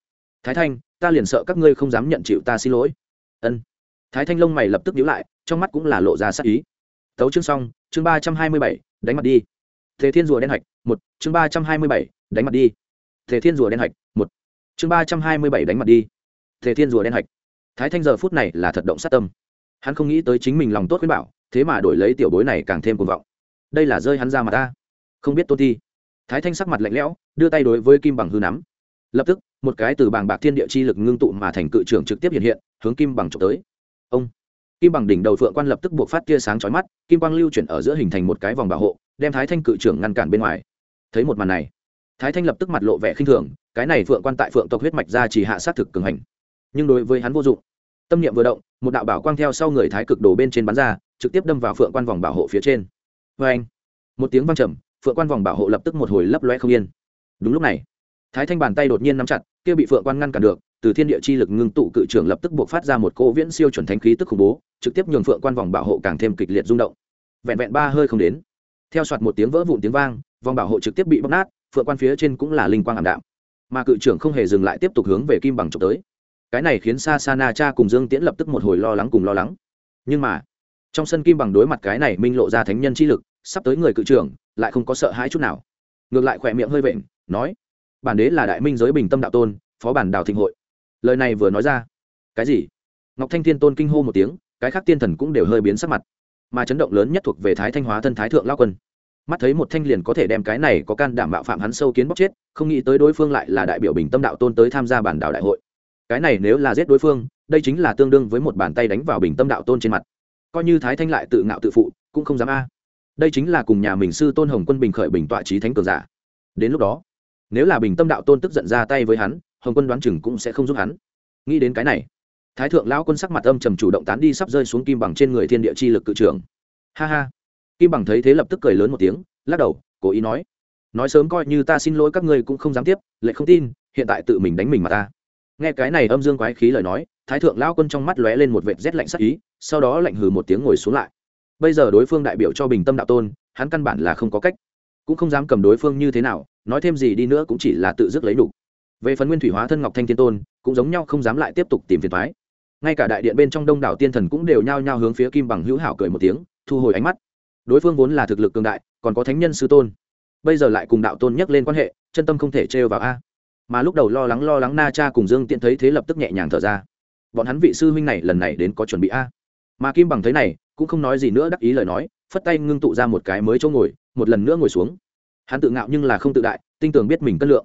Thái thanh, ta liền sợ các ngươi không dám nhận chịu ta xin lỗi ân. Thái thanh Long mày lập tức nhíu lại, trong mắt cũng là lộ ra sắc ý. Tấu chương xong, chương ba trăm hai mươi bảy, đánh mặt đi. Thế thiên rùa đen hạch, một, chương ba trăm hai mươi bảy, đánh mặt đi. Thế thiên rùa đen hạch, một, chương ba trăm hai mươi bảy, đánh mặt đi. Thế thiên rùa đen hạch. Thái thanh giờ phút này là thật động sát tâm. Hắn không nghĩ tới chính mình lòng tốt khuyên bảo, thế mà đổi lấy tiểu bối này càng thêm cuồng vọng. Đây là rơi hắn ra mà ta. Không biết tôn thi. Thái thanh sắc mặt lạnh lẽo, đưa tay đối với kim bằng hư nắm lập tức, một cái từ bàng bạc thiên địa chi lực ngưng tụ mà thành cự trưởng trực tiếp hiện hiện, hướng kim bằng trộm tới. Ông! Kim bằng đỉnh đầu phượng quan lập tức buộc phát tia sáng chói mắt, kim quang lưu chuyển ở giữa hình thành một cái vòng bảo hộ, đem thái thanh cự trưởng ngăn cản bên ngoài. Thấy một màn này, thái thanh lập tức mặt lộ vẻ khinh thường, cái này phượng quan tại phượng tộc huyết mạch ra chỉ hạ sát thực cường hành. Nhưng đối với hắn vô dụng. Tâm niệm vừa động, một đạo bảo quang theo sau người thái cực đồ bên trên bắn ra, trực tiếp đâm vào phượng quan vòng bảo hộ phía trên. Vê anh một tiếng vang trầm, phượng quan vòng bảo hộ lập tức một hồi lấp loe không yên. Đúng lúc này thái thanh bàn tay đột nhiên nắm chặt, kia bị phượng quan ngăn cản được, từ thiên địa chi lực ngưng tụ cự trưởng lập tức buộc phát ra một cô viễn siêu chuẩn thánh khí tức khủng bố, trực tiếp nhường phượng quan vòng bảo hộ càng thêm kịch liệt rung động. Vẹn vẹn ba hơi không đến, theo soạt một tiếng vỡ vụn tiếng vang, vòng bảo hộ trực tiếp bị bóc nát, phượng quan phía trên cũng là linh quang ảm đạm. Mà cự trưởng không hề dừng lại tiếp tục hướng về kim bằng trộm tới. Cái này khiến sa sa na cha cùng dương tiễn lập tức một hồi lo lắng cùng lo lắng. Nhưng mà, trong sân kim bằng đối mặt cái này minh lộ ra thánh nhân chi lực, sắp tới người cự trưởng lại không có sợ hãi chút nào. Ngược lại khỏe miệng hơi vện, nói bản đế là đại minh giới bình tâm đạo tôn, phó bản đào thịnh hội. Lời này vừa nói ra. Cái gì? Ngọc thanh thiên tôn kinh hô một tiếng, cái khác tiên thần cũng đều hơi biến sắc mặt. Mà chấn động lớn nhất thuộc về thái thanh hóa thân thái thượng lao quân. Mắt thấy một thanh liền có thể đem cái này có can đảm bạo phạm hắn sâu kiến bóc chết, không nghĩ tới đối phương lại là đại biểu bình tâm đạo tôn tới tham gia bản đảo đại hội. Cái này nếu là giết đối phương, đây chính là tương đương với một bàn tay đánh vào bình tâm đạo tôn trên mặt. Coi như thái thanh lại tự ngạo tự phụ, cũng không dám a. Đây chính là cùng nhà mình sư tôn hồng quân bình khởi bình tọa trí thánh cường giả. Đến lúc đó nếu là bình tâm đạo tôn tức giận ra tay với hắn, hồng quân đoán chừng cũng sẽ không giúp hắn. Nghĩ đến cái này, thái thượng lão quân sắc mặt âm trầm chủ động tán đi sắp rơi xuống kim bằng trên người thiên địa chi lực cự trưởng. Ha ha. Kim bằng thấy thế lập tức cười lớn một tiếng, lắc đầu, cố ý nói. Nói sớm coi như ta xin lỗi các ngươi cũng không dám tiếp, lại không tin, hiện tại tự mình đánh mình mà ta. Nghe cái này âm dương quái khí lời nói, thái thượng lão quân trong mắt lóe lên một vệt rét lạnh sắc ý, sau đó lạnh hừ một tiếng ngồi xuống lại. Bây giờ đối phương đại biểu cho bình tâm đạo tôn, hắn căn bản là không có cách, cũng không dám cầm đối phương như thế nào nói thêm gì đi nữa cũng chỉ là tự dứt lấy đủ. Về phần nguyên thủy hóa thân ngọc thanh thiên tôn, cũng giống nhau không dám lại tiếp tục tìm phiền thoái ngay cả đại điện bên trong đông đảo tiên thần cũng đều nhao nhao hướng phía kim bằng hữu hảo cười một tiếng, thu hồi ánh mắt. Đối phương vốn là thực lực cường đại, còn có thánh nhân sư tôn. Bây giờ lại cùng đạo tôn nhắc lên quan hệ, chân tâm không thể trêu vào a. Mà lúc đầu lo lắng lo lắng na cha cùng dương tiện thấy thế lập tức nhẹ nhàng thở ra. Bọn hắn vị sư huynh này lần này đến có chuẩn bị a. Mà kim bằng thấy này, cũng không nói gì nữa đắc ý lời nói, phất tay ngưng tụ ra một cái mới chỗ ngồi, một lần nữa ngồi xuống hắn tự ngạo nhưng là không tự đại, tinh tường biết mình cân lượng.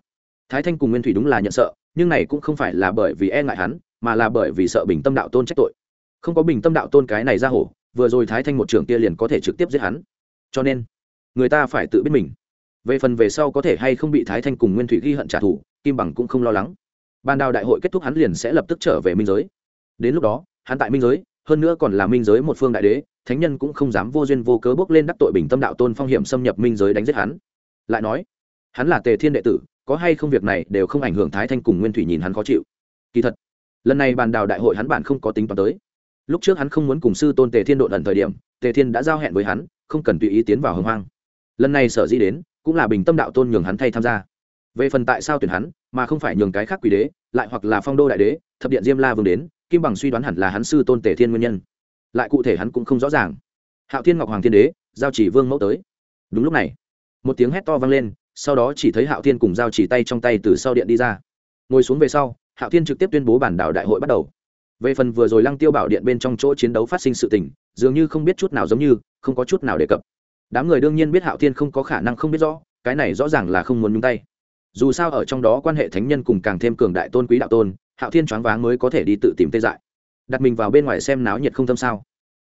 Thái thanh cùng nguyên thủy đúng là nhận sợ, nhưng này cũng không phải là bởi vì e ngại hắn, mà là bởi vì sợ bình tâm đạo tôn trách tội. Không có bình tâm đạo tôn cái này ra hổ, vừa rồi thái thanh một trưởng kia liền có thể trực tiếp giết hắn. Cho nên, người ta phải tự biết mình. Về phần về sau có thể hay không bị thái thanh cùng nguyên thủy ghi hận trả thù, kim bằng cũng không lo lắng. Ban đào đại hội kết thúc hắn liền sẽ lập tức trở về minh giới. Đến lúc đó, hắn tại minh giới, hơn nữa còn là minh giới một phương đại đế, thánh nhân cũng không dám vô duyên vô cớ bước lên đắc tội bình tâm đạo tôn phong hiểm xâm nhập minh giới đánh giết hắn lại nói, hắn là tề thiên đệ tử, có hay không việc này đều không ảnh hưởng thái thanh cùng nguyên thủy nhìn hắn khó chịu. Kỳ thật, lần này bàn đào đại hội hắn bản không có tính toán tới. Lúc trước hắn không muốn cùng sư tôn tề thiên độn ẩn thời điểm, tề thiên đã giao hẹn với hắn, không cần tùy ý tiến vào hồng hoang. Lần này sở dĩ đến, cũng là bình tâm đạo tôn nhường hắn thay tham gia. Về phần tại sao tuyển hắn, mà không phải nhường cái khác quỷ đế, lại hoặc là phong đô đại đế, thập điện diêm la vương đến, kim bằng suy đoán hẳn là hắn sư tôn tề thiên nguyên nhân. Lại cụ thể hắn cũng không rõ ràng. Hạo thiên ngọc hoàng thiên đế, giao chỉ vương mẫu tới. Đúng lúc này một tiếng hét to vang lên, sau đó chỉ thấy hạo thiên cùng giao chỉ tay trong tay từ sau điện đi ra. Ngồi xuống về sau, hạo thiên trực tiếp tuyên bố bản đảo đại hội bắt đầu. Về phần vừa rồi lăng tiêu bảo điện bên trong chỗ chiến đấu phát sinh sự tình, dường như không biết chút nào giống như, không có chút nào đề cập. Đám người đương nhiên biết hạo thiên không có khả năng không biết rõ, cái này rõ ràng là không muốn nhúng tay. Dù sao ở trong đó quan hệ thánh nhân cùng càng thêm cường đại tôn quý đạo tôn, hạo thiên choáng váng mới có thể đi tự tìm tê dại. Đặt mình vào bên ngoài xem náo nhiệt không thâm sao.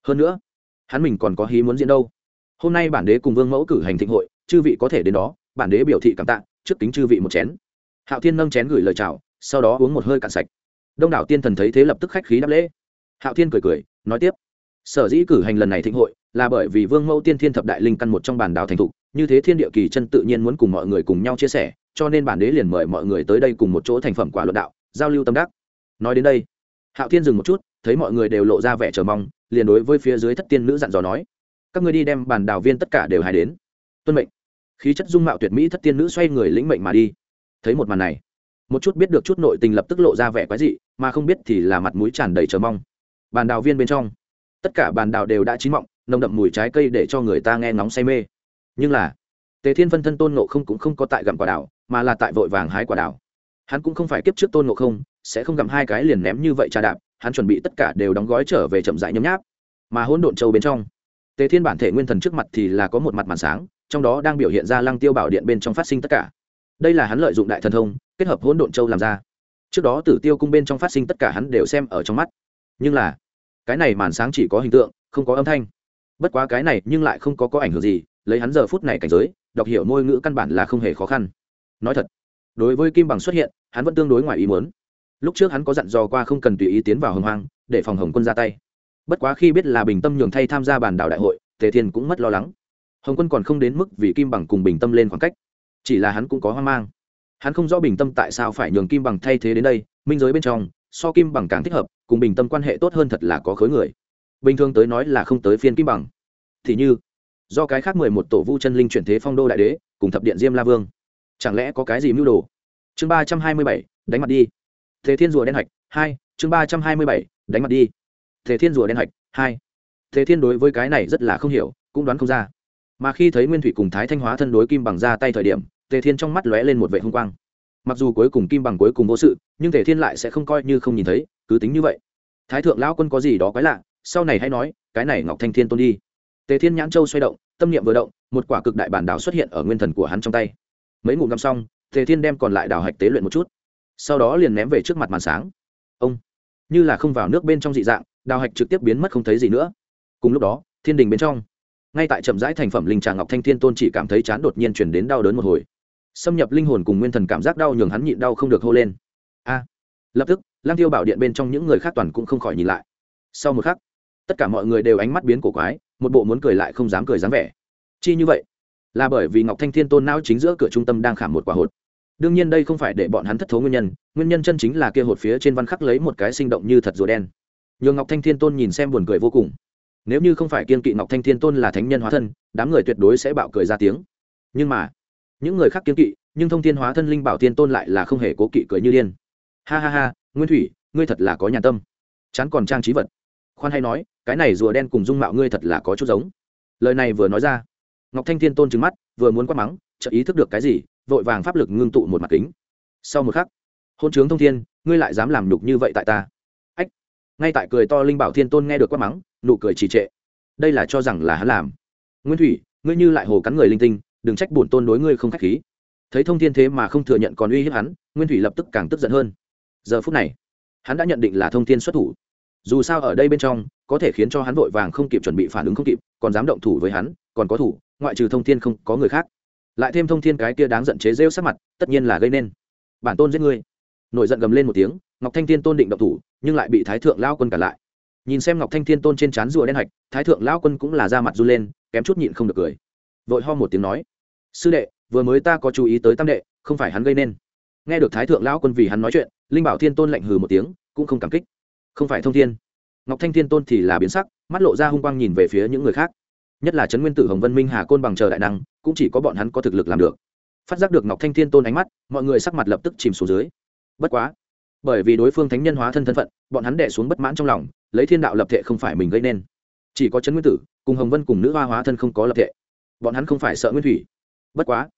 Hơn nữa, hắn mình còn có hí muốn diễn đâu. Hôm nay bản đế cùng vương mẫu cử hành thịnh hội chư vị có thể đến đó, bản đế biểu thị cảm tạ, trước kính chư vị một chén. Hạo thiên nâng chén gửi lời chào, sau đó uống một hơi cạn sạch. Đông đảo tiên thần thấy thế lập tức khách khí đáp lễ. Hạo thiên cười cười, nói tiếp, sở dĩ cử hành lần này thịnh hội là bởi vì vương mẫu tiên thiên thập đại linh căn một trong bản đảo thành thục, như thế thiên địa kỳ chân tự nhiên muốn cùng mọi người cùng nhau chia sẻ, cho nên bản đế liền mời mọi người tới đây cùng một chỗ thành phẩm quả luận đạo, giao lưu tâm đắc. Nói đến đây, hạo thiên dừng một chút, thấy mọi người đều lộ ra vẻ chờ mong, liền đối với phía dưới thất tiên nữ dặn dò nói, các ngươi đi đem bản đào viên tất cả đều hài đến tuân mệnh. Khí chất dung mạo tuyệt mỹ thất tiên nữ xoay người lĩnh mệnh mà đi. Thấy một màn này, một chút biết được chút nội tình lập tức lộ ra vẻ quái dị, mà không biết thì là mặt mũi tràn đầy chờ mong. Bàn đào viên bên trong, tất cả bàn đào đều đã chín mọng, nồng đậm mùi trái cây để cho người ta nghe ngóng say mê. Nhưng là, tề thiên phân thân tôn nộ không cũng không có tại gặm quả đào, mà là tại vội vàng hái quả đào. Hắn cũng không phải kiếp trước tôn nộ không, sẽ không gặm hai cái liền ném như vậy trà đạp, hắn chuẩn bị tất cả đều đóng gói trở về chậm rãi nhấm nháp. Mà hỗn độn châu bên trong, tề thiên bản thể nguyên thần trước mặt thì là có một mặt màn sáng trong đó đang biểu hiện ra lăng tiêu bảo điện bên trong phát sinh tất cả. Đây là hắn lợi dụng đại thần thông, kết hợp hỗn độn châu làm ra. Trước đó tử tiêu cung bên trong phát sinh tất cả hắn đều xem ở trong mắt. Nhưng là, cái này màn sáng chỉ có hình tượng, không có âm thanh. Bất quá cái này nhưng lại không có có ảnh hưởng gì, lấy hắn giờ phút này cảnh giới, đọc hiểu ngôn ngữ căn bản là không hề khó khăn. Nói thật, đối với kim bằng xuất hiện, hắn vẫn tương đối ngoài ý muốn. Lúc trước hắn có dặn dò qua không cần tùy ý tiến vào hồng hoang, để phòng hồng quân ra tay. Bất quá khi biết là bình tâm nhường thay tham gia bàn đảo đại hội, tề thiên cũng mất lo lắng hồng quân còn không đến mức vì kim bằng cùng bình tâm lên khoảng cách, chỉ là hắn cũng có hoang mang. Hắn không rõ bình tâm tại sao phải nhường kim bằng thay thế đến đây, minh giới bên trong, so kim bằng càng thích hợp, cùng bình tâm quan hệ tốt hơn thật là có khối người. Bình thường tới nói là không tới phiên kim bằng. Thì như, do cái khác mười một tổ vu chân linh chuyển thế phong đô đại đế, cùng thập điện diêm la vương, chẳng lẽ có cái gì mưu đồ? Chương ba trăm hai mươi bảy, đánh mặt đi. Thế thiên rùa đen hạch hai, chương ba trăm hai mươi bảy, đánh mặt đi. Thế thiên rùa đen hạch hai. Thế thiên đối với cái này rất là không hiểu, cũng đoán không ra mà khi thấy nguyên thủy cùng thái thanh hóa thân đối kim bằng ra tay thời điểm, tề thiên trong mắt lóe lên một vệ hung quang. Mặc dù cuối cùng kim bằng cuối cùng vô sự, nhưng tề thiên lại sẽ không coi như không nhìn thấy, cứ tính như vậy. Thái thượng lão quân có gì đó quái lạ, sau này hãy nói, cái này ngọc thanh thiên tôn đi. Tề thiên nhãn châu xoay động, tâm niệm vừa động, một quả cực đại bản đảo xuất hiện ở nguyên thần của hắn trong tay. Mấy ngụm ngâm xong, tề thiên đem còn lại đảo hạch tế luyện một chút. Sau đó liền ném về trước mặt màn sáng. Ông, như là không vào nước bên trong dị dạng đào hạch trực tiếp biến mất không thấy gì nữa. Cùng lúc đó, thiên đình bên trong ngay tại chậm rãi thành phẩm linh trà ngọc thanh thiên tôn chỉ cảm thấy chán đột nhiên chuyển đến đau đớn một hồi. Xâm nhập linh hồn cùng nguyên thần cảm giác đau nhường hắn nhịn đau không được hô lên. A! Lập tức lang tiêu bảo điện bên trong những người khác toàn cũng không khỏi nhìn lại. Sau một khắc, tất cả mọi người đều ánh mắt biến cổ quái, một bộ muốn cười lại không dám cười dáng vẻ. Chi như vậy? Là bởi vì ngọc thanh thiên tôn não chính giữa cửa trung tâm đang khảm một quả hột. Đương nhiên đây không phải để bọn hắn thất thố nguyên nhân nguyên nhân chân chính là kia hột phía trên văn khắc lấy một cái sinh động như thật rùa đen. Nhường ngọc thanh thiên tôn nhìn xem buồn cười vô cùng nếu như không phải kiên kỵ ngọc thanh thiên tôn là thánh nhân hóa thân, đám người tuyệt đối sẽ bạo cười ra tiếng. Nhưng mà, những người khác kiên kỵ, nhưng thông thiên hóa thân linh bảo thiên tôn lại là không hề cố kỵ cười như điên. Ha ha ha, nguyên thủy, ngươi thật là có nhà tâm. Chán còn trang trí vật. Khoan hay nói, cái này rùa đen cùng dung mạo ngươi thật là có chút giống. Lời này vừa nói ra, ngọc thanh thiên tôn trừng mắt, vừa muốn quát mắng chợ ý thức được cái gì, vội vàng pháp lực ngưng tụ một mặt kính. Sau một khắc, hôn trướng thông thiên, ngươi lại dám làm nhục như vậy tại ta. Ách, ngay tại cười to linh bảo thiên tôn nghe được quát mắng nụ cười trì trệ. Đây là cho rằng là hắn làm. Nguyên thủy, ngươi như lại hồ cắn người linh tinh, đừng trách bổn tôn đối ngươi không k h á c h khí. Thấy thông thiên thế mà không thừa nhận còn uy hiếp hắn, nguyên thủy lập tức càng tức giận hơn. Giờ phút này, hắn đã nhận định là thông thiên xuất thủ. Dù sao ở đây bên trong, có thể khiến cho hắn vội vàng không kịp chuẩn bị phản ứng không kịp, còn dám động thủ với hắn, còn có thủ, ngoại trừ thông thiên không có người khác. Lại thêm thông thiên cái kia đáng giận chế rêu sắc mặt, tất nhiên là gây nên. Bản tôn giết ngươi. Nổi giận gầm lên một tiếng, ngọc thanh thiên tôn định động thủ, nhưng lại bị thái thượng lao quân cả lại nhìn xem ngọc thanh thiên tôn trên trán rùa đen hạch, thái thượng lao quân cũng là da mặt run lên, kém chút nhịn không được cười. Vội ho một tiếng nói, sư đệ, vừa mới ta có chú ý tới tam đệ, không phải hắn gây nên. Nghe được thái thượng lão quân vì hắn nói chuyện, linh bảo thiên tôn lạnh hừ một tiếng, cũng không cảm kích. Không phải thông thiên. Ngọc thanh thiên tôn thì là biến sắc, mắt lộ ra hung quang nhìn về phía những người khác. Nhất là trấn nguyên tử hồng vân minh hà côn bằng chờ đại năng, cũng chỉ có bọn hắn có thực lực làm được. Phát giác được ngọc thanh thiên tôn ánh mắt, mọi người sắc mặt lập tức chìm xuống dưới. Bất quá, bởi vì đối phương thánh nhân hóa thân thân phận, bọn hắn đẻ xuống bất mãn trong lòng lấy thiên đạo lập thể không phải mình gây nên. Chỉ có trấn nguyên tử, cùng hồng vân cùng nữ hoa hóa thân không có lập thể bọn hắn không phải sợ nguyên thủy. Bất quá,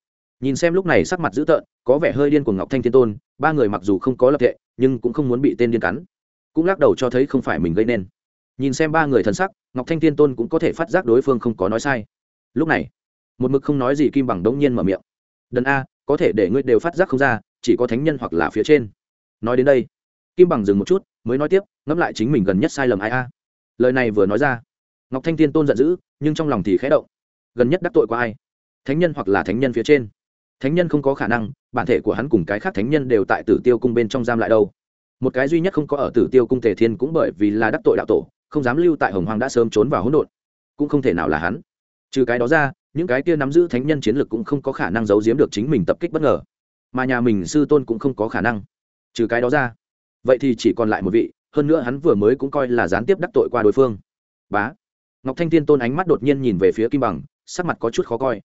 nhìn xem lúc này sắc mặt dữ tợn, có vẻ hơi điên của ngọc thanh thiên tôn, ba người mặc dù không có lập thể nhưng cũng không muốn bị tên điên cắn. Cũng lắc đầu cho thấy không phải mình gây nên. Nhìn xem ba người thân sắc, ngọc thanh thiên tôn cũng có thể phát giác đối phương không có nói sai. Lúc này, một mực không nói gì kim bằng đống nhiên mở miệng. Đần a, có thể để ngươi đều phát giác không ra, chỉ có thánh nhân hoặc là phía trên. Nói đến đây kim bằng dừng một chút, mới nói tiếp, ngẫm lại chính mình gần nhất sai lầm ai a? Lời này vừa nói ra, ngọc thanh thiên tôn giận dữ, nhưng trong lòng thì khẽ động. Gần nhất đắc tội qua ai? Thánh nhân hoặc là thánh nhân phía trên? Thánh nhân không có khả năng, bản thể của hắn cùng cái khác thánh nhân đều tại tử tiêu cung bên trong giam lại đâu. Một cái duy nhất không có ở tử tiêu cung tề thiên cũng bởi vì là đắc tội đạo tổ, không dám lưu tại hồng hoàng đã sớm trốn vào hỗn độn. Cũng không thể nào là hắn. Trừ cái đó ra, những cái kia nắm giữ thánh nhân chiến lược cũng không có khả năng giấu giếm được chính mình tập kích bất ngờ. Mà nhà mình sư tôn cũng không có khả năng. Trừ cái đó ra vậy thì chỉ còn lại một vị, hơn nữa hắn vừa mới cũng coi là gián tiếp đắc tội qua đối phương. Bá. Ngọc thanh thiên tôn ánh mắt đột nhiên nhìn về phía kim bằng, sắc mặt có chút khó coi.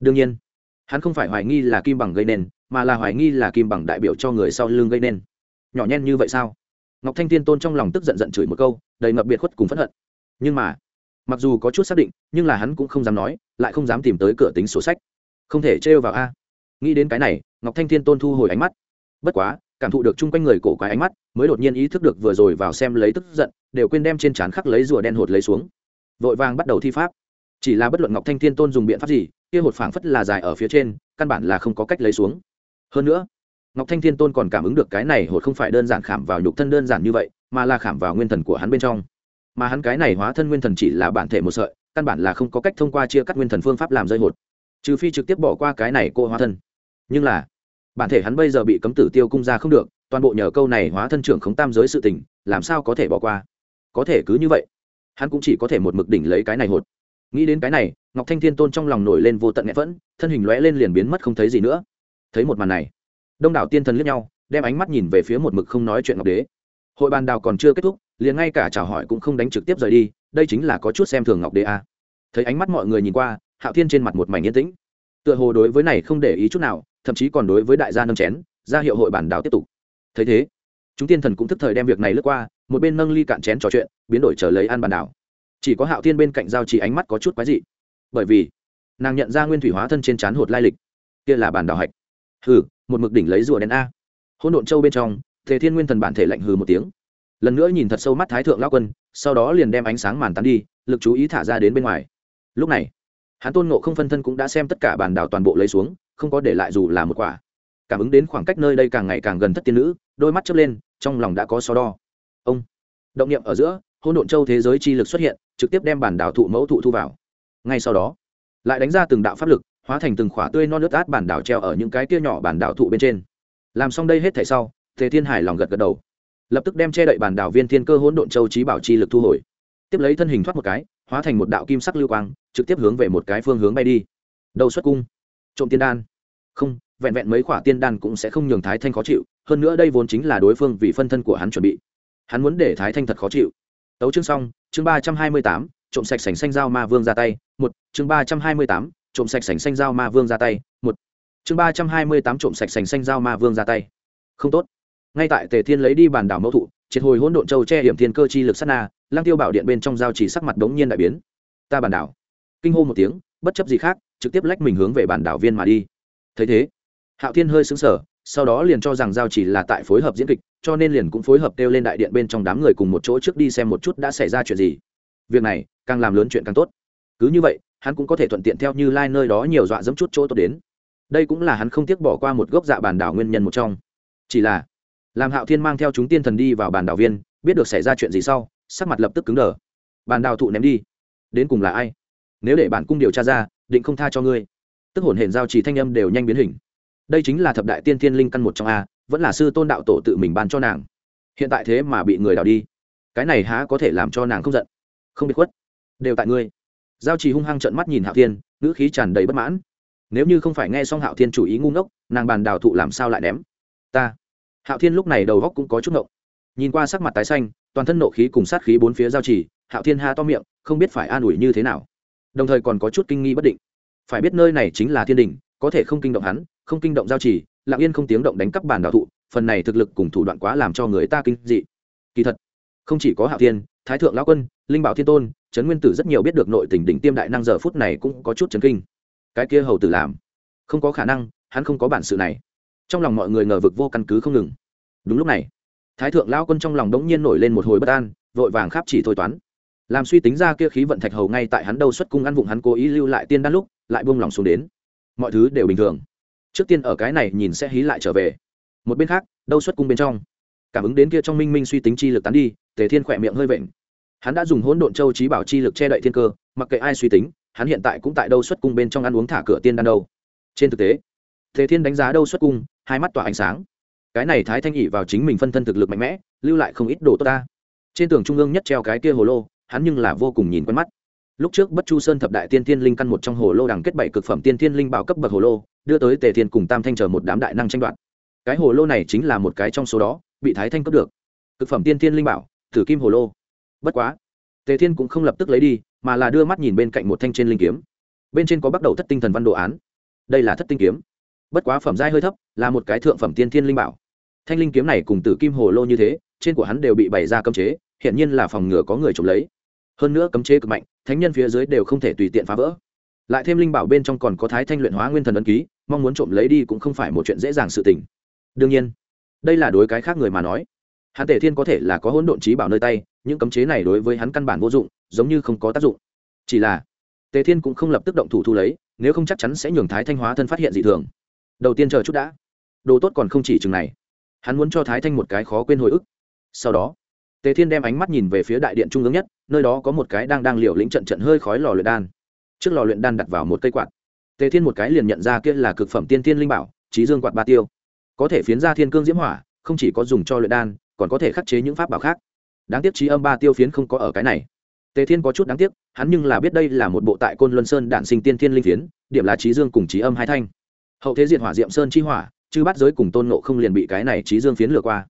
Đương nhiên, hắn không phải hoài nghi là kim bằng gây nên, mà là hoài nghi là kim bằng đại biểu cho người sau lưng gây nên. Nhỏ nhen như vậy sao? Ngọc thanh thiên tôn trong lòng tức giận giận chửi một câu, đầy ngập biệt khuất cùng phẫn hận. Nhưng mà, mặc dù có chút xác định, nhưng là hắn cũng không dám nói, lại không dám tìm tới cửa tính sổ sách. Không thể trêu vào a. Nghĩ đến cái này, ngọc thanh thiên tôn thu hồi ánh mắt. Bất quá cảm thụ được chung quanh người cổ quái ánh mắt, mới đột nhiên ý thức được vừa rồi vào xem lấy tức giận, đều quên đem trên trán khắc lấy rùa đen hột lấy xuống. Vội vàng bắt đầu thi pháp. Chỉ là bất luận ngọc thanh thiên tôn dùng biện pháp gì, kia hột phảng phất là dài ở phía trên, căn bản là không có cách lấy xuống. Hơn nữa, ngọc thanh thiên tôn còn cảm ứng được cái này hột không phải đơn giản khảm vào nhục thân đơn giản như vậy, mà là khảm vào nguyên thần của hắn bên trong. Mà hắn cái này hóa thân nguyên thần chỉ là bản thể một sợi, căn bản là không có cách thông qua chia cắt nguyên thần phương pháp làm rơi hột. Trừ phi trực tiếp bỏ qua cái này cô hóa thân. Nhưng là bản thể hắn bây giờ bị cấm tử tiêu cung ra không được, toàn bộ nhờ câu này hóa thân trưởng khống tam giới sự tình, làm sao có thể bỏ qua? Có thể cứ như vậy, hắn cũng chỉ có thể một mực đỉnh lấy cái này hột. Nghĩ đến cái này, ngọc thanh thiên tôn trong lòng nổi lên vô tận nghẹn vẫn, thân hình lóe lên liền biến mất không thấy gì nữa. Thấy một màn này, đông đảo tiên thần liếc nhau, đem ánh mắt nhìn về phía một mực không nói chuyện ngọc đế. Hội bàn đào còn chưa kết thúc, liền ngay cả chào hỏi cũng không đánh trực tiếp rời đi, đây chính là có chút xem thường ngọc đế a thấy ánh mắt mọi người nhìn qua, hạo thiên trên mặt một mảnh yên tĩnh tựa hồ đối với này không để ý chút nào, thậm chí còn đối với đại gia nâng chén, ra hiệu hội bản đào tiếp tục. Thấy thế, chúng tiên thần cũng thức thời đem việc này lướt qua, một bên nâng ly cạn chén trò chuyện, biến đổi trở lấy ăn bản đảo. Chỉ có hạo thiên bên cạnh giao chỉ ánh mắt có chút quái dị. Bởi vì, nàng nhận ra nguyên thủy hóa thân trên chán hột lai lịch. Kia là bản đảo hạch. Hừ, một mực đỉnh lấy rùa đen a. Hỗn độn châu bên trong thế thiên nguyên thần bản thể lạnh hừ một tiếng. Lần nữa nhìn thật sâu mắt thái thượng lao quân, sau đó liền đem ánh sáng màn tán đi, lực chú ý thả ra đến bên ngoài. Lúc này hắn tôn nộ không phân thân cũng đã xem tất cả bản đảo toàn bộ lấy xuống, không có để lại dù là một quả. Cảm ứng đến khoảng cách nơi đây càng ngày càng gần thất tiên nữ, đôi mắt chớp lên, trong lòng đã có so đo. Ông, động niệm ở giữa hôn độn châu thế giới chi lực xuất hiện, trực tiếp đem bản đảo thụ mẫu thụ thu vào. Ngay sau đó, lại đánh ra từng đạo pháp lực, hóa thành từng khỏa tươi non nước át bản đảo treo ở những cái kia nhỏ bản đảo thụ bên trên. Làm xong đây hết thảy sau thế thiên hải lòng gật gật đầu. Lập tức đem che đậy bản đảo viên thiên cơ hỗn độn châu trí bảo chi lực thu hồi. Tiếp lấy thân hình thoát một cái hóa thành một đạo kim sắc lưu quang, trực tiếp hướng về một cái phương hướng bay đi. Đầu xuất cung. Trộm tiên đan. Không, vẹn vẹn mấy khỏa tiên đan cũng sẽ không nhường thái thanh khó chịu, hơn nữa đây vốn chính là đối phương vì phân thân của hắn chuẩn bị. Hắn muốn để thái thanh thật khó chịu. Tấu chương xong, chương ba trăm hai mươi tám, trộm sạch sành xanh dao ma vương ra tay, một, chương ba trăm hai mươi tám, trộm sạch sành xanh dao ma vương ra tay, một, chương ba trăm hai mươi tám, trộm sạch sành xanh dao ma vương ra tay. Không tốt. Ngay tại tề thiên lấy đi bàn đảo mẫu thụ, triệt hồi hỗn độn châu che hiểm thiên cơ chi lực sát na lang tiêu bảo điện bên trong giao chỉ sắc mặt đống nhiên đại biến. Ta bản đảo. Kinh hô một tiếng, bất chấp gì khác, trực tiếp lách mình hướng về bản đảo viên mà đi. Thấy thế, hạo thiên hơi xứng sở sau đó liền cho rằng giao chỉ là tại phối hợp diễn kịch, cho nên liền cũng phối hợp kêu lên đại điện bên trong đám người cùng một chỗ trước đi xem một chút đã xảy ra chuyện gì. Việc này, càng làm lớn chuyện càng tốt. Cứ như vậy, hắn cũng có thể thuận tiện theo như lai、like、nơi đó nhiều dọa dẫm chút chỗ tốt đến. Đây cũng là hắn không tiếc bỏ qua một gốc dạ bản đảo nguyên nhân một trong. Chỉ là, làm hạo thiên mang theo chúng tiên thần đi vào bản đảo viên, biết được xảy ra chuyện gì sau sắc mặt lập tức cứng đờ. Bàn đào thụ ném đi. Đến cùng là ai? Nếu để bản cung điều tra ra, định không tha cho ngươi. Tức hồn hển giao trì thanh âm đều nhanh biến hình. Đây chính là thập đại tiên thiên linh căn một trong a, vẫn là sư tôn đạo tổ tự mình ban cho nàng. Hiện tại thế mà bị người đào đi. Cái này há có thể làm cho nàng không giận? Không bị khuất. Đều tại ngươi. Giao trì hung hăng trợn mắt nhìn hạo thiên, ngữ khí tràn đầy bất mãn. Nếu như không phải nghe xong hạo thiên chủ ý ngu ngốc, nàng bàn đào thụ làm sao lại ném? Ta. Hạo thiên lúc này đầu góc cũng có chút ngộng. Nhìn qua sắc mặt tái xanh toàn thân nộ khí cùng sát khí bốn phía giao trì, hạo thiên ha to miệng, không biết phải an ủi như thế nào. Đồng thời còn có chút kinh nghi bất định. Phải biết nơi này chính là thiên đình, có thể không kinh động hắn, không kinh động giao trì, lặng yên không tiếng động đánh cắp bản đạo thụ, phần này thực lực cùng thủ đoạn quá làm cho người ta kinh dị. Kỳ thật, không chỉ có hạo thiên, thái thượng lão quân, linh bảo thiên tôn, trấn nguyên tử rất nhiều biết được nội tình đỉnh tiêm đại năng giờ phút này cũng có chút chấn kinh. Cái kia hầu tử làm, không có khả năng, hắn không có bản sự này. Trong lòng mọi người ngờ vực vô căn cứ không ngừng. Đúng lúc này thái thượng lão quân trong lòng đống nhiên nổi lên một hồi bất an, vội vàng khắp chỉ thôi toán. Làm suy tính ra kia khí vận thạch hầu ngay tại hắn đâu xuất cung ăn vụng hắn cố ý lưu lại tiên đan lúc, lại buông lòng xuống đến. Mọi thứ đều bình thường. Trước tiên ở cái này nhìn sẽ hí lại trở về. Một bên khác, đâu xuất cung bên trong. Cảm ứng đến kia trong minh minh suy tính chi lực tán đi, tề thiên khỏe miệng hơi vện. Hắn đã dùng hỗn độn châu trí bảo chi lực che đậy thiên cơ, mặc kệ ai suy tính, hắn hiện tại cũng tại đâu xuất cung bên trong ăn uống thả cửa tiên đan đâu. Trên thực tế, tề thiên đánh giá đâu xuất cung, hai mắt tỏa ánh sáng cái này thái thanh ỉ vào chính mình phân thân thực lực mạnh mẽ, lưu lại không ít đồ tốt ta. Trên tường trung ương nhất treo cái kia hồ lô, hắn nhưng là vô cùng nhìn quen mắt. Lúc trước bất chu sơn thập đại tiên thiên linh căn một trong hồ lô đằng kết bảy cực phẩm tiên thiên linh bảo cấp bậc hồ lô, đưa tới tề thiên cùng tam thanh chờ một đám đại năng tranh đoạt. Cái hồ lô này chính là một cái trong số đó, bị thái thanh cấp được. Cực phẩm tiên thiên linh bảo, thử kim hồ lô. Bất quá, tề thiên cũng không lập tức lấy đi, mà là đưa mắt nhìn bên cạnh một thanh trên linh kiếm. Bên trên có bắt đầu thất tinh thần văn đồ án. Đây là thất tinh kiếm. Bất quá phẩm giai hơi thấp, là một cái thượng phẩm tiên thiên linh bảo thanh linh kiếm này cùng tử kim hồ lô như thế, trên của hắn đều bị bày ra cấm chế hiện nhiên là phòng ngừa có người trộm lấy. Hơn nữa cấm chế cực mạnh, thánh nhân phía dưới đều không thể tùy tiện phá vỡ. Lại thêm linh bảo bên trong còn có thái thanh luyện hóa nguyên thần ấn ký, mong muốn trộm lấy đi cũng không phải một chuyện dễ dàng sự tình. Đương nhiên, đây là đối cái khác người mà nói. Hắn tể thiên có thể là có hỗn độn trí bảo nơi tay, những cấm chế này đối với hắn căn bản vô dụng, giống như không có tác dụng. Chỉ là, tề thiên cũng không lập tức động thủ thu lấy, nếu không chắc chắn sẽ nhường thái thanh hóa thân phát hiện dị thường. Đầu tiên chờ chút đã. Đồ tốt còn không chỉ chừng này hắn muốn cho thái thanh một cái khó quên hồi ức. Sau đó, tề thiên đem ánh mắt nhìn về phía đại điện trung ương nhất, nơi đó có một cái đang đang liều lĩnh trận trận hơi khói lò luyện đan. Trước lò luyện đan đặt vào một cây quạt. Tề thiên một cái liền nhận ra kia là cực phẩm tiên thiên linh bảo trí dương quạt ba tiêu. Có thể phiến ra thiên cương diễm hỏa, không chỉ có dùng cho luyện đan, còn có thể khắc chế những pháp bảo khác. Đáng tiếc trí âm ba tiêu phiến không có ở cái này. Tề thiên có chút đáng tiếc, hắn nhưng là biết đây là một bộ tại côn luân sơn đản sinh tiên thiên linh phiến, điểm là trí dương cùng trí âm hai thanh. Hậu thế diện hỏa diệm sơn chi hỏa chư bát giới cùng tôn nộ không liền bị cái này trí dương phiến lừa qua.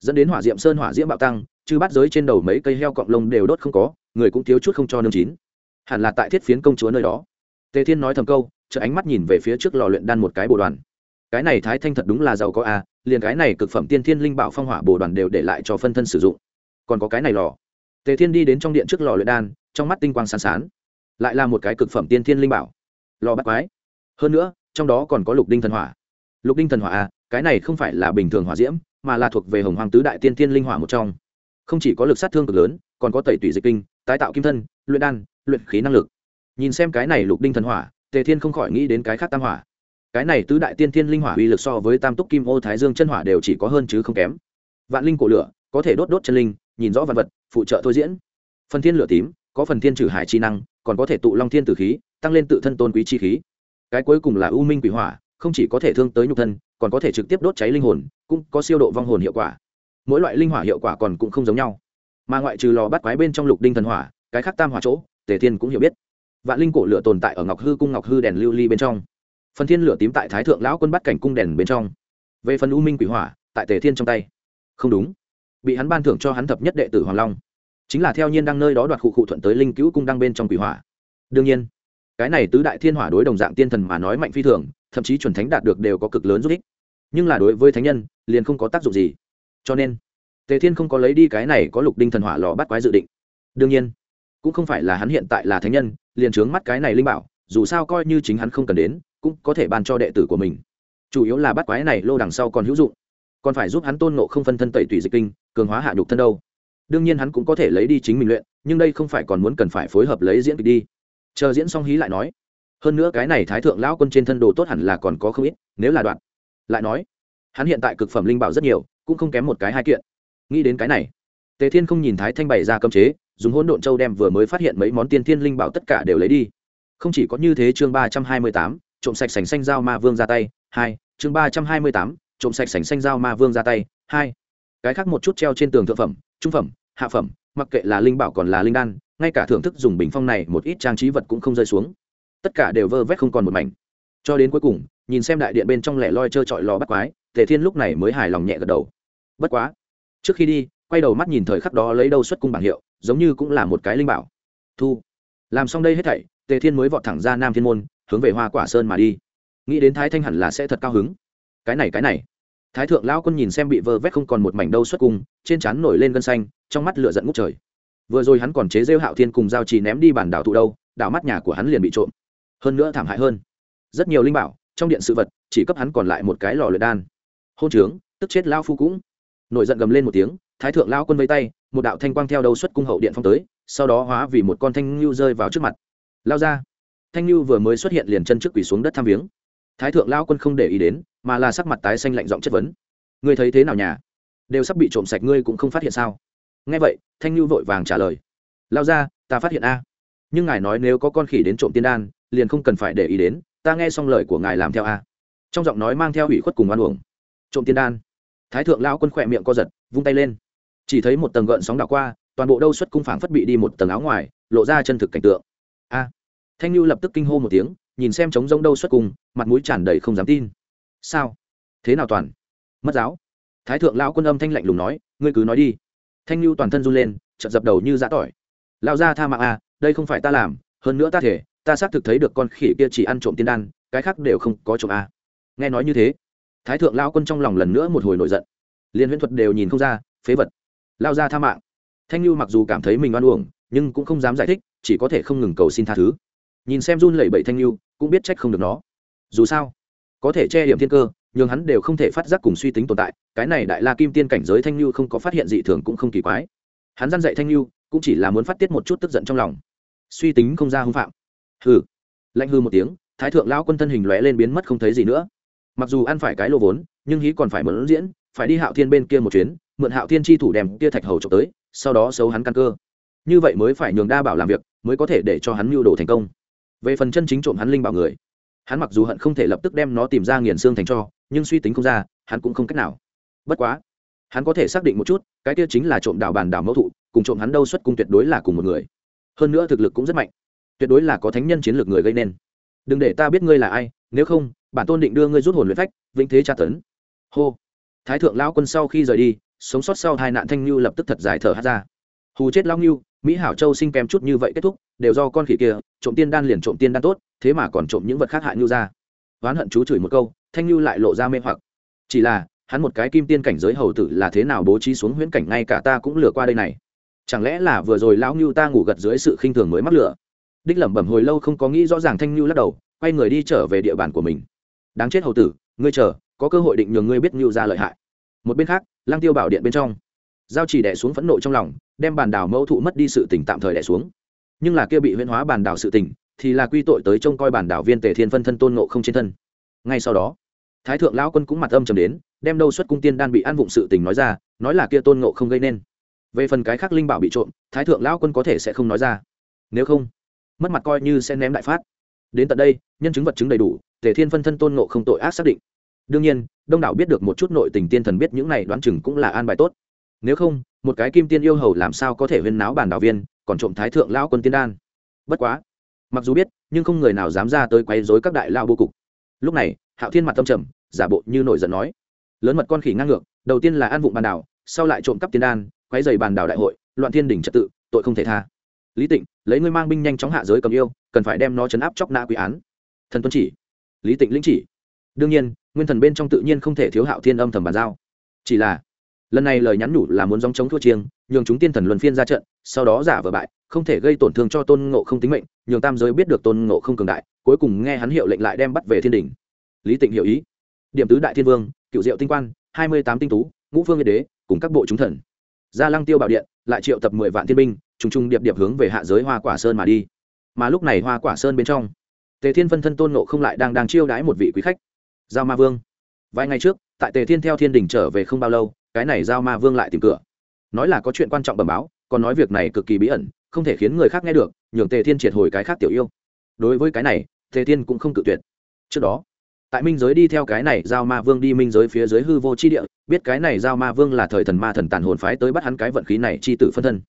Dẫn đến hỏa diệm sơn hỏa diễm bạo tăng chư bát giới trên đầu mấy cây heo cọng lông đều đốt không có người cũng thiếu chút không cho nương chín. Hẳn là tại thiết phiến công chúa nơi đó. Tề thiên nói thầm câu chợ ánh mắt nhìn về phía trước lò luyện đan một cái bồ đoàn. Cái này thái thanh thật đúng là giàu có a à, liền cái này cực phẩm tiên thiên linh bảo phong hỏa bồ đoàn đều để lại cho phân thân sử dụng. Còn có cái này lò. Tề thiên đi đến trong điện trước lò luyện đan trong mắt tinh quang sán sán lại là một cái cực phẩm tiên thiên linh bảo. Lò bắt quái. Hơn nữa trong đó còn có lục đinh thần hỏa lục đinh thần hỏa a cái này không phải là bình thường hỏa diễm, mà là thuộc về hồng hoàng tứ đại tiên thiên linh hỏa một trong. Không chỉ có lực sát thương cực lớn, còn có tẩy tủy dịch kinh, tái tạo kim thân, luyện đan, luyện khí năng lực. Nhìn xem cái này lục đinh thần hỏa, tề thiên không khỏi nghĩ đến cái khác tam hỏa. Cái này tứ đại tiên thiên linh hỏa uy lực so với tam túc kim ô thái dương chân hỏa đều chỉ có hơn chứ không kém. Vạn linh cổ lửa, có thể đốt đốt chân linh, nhìn rõ vật vật, phụ trợ thôi diễn. Phần thiên lửa tím, có phần thiên trừ hải chi năng, còn có thể tụ long thiên tử khí, tăng lên tự thân tôn quý chi khí. Cái cuối cùng là u minh quỷ hỏa không chỉ có thể thương tới nhục thân, còn có thể trực tiếp đốt cháy linh hồn, cũng có siêu độ vong hồn hiệu quả. Mỗi loại linh hỏa hiệu quả còn cũng không giống nhau. Mà ngoại trừ lò bắt quái bên trong lục đinh thần hỏa, cái khác tam hỏa chỗ, tề thiên cũng hiểu biết. Vạn linh cổ lửa tồn tại ở ngọc hư cung ngọc hư đèn lưu ly bên trong. Phần thiên lửa tím tại thái thượng lão quân bắt cảnh cung đèn bên trong. Về phần u minh quỷ hỏa, tại tề thiên trong tay. Không đúng. Bị hắn ban thưởng cho hắn thập nhất đệ tử hoàng long. Chính là theo nhiên đang nơi đó đoạt khu cụ thuận tới linh cứu cung đang bên trong quỷ hỏa. Đương nhiên, cái này tứ đại thiên hỏa đối đồng dạng tiên thần mà nói mạnh phi thường thậm chí chuẩn thánh đạt được đều có cực lớn giúp ích. Nhưng là đối với thánh nhân, liền không có tác dụng gì. Cho nên, tề thiên không có lấy đi cái này có lục đinh thần hỏa lò bắt quái dự định. Đương nhiên, cũng không phải là hắn hiện tại là thánh nhân, liền trướng mắt cái này linh bảo, dù sao coi như chính hắn không cần đến, cũng có thể ban cho đệ tử của mình. Chủ yếu là bắt quái này lô đằng sau còn hữu dụng. Còn phải giúp hắn tôn nộ không phân thân tẩy tủy dịch kinh, cường hóa hạ nhục thân đâu. Đương nhiên hắn cũng có thể lấy đi chính mình luyện, nhưng đây không phải còn muốn cần phải phối hợp lấy diễn kịch đi. Chờ diễn xong hí lại nói hơn nữa cái này thái thượng lão quân trên thân đồ tốt hẳn là còn có không ít, nếu là đoạn. Lại nói, hắn hiện tại cực phẩm linh bảo rất nhiều, cũng không kém một cái hai kiện. Nghĩ đến cái này, tề thiên không nhìn thái thanh bày ra cơm chế, dùng hỗn độn châu đem vừa mới phát hiện mấy món tiên thiên linh bảo tất cả đều lấy đi. Không chỉ có như thế chương ba trăm hai mươi tám, trộm sạch sành xanh dao ma vương ra tay, hai, chương ba trăm hai mươi tám, trộm sạch sành xanh dao ma vương ra tay, hai. Cái khác một chút treo trên tường thượng phẩm, trung phẩm, hạ phẩm, mặc kệ là linh bảo còn là linh đan, ngay cả thưởng thức dùng bình phong này một ít trang trí vật cũng không rơi xuống tất cả đều vơ vét không còn một mảnh. Cho đến cuối cùng, nhìn xem đại điện bên trong lẻ loi trơ trọi lò bắt quái, tề thiên lúc này mới hài lòng nhẹ gật đầu. Bất quá, trước khi đi, quay đầu mắt nhìn thời khắc đó lấy đâu xuất cung bảng hiệu, giống như cũng là một cái linh bảo. Thu. Làm xong đây hết thảy, tề thiên mới vọt thẳng ra nam thiên môn, hướng về hoa quả sơn mà đi. Nghĩ đến thái thanh hẳn là sẽ thật cao hứng. Cái này cái này. Thái thượng lao quân nhìn xem bị vơ vét không còn một mảnh đâu xuất cung, trên trán nổi lên gân xanh, trong mắt lửa giận ngút trời. Vừa rồi hắn còn chế rêu hạo thiên cùng giao trì ném đi bản đảo thụ đâu, đảo mắt nhà của hắn liền bị trộm hơn nữa thảm hại hơn. Rất nhiều linh bảo, trong điện sự vật, chỉ cấp hắn còn lại một cái lò luyện đan. Hôn trướng, tức chết lao phu cũng. Nổi giận gầm lên một tiếng, thái thượng lao quân vây tay, một đạo thanh quang theo đầu xuất cung hậu điện phong tới, sau đó hóa vì một con thanh lưu rơi vào trước mặt. Lao ra. Thanh lưu vừa mới xuất hiện liền chân trước quỷ xuống đất tham viếng. Thái thượng lao quân không để ý đến, mà là sắc mặt tái xanh lạnh giọng chất vấn. Ngươi thấy thế nào nhà? Đều sắp bị trộm sạch ngươi cũng không phát hiện sao? Nghe vậy, thanh lưu vội vàng trả lời. Lao ra, ta phát hiện a. Nhưng ngài nói nếu có con khỉ đến trộm tiên đan liền không cần phải để ý đến, ta nghe xong lời của ngài làm theo a. Trong giọng nói mang theo ủy khuất cùng oan uổng. Trộm tiên đan. Thái thượng lao quân khỏe miệng co giật, vung tay lên. Chỉ thấy một tầng gợn sóng đảo qua, toàn bộ đâu xuất cung phảng phất bị đi một tầng áo ngoài, lộ ra chân thực cảnh tượng. A. Thanh lưu lập tức kinh hô một tiếng, nhìn xem trống rông đâu xuất cung, mặt mũi tràn đầy không dám tin. Sao? Thế nào toàn? Mất giáo. Thái thượng lão quân âm thanh lạnh lùng nói, ngươi cứ nói đi. Thanh lưu toàn thân run lên, chợt dập đầu như giã tỏi. Lao ra tha mạng a đây không phải ta làm, hơn nữa ta thể ta xác thực thấy được con khỉ kia chỉ ăn trộm tiên đan, cái khác đều không có trộm a nghe nói như thế, thái thượng lao quân trong lòng lần nữa một hồi nổi giận. Liên huyễn thuật đều nhìn không ra, phế vật. Lao ra tha mạng. Thanh lưu mặc dù cảm thấy mình oan uổng, nhưng cũng không dám giải thích, chỉ có thể không ngừng cầu xin tha thứ. Nhìn xem run lẩy bẩy thanh lưu cũng biết trách không được nó. Dù sao, có thể che điểm thiên cơ nhưng hắn đều không thể phát giác cùng suy tính tồn tại, cái này đại la kim tiên cảnh giới thanh lưu không có phát hiện dị thường cũng không kỳ quái. Hắn dăn dạy thanh lưu cũng chỉ là muốn phát tiết một chút tức giận trong lòng. Suy tính không ra hưng phạm hừ. Lạnh hư một tiếng, thái thượng lão quân thân hình lóe lên biến mất không thấy gì nữa. Mặc dù ăn phải cái lô vốn, nhưng hí còn phải mượn diễn, phải đi hạo thiên bên kia một chuyến, mượn hạo thiên chi thủ đem kia thạch hầu trộm tới, sau đó xấu hắn căn cơ. Như vậy mới phải nhường đa bảo làm việc, mới có thể để cho hắn mưu đồ thành công. Về phần chân chính trộm hắn linh bảo người, hắn mặc dù hận không thể lập tức đem nó tìm ra nghiền xương thành cho, nhưng suy tính không ra, hắn cũng không cách nào. Bất quá, hắn có thể xác định một chút, cái kia chính là trộm đảo bàn đảo mẫu thụ, cùng trộm hắn đâu xuất cung tuyệt đối là cùng một người. Hơn nữa thực lực cũng rất mạnh tuyệt đối là có thánh nhân chiến lược người gây nên. Đừng để ta biết ngươi là ai, nếu không, bản tôn định đưa ngươi rút hồn luyện phách, vĩnh thế tra tấn. Hô. Thái thượng lão quân sau khi rời đi, sống sót sau hai nạn thanh lưu lập tức thật dài thở hát ra. Hù chết lão lưu mỹ hảo châu sinh kèm chút như vậy kết thúc, đều do con khỉ kia, trộm tiên đan liền trộm tiên đan tốt, thế mà còn trộm những vật khác hại lưu ra oán hận chú chửi một câu, thanh lưu lại lộ ra mê hoặc. Chỉ là, hắn một cái kim tiên cảnh giới hầu tử là thế nào bố trí xuống huyễn cảnh ngay cả ta cũng lừa qua đây này. Chẳng lẽ là vừa rồi lão lưu ta ngủ gật dưới sự khinh thường mới mắc lửa? Đích lẩm bẩm hồi lâu không có nghĩ rõ ràng thanh nhu lắc đầu, quay người đi trở về địa bàn của mình. Đáng chết hầu tử, ngươi chờ, có cơ hội định nhường ngươi biết nhu ra lợi hại. Một bên khác lang tiêu bảo điện bên trong. Giao chỉ đẻ xuống phẫn nộ trong lòng, đem bàn đảo mẫu thụ mất đi sự tỉnh tạm thời đẻ xuống. Nhưng là kia bị huyễn hóa bàn đảo sự tỉnh thì là quy tội tới trông coi bản đảo viên tề thiên phân thân tôn nộ không trên thân. Ngay sau đó, thái thượng lão quân cũng mặt âm trầm đến, đem đâu xuất cung tiên đan bị ăn vụng sự tình nói ra, nói là kia tôn ngộ không gây nên. Về phần cái khác linh bảo bị trộm, thái thượng lão quân có thể sẽ không nói ra. Nếu không mất mặt coi như sẽ ném đại phát. Đến tận đây, nhân chứng vật chứng đầy đủ, tề thiên phân thân tôn ngộ không tội ác xác định. Đương nhiên, đông đảo biết được một chút nội tình tiên thần biết những này đoán chừng cũng là an bài tốt. Nếu không, một cái kim tiên yêu hầu làm sao có thể huyên náo bản đạo viên, còn trộm thái thượng lão quân tiên đan. Bất quá, mặc dù biết, nhưng không người nào dám ra tới quấy rối các đại lao vô cục. Lúc này, hạo thiên mặt tâm trầm, giả bộ như nổi giận nói. Lớn mật con khỉ ngang ngược, đầu tiên là an vụng bàn đảo, sau lại trộm cắp tiên đan, quấy dày bàn đảo đại hội, loạn thiên đỉnh trật tự, tội không thể tha. Lý tịnh lấy ngươi mang binh nhanh chóng hạ giới cầm yêu, cần phải đem nó chấn áp chóc nã quy án. Thần tuân chỉ, lý tịnh lĩnh chỉ. Đương nhiên, nguyên thần bên trong tự nhiên không thể thiếu hạo thiên âm thầm bàn giao. Chỉ là, lần này lời nhắn nhủ là muốn dòng chống thua chiêng, nhường chúng tiên thần luân phiên ra trận, sau đó giả vờ bại, không thể gây tổn thương cho tôn ngộ không tính mệnh, nhường tam giới biết được tôn ngộ không cường đại, cuối cùng nghe hắn hiệu lệnh lại đem bắt về thiên đình lý tịnh hiểu ý. Điểm tứ đại thiên vương cựu diệu tinh quan, hai mươi tám tinh tú, ngũ phương yên đế, cùng các bộ chúng thần. Gia lăng tiêu bảo điện lại triệu tập mười vạn thiên binh, trùng trùng điệp điệp hướng về hạ giới hoa quả sơn mà đi. Mà lúc này hoa quả sơn bên trong, tề thiên phân thân tôn nộ không lại đang đang chiêu đãi một vị quý khách, giao ma vương. Vài ngày trước, tại tề thiên theo thiên đình trở về không bao lâu, cái này giao ma vương lại tìm cửa. Nói là có chuyện quan trọng bẩm báo, còn nói việc này cực kỳ bí ẩn, không thể khiến người khác nghe được, nhường tề thiên triệt hồi cái khác tiểu yêu. Đối với cái này, tề thiên cũng không cự tuyệt. Trước đó tại minh giới đi theo cái này giao ma vương đi minh giới phía dưới hư vô chi địa, biết cái này giao ma vương là thời thần ma thần tàn hồn phái tới bắt hắn cái vận khí này chi tử phân thân.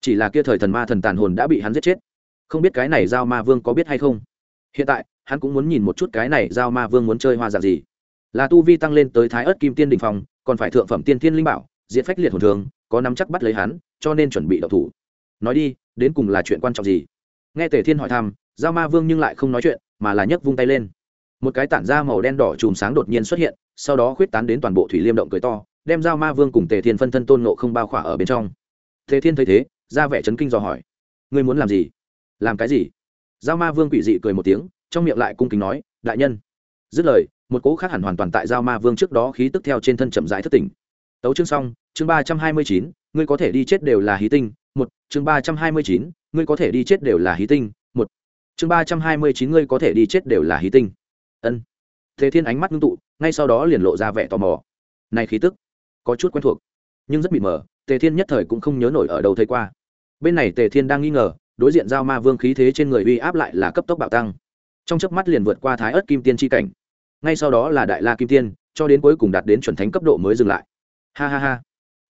Chỉ là kia thời thần ma thần tàn hồn đã bị hắn giết chết. Không biết cái này giao ma vương có biết hay không? Hiện tại, hắn cũng muốn nhìn một chút cái này giao ma vương muốn chơi hoa dạng gì. Là tu vi tăng lên tới thái ớt kim tiên đình phòng còn phải thượng phẩm tiên thiên linh bảo diện phách liệt hồn thường, có nắm chắc bắt lấy hắn, cho nên chuẩn bị đậu thủ. Nói đi, đến cùng là chuyện quan trọng gì? Nghe tề thiên hỏi thăm, giao ma vương nhưng lại không nói chuyện, mà là nhấc vung tay lên một cái tản da màu đen đỏ chùm sáng đột nhiên xuất hiện, sau đó khuyết tán đến toàn bộ thủy liêm động cười to, đem giao ma vương cùng tề thiên phân thân tôn nộ không bao khỏa ở bên trong. Tề thiên thấy thế, ra vẻ chấn kinh dò hỏi, ngươi muốn làm gì? Làm cái gì? Giao ma vương quỷ dị cười một tiếng, trong miệng lại cung kính nói, đại nhân. Dứt lời, một cỗ khác hẳn hoàn toàn tại giao ma vương trước đó khí tức theo trên thân chậm rãi thất tỉnh. Tấu chương xong, chương ba trăm hai mươi chín, ngươi có thể đi chết đều là hí tinh, một, chương ba trăm hai mươi chín, ngươi có thể đi chết đều là hí tinh, một, chương ba trăm hai mươi chín, ngươi có thể đi chết đều là hí tinh ân. Thế thiên ánh mắt ngưng tụ, ngay sau đó liền lộ ra vẻ tò mò. Này khí tức, có chút quen thuộc, nhưng rất bị mờ, tề thiên nhất thời cũng không nhớ nổi ở đâu thấy qua. Bên này tề thiên đang nghi ngờ, đối diện giao ma vương khí thế trên người uy áp lại là cấp tốc bạo tăng. Trong chớp mắt liền vượt qua thái ớt kim tiên tri cảnh. Ngay sau đó là đại la kim tiên, cho đến cuối cùng đạt đến chuẩn thánh cấp độ mới dừng lại. Ha ha ha.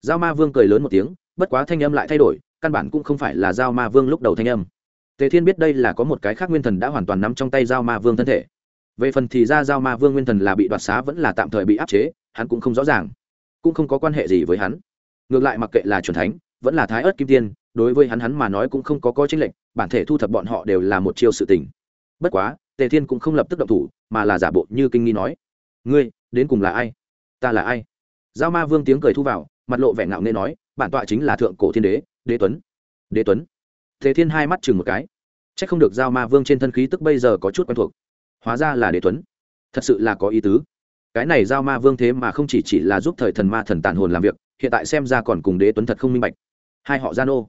Giao ma vương cười lớn một tiếng, bất quá thanh âm lại thay đổi, căn bản cũng không phải là giao ma vương lúc đầu thanh âm. Tề thiên biết đây là có một cái khác nguyên thần đã hoàn toàn nắm trong tay giao ma vương thân thể về phần thì ra giao ma vương nguyên thần là bị đoạt xá vẫn là tạm thời bị áp chế, hắn cũng không rõ ràng, cũng không có quan hệ gì với hắn. Ngược lại mặc kệ là c thánh, vẫn là thái ớt kim tiên, đối với hắn hắn mà nói cũng không có coi tranh lệch, bản thể thu thập bọn họ đều là một chiêu sự tình. Bất quá, tề thiên cũng không lập tức động thủ, mà là giả bộ như kinh nghi nói, ngươi, đến cùng là ai? Ta là ai? Giao ma vương tiếng cười thu vào, mặt lộ vẻ ngạo nghê nói, bản tọa chính là thượng cổ thiên đế đế tuấn. Đế tuấn? Tề thiên hai mắt chừng một cái. C h ắ c không được giao ma vương trên thân khí tức bây giờ có chút quen thuộc hóa ra là đế tuấn. Thật sự là có ý tứ. Cái này giao ma vương thế mà không chỉ chỉ là giúp thời thần ma thần tàn hồn làm việc, hiện tại xem ra còn cùng đế tuấn thật không minh bạch. Hai họ gian ô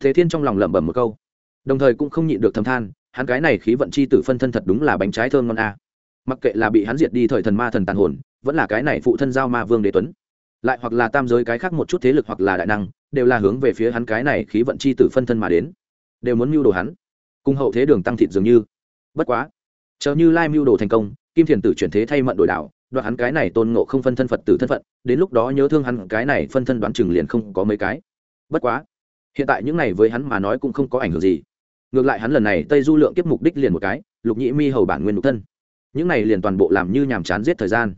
thế thiên trong lòng lẩm bẩm một câu. Đồng thời cũng không nhịn được thầm than, hắn cái này khí vận chi tử phân thân thật đúng là bánh trái thơm ngon a. Mặc kệ là bị hắn diệt đi thời thần ma thần tàn hồn, vẫn là cái này phụ thân giao ma vương đế tuấn. Lại hoặc là tam giới cái khác một chút thế lực hoặc là đại năng, đều là hướng về phía hắn cái này khí vận chi tử phân thân mà đến. Đều muốn mưu đồ hắn. Cùng hậu thế đường tăng thịt dường như. Bất quá chờ như lai mưu đồ thành công kim thiền tử chuyển thế thay mận đổi đạo, đoạn hắn cái này tôn ngộ không phân thân phật tử thân phận đến lúc đó nhớ thương hắn cái này phân thân đoán chừng liền không có mấy cái. Bất quá hiện tại những này với hắn mà nói cũng không có ảnh hưởng gì. Ngược lại hắn lần này tây du lượng kiếp mục đích liền một cái lục nhĩ mi hầu bản nguyên mục thân. Những này liền toàn bộ làm như nhàm chán giết thời gian.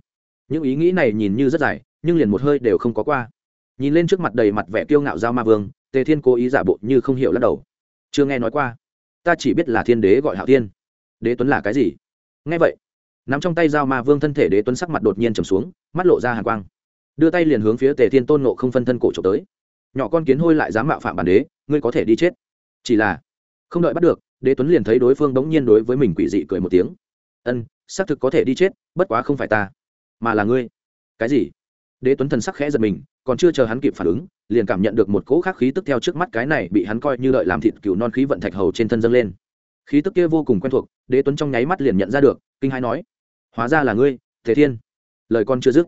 Những ý nghĩ này nhìn như rất dài nhưng liền một hơi đều không có qua. Nhìn lên trước mặt đầy mặt vẻ kiêu ngạo giao ma vương tề thiên cố ý giả bộ như không hiểu lắc đầu. Chưa nghe nói qua. Ta chỉ biết là thiên đế gọi hạo tiên đế tuấn là cái gì? Nghe vậy, nắm trong tay dao ma vương thân thể đế tuấn sắc mặt đột nhiên trầm xuống, mắt lộ ra hàn quang. Đưa tay liền hướng phía tề thiên tôn nộ không phân thân cổ trộm tới. Nhỏ con kiến hôi lại dám mạo phạm bản đế, ngươi có thể đi chết. Chỉ là, không đợi bắt được, đế tuấn liền thấy đối phương đống nhiên đối với mình quỷ dị cười một tiếng. Ân, xác thực có thể đi chết, bất quá không phải ta, mà là ngươi. Cái gì? Đế tuấn thần sắc khẽ giật mình, còn chưa chờ hắn kịp phản ứng, liền cảm nhận được một cỗ khắc khí tức theo trước mắt cái này bị hắn coi như đợi làm thịt cừu non khí vận thạch hầu trên thân dâng lên khí tức kia vô cùng quen thuộc, đế tuấn trong nháy mắt liền nhận ra được, kinh hai nói, hóa ra là ngươi thế thiên. Lời con chưa dứt,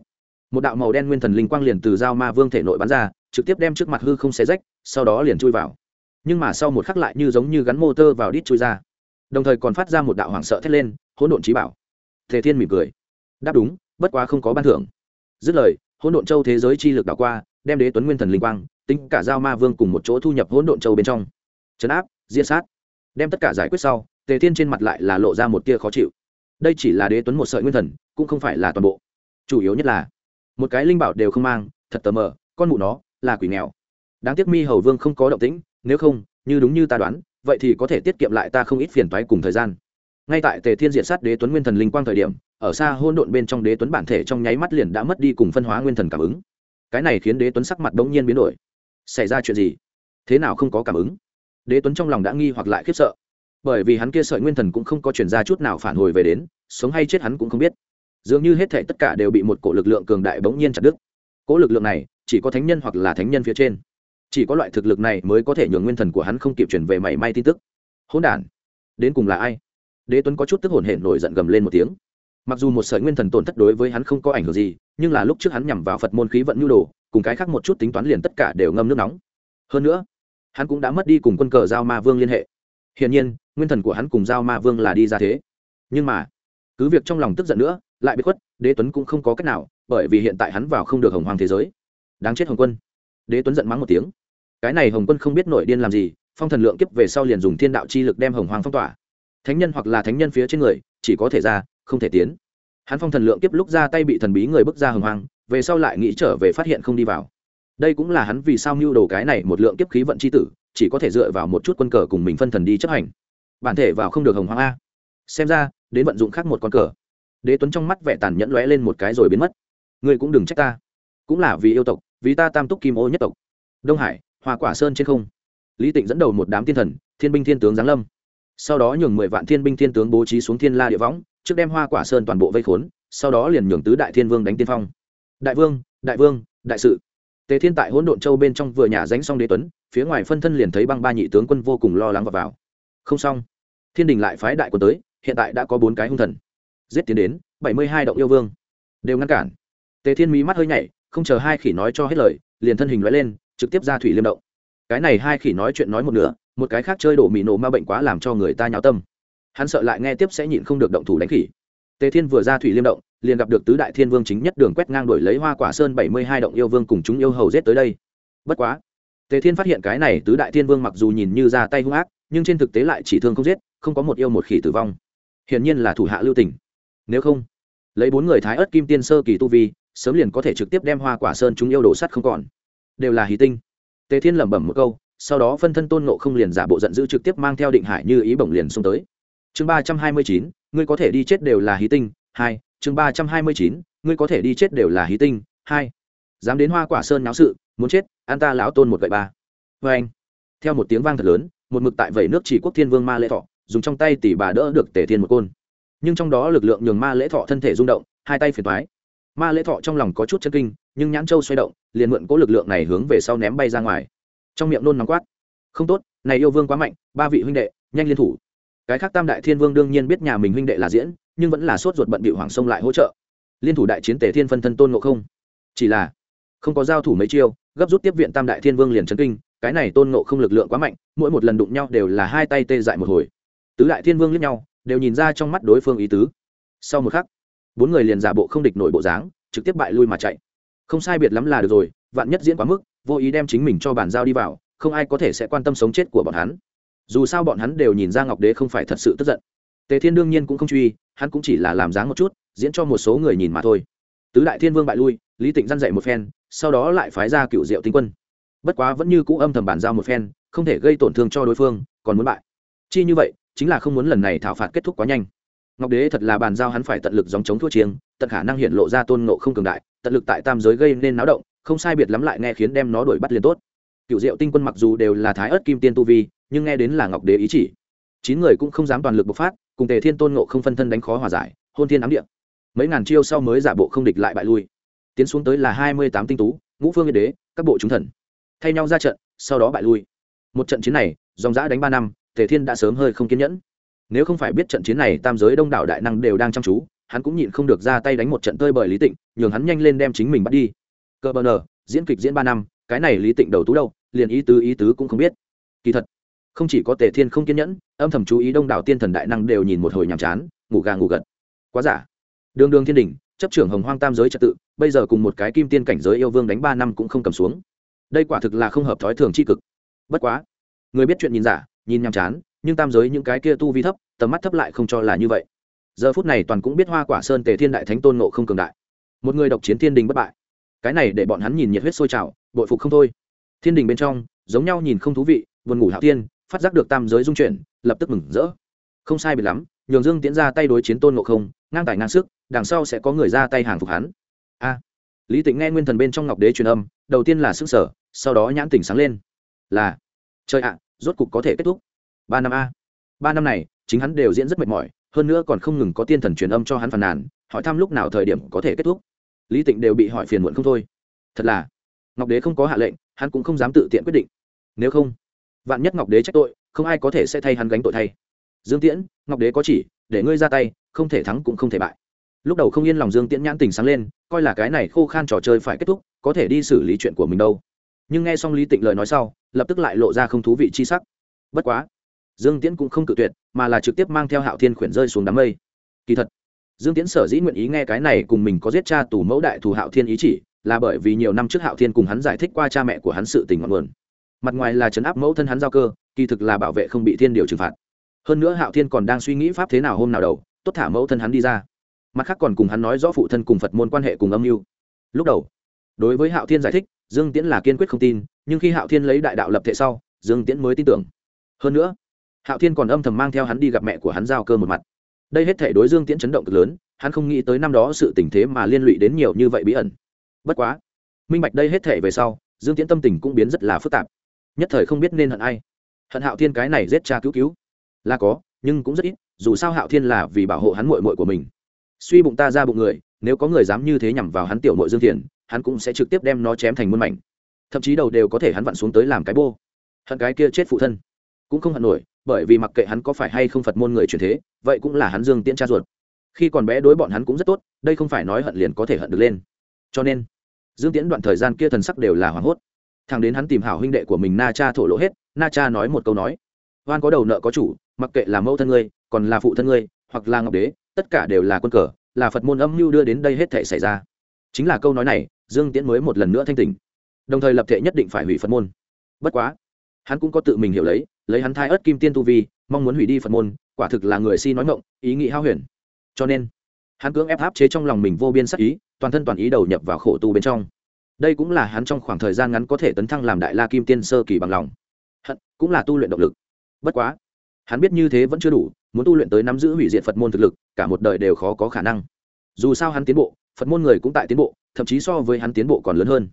một đạo màu đen nguyên thần linh quang liền từ dao ma vương thể nội bắn ra, trực tiếp đem trước mặt hư không xé rách, sau đó liền chui vào. Nhưng mà sau một khắc lại như giống như gắn mô tơ vào đít chui ra. Đồng thời còn phát ra một đạo hoảng sợ thét lên, hỗn độn trí bảo. Thế thiên mỉm cười. Đáp đúng, bất quá không có ban thưởng. Dứt lời, hỗn độn châu thế giới chi lực đảo qua, đem đế tuấn nguyên thần linh quang, tính cả giao ma vương cùng một chỗ thu nhập hỗn độn châu bên trong. Chấn áp diễn sát đem tất cả giải quyết sau, tề thiên trên mặt lại là lộ ra một tia khó chịu. Đây chỉ là đế tuấn một sợi nguyên thần, cũng không phải là toàn bộ. Chủ yếu nhất là, một cái linh bảo đều không mang, thật tờ mờ, con mụ nó là quỷ nghèo. Đáng tiếc mi hầu vương không có động tĩnh, nếu không, như đúng như ta đoán, vậy thì có thể tiết kiệm lại ta không ít phiền toái cùng thời gian. Ngay tại tề thiên diện sát đế tuấn nguyên thần linh quang thời điểm, ở xa hôn độn bên trong đế tuấn bản thể trong nháy mắt liền đã mất đi cùng phân hóa nguyên thần cảm ứng. Cái này khiến đế tuấn sắc mặt bỗng nhiên biến đổi. Xảy ra chuyện gì? Thế nào không có cảm ứng? Đế tuấn trong lòng đã nghi hoặc lại khiếp sợ. Bởi vì hắn kia sợi nguyên thần cũng không có chuyển ra chút nào phản hồi về đến, sống hay chết hắn cũng không biết. Dường như hết thể tất cả đều bị một cổ lực lượng cường đại bỗng nhiên chặt đứt. Cỗ lực lượng này, chỉ có thánh nhân hoặc là thánh nhân phía trên. Chỉ có loại thực lực này mới có thể nhường nguyên thần của hắn không kịp chuyển về mảy may tin tức. Hỗn đản, đến cùng là ai? Đế tuấn có chút tức hồn hển nổi giận gầm lên một tiếng. Mặc dù một sợi nguyên thần tổn thất đối với hắn không có ảnh hưởng gì, nhưng là lúc trước hắn nhằm vào phật môn khí vận nhu đồ, cùng cái khác một chút tính toán liền tất cả đều ngâm nước nóng. Hơn nữa hắn cũng đã mất đi cùng quân cờ giao ma vương liên hệ. Hiển nhiên, nguyên thần của hắn cùng giao ma vương là đi ra thế. Nhưng mà, cứ việc trong lòng tức giận nữa, lại bị khuất, đế tuấn cũng không có cách nào, bởi vì hiện tại hắn vào không được hồng hoàng thế giới. Đáng chết hồng quân. Đế tuấn giận mắng một tiếng. Cái này hồng quân không biết nội điên làm gì, phong thần lượng kiếp về sau liền dùng thiên đạo chi lực đem hồng hoàng phong tỏa. Thánh nhân hoặc là thánh nhân phía trên người, chỉ có thể ra, không thể tiến. Hắn phong thần lượng kiếp lúc ra tay bị thần bí người bước ra hồng hoàng về sau lại nghĩ trở về phát hiện không đi vào đây cũng là hắn vì sao mưu đồ cái này một lượng kiếp khí vận c h i tử, chỉ có thể dựa vào một chút quân cờ cùng mình phân thần đi chấp hành. Bản thể vào không được hồng hoàng a. Xem ra, đến vận dụng khác một con cờ. Đế tuấn trong mắt vẻ tàn nhẫn lóe lên một cái rồi biến mất. Ngươi cũng đừng trách ta. Cũng là vì yêu tộc, vì ta tam túc kim ô nhất tộc. Đông hải, hoa quả sơn trên không. Lý tịnh dẫn đầu một đám thiên thần, thiên binh thiên tướng giáng lâm. Sau đó nhường mười vạn thiên binh thiên tướng bố trí xuống thiên la địa võng, trước đem hoa quả sơn toàn bộ vây khốn, sau đó liền nhường tứ đại thiên vương đánh tiên phong. Đại vương đại vương, đại sự tề thiên tại hỗn độn châu bên trong vừa nhả ránh xong đế tuấn, phía ngoài phân thân liền thấy băng ba nhị tướng quân vô cùng lo lắng và vào. Không xong. Thiên đình lại phái đại quân tới, hiện tại đã có bốn cái hung thần. Giết tiến đến, bảy mươi hai động yêu vương. Đều ngăn cản. Tề thiên mí mắt hơi nhảy, không chờ hai khỉ nói cho hết lời, liền thân hình nói lên, trực tiếp ra thủy liêm động. Cái này hai khỉ nói chuyện nói một nửa, một cái khác chơi đổ mì nổ ma bệnh quá làm cho người ta nháo tâm. Hắn sợ lại nghe tiếp sẽ nhịn không được động thủ đánh khỉ. Tề thiên vừa ra thủy liêm động liền gặp được tứ đại thiên vương chính nhất đường quét ngang đổi lấy hoa quả sơn bảy mươi hai động yêu vương cùng chúng yêu hầu giết tới đây. Bất quá, tề thiên phát hiện cái này tứ đại thiên vương mặc dù nhìn như ra tay hung ác, nhưng trên thực tế lại chỉ thương không giết, không có một yêu một khỉ tử vong. Hiển nhiên là thủ hạ lưu tình. Nếu không, lấy bốn người thái ớt kim tiên sơ kỳ tu vi, sớm liền có thể trực tiếp đem hoa quả sơn chúng yêu đổ sắt không còn. Đều là hí tinh. Tề thiên lẩm bẩm một câu, sau đó phân thân tôn nộ không liền giả bộ giận dữ trực tiếp mang theo định hải như ý bổng liền xông tới. Chương ba trăm hai mươi chín, ngươi có thể đi chết đều là hí tinh. Hai chương ba trăm hai mươi chín, ngươi có thể đi chết đều là hí tinh, hai. Dám đến hoa quả sơn náo sự, muốn chết an ta lão tôn một gậy ba. Vê anh. Theo một tiếng vang thật lớn, một mực tại vẩy nước chỉ quốc thiên vương ma lễ thọ, dùng trong tay tỷ bà đỡ được tề thiên một côn. Nhưng trong đó lực lượng nhường ma lễ thọ thân thể rung động, hai tay phiền thoái ma lễ thọ trong lòng có chút chân kinh, nhưng nhãn châu xoay động, liền mượn cố lực lượng này hướng về sau ném bay ra ngoài. Trong miệng nôn nóng quát. Không tốt, này yêu vương quá mạnh, ba vị huynh đệ, nhanh liên thủ. Cái khác tam đại thiên vương đương nhiên biết nhà mình huynh đệ là diễn nhưng vẫn là sốt ruột bận bị hoàng sông lại hỗ trợ. Liên thủ đại chiến tề thiên phân thân tôn ngộ không? Chỉ là, không có giao thủ mấy chiêu, gấp rút tiếp viện tam đại thiên vương liền chấn kinh, cái này tôn ngộ không lực lượng quá mạnh, mỗi một lần đụng nhau đều là hai tay tê dại một hồi. Tứ đại thiên vương liếc nhau, đều nhìn ra trong mắt đối phương ý tứ. Sau một khắc, bốn người liền giả bộ không địch nổi bộ dáng, trực tiếp bại lui mà chạy. Không sai biệt lắm là được rồi, vạn nhất diễn quá mức, vô ý đem chính mình cho bàn giao đi vào, không ai có thể sẽ quan tâm sống chết của bọn hắn. Dù sao bọn hắn đều nhìn ra ngọc đế không phải thật sự tức giận tề thiên đương nhiên cũng không truy, hắn cũng chỉ là làm dáng một chút, diễn cho một số người nhìn mà thôi. Tứ đại thiên vương bại lui, lý tịnh dăn dậy một phen, sau đó lại phái ra cựu diệu tinh quân. Bất quá vẫn như cũ âm thầm bàn giao một phen, không thể gây tổn thương cho đối phương, còn muốn bại. Chi như vậy, chính là không muốn lần này thảo phạt kết thúc quá nhanh. Ngọc đế thật là bàn giao hắn phải tận lực dòng chống thua chiêng, tận khả năng hiện lộ ra tôn nộ không cường đại, tận lực tại tam giới gây nên náo động, không sai biệt lắm lại nghe khiến đem nó đuổi bắt liền tốt. Cựu diệu tinh quân mặc dù đều là thái ớt kim tiên tu vi, nhưng nghe đến là ngọc đế ý chỉ. Chín người cũng không dám toàn lực bộc phát cùng tề thiên tôn nộ không phân thân đánh khó hòa giải, hôn thiên ám địa. Mấy ngàn chiêu sau mới giả bộ không địch lại bại lui. Tiến xuống tới là hai mươi tám tinh tú, ngũ phương yên đế, các bộ chúng thần. Thay nhau ra trận, sau đó bại lui. Một trận chiến này, dòng giã đánh ba năm, tề thiên đã sớm hơi không kiên nhẫn. Nếu không phải biết trận chiến này tam giới đông đảo đại năng đều đang chăm chú, hắn cũng nhịn không được ra tay đánh một trận tơi bởi lý tịnh, nhường hắn nhanh lên đem chính mình bắt đi. Cơ bờ nờ diễn kịch diễn ba năm, cái này lý tịnh đầu tú đâu, liền ý tứ ý tứ cũng không biết. Kỳ thật không chỉ có tề thiên không kiên nhẫn, âm thầm chú ý đông đảo tiên thần đại năng đều nhìn một hồi nhàm chán, ngủ gà ngủ gật. Quá giả. Đường đường thiên đình chấp trưởng hồng hoang tam giới trật tự, bây giờ cùng một cái kim tiên cảnh giới yêu vương đánh ba năm cũng không cầm xuống. Đây quả thực là không hợp thói thường c h i cực. Bất quá, người biết chuyện nhìn giả, nhìn nhàm chán, nhưng tam giới những cái kia tu vi thấp, tầm mắt thấp lại không cho là như vậy. Giờ phút này toàn cũng biết hoa quả sơn tề thiên đại thánh tôn nộ không cường đại. Một người độc chiến thiên đình bất bại. Cái này để bọn hắn nhìn nhiệt huyết sôi trào, bội phục không thôi. Thiên đình bên trong, giống nhau nhìn không thú vị, buồn ngủ hạo tiên phát giác được tam giới dung chuyển, lập tức mừng rỡ. Không sai biệt lắm, nhường dương tiến ra tay đối chiến tôn ngộ không, ngang tài ngang sức, đằng sau sẽ có người ra tay hàng phục hắn. A. À, Lý tịnh nghe nguyên thần bên trong ngọc đế truyền âm, đầu tiên là sức sở sau đó nhãn tỉnh sáng lên. Là, trời ạ, rốt cục có thể kết thúc. Ba năm a. Ba năm này, chính hắn đều diễn rất mệt mỏi, hơn nữa còn không ngừng có tiên thần truyền âm cho hắn phàn nàn, hỏi thăm lúc nào thời điểm có thể kết thúc. Lý tịnh đều bị hỏi phiền muộn không thôi. Thật là, ngọc đế không có hạ lệnh, hắn cũng không dám tự tiện quyết định. Nếu không vạn nhất ngọc đế trách tội, không ai có thể sẽ thay hắn gánh tội thay. Dương tiễn, ngọc đế có chỉ, để ngươi ra tay, không thể thắng cũng không thể bại. Lúc đầu không yên lòng dương tiễn nhãn tình sáng lên, coi là cái này khô khan trò chơi phải kết thúc, có thể đi xử lý chuyện của mình đâu. Nhưng nghe xong lý tịnh lời nói sau, lập tức lại lộ ra không thú vị chi sắc. Bất quá, dương tiễn cũng không cự tuyệt, mà là trực tiếp mang theo hạo thiên khuyển rơi xuống đám mây. Kỳ thật, dương tiễn sở dĩ nguyện ý nghe cái này cùng mình có giết cha tù mẫu đại thù hạo thiên ý chỉ, là bởi vì nhiều năm trước hạo thiên cùng hắn giải thích qua cha mẹ của hắn sự tình ngọn nguồn mặt ngoài là chấn áp mẫu thân hắn giao cơ, kỳ thực là bảo vệ không bị thiên điều trừng phạt. Hơn nữa hạo thiên còn đang suy nghĩ pháp thế nào hôm nào đầu, tốt thả mẫu thân hắn đi ra. Mặt khác còn cùng hắn nói rõ phụ thân cùng phật môn quan hệ cùng âm mưu. Lúc đầu, đối với hạo thiên giải thích, dương tiễn là kiên quyết không tin, nhưng khi hạo thiên lấy đại đạo lập thể sau, dương tiễn mới tin tưởng. Hơn nữa, hạo thiên còn âm thầm mang theo hắn đi gặp mẹ của hắn giao cơ một mặt. Đây hết thể đối dương tiễn chấn động cực lớn, hắn không nghĩ tới năm đó sự tình thế mà liên lụy đến nhiều như vậy bí ẩn. Bất quá, minh bạch đây hết thể về sau, dương tiễn tâm tình cũng biến rất là phức tạp nhất thời không biết nên hận ai. Hận hạo thiên cái này giết cha cứu cứu. Là có, nhưng cũng rất ít, dù sao hạo thiên là vì bảo hộ hắn mội mội của mình. Suy bụng ta ra bụng người, nếu có người dám như thế nhằm vào hắn tiểu mội dương thiền, hắn cũng sẽ trực tiếp đem nó chém thành muôn mảnh. Thậm chí đầu đều có thể hắn vặn xuống tới làm cái bô. Hận cái kia chết phụ thân. Cũng không hận nổi, bởi vì mặc kệ hắn có phải hay không phật môn người truyền thế, vậy cũng là hắn dương tiễn cha ruột. Khi còn bé đối bọn hắn cũng rất tốt, đây không phải nói hận liền có thể hận được lên. Cho nên, dương tiễn đoạn thời gian kia thần sắc đều là hoảng hốt thằng đến hắn tìm hảo huynh đệ của mình na cha thổ lộ hết, na cha nói một câu nói. Oan có đầu nợ có chủ, mặc kệ là mẫu thân ngươi, còn là phụ thân ngươi, hoặc là ngọc đế, tất cả đều là quân cờ, là phật môn âm mưu đưa đến đây hết thể xảy ra. Chính là câu nói này, dương tiễn mới một lần nữa thanh tỉnh. Đồng thời lập thể nhất định phải hủy phật môn. Bất quá, hắn cũng có tự mình hiểu lấy lấy hắn thai ớt kim tiên tu vi, mong muốn hủy đi phật môn, quả thực là người si nói ngộng ý nghĩ hao huyền. Cho nên, hắn cưỡng ép áp chế trong lòng mình vô biên sắc ý, toàn thân toàn ý đầu nhập vào khổ tu bên trong đây cũng là hắn trong khoảng thời gian ngắn có thể tấn thăng làm đại la kim tiên sơ kỳ bằng lòng. Hận, cũng là tu luyện động lực. Bất quá, hắn biết như thế vẫn chưa đủ, muốn tu luyện tới nắm giữ hủy diệt phật môn thực lực, cả một đời đều khó có khả năng. Dù sao hắn tiến bộ, phật môn người cũng tại tiến bộ, thậm chí so với hắn tiến bộ còn lớn hơn.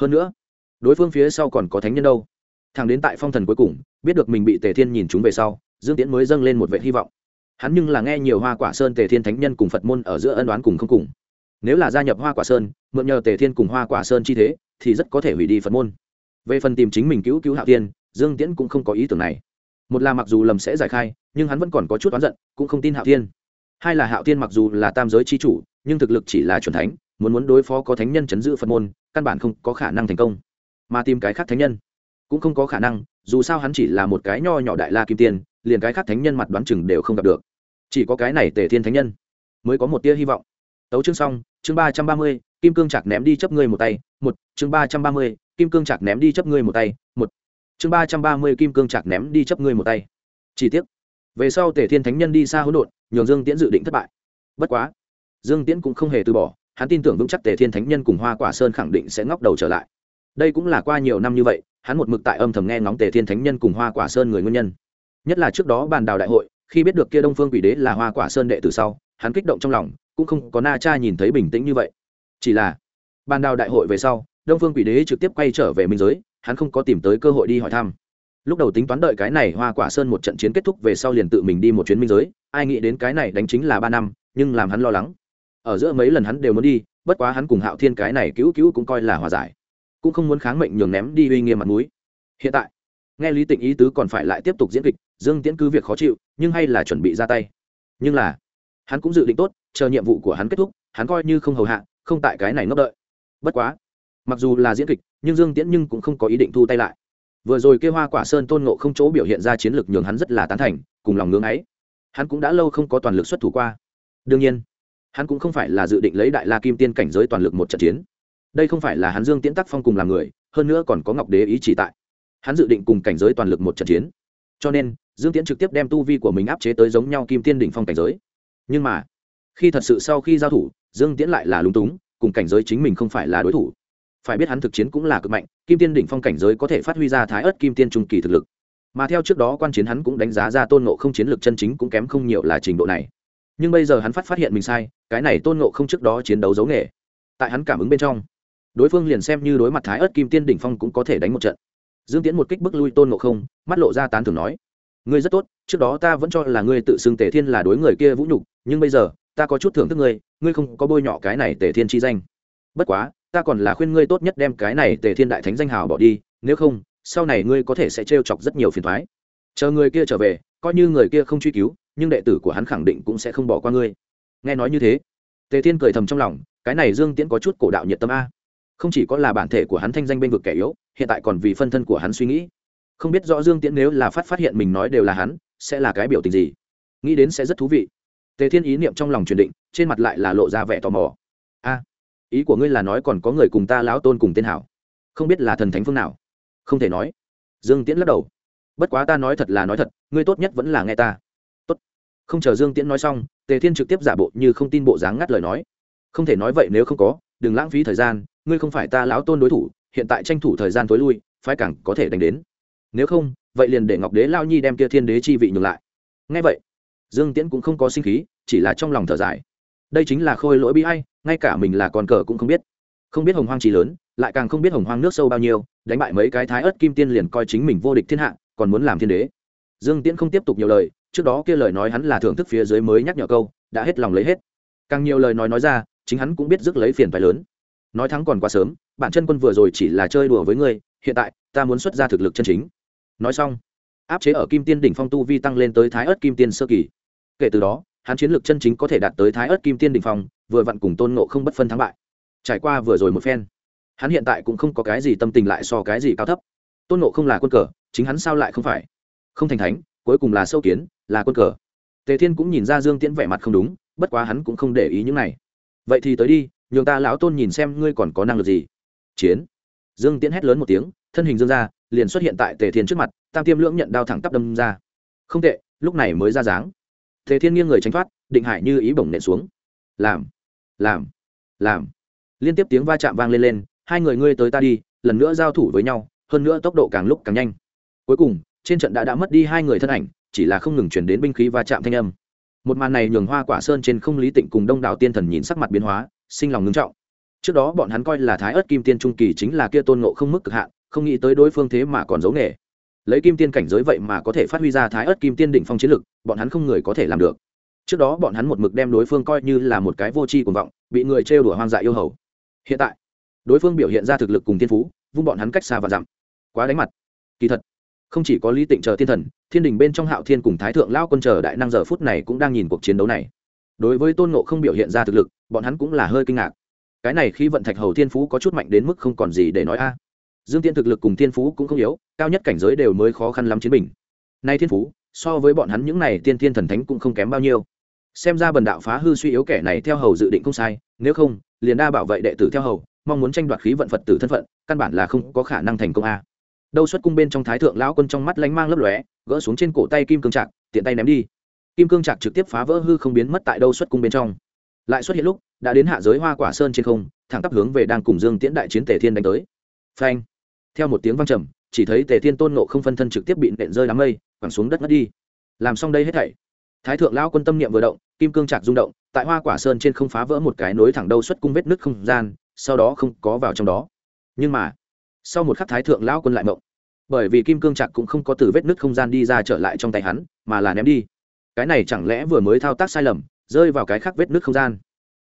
Hơn nữa, đối phương phía sau còn có thánh nhân đâu. Thằng đến tại phong thần cuối cùng, biết được mình bị tề thiên nhìn chúng về sau, dương tiễn mới dâng lên một vệ hy vọng. Hắn nhưng là nghe nhiều hoa quả sơn tề thiên thánh nhân cùng phật môn ở giữa ân đoán cùng không cùng nếu là gia nhập hoa quả sơn, mượn nhờ tề thiên cùng hoa quả sơn chi thế, thì rất có thể hủy đi phật môn. Về phần tìm chính mình cứu cứu hạo tiên dương tiễn cũng không có ý tưởng này. Một là mặc dù lầm sẽ giải khai, nhưng hắn vẫn còn có chút oán giận, cũng không tin hạo tiên hai là hạo tiên mặc dù là tam giới c h i chủ, nhưng thực lực chỉ là c h u ẩ n thánh, muốn muốn đối phó có thánh nhân chấn giữ phật môn, căn bản không có khả năng thành công. Mà tìm cái khác thánh nhân cũng không có khả năng, dù sao hắn chỉ là một cái nho nhỏ đại la kim tiên, liền cái khác thánh nhân mặt đoán chừng đều không gặp được. Chỉ có cái này tề thiên thánh nhân mới có một tia hy vọng. Tấu chương xong chương ba trăm ba mươi, kim cương chặt ném đi chấp ngươi một tay, một, chương ba trăm ba mươi, kim cương chặt ném đi chấp ngươi một tay, một, chương ba trăm ba mươi, kim cương chặt ném đi chấp ngươi một tay. Chi tiết về sau tề thiên thánh nhân đi xa hỗn độn, nhường dương tiễn dự định thất bại. Bất quá, dương tiễn cũng không hề từ bỏ, hắn tin tưởng vững chắc tề thiên thánh nhân cùng hoa quả sơn khẳng định sẽ ngóc đầu trở lại. Đây cũng là qua nhiều năm như vậy, hắn một mực tại âm thầm nghe ngóng tề thiên thánh nhân cùng hoa quả sơn người nguyên nhân. Nhất là trước đó bàn đào đại hội, khi biết được kia đông phương quỷ đế là hoa quả sơn đệ từ sau, hắn kích động trong lòng cũng không có na cha nhìn thấy bình tĩnh như vậy. Chỉ là, ban đào đại hội về sau, đông phương quỷ đế trực tiếp quay trở về minh giới, hắn không có tìm tới cơ hội đi hỏi thăm. Lúc đầu tính toán đợi cái này hoa quả sơn một trận chiến kết thúc về sau liền tự mình đi một chuyến minh giới, ai nghĩ đến cái này đánh chính là ba năm, nhưng làm hắn lo lắng. Ở giữa mấy lần hắn đều muốn đi, bất quá hắn cùng hạo thiên cái này cứu cứu cũng coi là hòa giải. Cũng không muốn kháng mệnh nhường ném đi uy nghiêm mặt mũi. Hiện tại, nghe lý tịnh ý tứ còn phải lại tiếp tục diễn kịch, dương tiễn cứ việc khó chịu, nhưng hay là chuẩn bị ra tay. Nhưng là, hắn cũng dự định tốt chờ nhiệm vụ của hắn kết thúc, hắn coi như không hầu hạ, không tại cái này ngốc đợi. Bất quá, mặc dù là diễn kịch, nhưng dương tiễn nhưng cũng không có ý định thu tay lại. Vừa rồi kêu hoa quả sơn tôn ngộ không chỗ biểu hiện ra chiến lược nhường hắn rất là tán thành, cùng lòng ngưỡng ấy. Hắn cũng đã lâu không có toàn lực xuất thủ qua. Đương nhiên, hắn cũng không phải là dự định lấy đại la kim tiên cảnh giới toàn lực một trận chiến. Đây không phải là hắn dương tiễn tác phong cùng làm người, hơn nữa còn có ngọc đế ý chỉ tại. Hắn dự định cùng cảnh giới toàn lực một trận chiến. Cho nên, dương tiễn trực tiếp đem tu vi của mình áp chế tới giống nhau kim tiên đỉnh phong cảnh giới. Nhưng mà khi thật sự sau khi giao thủ, dương tiễn lại là lúng túng, cùng cảnh giới chính mình không phải là đối thủ. Phải biết hắn thực chiến cũng là cực mạnh, kim tiên đỉnh phong cảnh giới có thể phát huy ra thái ớt kim tiên trung kỳ thực lực. Mà theo trước đó quan chiến hắn cũng đánh giá ra tôn nộ không chiến lược chân chính cũng kém không nhiều là trình độ này. Nhưng bây giờ hắn phát phát hiện mình sai, cái này tôn nộ không trước đó chiến đấu giấu nghề. Tại hắn cảm ứng bên trong, đối phương liền xem như đối mặt thái ớt kim tiên đỉnh phong cũng có thể đánh một trận. Dương tiễn một kích bức lui tôn nộ không, mắt lộ ra tán thường nói, ngươi rất tốt, trước đó ta vẫn cho là ngươi tự xưng tề thiên là đối người kia vũ nhục, nhưng bây giờ ta có chút thưởng thức ngươi ngươi không có bôi nhọ cái này tề thiên chi danh. Bất quá, ta còn là khuyên ngươi tốt nhất đem cái này tề thiên đại thánh danh hào bỏ đi, nếu không, sau này ngươi có thể sẽ trêu chọc rất nhiều phiền thoái chờ người kia trở về, coi như người kia không truy cứu, nhưng đệ tử của hắn khẳng định cũng sẽ không bỏ qua ngươi. Nghe nói như thế, tề thiên cười thầm trong lòng, cái này dương tiễn có chút cổ đạo nhiệt tâm a. Không chỉ có là bản thể của hắn thanh danh bên vực kẻ yếu, hiện tại còn vì phân thân của hắn suy nghĩ. Không biết rõ dương tiễn nếu là phát phát hiện mình nói đều là hắn, sẽ là cái biểu tình gì? Nghĩ đến sẽ rất thú vị tề thiên ý niệm trong lòng truyền định, trên mặt lại là lộ ra vẻ tò mò. A, ý của ngươi là nói còn có người cùng ta lão tôn cùng tên hảo. Không biết là thần thánh phương nào. Không thể nói. Dương tiễn lắc đầu. Bất quá ta nói thật là nói thật, ngươi tốt nhất vẫn là nghe ta. Tốt. Không chờ dương tiễn nói xong, tề thiên trực tiếp giả bộ như không tin bộ dáng ngắt lời nói. Không thể nói vậy nếu không có, đừng lãng phí thời gian, ngươi không phải ta lão tôn đối thủ, hiện tại tranh thủ thời gian tối lui, phái càng có thể đánh đến. Nếu không, vậy liền để ngọc đế lao nhi đem kia thiên đế chi vị nhường lại. Ngay vậy dương tiễn cũng không có sinh khí, chỉ là trong lòng thở dài. Đây chính là khôi lỗi bi hay ngay cả mình là con cờ cũng không biết. Không biết hồng hoang trí lớn, lại càng không biết hồng hoang nước sâu bao nhiêu, đánh bại mấy cái thái ớt kim tiên liền coi chính mình vô địch thiên hạ, còn muốn làm thiên đế. Dương tiễn không tiếp tục nhiều lời, trước đó kia lời nói hắn là thưởng thức phía dưới mới nhắc nhở câu, đã hết lòng lấy hết. Càng nhiều lời nói nói ra, chính hắn cũng biết rước lấy phiền phái lớn. Nói thắng còn quá sớm, bản chân quân vừa rồi chỉ là chơi đùa với ngươi, hiện tại, ta muốn xuất ra thực lực chân chính. Nói xong, áp chế ở kim tiên đỉnh phong tu vi tăng lên tới thái ớt kim tiên sơ kỳ kể từ đó, hắn chiến lược chân chính có thể đạt tới thái ớt kim tiên đỉnh phong, vừa vặn cùng tôn nộ không bất phân thắng bại. Trải qua vừa rồi một phen, hắn hiện tại cũng không có cái gì tâm tình lại so cái gì cao thấp. Tôn nộ không là quân cờ, chính hắn sao lại không phải? Không thành thánh, cuối cùng là sâu kiến, là quân cờ. Tề thiên cũng nhìn ra dương tiễn vẻ mặt không đúng, bất quá hắn cũng không để ý những này. Vậy thì tới đi, nhường ta lão tôn nhìn xem ngươi còn có năng lực gì. Chiến. Dương tiễn hét lớn một tiếng, thân hình dương ra, liền xuất hiện tại tề thiên trước mặt, tam tiêm lưỡng nhận đao thẳng tắp đâm ra. Không tệ, lúc này mới ra dáng. Thế thiên nghiêng người tránh thoát, định hải như ý bổng nện xuống. Làm làm làm. Liên tiếp tiếng va chạm vang lên lên, hai người ngươi tới ta đi, lần nữa giao thủ với nhau, hơn nữa tốc độ càng lúc càng nhanh. Cuối cùng, trên trận đã đã mất đi hai người thân ảnh, chỉ là không ngừng chuyển đến binh khí va chạm thanh âm. Một màn này nhường hoa quả sơn trên không lý tịnh cùng đông đảo tiên thần nhìn sắc mặt biến hóa, sinh lòng ngưng trọng. Trước đó bọn hắn coi là thái ớt kim tiên trung kỳ chính là kia tôn ngộ không mức cực hạn, không nghĩ tới đối phương thế mà còn giấu nghề. Lấy kim tiên cảnh giới vậy mà có thể phát huy ra thái ớt kim tiên đỉnh phong chiến lực bọn hắn không người có thể làm được. Trước đó bọn hắn một mực đem đối phương coi như là một cái vô tri cuồng vọng, bị người trêu đùa hoang dại yêu hầu. Hiện tại, đối phương biểu hiện ra thực lực cùng thiên phú, vung bọn hắn cách xa và dặm. Quá đánh mặt. Kỳ thật, không chỉ có lý tịnh chờ thiên thần, thiên đình bên trong hạo thiên cùng thái thượng lao quân chờ đại năng giờ phút này cũng đang nhìn cuộc chiến đấu này. Đối với tôn nộ không biểu hiện ra thực lực, bọn hắn cũng là hơi kinh ngạc. Cái này khi vận thạch hầu thiên phú có chút mạnh đến mức không còn gì để nói a. Dương tiên thực lực cùng thiên phú cũng không yếu, cao nhất cảnh giới đều mới khó khăn lắm chiến bình nay thiên phú so với bọn hắn những này tiên thiên thần thánh cũng không kém bao nhiêu. Xem ra bần đạo phá hư suy yếu kẻ này theo hầu dự định không sai, nếu không, liền đa bảo vệ đệ tử theo hầu, mong muốn tranh đoạt khí vận phật tử thân phận, căn bản là không có khả năng thành công a. Đâu xuất cung bên trong thái thượng lão quân trong mắt lánh mang lấp lóe, gỡ xuống trên cổ tay kim cương trạc, tiện tay ném đi. Kim cương trạc trực tiếp phá vỡ hư không biến mất tại đâu xuất cung bên trong. Lại xuất hiện lúc, đã đến hạ giới hoa quả sơn trên không, thẳng tắp hướng về đang cùng dương tiễn đại chiến tề thiên đánh tới. Phanh! Theo một tiếng vang trầm, chỉ thấy tề thiên tôn nộ không phân thân trực tiếp bị nện rơi đám mây quẳng xuống đất mất đi. Làm xong đây hết thảy, thái thượng lão quân tâm niệm vừa động, kim cương trạc rung động, tại hoa quả sơn trên không phá vỡ một cái nối thẳng đâu xuất cung vết nứt không gian, sau đó không có vào trong đó. Nhưng mà, sau một khắc thái thượng lão quân lại mộng. Bởi vì kim cương trạc cũng không có từ vết nứt không gian đi ra trở lại trong tay hắn, mà là ném đi. Cái này chẳng lẽ vừa mới thao tác sai lầm, rơi vào cái khác vết nứt không gian?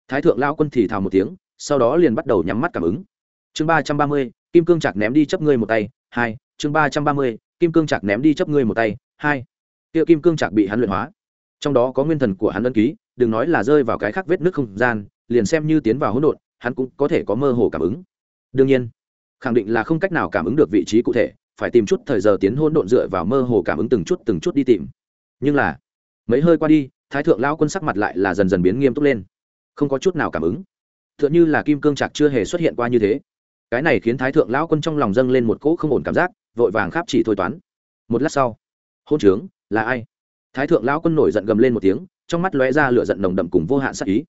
Thái thượng lão quân thì thào một tiếng, sau đó liền bắt đầu nhắm mắt cảm ứng. Chương ba trăm ba mươi, kim cương trạc ném đi chấp ngươi một tay, hai, chương ba trăm ba mươi, kim cương trạc ném đi chấp ngươi một tay hai. Kia kim cương trạc bị hắn luyện hóa. Trong đó có nguyên thần của hắn ân ký, đừng nói là rơi vào cái khác vết nước không gian, liền xem như tiến vào hỗn độn, hắn cũng có thể có mơ hồ cảm ứng. Đương nhiên, khẳng định là không cách nào cảm ứng được vị trí cụ thể, phải tìm chút thời giờ tiến hỗn độn dựa vào mơ hồ cảm ứng từng chút từng chút đi tìm. Nhưng là, mấy hơi qua đi, thái thượng lao quân sắc mặt lại là dần dần biến nghiêm túc lên. Không có chút nào cảm ứng. T h ư ợ n h ư là kim cương trạc chưa hề xuất hiện qua như thế. Cái này khiến thái thượng lão quân trong lòng dâng lên một cỗ không ổn cảm giác, vội vàng kháp chỉ thôi toán. Một lát sau hôn trướng, là ai? Thái thượng lão quân nổi giận gầm lên một tiếng, trong mắt lóe ra lửa giận nồng đậm cùng vô hạn sắc ý.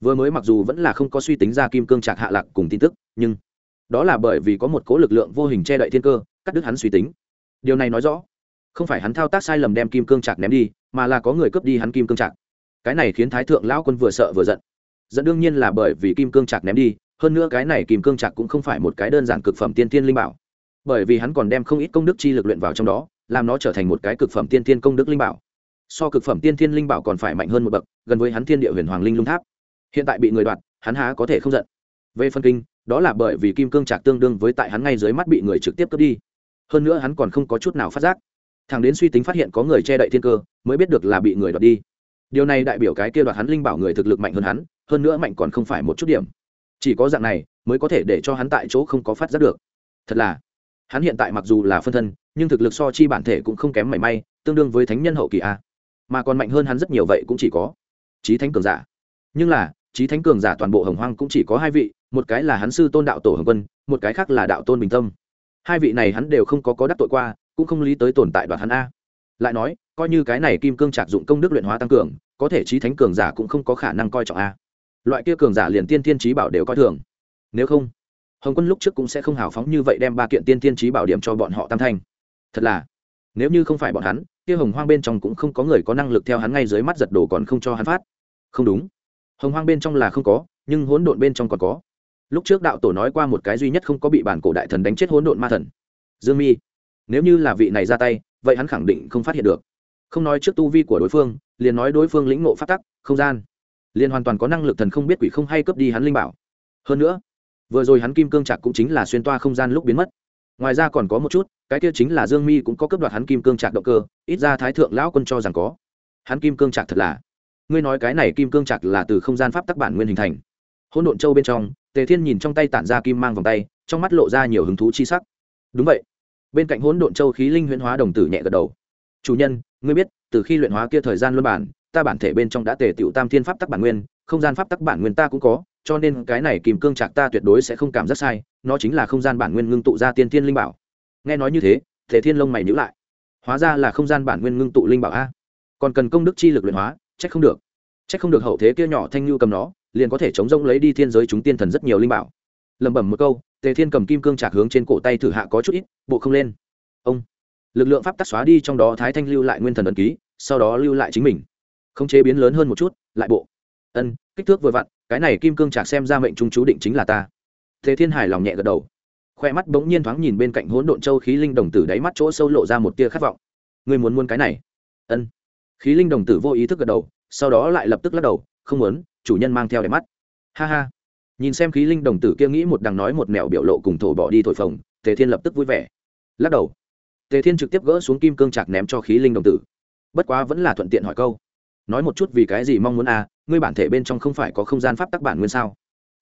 Vừa mới mặc dù vẫn là không có suy tính ra kim cương trạc hạ lạc cùng tin tức, nhưng đó là bởi vì có một cố lực lượng vô hình che đậy thiên cơ, cắt đứt hắn suy tính. Điều này nói rõ, không phải hắn thao tác sai lầm đem kim cương trạc ném đi, mà là có người cướp đi hắn kim cương trạc. Cái này khiến thái thượng lão quân vừa sợ vừa giận. Giận đương nhiên là bởi vì kim cương trạc ném đi, hơn nữa cái này kim cương trạc cũng không phải một cái đơn giản cực phẩm tiên tiên linh bảo. Bởi vì hắn còn đem không ít công đức chi lực luyện vào trong đó làm nó trở thành một cái cực phẩm tiên thiên công đức linh bảo. So cực phẩm tiên thiên linh bảo còn phải mạnh hơn một bậc, gần với hắn thiên địa huyền hoàng linh lung tháp. Hiện tại bị người đoạt, hắn há có thể không giận. Về phân kinh, đó là bởi vì kim cương trạc tương đương với tại hắn ngay dưới mắt bị người trực tiếp cướp đi. Hơn nữa hắn còn không có chút nào phát giác. Thằng đến suy tính phát hiện có người che đậy thiên cơ, mới biết được là bị người đoạt đi. Điều này đại biểu cái kia đoạt hắn linh bảo người thực lực mạnh hơn hắn, hơn nữa mạnh còn không phải một chút điểm. Chỉ có dạng này, mới có thể để cho hắn tại chỗ không có phát giác được. Thật là, hắn hiện tại mặc dù là phân thân nhưng thực lực so chi bản thể cũng không kém mảy may, tương đương với thánh nhân hậu kỳ a. Mà còn mạnh hơn hắn rất nhiều vậy cũng chỉ có trí thánh cường giả. Nhưng là trí thánh cường giả toàn bộ hồng hoang cũng chỉ có hai vị, một cái là hắn sư tôn đạo tổ hồng quân, một cái khác là đạo tôn bình tâm. Hai vị này hắn đều không có có đắc tội qua, cũng không lý tới tồn tại đoạt hắn a. Lại nói, coi như cái này kim cương trạc dụng công đức luyện hóa tăng cường, có thể trí thánh cường giả cũng không có khả năng coi trọng a. Loại kia cường giả liền tiên tiên trí bảo đều coi thường. Nếu không, hồng quân lúc trước cũng sẽ không hào phóng như vậy đem ba kiện tiên tiên trí bảo điểm cho bọn họ tam thanh thật là, nếu như không phải bọn hắn, kia hồng hoang bên trong cũng không có người có năng lực theo hắn ngay dưới mắt giật đồ còn không cho hắn phát. Không đúng. Hồng hoang bên trong là không có, nhưng hỗn độn bên trong còn có. Lúc trước đạo tổ nói qua một cái duy nhất không có bị bản cổ đại thần đánh chết hỗn độn ma thần. Dương mi. Nếu như là vị này ra tay, vậy hắn khẳng định không phát hiện được. Không nói trước tu vi của đối phương, liền nói đối phương lĩnh ngộ phát tắc, không gian. Liền hoàn toàn có năng lực thần không biết quỷ không hay cướp đi hắn linh bảo. Hơn nữa, vừa rồi hắn kim cương trạc cũng chính là xuyên toa không gian lúc biến mất ngoài ra còn có một chút, cái kia chính là dương mi cũng có cấp đoạt hắn kim cương trạc động cơ, ít ra thái thượng lão quân cho rằng có. Hắn kim cương trạc thật là. Ngươi nói cái này kim cương trạc là từ không gian pháp tắc bản nguyên hình thành. Hỗn độn châu bên trong, tề thiên nhìn trong tay tản ra kim mang vòng tay, trong mắt lộ ra nhiều hứng thú chi sắc. Đúng vậy. Bên cạnh hỗn độn châu khí linh huyễn hóa đồng tử nhẹ gật đầu. Chủ nhân, ngươi biết, từ khi luyện hóa kia thời gian luân bản, ta bản thể bên trong đã tề tiểu tam thiên pháp tắc bản nguyên, không gian pháp tắc bản nguyên ta cũng có cho nên cái này kìm cương trạc ta tuyệt đối sẽ không cảm giác sai, nó chính là không gian bản nguyên ngưng tụ ra tiên thiên linh bảo. Nghe nói như thế, thể thiên lông mày nhữ lại. Hóa ra là không gian bản nguyên ngưng tụ linh bảo a. Còn cần công đức chi lực luyện hóa trách không được. Trách không được hậu thế kia nhỏ thanh lưu cầm nó, liền có thể chống rông lấy đi thiên giới chúng tiên thần rất nhiều linh bảo. Lẩm bẩm một câu tề thiên cầm kim cương trạc hướng trên cổ tay thử hạ có chút ít, bộ không lên. Ông. Lực lượng pháp tắc xóa đi trong đó thái thanh lưu lại nguyên thần ẩn ký, sau đó lưu lại chính mình. Khống chế biến lớn hơn một chút, lại bộ. Ân, kích thước vừa vặn cái này kim cương trạc xem ra mệnh trung chú định chính là ta. Thế thiên hải lòng nhẹ gật đầu. Khoe mắt bỗng nhiên thoáng nhìn bên cạnh hỗn độn châu khí linh đồng tử đáy mắt chỗ sâu lộ ra một tia khát vọng. Ngươi muốn muốn cái này? Ân. Khí linh đồng tử vô ý thức gật đầu, sau đó lại lập tức lắc đầu, không muốn, chủ nhân mang theo đẹp mắt. Ha ha. Nhìn xem khí linh đồng tử kia nghĩ một đằng nói một mẹo biểu lộ cùng thổ bỏ đi thổi phồng, tề thiên lập tức vui vẻ. Lắc đầu. Tề thiên trực tiếp gỡ xuống kim cương trạc ném cho khí linh đồng tử. Bất quá vẫn là thuận tiện hỏi câu. Nói một chút vì cái gì mong muốn à ngươi bản thể bên trong không phải có không gian pháp tắc bản nguyên sao?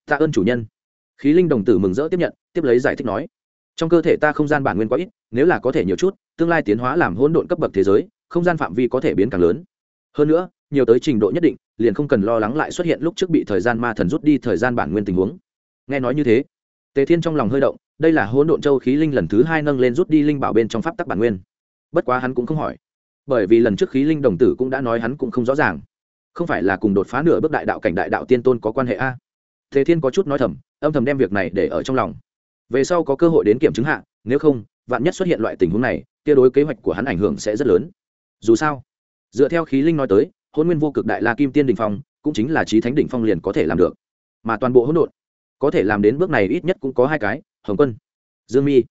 Tạ ơn chủ nhân. Khí linh đồng tử mừng rỡ tiếp nhận, tiếp lấy giải thích nói. Trong cơ thể ta không gian bản nguyên quá ít, nếu là có thể nhiều chút, tương lai tiến hóa làm hỗn độn cấp bậc thế giới, không gian phạm vi có thể biến càng lớn. Hơn nữa, nhiều tới trình độ nhất định, liền không cần lo lắng lại xuất hiện lúc trước bị thời gian ma thần rút đi thời gian bản nguyên tình huống. Nghe nói như thế, tề thiên trong lòng hơi động, đây là hỗn độn châu khí linh lần thứ hai nâng lên rút đi linh bảo bên trong pháp tắc bản nguyên. Bất quá hắn cũng không hỏi, bởi vì lần trước khí linh đồng tử cũng đã nói hắn cũng không rõ ràng không phải là cùng đột phá nửa bước đại đạo cảnh đại đạo tiên tôn có quan hệ a? Thế thiên có chút nói thầm, âm thầm đem việc này để ở trong lòng. Về sau có cơ hội đến kiểm chứng hạ, nếu không, vạn nhất xuất hiện loại tình huống này, kia đối kế hoạch của hắn ảnh hưởng sẽ rất lớn. Dù sao, dựa theo khí linh nói tới hôn nguyên vô cực đại la kim tiên đình phong, cũng chính là trí thánh đỉnh phong liền có thể làm được. Mà toàn bộ hỗn độn, có thể làm đến bước này ít nhất cũng có hai cái, hồng quân, dương mi.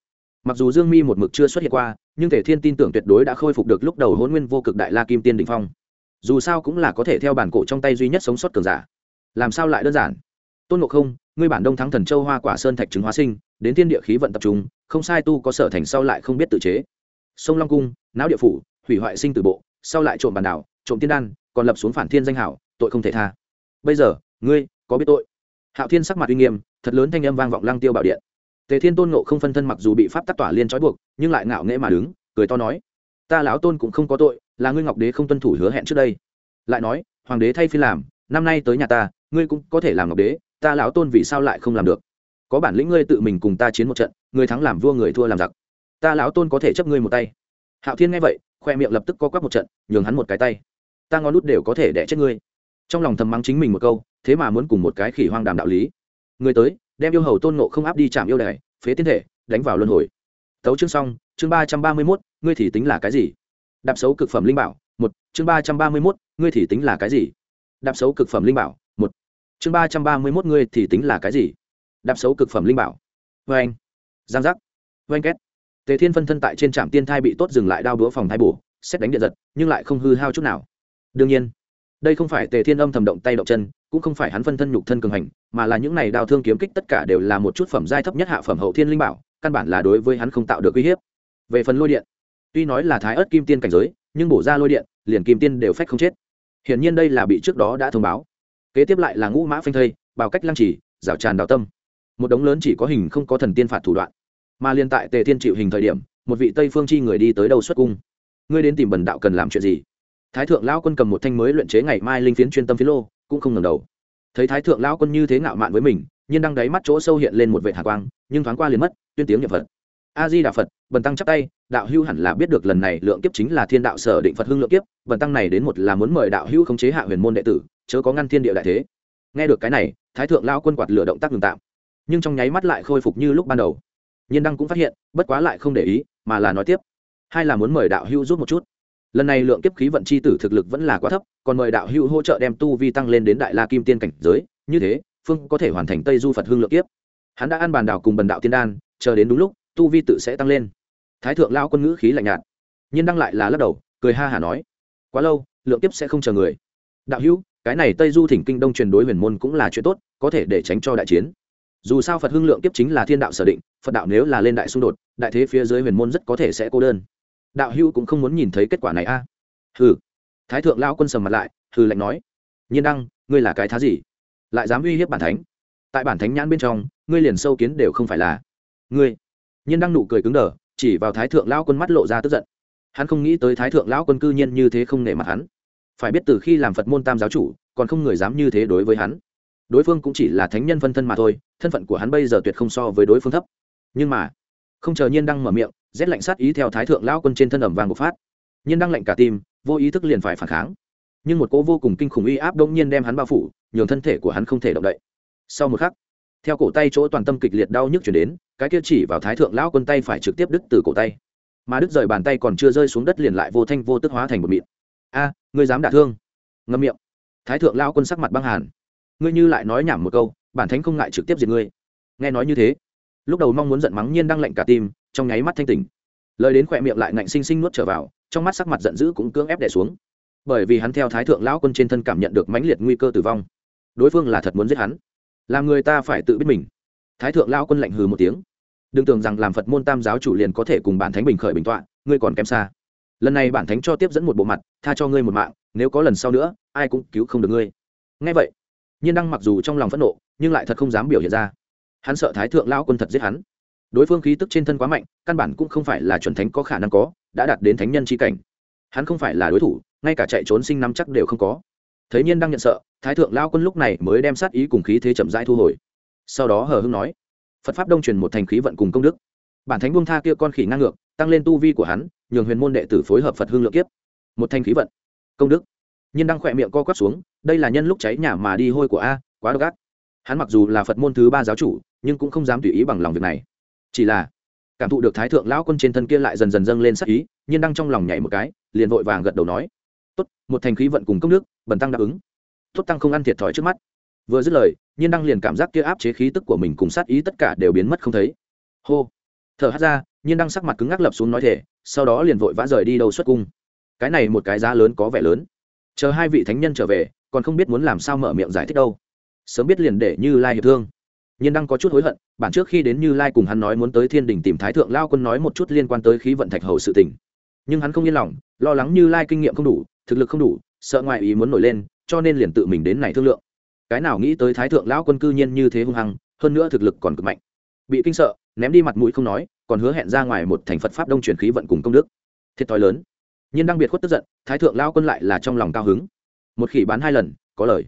Mặc dù dương mi một mực chưa xuất hiện qua, nhưng thể thiên tin tưởng tuyệt đối đã khôi phục được lúc đầu hôn nguyên vô cực đại la kim tiên đình phong dù sao cũng là có thể theo bản cổ trong tay duy nhất sống sót cường giả. Làm sao lại đơn giản? Tôn ngộ không, ngươi bản đông thắng thần châu hoa quả sơn thạch trứng hóa sinh, đến thiên địa khí vận tập trung, không sai tu có sở thành sau lại không biết tự chế. Sông long cung não địa phủ, hủy hoại sinh từ bộ, sau lại trộm bản đảo, trộm tiên đan, còn lập xuống phản thiên danh hảo, tội không thể tha. Bây giờ, ngươi có biết tội? Hạo thiên sắc mặt uy nghiêm, thật lớn thanh âm vang vọng lăng tiêu bảo điện. Tề thiên tôn ngộ không phân thân mặc dù bị pháp tắc tỏa liên trói buộc, nhưng lại ngạo nghễ mà đứng, cười to nói, ta lão tôn cũng không có tội là ngươi ngọc đế không tuân thủ hứa hẹn trước đây. Lại nói, hoàng đế thay phi làm, năm nay tới nhà ta, ngươi cũng có thể làm ngọc đế, ta lão tôn vì sao lại không làm được? Có bản lĩnh ngươi tự mình cùng ta chiến một trận người thắng làm vua người thua làm giặc. Ta lão tôn có thể chấp ngươi một tay. Hạo thiên nghe vậy, khoe miệng lập tức co quắp một trận, nhường hắn một cái tay. Ta ngón nút đều có thể đẻ chết ngươi. Trong lòng thầm mắng chính mình một câu, thế mà muốn cùng một cái khỉ hoang đàm đạo lý. Người tới, đem yêu hầu tôn nộ không áp đi chạm yêu đài, phế tiên thể, đánh vào luân hồi. Tấu chương xong, chương ba trăm ba mươi mốt, ngươi thì tính là cái gì? Đạp xấu cực phẩm linh bảo, một, chương ba trăm ba mươi mốt, ngươi thì tính là cái gì? Đạp xấu cực phẩm linh bảo, một, chương ba trăm ba mươi mốt, ngươi thì tính là cái gì? Đạp xấu cực phẩm linh bảo. Vê anh. Giang giác. Vê anh két. Tề thiên phân thân tại trên trạm tiên thai bị tốt dừng lại đao đũa phòng thai bổ, xét đánh điện giật, nhưng lại không hư hao chút nào. Đương nhiên, đây không phải tề thiên âm thầm động tay động chân, cũng không phải hắn phân thân nhục thân cường hành, mà là những này đao thương kiếm kích tất cả đều là một chút phẩm giai thấp nhất hạ phẩm hậu thiên linh bảo, căn bản là đối với hắn không tạo được uy hiếp. Về phần lôi điện tuy nói là thái ớt kim tiên cảnh giới, nhưng bổ ra lôi điện, liền kim tiên đều phách không chết. Hiển nhiên đây là bị trước đó đã thông báo. Kế tiếp lại là ngũ mã phanh thây, bào cách lăng trì rào tràn đào tâm. Một đống lớn chỉ có hình không có thần tiên phạt thủ đoạn. Mà liên tại tề thiên chịu hình thời điểm, một vị tây phương chi người đi tới đầu xuất cung. Ngươi đến tìm bần đạo cần làm chuyện gì? Thái thượng lão quân cầm một thanh mới luyện chế ngày mai linh phiến chuyên tâm phiến lô, cũng không ngẩng đầu. Thấy thái thượng lão quân như thế ngạo mạn với mình nhưng đang đáy mắt chỗ sâu hiện lên một vệ hạ quang, nhưng thoáng qua liền mất, tuyên tiếng nhập phật a di đà phật, bần tăng chắp tay, đạo hưu hẳn là biết được lần này lượng kiếp chính là thiên đạo sở định phật hưng lượng kiếp, bần tăng này đến một là muốn mời đạo hưu khống chế hạ huyền môn đệ tử, chớ có ngăn thiên địa đại thế. Nghe được cái này, thái thượng lao quân quạt lửa động tác ngừng tạm, nhưng trong nháy mắt lại khôi phục như lúc ban đầu. Nhiên đăng cũng phát hiện, bất quá lại không để ý, mà là nói tiếp, hai là muốn mời đạo hưu rút một chút. Lần này lượng kiếp khí vận c h i tử thực lực vẫn là quá thấp, còn mời đạo hưu hỗ trợ đem tu vi tăng lên đến đại la kim tiên cảnh giới, như thế, phương có thể hoàn thành tây du phật hương lượng kiếp. Hắn đã ăn bàn đảo cùng bần đạo tiên đan, chờ đến đúng lúc tu vi tự sẽ tăng lên. Thái thượng lao quân ngữ khí lạnh nhạt. Nhưng đăng lại là lắc đầu, cười ha hả nói, quá lâu, lượng kiếp sẽ không chờ người. Đạo hữu, cái này tây du thỉnh kinh đông truyền đối huyền môn cũng là chuyện tốt, có thể để tránh cho đại chiến. Dù sao phật hưng lượng kiếp chính là thiên đạo sở định, phật đạo nếu là lên đại xung đột, đại thế phía dưới huyền môn rất có thể sẽ cô đơn. Đạo hữu cũng không muốn nhìn thấy kết quả này a. À? hừ. Thái thượng lao quân sầm mặt lại, hừ lạnh nói, nhiên đăng, ngươi là cái thá gì? Lại dám uy hiếp bản thánh? Tại bản thánh nhãn bên trong, ngươi liền sâu kiến đều không phải là. Ngươi nhiên đăng nụ cười cứng đờ, chỉ vào thái thượng lão quân mắt lộ ra tức giận. Hắn không nghĩ tới thái thượng lão quân cư nhiên như thế không nể mặt hắn. Phải biết từ khi làm phật môn tam giáo chủ, còn không người dám như thế đối với hắn. Đối phương cũng chỉ là thánh nhân phân thân mà thôi, thân phận của hắn bây giờ tuyệt không so với đối phương thấp. Nhưng mà, không chờ nhiên đăng mở miệng, rét lạnh sát ý theo thái thượng lão quân trên thân ẩm vàng bộc phát. Nhiên đăng lạnh cả tim, vô ý thức liền phải phản kháng. Nhưng một cỗ vô cùng kinh khủng uy áp đông nhiên đem hắn bao phủ, nhường thân thể của hắn không thể động đậy. Sau một khắc, theo cổ tay chỗ toàn tâm kịch liệt đau nhức chuyển đến cái kia chỉ vào thái thượng lão quân tay phải trực tiếp đứt từ cổ tay. Mà đứt rời bàn tay còn chưa rơi xuống đất liền lại vô thanh vô tức hóa thành một mịn. A, ngươi dám đả thương? Ngâm miệng. Thái thượng lão quân sắc mặt băng hàn. Ngươi như lại nói nhảm một câu, bản thánh không ngại trực tiếp diệt ngươi. Nghe nói như thế, lúc đầu mong muốn giận mắng nhiên đang lạnh cả tim, trong nháy mắt thanh tỉnh. Lời đến khỏe miệng lại ngạnh sinh sinh nuốt trở vào, trong mắt sắc mặt giận dữ cũng cưỡng ép đẻ xuống. Bởi vì hắn theo thái thượng lão quân trên thân cảm nhận được mãnh liệt nguy cơ tử vong. Đối phương là thật muốn giết hắn. Làm người ta phải tự biết mình thái thượng lao quân lạnh hừ một tiếng. Đừng tưởng rằng làm phật môn tam giáo chủ liền có thể cùng bản thánh bình khởi bình tọa, ngươi còn kém xa. Lần này bản thánh cho tiếp dẫn một bộ mặt, tha cho ngươi một mạng, nếu có lần sau nữa, ai cũng cứu không được ngươi. Ngay vậy, nhiên đăng mặc dù trong lòng phẫn nộ, nhưng lại thật không dám biểu hiện ra. Hắn sợ thái thượng lao quân thật giết hắn. Đối phương khí tức trên thân quá mạnh, căn bản cũng không phải là chuẩn thánh có khả năng có, đã đạt đến thánh nhân c cảnh. Hắn không phải là đối thủ, ngay cả chạy trốn sinh năm chắc đều không có. Thấy nhiên đang nhận sợ, thái thượng lao quân lúc này mới đem sát ý cùng khí thế chậm rãi thu hồi sau đó hờ hưng nói, phật pháp đông truyền một thành khí vận cùng công đức. Bản thánh buông tha kia con khỉ ngang ngược, tăng lên tu vi của hắn, nhường huyền môn đệ tử phối hợp phật hương lượng kiếp. Một thành khí vận, công đức. Nhiên đang khỏe miệng co quắp xuống, đây là nhân lúc cháy nhà mà đi hôi của a, quá độc ác. Hắn mặc dù là phật môn thứ ba giáo chủ, nhưng cũng không dám tùy ý bằng lòng việc này. Chỉ là, cảm thụ được thái thượng lão quân trên thân kia lại dần dần dâng lên sắc ý, nhiên đang trong lòng nhảy một cái, liền vội vàng gật đầu nói, tốt, một thành khí vận cùng công đức, bần tăng đáp ứng. Tốt tăng không ăn thiệt thòi trước mắt vừa dứt lời, nhiên đăng liền cảm giác kia áp chế khí tức của mình cùng sát ý tất cả đều biến mất không thấy. Hô! Thở hát ra, nhiên đăng sắc mặt cứng ngắc lập xuống nói thể sau đó liền vội vã rời đi đâu xuất cung. Cái này một cái giá lớn có vẻ lớn. Chờ hai vị thánh nhân trở về, còn không biết muốn làm sao mở miệng giải thích đâu. Sớm biết liền để như lai hiệp thương. Nhiên đăng có chút hối hận, bản trước khi đến như lai cùng hắn nói muốn tới thiên đình tìm thái thượng lao quân nói một chút liên quan tới khí vận thạch hầu sự tình. Nhưng hắn không yên lòng, lo lắng như lai kinh nghiệm không đủ, thực lực không đủ, sợ ngoại ý muốn nổi lên, cho nên liền tự mình đến này thương lượng cái nào nghĩ tới thái thượng lão quân cư nhiên như thế hung hăng, hơn nữa thực lực còn cực mạnh. Bị kinh sợ, ném đi mặt mũi không nói, còn hứa hẹn ra ngoài một thành phật pháp đông truyền khí vận cùng công đức. Thiệt thòi lớn. Nhưng đang biệt khuất tức giận, thái thượng lao quân lại là trong lòng cao hứng. Một khỉ bán hai lần, có lời.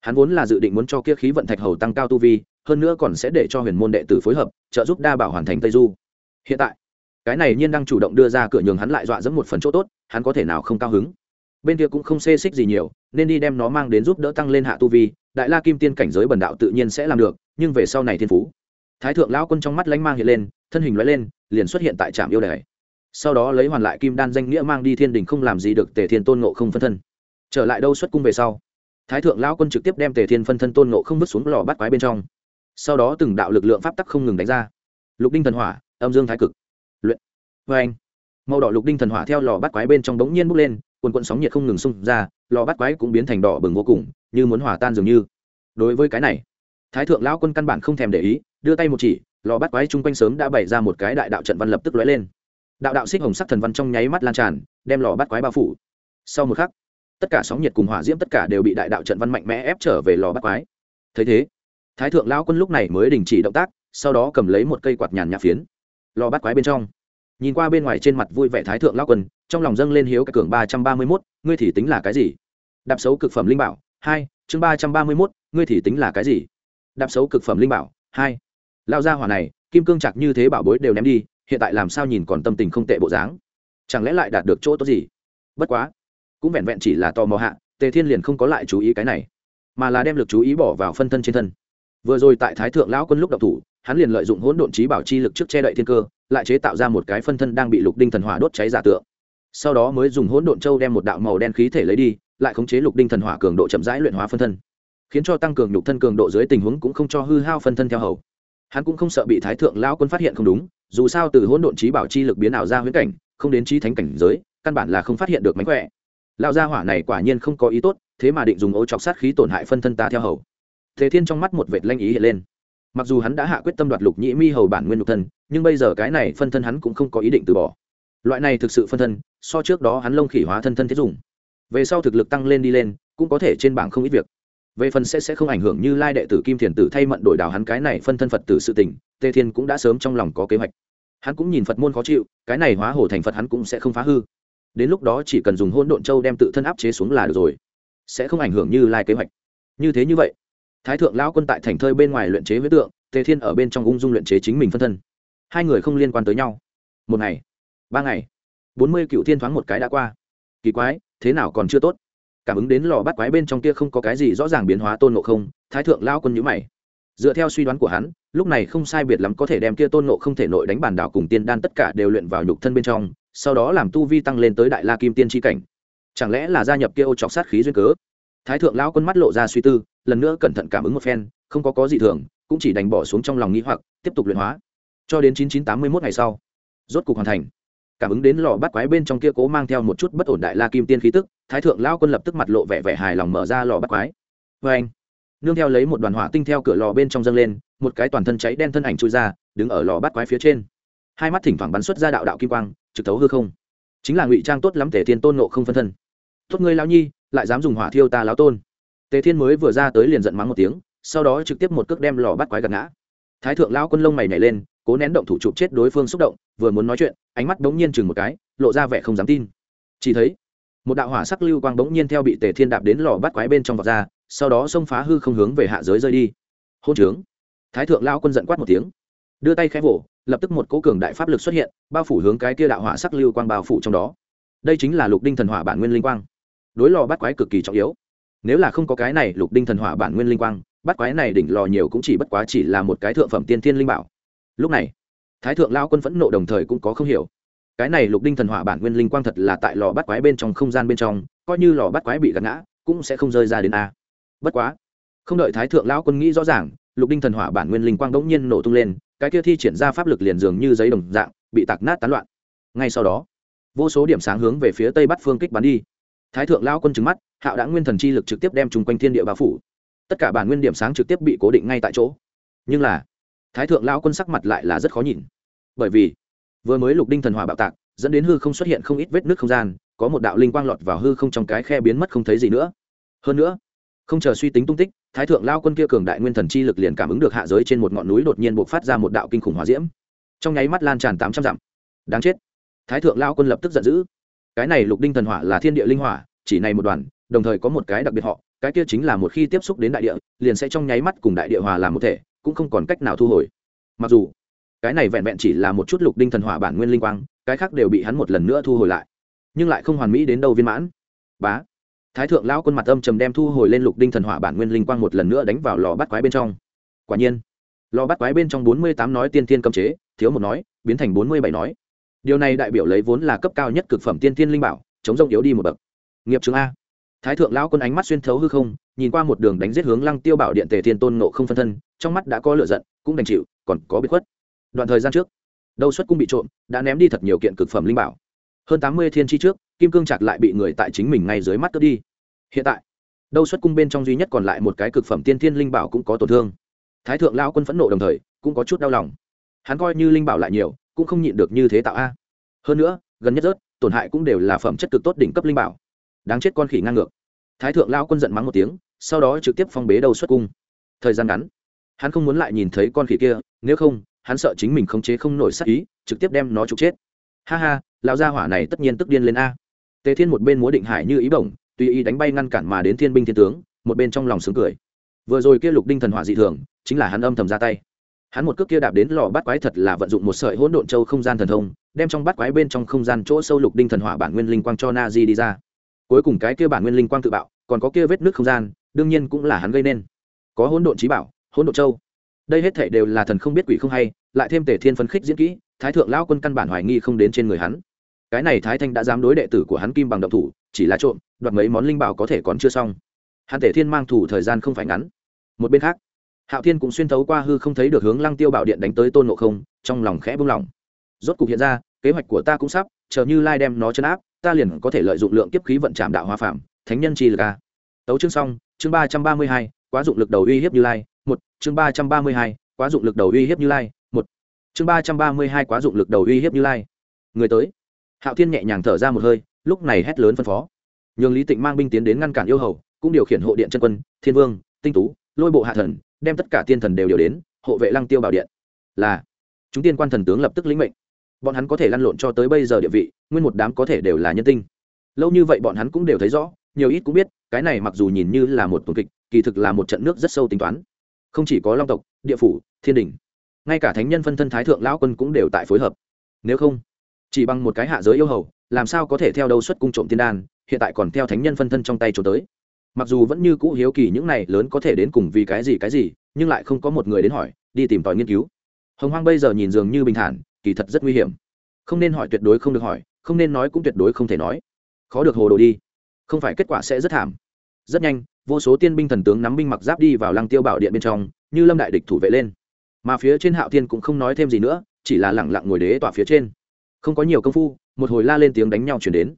Hắn vốn là dự định muốn cho kia khí vận thạch hầu tăng cao tu vi, hơn nữa còn sẽ để cho huyền môn đệ tử phối hợp, trợ giúp đa bảo hoàn thành tây du. Hiện tại, cái này nhiên đang chủ động đưa ra cửa nhường hắn lại dọa dẫm một phần chỗ tốt, hắn có thể nào không cao hứng? Bên kia cũng không xê xích gì nhiều, nên đi đem nó mang đến giúp đỡ tăng lên hạ tu vi đại la kim tiên cảnh giới bần đạo tự nhiên sẽ làm được, nhưng về sau này thiên phú. Thái thượng lão quân trong mắt lánh mang hiện lên, thân hình loại lên, liền xuất hiện tại trạm yêu đài. Sau đó lấy hoàn lại kim đan danh nghĩa mang đi thiên đình không làm gì được tề thiên tôn nộ không phân thân. Trở lại đâu xuất cung về sau, thái thượng lão quân trực tiếp đem tề thiên phân thân tôn nộ không vứt xuống lò bắt quái bên trong. Sau đó từng đạo lực lượng pháp tắc không ngừng đánh ra. Lục đinh thần hỏa, âm dương thái cực. Luyện. Vê anh màu đỏ lục đinh thần hỏa theo lò bắt quái bên trong bỗng nhiên bốc lên quần quần sóng nhiệt không ngừng xung ra, lò bắt quái cũng biến thành đỏ bừng vô cùng, như muốn hòa tan dường như. Đối với cái này, thái thượng lão quân căn bản không thèm để ý, đưa tay một chỉ, lò bắt quái chung quanh sớm đã bày ra một cái đại đạo trận văn lập tức lóe lên. Đạo đạo xích hồng sắc thần văn trong nháy mắt lan tràn, đem lò bắt quái bao phủ. Sau một khắc, tất cả sóng nhiệt cùng hỏa diễm tất cả đều bị đại đạo trận văn mạnh mẽ ép trở về lò bắt quái. Thấy thế, thái thượng lão quân lúc này mới đình chỉ động tác, sau đó cầm lấy một cây quạt nhàn nhã phiến, lò bắt quái bên trong. Nhìn qua bên ngoài trên mặt vui vẻ thái thượng lão quân trong lòng dâng lên hiếu cái cường ba trăm ba mươi mốt, ngươi thì tính là cái gì? Đạp xấu cực phẩm linh bảo, hai, chương ba trăm ba mươi mốt, ngươi thì tính là cái gì? Đạp xấu cực phẩm linh bảo, hai. Lao ra hỏa này, kim cương chặt như thế bảo bối đều ném đi, hiện tại làm sao nhìn còn tâm tình không tệ bộ dáng? Chẳng lẽ lại đạt được chỗ tốt gì? Bất quá, cũng vẹn vẹn chỉ là tò mò hạ, tề thiên liền không có lại chú ý cái này, mà là đem lực chú ý bỏ vào phân thân trên thân. Vừa rồi tại thái thượng lão quân lúc đậu thủ, hắn liền lợi dụng hỗn độn trí bảo chi lực trước che đậy thiên cơ, lại chế tạo ra một cái phân thân đang bị lục đinh thần hỏa đốt cháy giả tượng sau đó mới dùng hỗn độn châu đem một đạo màu đen khí thể lấy đi, lại khống chế lục đinh thần hỏa cường độ chậm rãi luyện hóa phân thân. Khiến cho tăng cường nhục thân cường độ dưới tình huống cũng không cho hư hao phân thân theo hầu. Hắn cũng không sợ bị thái thượng lão quân phát hiện không đúng, dù sao từ hỗn độn trí bảo chi lực biến ảo ra huyễn cảnh, không đến trí thánh cảnh giới, căn bản là không phát hiện được mánh khỏe. Lão gia hỏa này quả nhiên không có ý tốt, thế mà định dùng ô chọc sát khí tổn hại phân thân ta theo hầu. Thế thiên trong mắt một vệt lanh ý hiện lên. Mặc dù hắn đã hạ quyết tâm đoạt lục nhĩ mi hầu bản nguyên nhục thân, nhưng bây giờ cái này phân thân hắn cũng không có ý định từ bỏ loại này thực sự phân thân, so trước đó hắn lông khỉ hóa thân thân thiết dùng. Về sau thực lực tăng lên đi lên, cũng có thể trên bảng không ít việc. Về phần sẽ sẽ không ảnh hưởng như lai đệ tử kim thiền tử thay mận đổi đào hắn cái này phân thân phật tử sự tình tề thiên cũng đã sớm trong lòng có kế hoạch. Hắn cũng nhìn phật môn khó chịu, cái này hóa hồ thành phật hắn cũng sẽ không phá hư. Đến lúc đó chỉ cần dùng hôn độn châu đem tự thân áp chế xuống là được rồi. Sẽ không ảnh hưởng như lai kế hoạch. Như thế như vậy, thái thượng lão quân tại thành thơi bên ngoài luyện chế huyết tượng tề thiên ở bên trong ung dung luyện chế chính mình phân thân. Hai người không liên quan tới nhau. Một ngày ba ngày. Bốn mươi cựu thiên thoáng một cái đã qua. Kỳ quái, thế nào còn chưa tốt? Cảm ứng đến lò bắt quái bên trong kia không có cái gì rõ ràng biến hóa tôn ngộ không, thái thượng lao quân nhữ mày. Dựa theo suy đoán của hắn, lúc này không sai biệt lắm có thể đem kia tôn ngộ không thể nội đánh bản đảo cùng tiên đan tất cả đều luyện vào nhục thân bên trong, sau đó làm tu vi tăng lên tới đại la kim tiên tri cảnh. Chẳng lẽ là gia nhập kia ô chọc sát khí duyên cớ? Thái thượng lao quân mắt lộ ra suy tư, lần nữa cẩn thận cảm ứng một phen, không có có gì thường, cũng chỉ đành bỏ xuống trong lòng nghĩ hoặc, tiếp tục luyện hóa. Cho đến chín chín tám mươi mốt ngày sau, rốt cục hoàn thành cảm ứng đến lò bắt quái bên trong kia cố mang theo một chút bất ổn đại la kim tiên khí tức, thái thượng lao quân lập tức mặt lộ vẻ vẻ hài lòng mở ra lò bắt quái. Vê anh, nương theo lấy một đoàn hỏa tinh theo cửa lò bên trong dâng lên, một cái toàn thân cháy đen thân ảnh trôi ra, đứng ở lò bắt quái phía trên. Hai mắt thỉnh thoảng bắn xuất ra đạo đạo kim quang, trực thấu hư không. Chính là ngụy trang tốt lắm tề thiên tôn nộ không phân thân. Tốt ngươi lao nhi, lại dám dùng hỏa thiêu ta lao tôn. Tề thiên mới vừa ra tới liền giận mắng một tiếng, sau đó trực tiếp một cước đem lò bắt quái gạt ngã. Thái thượng lao quân lông mày nhảy lên cố nén động thủ chụp chết đối phương xúc động, vừa muốn nói chuyện, ánh mắt bỗng nhiên chừng một cái, lộ ra vẻ không dám tin. Chỉ thấy, một đạo hỏa sắc lưu quang bỗng nhiên theo bị tề thiên đạp đến lò bắt quái bên trong vọt ra, sau đó xông phá hư không hướng về hạ giới rơi đi. Hôn trướng. Thái thượng lao quân giận quát một tiếng, đưa tay khẽ vỗ, lập tức một cố cường đại pháp lực xuất hiện, bao phủ hướng cái kia đạo hỏa sắc lưu quang bao phủ trong đó. Đây chính là lục đinh thần hỏa bản nguyên linh quang. Đối lò bắt quái cực kỳ trọng yếu. Nếu là không có cái này lục đinh thần hỏa bản nguyên linh quang, bắt quái này đỉnh lò nhiều cũng chỉ bất quá chỉ là một cái thượng phẩm tiên thiên linh bảo lúc này, thái thượng lao quân phẫn nộ đồng thời cũng có không hiểu. Cái này lục đinh thần hỏa bản nguyên linh quang thật là tại lò bắt quái bên trong không gian bên trong, coi như lò bắt quái bị gạt ngã, cũng sẽ không rơi ra đến a. Bất quá, không đợi thái thượng lão quân nghĩ rõ ràng, lục đinh thần hỏa bản nguyên linh quang đống nhiên nổ tung lên, cái kia thi triển ra pháp lực liền dường như giấy đồng dạng, bị tạc nát tán loạn. Ngay sau đó, vô số điểm sáng hướng về phía tây bắc phương kích bắn đi. Thái thượng lão quân trứng mắt, hạo đã nguyên thần chi lực trực tiếp đem chung quanh thiên địa bao phủ. Tất cả bản nguyên điểm sáng trực tiếp bị cố định ngay tại chỗ. Nhưng là thái thượng lão quân sắc mặt lại là rất khó nhìn. Bởi vì, vừa mới lục đinh thần hỏa bạo tạc, dẫn đến hư không xuất hiện không ít vết nước không gian, có một đạo linh quang lọt vào hư không trong cái khe biến mất không thấy gì nữa. Hơn nữa, không chờ suy tính tung tích, thái thượng lao quân kia cường đại nguyên thần chi lực liền cảm ứng được hạ giới trên một ngọn núi đột nhiên buộc phát ra một đạo kinh khủng hỏa diễm. Trong nháy mắt lan tràn tám trăm dặm. Đáng chết. Thái thượng lao quân lập tức giận dữ. Cái này lục đinh thần hỏa là thiên địa linh hỏa, chỉ này một đoàn, đồng thời có một cái đặc biệt họ, cái kia chính là một khi tiếp xúc đến đại địa, liền sẽ trong nháy mắt cùng đại địa hòa làm một thể cũng không còn cách nào thu hồi. Mặc dù, cái này vẹn vẹn chỉ là một chút lục đinh thần hỏa bản nguyên linh quang, cái khác đều bị hắn một lần nữa thu hồi lại. Nhưng lại không hoàn mỹ đến đâu viên mãn. Bá. Thái thượng lão quân mặt âm trầm đem thu hồi lên lục đinh thần hỏa bản nguyên linh quang một lần nữa đánh vào lò bắt quái bên trong. Quả nhiên, lò bắt quái bên trong bốn mươi tám nói tiên thiên cấm chế, thiếu một nói, biến thành bốn mươi bảy nói. Điều này đại biểu lấy vốn là cấp cao nhất cực phẩm tiên thiên linh bảo, chống rông yếu đi một bậc. Nghiệp chứng a thái thượng lão quân ánh mắt xuyên thấu hư không, nhìn qua một đường đánh giết hướng lăng tiêu bảo điện tề thiên tôn nộ không phân thân, trong mắt đã có lựa giận, cũng đành chịu, còn có biết khuất. Đoạn thời gian trước đâu xuất cung bị trộm, đã ném đi thật nhiều kiện cực phẩm linh bảo. Hơn tám mươi thiên tri trước, kim cương chặt lại bị người tại chính mình ngay dưới mắt cướp đi. Hiện tại đâu xuất cung bên trong duy nhất còn lại một cái cực phẩm tiên thiên linh bảo cũng có tổn thương. Thái thượng lao quân phẫn nộ đồng thời, cũng có chút đau lòng. Hắn coi như linh bảo lại nhiều, cũng không nhịn được như thế tạo a. Hơn nữa, gần nhất rớt, tổn hại cũng đều là phẩm chất cực tốt đỉnh cấp linh bảo đáng chết con khỉ ngang ngược. Thái thượng lao quân giận mắng một tiếng, sau đó trực tiếp phong bế đầu xuất cung. Thời gian ngắn, hắn không muốn lại nhìn thấy con khỉ kia, nếu không, hắn sợ chính mình khống chế không nổi sắc ý, trực tiếp đem nó trục chết. Ha ha, lão gia hỏa này tất nhiên tức điên lên a. Tề thiên một bên múa định hải như ý bổng, tùy ý đánh bay ngăn cản mà đến thiên binh thiên tướng, một bên trong lòng sướng cười. Vừa rồi kia lục đinh thần hỏa dị thường, chính là hắn âm thầm ra tay. Hắn một cước kia đạp đến lò bát quái thật là vận dụng một sợi hỗn độn châu không gian thần thông, đem trong bát quái bên trong không gian chỗ sâu lục đinh thần hỏa bản nguyên linh quang cho na di đi ra cuối cùng cái kia bản nguyên linh quang tự bạo, còn có kia vết nước không gian, đương nhiên cũng là hắn gây nên. Có hỗn độn trí bảo, hỗn độn châu. Đây hết thể đều là thần không biết quỷ không hay, lại thêm tề thiên phấn khích diễn kỹ, thái thượng lão quân căn bản hoài nghi không đến trên người hắn. Cái này thái thanh đã dám đối đệ tử của hắn kim bằng động thủ, chỉ là trộm, đoạt mấy món linh bảo có thể còn chưa xong. Hắn tể thiên mang thủ thời gian không phải ngắn. Một bên khác, hạo thiên cũng xuyên thấu qua hư không thấy được hướng lăng tiêu bảo điện đánh tới tôn ngộ không, trong lòng khẽ buông lỏng. Rốt cục hiện ra, kế hoạch của ta cũng sắp, chờ như lai đem nó chấn áp ta liền có thể lợi dụng lượng kiếp khí vận trạm đạo hóa phạm thánh nhân chi lực a. Tấu chương xong, chương ba trăm ba mươi hai, quá dụng lực đầu uy hiếp như lai, một. Chương ba trăm ba mươi hai, quá dụng lực đầu uy hiếp như lai, một. Chương ba trăm ba mươi hai, quá dụng lực đầu uy hiếp như lai. Người tới. Hạo thiên nhẹ nhàng thở ra một hơi, lúc này hét lớn phân phó. Nhường lý tịnh mang binh tiến đến ngăn cản yêu hầu, cũng điều khiển hộ điện chân quân, thiên vương, tinh tú, lôi bộ hạ thần, đem tất cả tiên thần đều điều đến, hộ vệ lăng tiêu bảo điện. Là, chúng tiên quan thần tướng lập tức lĩnh mệnh bọn hắn có thể lăn lộn cho tới bây giờ địa vị, nguyên một đám có thể đều là nhân tinh. Lâu như vậy bọn hắn cũng đều thấy rõ, nhiều ít cũng biết, cái này mặc dù nhìn như là một tuần kịch, kỳ thực là một trận nước rất sâu tính toán. Không chỉ có long tộc, địa phủ, thiên đình, ngay cả thánh nhân phân thân thái thượng lão quân cũng đều tại phối hợp. Nếu không, chỉ bằng một cái hạ giới yêu hầu, làm sao có thể theo đâu xuất cung trộm tiên đan, hiện tại còn theo thánh nhân phân thân trong tay trốn tới. Mặc dù vẫn như cũ hiếu kỳ những này lớn có thể đến cùng vì cái gì cái gì, nhưng lại không có một người đến hỏi, đi tìm tòi nghiên cứu. Hồng hoang bây giờ nhìn dường như bình thản kỳ thật rất nguy hiểm. Không nên hỏi tuyệt đối không được hỏi, không nên nói cũng tuyệt đối không thể nói. Khó được hồ đồ đi. Không phải kết quả sẽ rất thảm. Rất nhanh, vô số tiên binh thần tướng nắm binh mặc giáp đi vào lăng tiêu bảo điện bên trong, như lâm đại địch thủ vệ lên. Mà phía trên hạo thiên cũng không nói thêm gì nữa, chỉ là lẳng lặng ngồi đế tỏa phía trên. Không có nhiều công phu, một hồi la lên tiếng đánh nhau chuyển đến.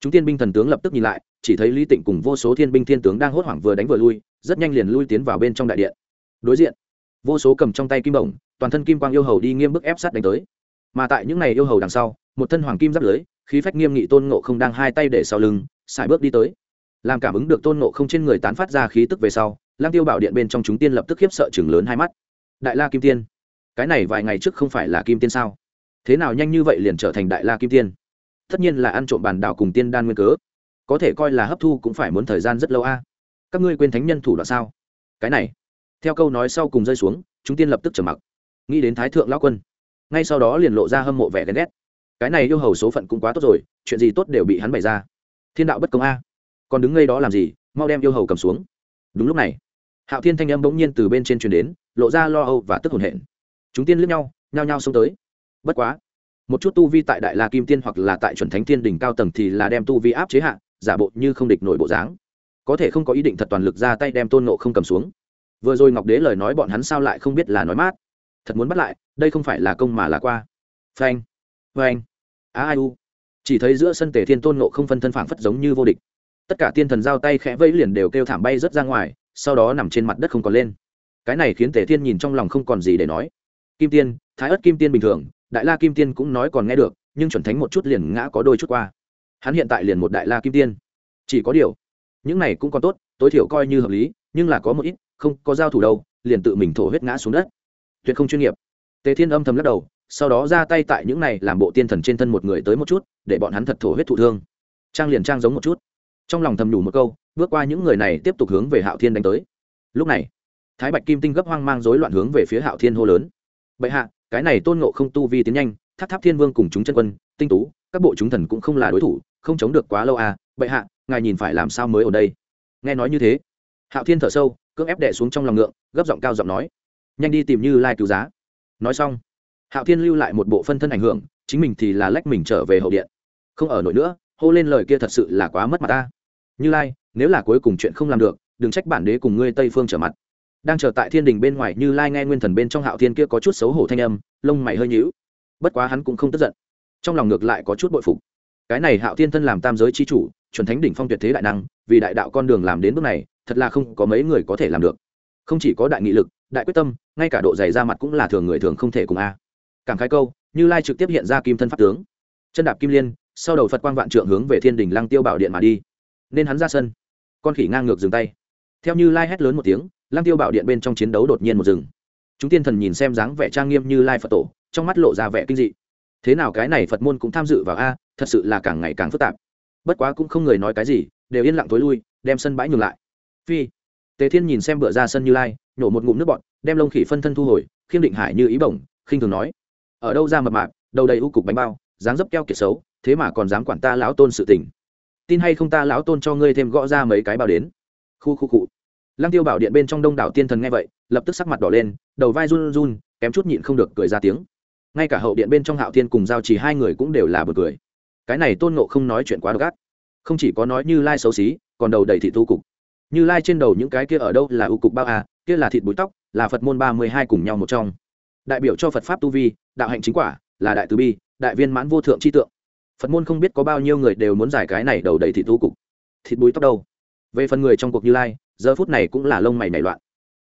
Chúng tiên binh thần tướng lập tức nhìn lại, chỉ thấy lý tịnh cùng vô số thiên binh thiên tướng đang hốt hoảng vừa đánh vừa lui, rất nhanh liền lui tiến vào bên trong đại điện. Đối diện, vô số cầm trong tay kim bổng, toàn thân kim quang yêu hầu đi nghiêm bức ép sát đánh tới mà tại những ngày yêu hầu đằng sau, một thân hoàng kim giáp lưới, khí phách nghiêm nghị tôn ngộ không đang hai tay để sau lưng xài bước đi tới. Làm cảm ứng được tôn ngộ không trên người tán phát ra khí tức về sau lang tiêu bảo điện bên trong chúng tiên lập tức khiếp sợ chừng lớn hai mắt. Đại la kim tiên, cái này vài ngày trước không phải là kim tiên sao? Thế nào nhanh như vậy liền trở thành đại la kim tiên? Tất nhiên là ăn trộm bàn đảo cùng tiên đan nguyên cớ. Có thể coi là hấp thu cũng phải muốn thời gian rất lâu a. Các ngươi quên thánh nhân thủ đoạn sao? Cái này, theo câu nói sau cùng rơi xuống, chúng tiên lập tức trở mặc. Nghĩ đến thái thượng lão quân ngay sau đó liền lộ ra hâm mộ vẻ ghen ghét. Cái này yêu hầu số phận cũng quá tốt rồi, chuyện gì tốt đều bị hắn bày ra. Thiên đạo bất công a. Còn đứng ngay đó làm gì, mau đem yêu hầu cầm xuống. Đúng lúc này, hạo thiên thanh âm bỗng nhiên từ bên trên truyền đến, lộ ra lo âu và tức hồn hển. Chúng tiên lướt nhau, nhao nhao xông tới. Bất quá, một chút tu vi tại đại la kim tiên hoặc là tại chuẩn thánh tiên đỉnh cao tầng thì là đem tu vi áp chế hạ, giả bộ như không địch nổi bộ dáng. Có thể không có ý định thật toàn lực ra tay đem tôn nộ không cầm xuống. Vừa rồi ngọc đế lời nói bọn hắn sao lại không biết là nói mát thật muốn bắt lại, đây không phải là công mà là qua. Phanh phanh a ai, u. Chỉ thấy giữa sân tề thiên tôn nộ không phân thân phảng phất giống như vô địch. Tất cả tiên thần giao tay khẽ vẫy liền đều kêu thảm bay rớt ra ngoài, sau đó nằm trên mặt đất không còn lên. Cái này khiến tề thiên nhìn trong lòng không còn gì để nói. Kim tiên, thái ất kim tiên bình thường, đại la kim tiên cũng nói còn nghe được, nhưng chuẩn thánh một chút liền ngã có đôi chút qua. Hắn hiện tại liền một đại la kim tiên. Chỉ có điều, những này cũng còn tốt, tối thiểu coi như hợp lý, nhưng là có một ít, không có giao thủ đâu, liền tự mình thổ huyết ngã xuống đất tuyệt không chuyên nghiệp. Tề thiên âm thầm lắc đầu, sau đó ra tay tại những này làm bộ tiên thần trên thân một người tới một chút, để bọn hắn thật thổ huyết thụ thương. Trang liền trang giống một chút. Trong lòng thầm nhủ một câu, bước qua những người này tiếp tục hướng về hạo thiên đánh tới. Lúc này, thái bạch kim tinh gấp hoang mang rối loạn hướng về phía hạo thiên hô lớn. Bệ hạ, cái này tôn ngộ không tu vi tiến nhanh tháp tháp thiên vương cùng chúng chân quân, tinh tú, các bộ chúng thần cũng không là đối thủ, không chống được quá lâu à bệ hạ, ngài nhìn phải làm sao mới ở đây? Nghe nói như thế, hạo thiên thở sâu, cưỡng ép đẻ xuống trong lòng ngượng, gấp giọng cao giọng nói nhanh đi tìm như lai cứu giá. Nói xong, hạo thiên lưu lại một bộ phân thân ảnh hưởng, chính mình thì là lách mình trở về hậu điện. Không ở nổi nữa, hô lên lời kia thật sự là quá mất mặt ta. Như lai, nếu là cuối cùng chuyện không làm được, đừng trách bản đế cùng ngươi tây phương trở mặt. Đang chờ tại thiên đình bên ngoài, như lai nghe nguyên thần bên trong hạo thiên kia có chút xấu hổ thanh âm, lông mày hơi nhíu. Bất quá hắn cũng không tức giận. Trong lòng ngược lại có chút bội phục. Cái này hạo thiên thân làm tam giới c h i chủ, chuẩn thánh đỉnh phong tuyệt thế đại năng, vì đại đạo con đường làm đến bước này, thật là không có mấy người có thể làm được. Không chỉ có đại nghị lực đại quyết tâm, ngay cả độ dày ra mặt cũng là thường người thường không thể cùng a. Cảm khái câu, như lai trực tiếp hiện ra kim thân pháp tướng. Chân đạp kim liên, sau đầu phật quang vạn trượng hướng về thiên đình lăng tiêu bảo điện mà đi. Nên hắn ra sân. Con khỉ ngang ngược dừng tay. Theo như lai hét lớn một tiếng, lăng tiêu bảo điện bên trong chiến đấu đột nhiên một rừng chúng tiên thần nhìn xem dáng vẻ trang nghiêm như lai phật tổ, trong mắt lộ ra vẻ kinh dị. Thế nào cái này phật môn cũng tham dự vào a, thật sự là càng ngày càng phức tạp. Bất quá cũng không người nói cái gì, đều yên lặng tối lui, đem sân bãi nhường lại. Phi, tề thiên nhìn xem bựa ra sân như lai nhổ một ngụm nước bọn đem lông khỉ phân thân thu hồi, khiêm định hải như ý bổng, khinh thường nói, ở đâu ra mập mạp đầu đầy u cục bánh bao, dáng dấp keo kiệt xấu, thế mà còn dám quản ta lão tôn sự tình. Tin hay không ta lão tôn cho ngươi thêm gõ ra mấy cái bao đến. Khu khu cụ lăng tiêu bảo điện bên trong đông đảo tiên thần nghe vậy, lập tức sắc mặt đỏ lên, đầu vai run run, kém chút nhịn không được cười ra tiếng. Ngay cả hậu điện bên trong hạo thiên cùng giao chỉ hai người cũng đều là bật cười. Cái này tôn ngộ không nói chuyện quá độc ác. Không chỉ có nói như lai xấu xí, còn đầu đầy thị tu cục. Như lai trên đầu những cái kia ở đâu là ưu cục bao à kia là thịt bụi tóc, là phật môn ba mươi hai cùng nhau một trong. Đại biểu cho phật pháp tu vi, đạo hạnh chính quả, là đại từ bi, đại viên mãn vô thượng tri tượng. Phật môn không biết có bao nhiêu người đều muốn giải cái này đầu đầy thịt tu cục. Thịt bụi tóc đâu? Về phần người trong cuộc như lai, giờ phút này cũng là lông mày nảy loạn.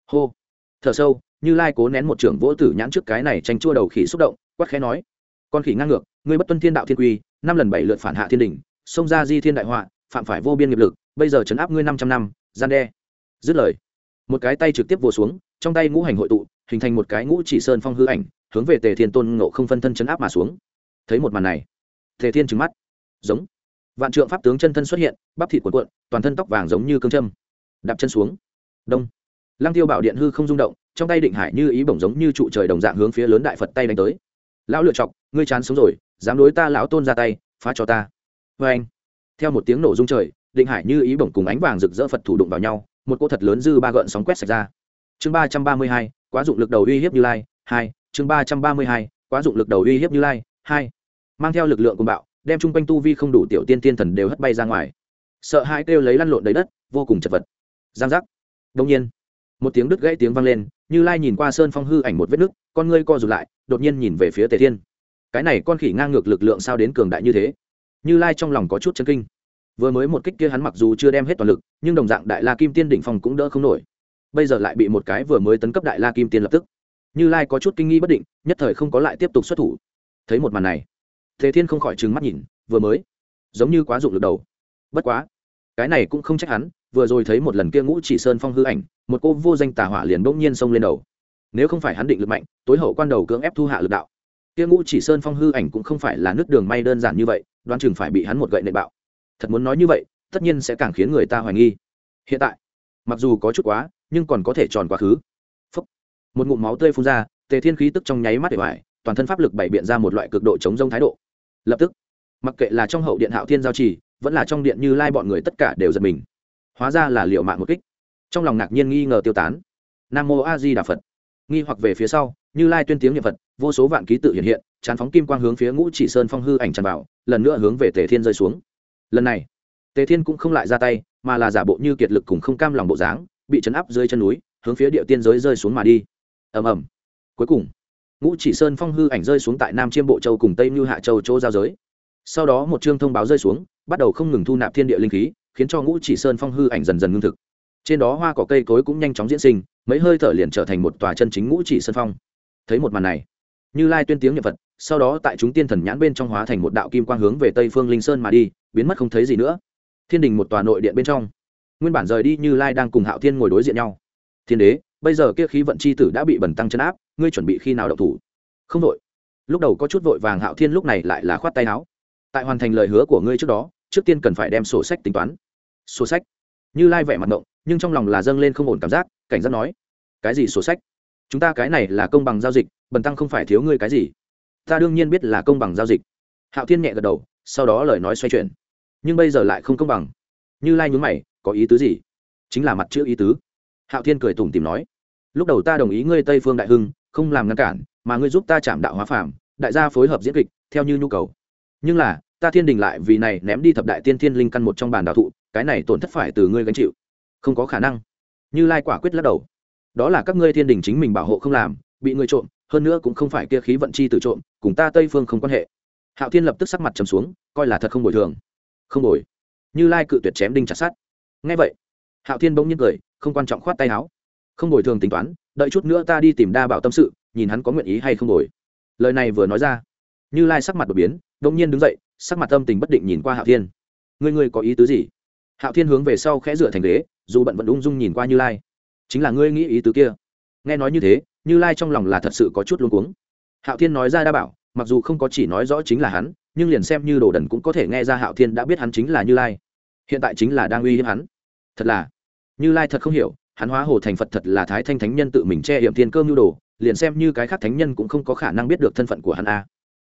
Hô! Thở sâu, như lai cố nén một trưởng vỗ tử nhãn trước cái này tranh chua đầu khỉ xúc động, quát khẽ nói, con khỉ ngang ngược, ngươi bất tuân thiên đạo thiên quy, năm lần bảy lượt phản hạ thiên đình xông ra di thiên đại họa, phạm phải vô biên nghiệp lực, bây giờ chấn áp ngươi năm trăm năm, gian đe. Dứt lời một cái tay trực tiếp vồ xuống, trong tay ngũ hành hội tụ, hình thành một cái ngũ chỉ sơn phong hư ảnh, hướng về tề thiên tôn ngộ không phân thân chấn áp mà xuống. Thấy một màn này, tề thiên trừng mắt. Giống. Vạn trượng pháp tướng chân thân xuất hiện, bắp thịt cuộn cuộn, toàn thân tóc vàng giống như cương châm. Đạp chân xuống. Đông. Lăng tiêu bảo điện hư không rung động, trong tay định hải như ý bổng giống như trụ trời đồng dạng hướng phía lớn đại phật tay đánh tới. Lão lựa chọc, ngươi chán sống rồi, dám đối ta lão tôn ra tay, phá cho ta. Vê anh theo một tiếng nổ rung trời, định hải như ý bổng cùng ánh vàng rực rỡ phật thủ đụng vào nhau một cô thật lớn dư ba gợn sóng quét sạch ra. Chương ba trăm ba mươi hai, quá dụng lực đầu uy hiếp như lai, hai, chương ba trăm ba mươi hai, quá dụng lực đầu uy hiếp như lai, hai. Mang theo lực lượng cuồng bạo, đem chung quanh tu vi không đủ tiểu tiên tiên thần đều hất bay ra ngoài. Sợ hãi kêu lấy lăn lộn đầy đất, vô cùng chật vật. Giang giác. Đông nhiên, một tiếng đứt gãy tiếng vang lên, như lai nhìn qua sơn phong hư ảnh một vết nứt, con ngươi co rụt lại, đột nhiên nhìn về phía tề thiên. Cái này con khỉ ngang ngược lực lượng sao đến cường đại như thế? Như lai trong lòng có chút chân kinh vừa mới một kích kia hắn mặc dù chưa đem hết toàn lực, nhưng đồng dạng đại la kim tiên đỉnh phong cũng đỡ không nổi. Bây giờ lại bị một cái vừa mới tấn cấp đại la kim tiên lập tức. Như lai có chút kinh nghi bất định, nhất thời không có lại tiếp tục xuất thủ. Thấy một màn này, thế thiên không khỏi trừng mắt nhìn, vừa mới, giống như quá dụng lực đầu. Bất quá, cái này cũng không trách hắn, vừa rồi thấy một lần kia ngũ chỉ sơn phong hư ảnh, một cô vô danh tà hỏa liền bỗng nhiên xông lên đầu. Nếu không phải hắn định lực mạnh, tối hậu quan đầu cưỡng ép thu hạ lực đạo. Kia ngũ chỉ sơn phong hư ảnh cũng không phải là nước đường may đơn giản như vậy, đoán chừng phải bị hắn một gậy nệ bạo thật muốn nói như vậy, tất nhiên sẽ càng khiến người ta hoài nghi. Hiện tại, mặc dù có chút quá, nhưng còn có thể tròn quá khứ. Phúc. một ngụm máu tươi phun ra, tề thiên khí tức trong nháy mắt để hoài toàn thân pháp lực bày biện ra một loại cực độ chống rông thái độ. Lập tức, mặc kệ là trong hậu điện hạo thiên giao trì, vẫn là trong điện như lai bọn người tất cả đều giật mình. Hóa ra là liệu mạng một kích. Trong lòng ngạc nhiên nghi ngờ tiêu tán. Nam mô a di đà phật. Nghi hoặc về phía sau, như lai tuyên tiếng niệm phật, vô số vạn ký tự hiện hiện tràn phóng kim quang hướng phía ngũ chỉ sơn phong hư ảnh tràn vào, lần nữa hướng về tề thiên rơi xuống lần này, tề thiên cũng không lại ra tay, mà là giả bộ như kiệt lực cùng không cam lòng bộ dáng, bị chấn áp dưới chân núi, hướng phía địa tiên giới rơi xuống mà đi. Ầm ầm. Cuối cùng, ngũ chỉ sơn phong hư ảnh rơi xuống tại nam chiêm bộ châu cùng tây như hạ châu chỗ giao giới. Sau đó một chương thông báo rơi xuống, bắt đầu không ngừng thu nạp thiên địa linh khí, khiến cho ngũ chỉ sơn phong hư ảnh dần dần ngưng thực. Trên đó hoa cỏ cây cối cũng nhanh chóng diễn sinh, mấy hơi thở liền trở thành một tòa chân chính ngũ chỉ sơn phong. Thấy một màn này, như lai tuyên tiếng nhật vật sau đó tại chúng tiên thần nhãn bên trong hóa thành một đạo kim quang hướng về tây phương linh sơn mà đi biến mất không thấy gì nữa. Thiên đình một tòa nội điện bên trong. Nguyên bản rời đi như lai đang cùng hạo thiên ngồi đối diện nhau. Thiên đế, bây giờ kia khí vận c h i tử đã bị bẩn tăng chấn áp, ngươi chuẩn bị khi nào đậu thủ? Không đội lúc đầu có chút vội vàng hạo thiên lúc này lại là khoát tay áo. Tại hoàn thành lời hứa của ngươi trước đó, trước tiên cần phải đem sổ sách tính toán. Sổ sách? Như lai vẻ mặt động, nhưng trong lòng là dâng lên không ổn cảm giác, cảnh giác nói, cái gì sổ sách? Chúng ta cái này là công bằng giao dịch, bần tăng không phải thiếu ngươi cái gì. Ta đương nhiên biết là công bằng giao dịch. Hạo thiên nhẹ gật đầu, sau đó lời nói xoay chuyển nhưng bây giờ lại không công bằng. Như lai nhún mày có ý tứ gì? Chính là mặt chữ ý tứ. Hạo thiên cười tủm tìm nói lúc đầu ta đồng ý ngươi tây phương đại hưng không làm ngăn cản mà ngươi giúp ta chạm đạo hóa phàm, đại gia phối hợp diễn kịch theo như nhu cầu. Nhưng là ta thiên đình lại vì này ném đi thập đại tiên thiên linh căn một trong bàn đạo thụ cái này tổn thất phải từ ngươi gánh chịu. Không có khả năng. Như lai quả quyết lắc đầu. Đó là các ngươi thiên đình chính mình bảo hộ không làm bị ngươi trộm hơn nữa cũng không phải kia khí vận chi tự trộm cùng ta tây phương không quan hệ. Hạo thiên lập tức sắc mặt trầm xuống coi là thật không bồi thường không đổi. như lai cự tuyệt chém đinh chặt sát ngay vậy, hạo thiên bỗng nhiên cười, không quan trọng khoát tay áo. Không đổi thường tính toán, đợi chút nữa ta đi tìm đa bảo tâm sự, nhìn hắn có nguyện ý hay không đổi. lời này vừa nói ra, như lai sắc mặt đột biến, bỗng nhiên đứng dậy, sắc mặt tâm tình bất định nhìn qua hạo thiên. Ngươi ngươi có ý tứ gì? Hạo thiên hướng về sau khẽ dựa thành ghế, dù bận vẫn ung dung nhìn qua như lai. Chính là ngươi nghĩ ý tứ kia. Nghe nói như thế, như lai trong lòng là thật sự có chút luống cuống. Hạo thiên nói ra đa bảo, mặc dù không có chỉ nói rõ chính là hắn nhưng liền xem như đồ đần cũng có thể nghe ra hạo thiên đã biết hắn chính là như lai. Hiện tại chính là đang uy hiếp hắn. Thật là, như lai thật không hiểu, hắn hóa hồ thành phật thật là thái thanh thánh nhân tự mình che hiểm thiên cơ mưu đồ, liền xem như cái khác thánh nhân cũng không có khả năng biết được thân phận của hắn a.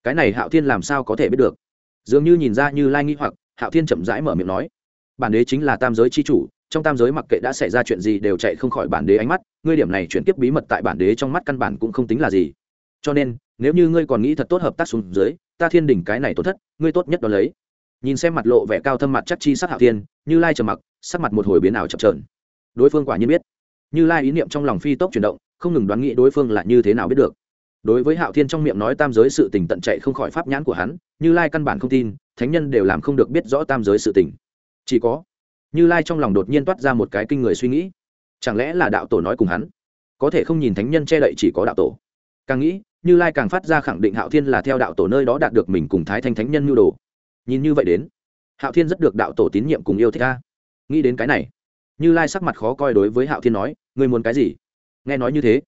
Cái này hạo thiên làm sao có thể biết được? Dường như nhìn ra như lai nghi hoặc, hạo thiên chậm rãi mở miệng nói, bản đế chính là tam giới c h i chủ, trong tam giới mặc kệ đã xảy ra chuyện gì đều chạy không khỏi bản đế ánh mắt, ngươi điểm này chuyển tiếp bí mật tại bản đế trong mắt căn bản cũng không tính là gì. Cho nên, nếu như ngươi còn nghĩ thật tốt hợp tác xuống dưới ta thiên đỉnh cái này tổn thất, ngươi tốt nhất đó lấy. Nhìn xem mặt lộ vẻ cao thâm mặt chắc chi sắc hạo thiên, như lai trầm mặc, sắc mặt một hồi biến ảo chập trờn đối phương quả nhiên biết. Như lai ý niệm trong lòng phi tốc chuyển động, không ngừng đoán nghĩ đối phương là như thế nào biết được. Đối với hạo thiên trong miệng nói tam giới sự tình tận chạy không khỏi pháp nhãn của hắn, như lai căn bản không tin, thánh nhân đều làm không được biết rõ tam giới sự tình. Chỉ có, như lai trong lòng đột nhiên toát ra một cái kinh người suy nghĩ. Chẳng lẽ là đạo tổ nói cùng hắn? Có thể không nhìn thánh nhân che đậy chỉ có đạo tổ. Càng nghĩ như lai càng phát ra khẳng định hạo thiên là theo đạo tổ nơi đó đạt được mình cùng thái thanh thánh nhân nhu đồ. Nhìn như vậy đến, hạo thiên rất được đạo tổ tín nhiệm cùng yêu thích ta nghĩ đến cái này, như lai sắc mặt khó coi đối với hạo thiên nói, ngươi muốn cái gì? Nghe nói như thế,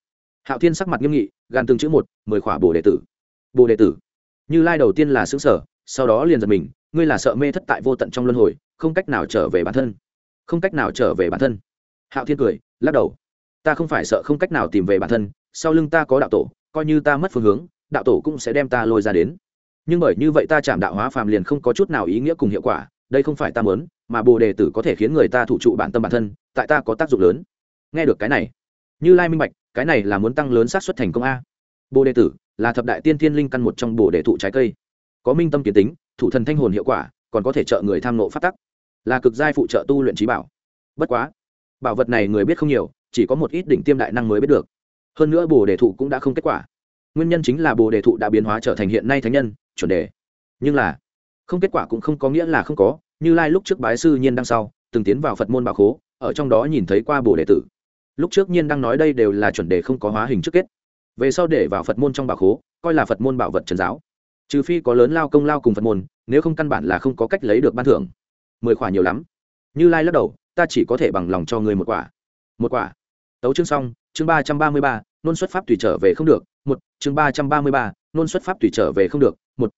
hạo thiên sắc mặt nghiêm nghị gan từng chữ một, mười khỏa bồ đệ tử. Bồ đệ tử. Như lai đầu tiên là xứ sở sau đó liền giật mình, ngươi là sợ mê thất tại vô tận trong luân hồi, không cách nào trở về bản thân. Không cách nào trở về bản thân. Hạo thiên cười, lắc đầu, ta không phải sợ không cách nào tìm về bản thân, sau lưng ta có đạo tổ coi như ta mất phương hướng, đạo tổ cũng sẽ đem ta lôi ra đến. Nhưng bởi như vậy ta chạm đạo hóa phàm liền không có chút nào ý nghĩa cùng hiệu quả, đây không phải ta mớn mà bồ đề tử có thể khiến người ta thủ trụ bản tâm bản thân, tại ta có tác dụng lớn. Nghe được cái này, như lai minh bạch, cái này là muốn tăng lớn xác suất thành công a. Bồ đề tử là thập đại tiên thiên linh căn một trong bồ đề thụ trái cây. Có minh tâm kiến tính, thủ thần thanh hồn hiệu quả, còn có thể trợ người tham nộ phát tắc. Là cực giai phụ trợ tu luyện trí bảo. Bất quá, bảo vật này người biết không nhiều, chỉ có một ít đỉnh tiêm đại năng mới biết được hơn nữa bồ đề thụ cũng đã không kết quả. Nguyên nhân chính là bồ đề thụ đã biến hóa trở thành hiện nay thánh nhân, chuẩn đề. Nhưng là, không kết quả cũng không có nghĩa là không có, như lai lúc trước bái sư nhiên đăng sau, từng tiến vào phật môn bảo khố, ở trong đó nhìn thấy qua bồ đề tử. Lúc trước nhiên đang nói đây đều là chuẩn đề không có hóa hình trước kết. Về sau để vào phật môn trong bảo khố, coi là phật môn bảo vật trần giáo. Trừ phi có lớn lao công lao cùng phật môn, nếu không căn bản là không có cách lấy được ban thưởng. Mười quả nhiều lắm. Như lai lắc đầu, ta chỉ có thể bằng lòng cho người một quả. Một quả. Tấu chương xong chương ba trăm ba mươi ba, nôn xuất pháp tùy trở về không được, một, chương ba trăm ba mươi ba, nôn xuất pháp tùy trở về không được, một,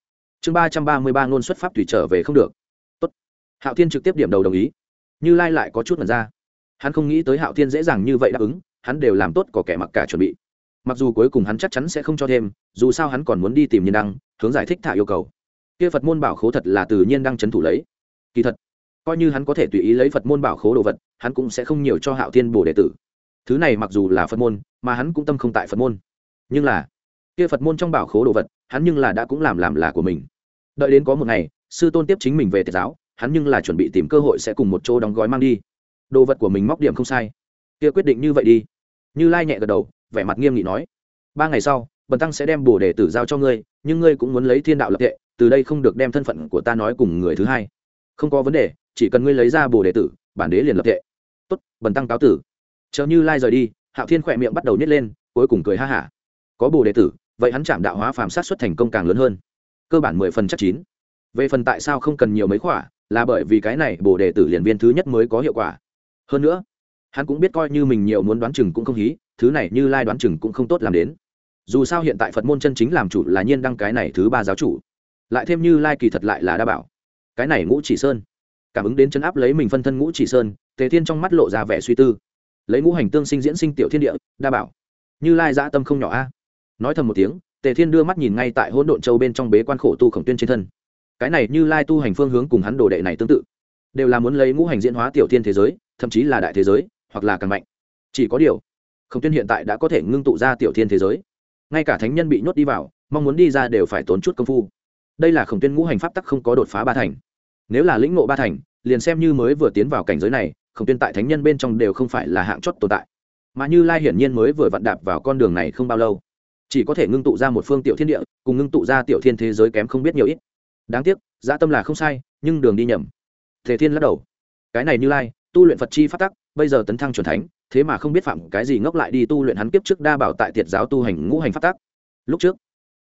chương ba trăm ba mươi ba, nôn xuất pháp tùy trở về không được. Tốt. hạo thiên trực tiếp điểm đầu đồng ý. Như lai lại có chút mật ra. Hắn không nghĩ tới hạo thiên dễ dàng như vậy đáp ứng, hắn đều làm tốt có kẻ mặc cả chuẩn bị. Mặc dù cuối cùng hắn chắc chắn sẽ không cho thêm, dù sao hắn còn muốn đi tìm nhiên đăng, hướng giải thích thả yêu cầu. Kia phật môn bảo khố thật là tự nhiên đang c thủ lấy. Kỳ thật, coi như hắn có thể tùy ý lấy phật môn bảo khố đồ vật, hắn cũng sẽ không nhiều cho hạo thiên bổ đệ tử thứ này mặc dù là phật môn, mà hắn cũng tâm không tại phật môn. Nhưng là, kia phật môn trong bảo khố đồ vật, hắn nhưng là đã cũng làm làm là của mình. Đợi đến có một ngày, sư tôn tiếp chính mình về tiệt giáo, hắn nhưng là chuẩn bị tìm cơ hội sẽ cùng một chỗ đóng gói mang đi. Đồ vật của mình móc điểm không sai. Kia quyết định như vậy đi. Như lai nhẹ gật đầu, vẻ mặt nghiêm nghị nói, ba ngày sau, bần tăng sẽ đem bồ đề tử giao cho ngươi, nhưng ngươi cũng muốn lấy thiên đạo lập tệ từ đây không được đem thân phận của ta nói cùng người thứ hai. Không có vấn đề, chỉ cần ngươi lấy ra bồ đề tử, bản đế liền lập tệ tốt, bần tăng cáo tử chờ như lai rời đi, hạo thiên khỏe miệng bắt đầu nhét lên, cuối cùng cười ha hả. Có bồ đệ tử, vậy hắn chạm đạo hóa phàm sát xuất thành công càng lớn hơn. Cơ bản mười phần chắc chín. Về phần tại sao không cần nhiều mấy khỏa, là bởi vì cái này bồ đệ tử liền viên thứ nhất mới có hiệu quả. Hơn nữa, hắn cũng biết coi như mình nhiều muốn đoán chừng cũng không hí, thứ này như lai đoán chừng cũng không tốt làm đến. Dù sao hiện tại phật môn chân chính làm chủ là nhiên đăng cái này thứ ba giáo chủ. Lại thêm như lai kỳ thật lại là đa bảo. Cái này ngũ chỉ sơn. Cảm ứng đến chân áp lấy mình phân thân ngũ chỉ sơn, tề thiên trong mắt lộ ra vẻ suy tư lấy ngũ hành tương sinh diễn sinh tiểu thiên địa, đa bảo. Như lai dã tâm không nhỏ a. Nói thầm một tiếng, tề thiên đưa mắt nhìn ngay tại hỗn độn châu bên trong bế quan khổ tu khổng tuyên trên thân. Cái này như lai tu hành phương hướng cùng hắn đồ đệ này tương tự. Đều là muốn lấy ngũ hành diễn hóa tiểu thiên thế giới, thậm chí là đại thế giới, hoặc là càng mạnh. Chỉ có điều, khổng tuyên hiện tại đã có thể ngưng tụ ra tiểu thiên thế giới. Ngay cả thánh nhân bị nhốt đi vào, mong muốn đi ra đều phải tốn chút công phu. Đây là khổng tuyên ngũ hành pháp tắc không có đột phá ba thành. Nếu là lĩnh ngộ ba thành, liền xem như mới vừa tiến vào cảnh giới này khổng tuyên tại thánh nhân bên trong đều không phải là hạng chót tồn tại. Mà như lai hiển nhiên mới vừa vặn đạp vào con đường này không bao lâu. Chỉ có thể ngưng tụ ra một phương tiểu thiên địa, cùng ngưng tụ ra tiểu thiên thế giới kém không biết nhiều ít. Đáng tiếc dã tâm là không sai, nhưng đường đi nhầm. Thể thiên lắc đầu. Cái này như lai, tu luyện phật chi phát tắc, bây giờ tấn thăng c thánh, thế mà không biết phạm cái gì ngốc lại đi tu luyện hắn kiếp trước đa bảo tại tiệt giáo tu hành ngũ hành phát tắc. Lúc trước,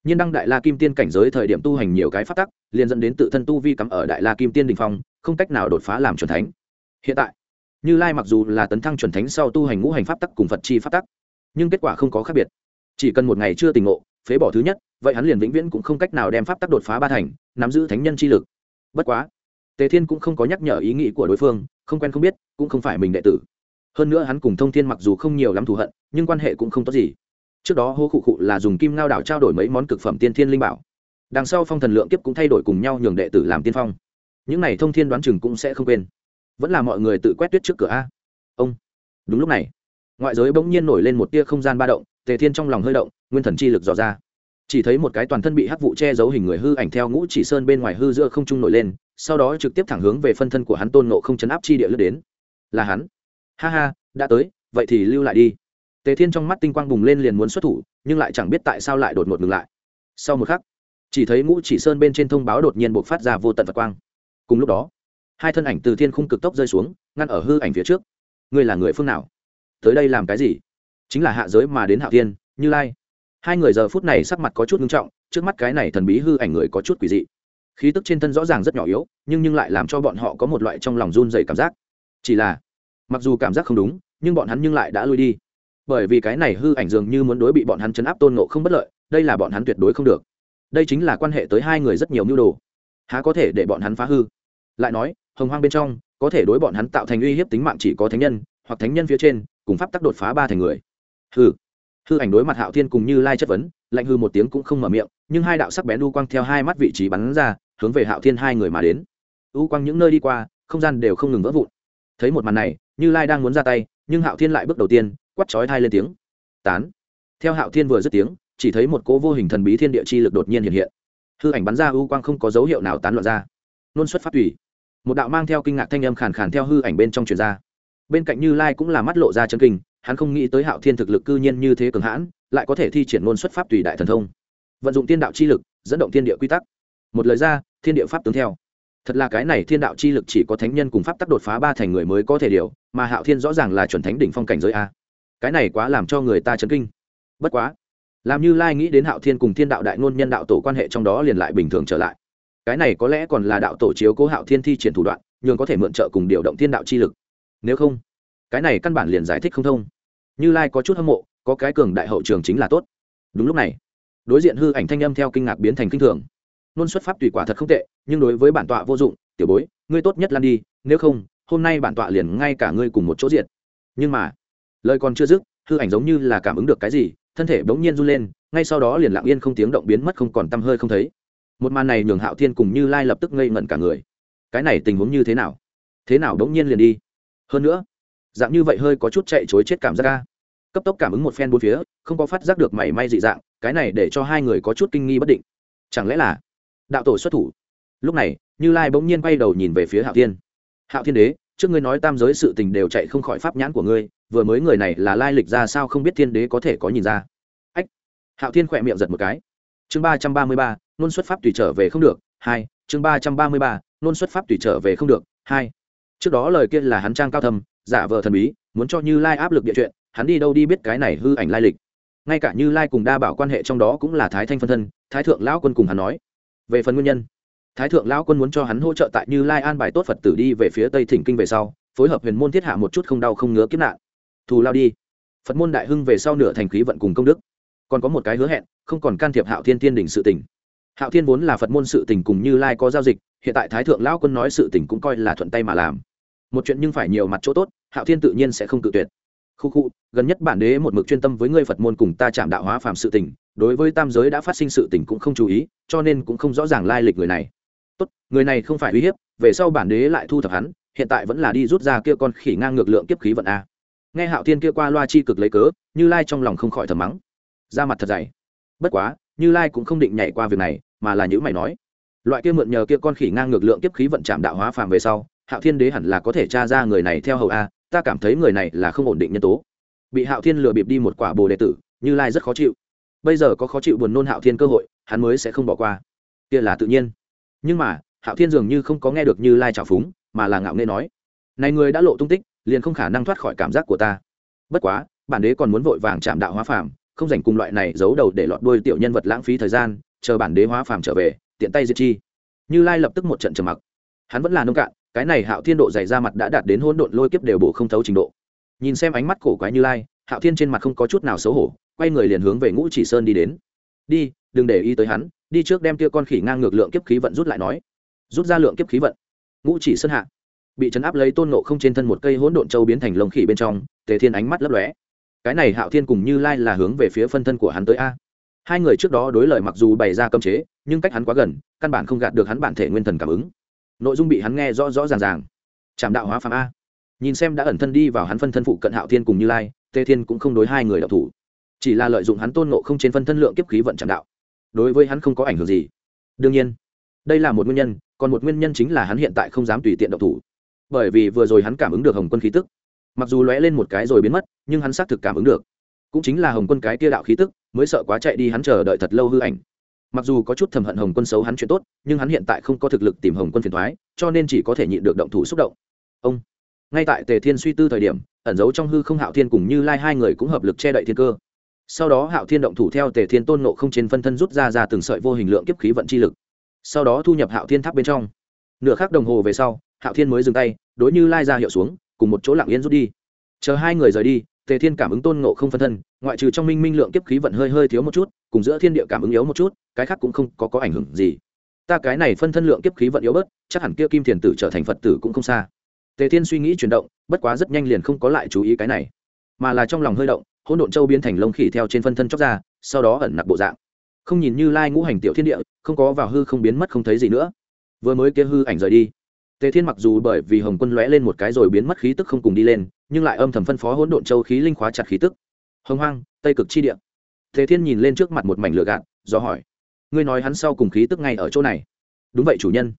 nhiên đăng đại la kim tiên cảnh giới thời điểm tu hành nhiều cái phát tắc, liền dẫn đến tự thân tu vi cắm ở đại la kim tiên đình phong, không cách nào đột phá làm c thánh. Hiện tại như lai mặc dù là tấn thăng c thánh sau tu hành ngũ hành pháp tắc cùng phật chi pháp tắc, nhưng kết quả không có khác biệt. Chỉ cần một ngày chưa tình ngộ, phế bỏ thứ nhất, vậy hắn liền vĩnh viễn cũng không cách nào đem pháp tắc đột phá ba thành, nắm giữ thánh nhân chi lực. Bất quá, tề thiên cũng không có nhắc nhở ý nghĩ của đối phương, không quen không biết, cũng không phải mình đệ tử. Hơn nữa hắn cùng thông thiên mặc dù không nhiều lắm thù hận, nhưng quan hệ cũng không tốt gì. Trước đó hô khụ khụ là dùng kim ngao đảo trao đổi mấy món cực phẩm tiên thiên linh bảo. Đằng sau phong thần lượng kiếp cũng thay đổi cùng nhau nhường đệ tử làm tiên phong. Những này thông thiên đoán chừng cũng sẽ không quên vẫn là mọi người tự quét tuyết trước cửa a. Ông, đúng lúc này, ngoại giới bỗng nhiên nổi lên một tia không gian ba động, tề thiên trong lòng hơi động, nguyên thần chi lực dò ra. Chỉ thấy một cái toàn thân bị hắc vụ che giấu hình người hư ảnh theo ngũ chỉ sơn bên ngoài hư giữa không trung nổi lên, sau đó trực tiếp thẳng hướng về phân thân của hắn tôn nộ không chấn áp chi địa lướt đến. Là hắn. Ha ha, đã tới, vậy thì lưu lại đi. Tề thiên trong mắt tinh quang bùng lên liền muốn xuất thủ, nhưng lại chẳng biết tại sao lại đột ngột ngừng lại. Sau một khắc, chỉ thấy ngũ chỉ sơn bên trên thông báo đột nhiên buộc phát ra vô tận vật quang. Cùng lúc đó hai thân ảnh từ thiên khung cực tốc rơi xuống, ngăn ở hư ảnh phía trước. Ngươi là người phương nào? Tới đây làm cái gì? Chính là hạ giới mà đến hạ tiên như lai. Hai người giờ phút này sắc mặt có chút nghiêm trọng, trước mắt cái này thần bí hư ảnh người có chút quỷ dị. Khí tức trên thân rõ ràng rất nhỏ yếu, nhưng nhưng lại làm cho bọn họ có một loại trong lòng run dày cảm giác. Chỉ là, mặc dù cảm giác không đúng, nhưng bọn hắn nhưng lại đã lui đi. Bởi vì cái này hư ảnh dường như muốn đối bị bọn hắn chấn áp tôn nộ không bất lợi, đây là bọn hắn tuyệt đối không được. Đây chính là quan hệ tới hai người rất nhiều mưu đồ. Há có thể để bọn hắn phá hư? Lại nói hồng hoang bên trong, có thể đối bọn hắn tạo thành uy hiếp tính mạng chỉ có thánh nhân, hoặc thánh nhân phía trên, cùng pháp tắc đột phá ba thành người. Hư hư ảnh đối mặt hạo thiên cùng như lai chất vấn, lạnh hư một tiếng cũng không mở miệng, nhưng hai đạo sắc bén u quang theo hai mắt vị trí bắn ra, hướng về hạo thiên hai người mà đến. U quang những nơi đi qua, không gian đều không ngừng vỡ vụn. Thấy một màn này, như lai đang muốn ra tay, nhưng hạo thiên lại bước đầu tiên quắt chói thai lên tiếng. Tán. Theo hạo thiên vừa dứt tiếng, chỉ thấy một cỗ vô hình thần bí thiên địa chi lực đột nhiên hiện hiện. Hư ảnh bắn ra u quang không có dấu hiệu nào tán loạn ra. Nôn xuất phát tùy một đạo mang theo kinh ngạc thanh âm khàn khàn theo hư ảnh bên trong truyền ra. Bên cạnh như lai cũng là mắt lộ ra chân kinh, hắn không nghĩ tới hạo thiên thực lực cư nhiên như thế cường hãn, lại có thể thi triển ngôn xuất pháp tùy đại thần thông. Vận dụng tiên đạo chi lực, dẫn động thiên địa quy tắc. Một lời ra, thiên địa pháp tướng theo. Thật là cái này thiên đạo chi lực chỉ có thánh nhân cùng pháp tắc đột phá ba thành người mới có thể điều, mà hạo thiên rõ ràng là chuẩn thánh đỉnh phong cảnh giới a. Cái này quá làm cho người ta chấn kinh. Bất quá, làm như lai nghĩ đến hạo thiên cùng thiên đạo đại ngôn nhân đạo tổ quan hệ trong đó liền lại bình thường trở lại cái này có lẽ còn là đạo tổ chiếu cố hạo thiên thi triển thủ đoạn, nhường có thể mượn trợ cùng điều động thiên đạo chi lực. Nếu không, cái này căn bản liền giải thích không thông. Như lai có chút hâm mộ, có cái cường đại hậu trường chính là tốt. Đúng lúc này, đối diện hư ảnh thanh âm theo kinh ngạc biến thành kinh thường. Nôn xuất pháp tùy quả thật không tệ, nhưng đối với bản tọa vô dụng, tiểu bối, ngươi tốt nhất lan đi, nếu không, hôm nay bản tọa liền ngay cả ngươi cùng một chỗ diện nhưng mà, lời còn chưa dứt, hư ảnh giống như là cảm ứng được cái gì, thân thể bỗng nhiên run lên, ngay sau đó liền lặng yên không tiếng động biến mất không còn t hơi không thấy một màn này nhường hạo thiên cùng như lai lập tức ngây ngẩn cả người. Cái này tình huống như thế nào? Thế nào bỗng nhiên liền đi? Hơn nữa, dạng như vậy hơi có chút chạy chối chết cảm giác ca cấp tốc cảm ứng một phen bốn phía, không có phát giác được mảy may dị dạng, cái này để cho hai người có chút kinh nghi bất định. Chẳng lẽ là đạo tổ xuất thủ? Lúc này, như lai bỗng nhiên quay đầu nhìn về phía hạo thiên. Hạo thiên đế, trước ngươi nói tam giới sự tình đều chạy không khỏi pháp nhãn của ngươi, vừa mới người này là lai lịch ra sao không biết thiên đế có thể có nhìn ra. Ách! Hạo thiên khỏe miệng giật một cái. Chương ba trăm ba mươi ba nôn xuất pháp tùy trở về không được, hai, chương ba trăm ba mươi ba, nôn xuất pháp tùy trở về không được, hai. Trước đó lời kia là hắn trang cao thâm, giả vờ thần bí, muốn cho như lai áp lực địa chuyện, hắn đi đâu đi biết cái này hư ảnh lai lịch. Ngay cả như lai cùng đa bảo quan hệ trong đó cũng là thái thanh phân thân, thái thượng lão quân cùng hắn nói. Về phần nguyên nhân, thái thượng lão quân muốn cho hắn hỗ trợ tại như lai an bài tốt phật tử đi về phía tây thỉnh kinh về sau, phối hợp huyền môn thiết hạ một chút không đau không ngứa kiếp nạn. Thù lao đi. Phật môn đại hưng về sau nửa thành khí vận cùng công đức. Còn có một cái hứa hẹn, không còn can thiệp hạo thiên tiên đỉnh sự tình hạo thiên vốn là phật môn sự tình cùng như lai có giao dịch, hiện tại thái thượng lão quân nói sự tình cũng coi là thuận tay mà làm. Một chuyện nhưng phải nhiều mặt chỗ tốt, hạo thiên tự nhiên sẽ không tự tuyệt. Khu khu, gần nhất bản đế một mực chuyên tâm với ngươi phật môn cùng ta chạm đạo hóa phàm sự tình, đối với tam giới đã phát sinh sự tình cũng không chú ý, cho nên cũng không rõ ràng lai lịch người này. Tốt, người này không phải uy hiếp, về sau bản đế lại thu thập hắn, hiện tại vẫn là đi rút ra kia con khỉ ngang ngược lượng kiếp khí vận a. Nghe hạo thiên kia qua loa chi cực lấy cớ, như lai trong lòng không khỏi thầm mắng. Ra mặt thật dày. Bất quá như lai cũng không định nhảy qua việc này, mà là những mày nói. Loại kia mượn nhờ kia con khỉ ngang ngược lượng kiếp khí vận chạm đạo hóa phàm về sau, hạo thiên đế hẳn là có thể tra ra người này theo hầu a, ta cảm thấy người này là không ổn định nhân tố. Bị hạo thiên lừa bịp đi một quả bồ đệ tử, như lai rất khó chịu. Bây giờ có khó chịu buồn nôn hạo thiên cơ hội, hắn mới sẽ không bỏ qua. Kia là tự nhiên. Nhưng mà, hạo thiên dường như không có nghe được như lai trào phúng, mà là ngạo nghê nói. Này người đã lộ tung tích, liền không khả năng thoát khỏi cảm giác của ta. Bất quá, bản đế còn muốn vội vàng chạm đạo hóa phàm không dành cùng loại này giấu đầu để lọt đuôi tiểu nhân vật lãng phí thời gian, chờ bản đế hóa phàm trở về, tiện tay diệt chi. Như lai lập tức một trận trầm mặc. Hắn vẫn là nông cạn, cái này hạo thiên độ dày ra mặt đã đạt đến hỗn độn lôi kiếp đều bổ không thấu trình độ. Nhìn xem ánh mắt cổ quái như lai, hạo thiên trên mặt không có chút nào xấu hổ, quay người liền hướng về ngũ chỉ sơn đi đến. Đi, đừng để ý tới hắn, đi trước đem kia con khỉ ngang ngược lượng kiếp khí vận rút lại nói. Rút ra lượng kiếp khí vận. Ngũ chỉ sơn hạ. Bị chấn áp lấy tôn nộ không trên thân một cây hỗn độn châu biến thành lồng khỉ bên trong, tề thiên ánh mắt lấp lóe cái này hạo thiên cùng như lai là hướng về phía phân thân của hắn tới a. Hai người trước đó đối lời mặc dù bày ra cơm chế, nhưng cách hắn quá gần, căn bản không gạt được hắn bản thể nguyên thần cảm ứng. Nội dung bị hắn nghe rõ rõ ràng ràng. Chạm đạo hóa phạm a. Nhìn xem đã ẩn thân đi vào hắn phân thân phụ cận hạo thiên cùng như lai, tê thiên cũng không đối hai người đạo thủ. Chỉ là lợi dụng hắn tôn nộ không trên phân thân lượng kiếp khí vận chạm đạo. Đối với hắn không có ảnh hưởng gì. Đương nhiên, đây là một nguyên nhân, còn một nguyên nhân chính là hắn hiện tại không dám tùy tiện động thủ. Bởi vì vừa rồi hắn cảm ứng được hồng quân khí tức mặc dù lóe lên một cái rồi biến mất, nhưng hắn xác thực cảm ứng được. Cũng chính là hồng quân cái kia đạo khí tức, mới sợ quá chạy đi hắn chờ đợi thật lâu hư ảnh. Mặc dù có chút thầm hận hồng quân xấu hắn chuyện tốt, nhưng hắn hiện tại không có thực lực tìm hồng quân phiền thoái cho nên chỉ có thể nhịn được động thủ xúc động. Ông! Ngay tại tề thiên suy tư thời điểm, ẩn giấu trong hư không hạo thiên cùng như lai hai người cũng hợp lực che đậy thiên cơ. Sau đó hạo thiên động thủ theo tề thiên tôn nộ không trên phân thân rút ra ra từng sợi vô hình lượng kiếp khí vận chi lực. Sau đó thu nhập hạo thiên tháp bên trong. Nửa khắc đồng hồ về sau, hạo thiên mới dừng tay, đối như lai ra hiệu xuống cùng một chỗ lặng yên rút đi. Chờ hai người rời đi tề thiên cảm ứng tôn ngộ không phân thân ngoại trừ trong minh minh lượng kiếp khí vận hơi hơi thiếu một chút cùng giữa thiên địa cảm ứng yếu một chút cái khác cũng không có, có ảnh hưởng gì. Ta cái này phân thân lượng kiếp khí vận yếu bớt chắc hẳn kia kim thiền tử trở thành phật tử cũng không xa. Tề thiên suy nghĩ chuyển động bất quá rất nhanh liền không có lại chú ý cái này mà là trong lòng hơi động hỗn độn châu biến thành lông khỉ theo trên phân thân chóc ra sau đó ẩn nặc bộ dạng. Không nhìn như lai ngũ hành tiểu thiên địa không có vào hư không biến mất không thấy gì nữa. Vừa mới kia hư ảnh rời đi tề thiên mặc dù bởi vì hồng quân lóe lên một cái rồi biến mất khí tức không cùng đi lên, nhưng lại âm thầm phân phó hỗn độn châu khí linh khóa chặt khí tức. Hồng hoang, tây cực chi địa. Tề thiên nhìn lên trước mặt một mảnh lửa gạt, do hỏi, ngươi nói hắn sau cùng khí tức ngay ở chỗ này? Đúng vậy, chủ nhân.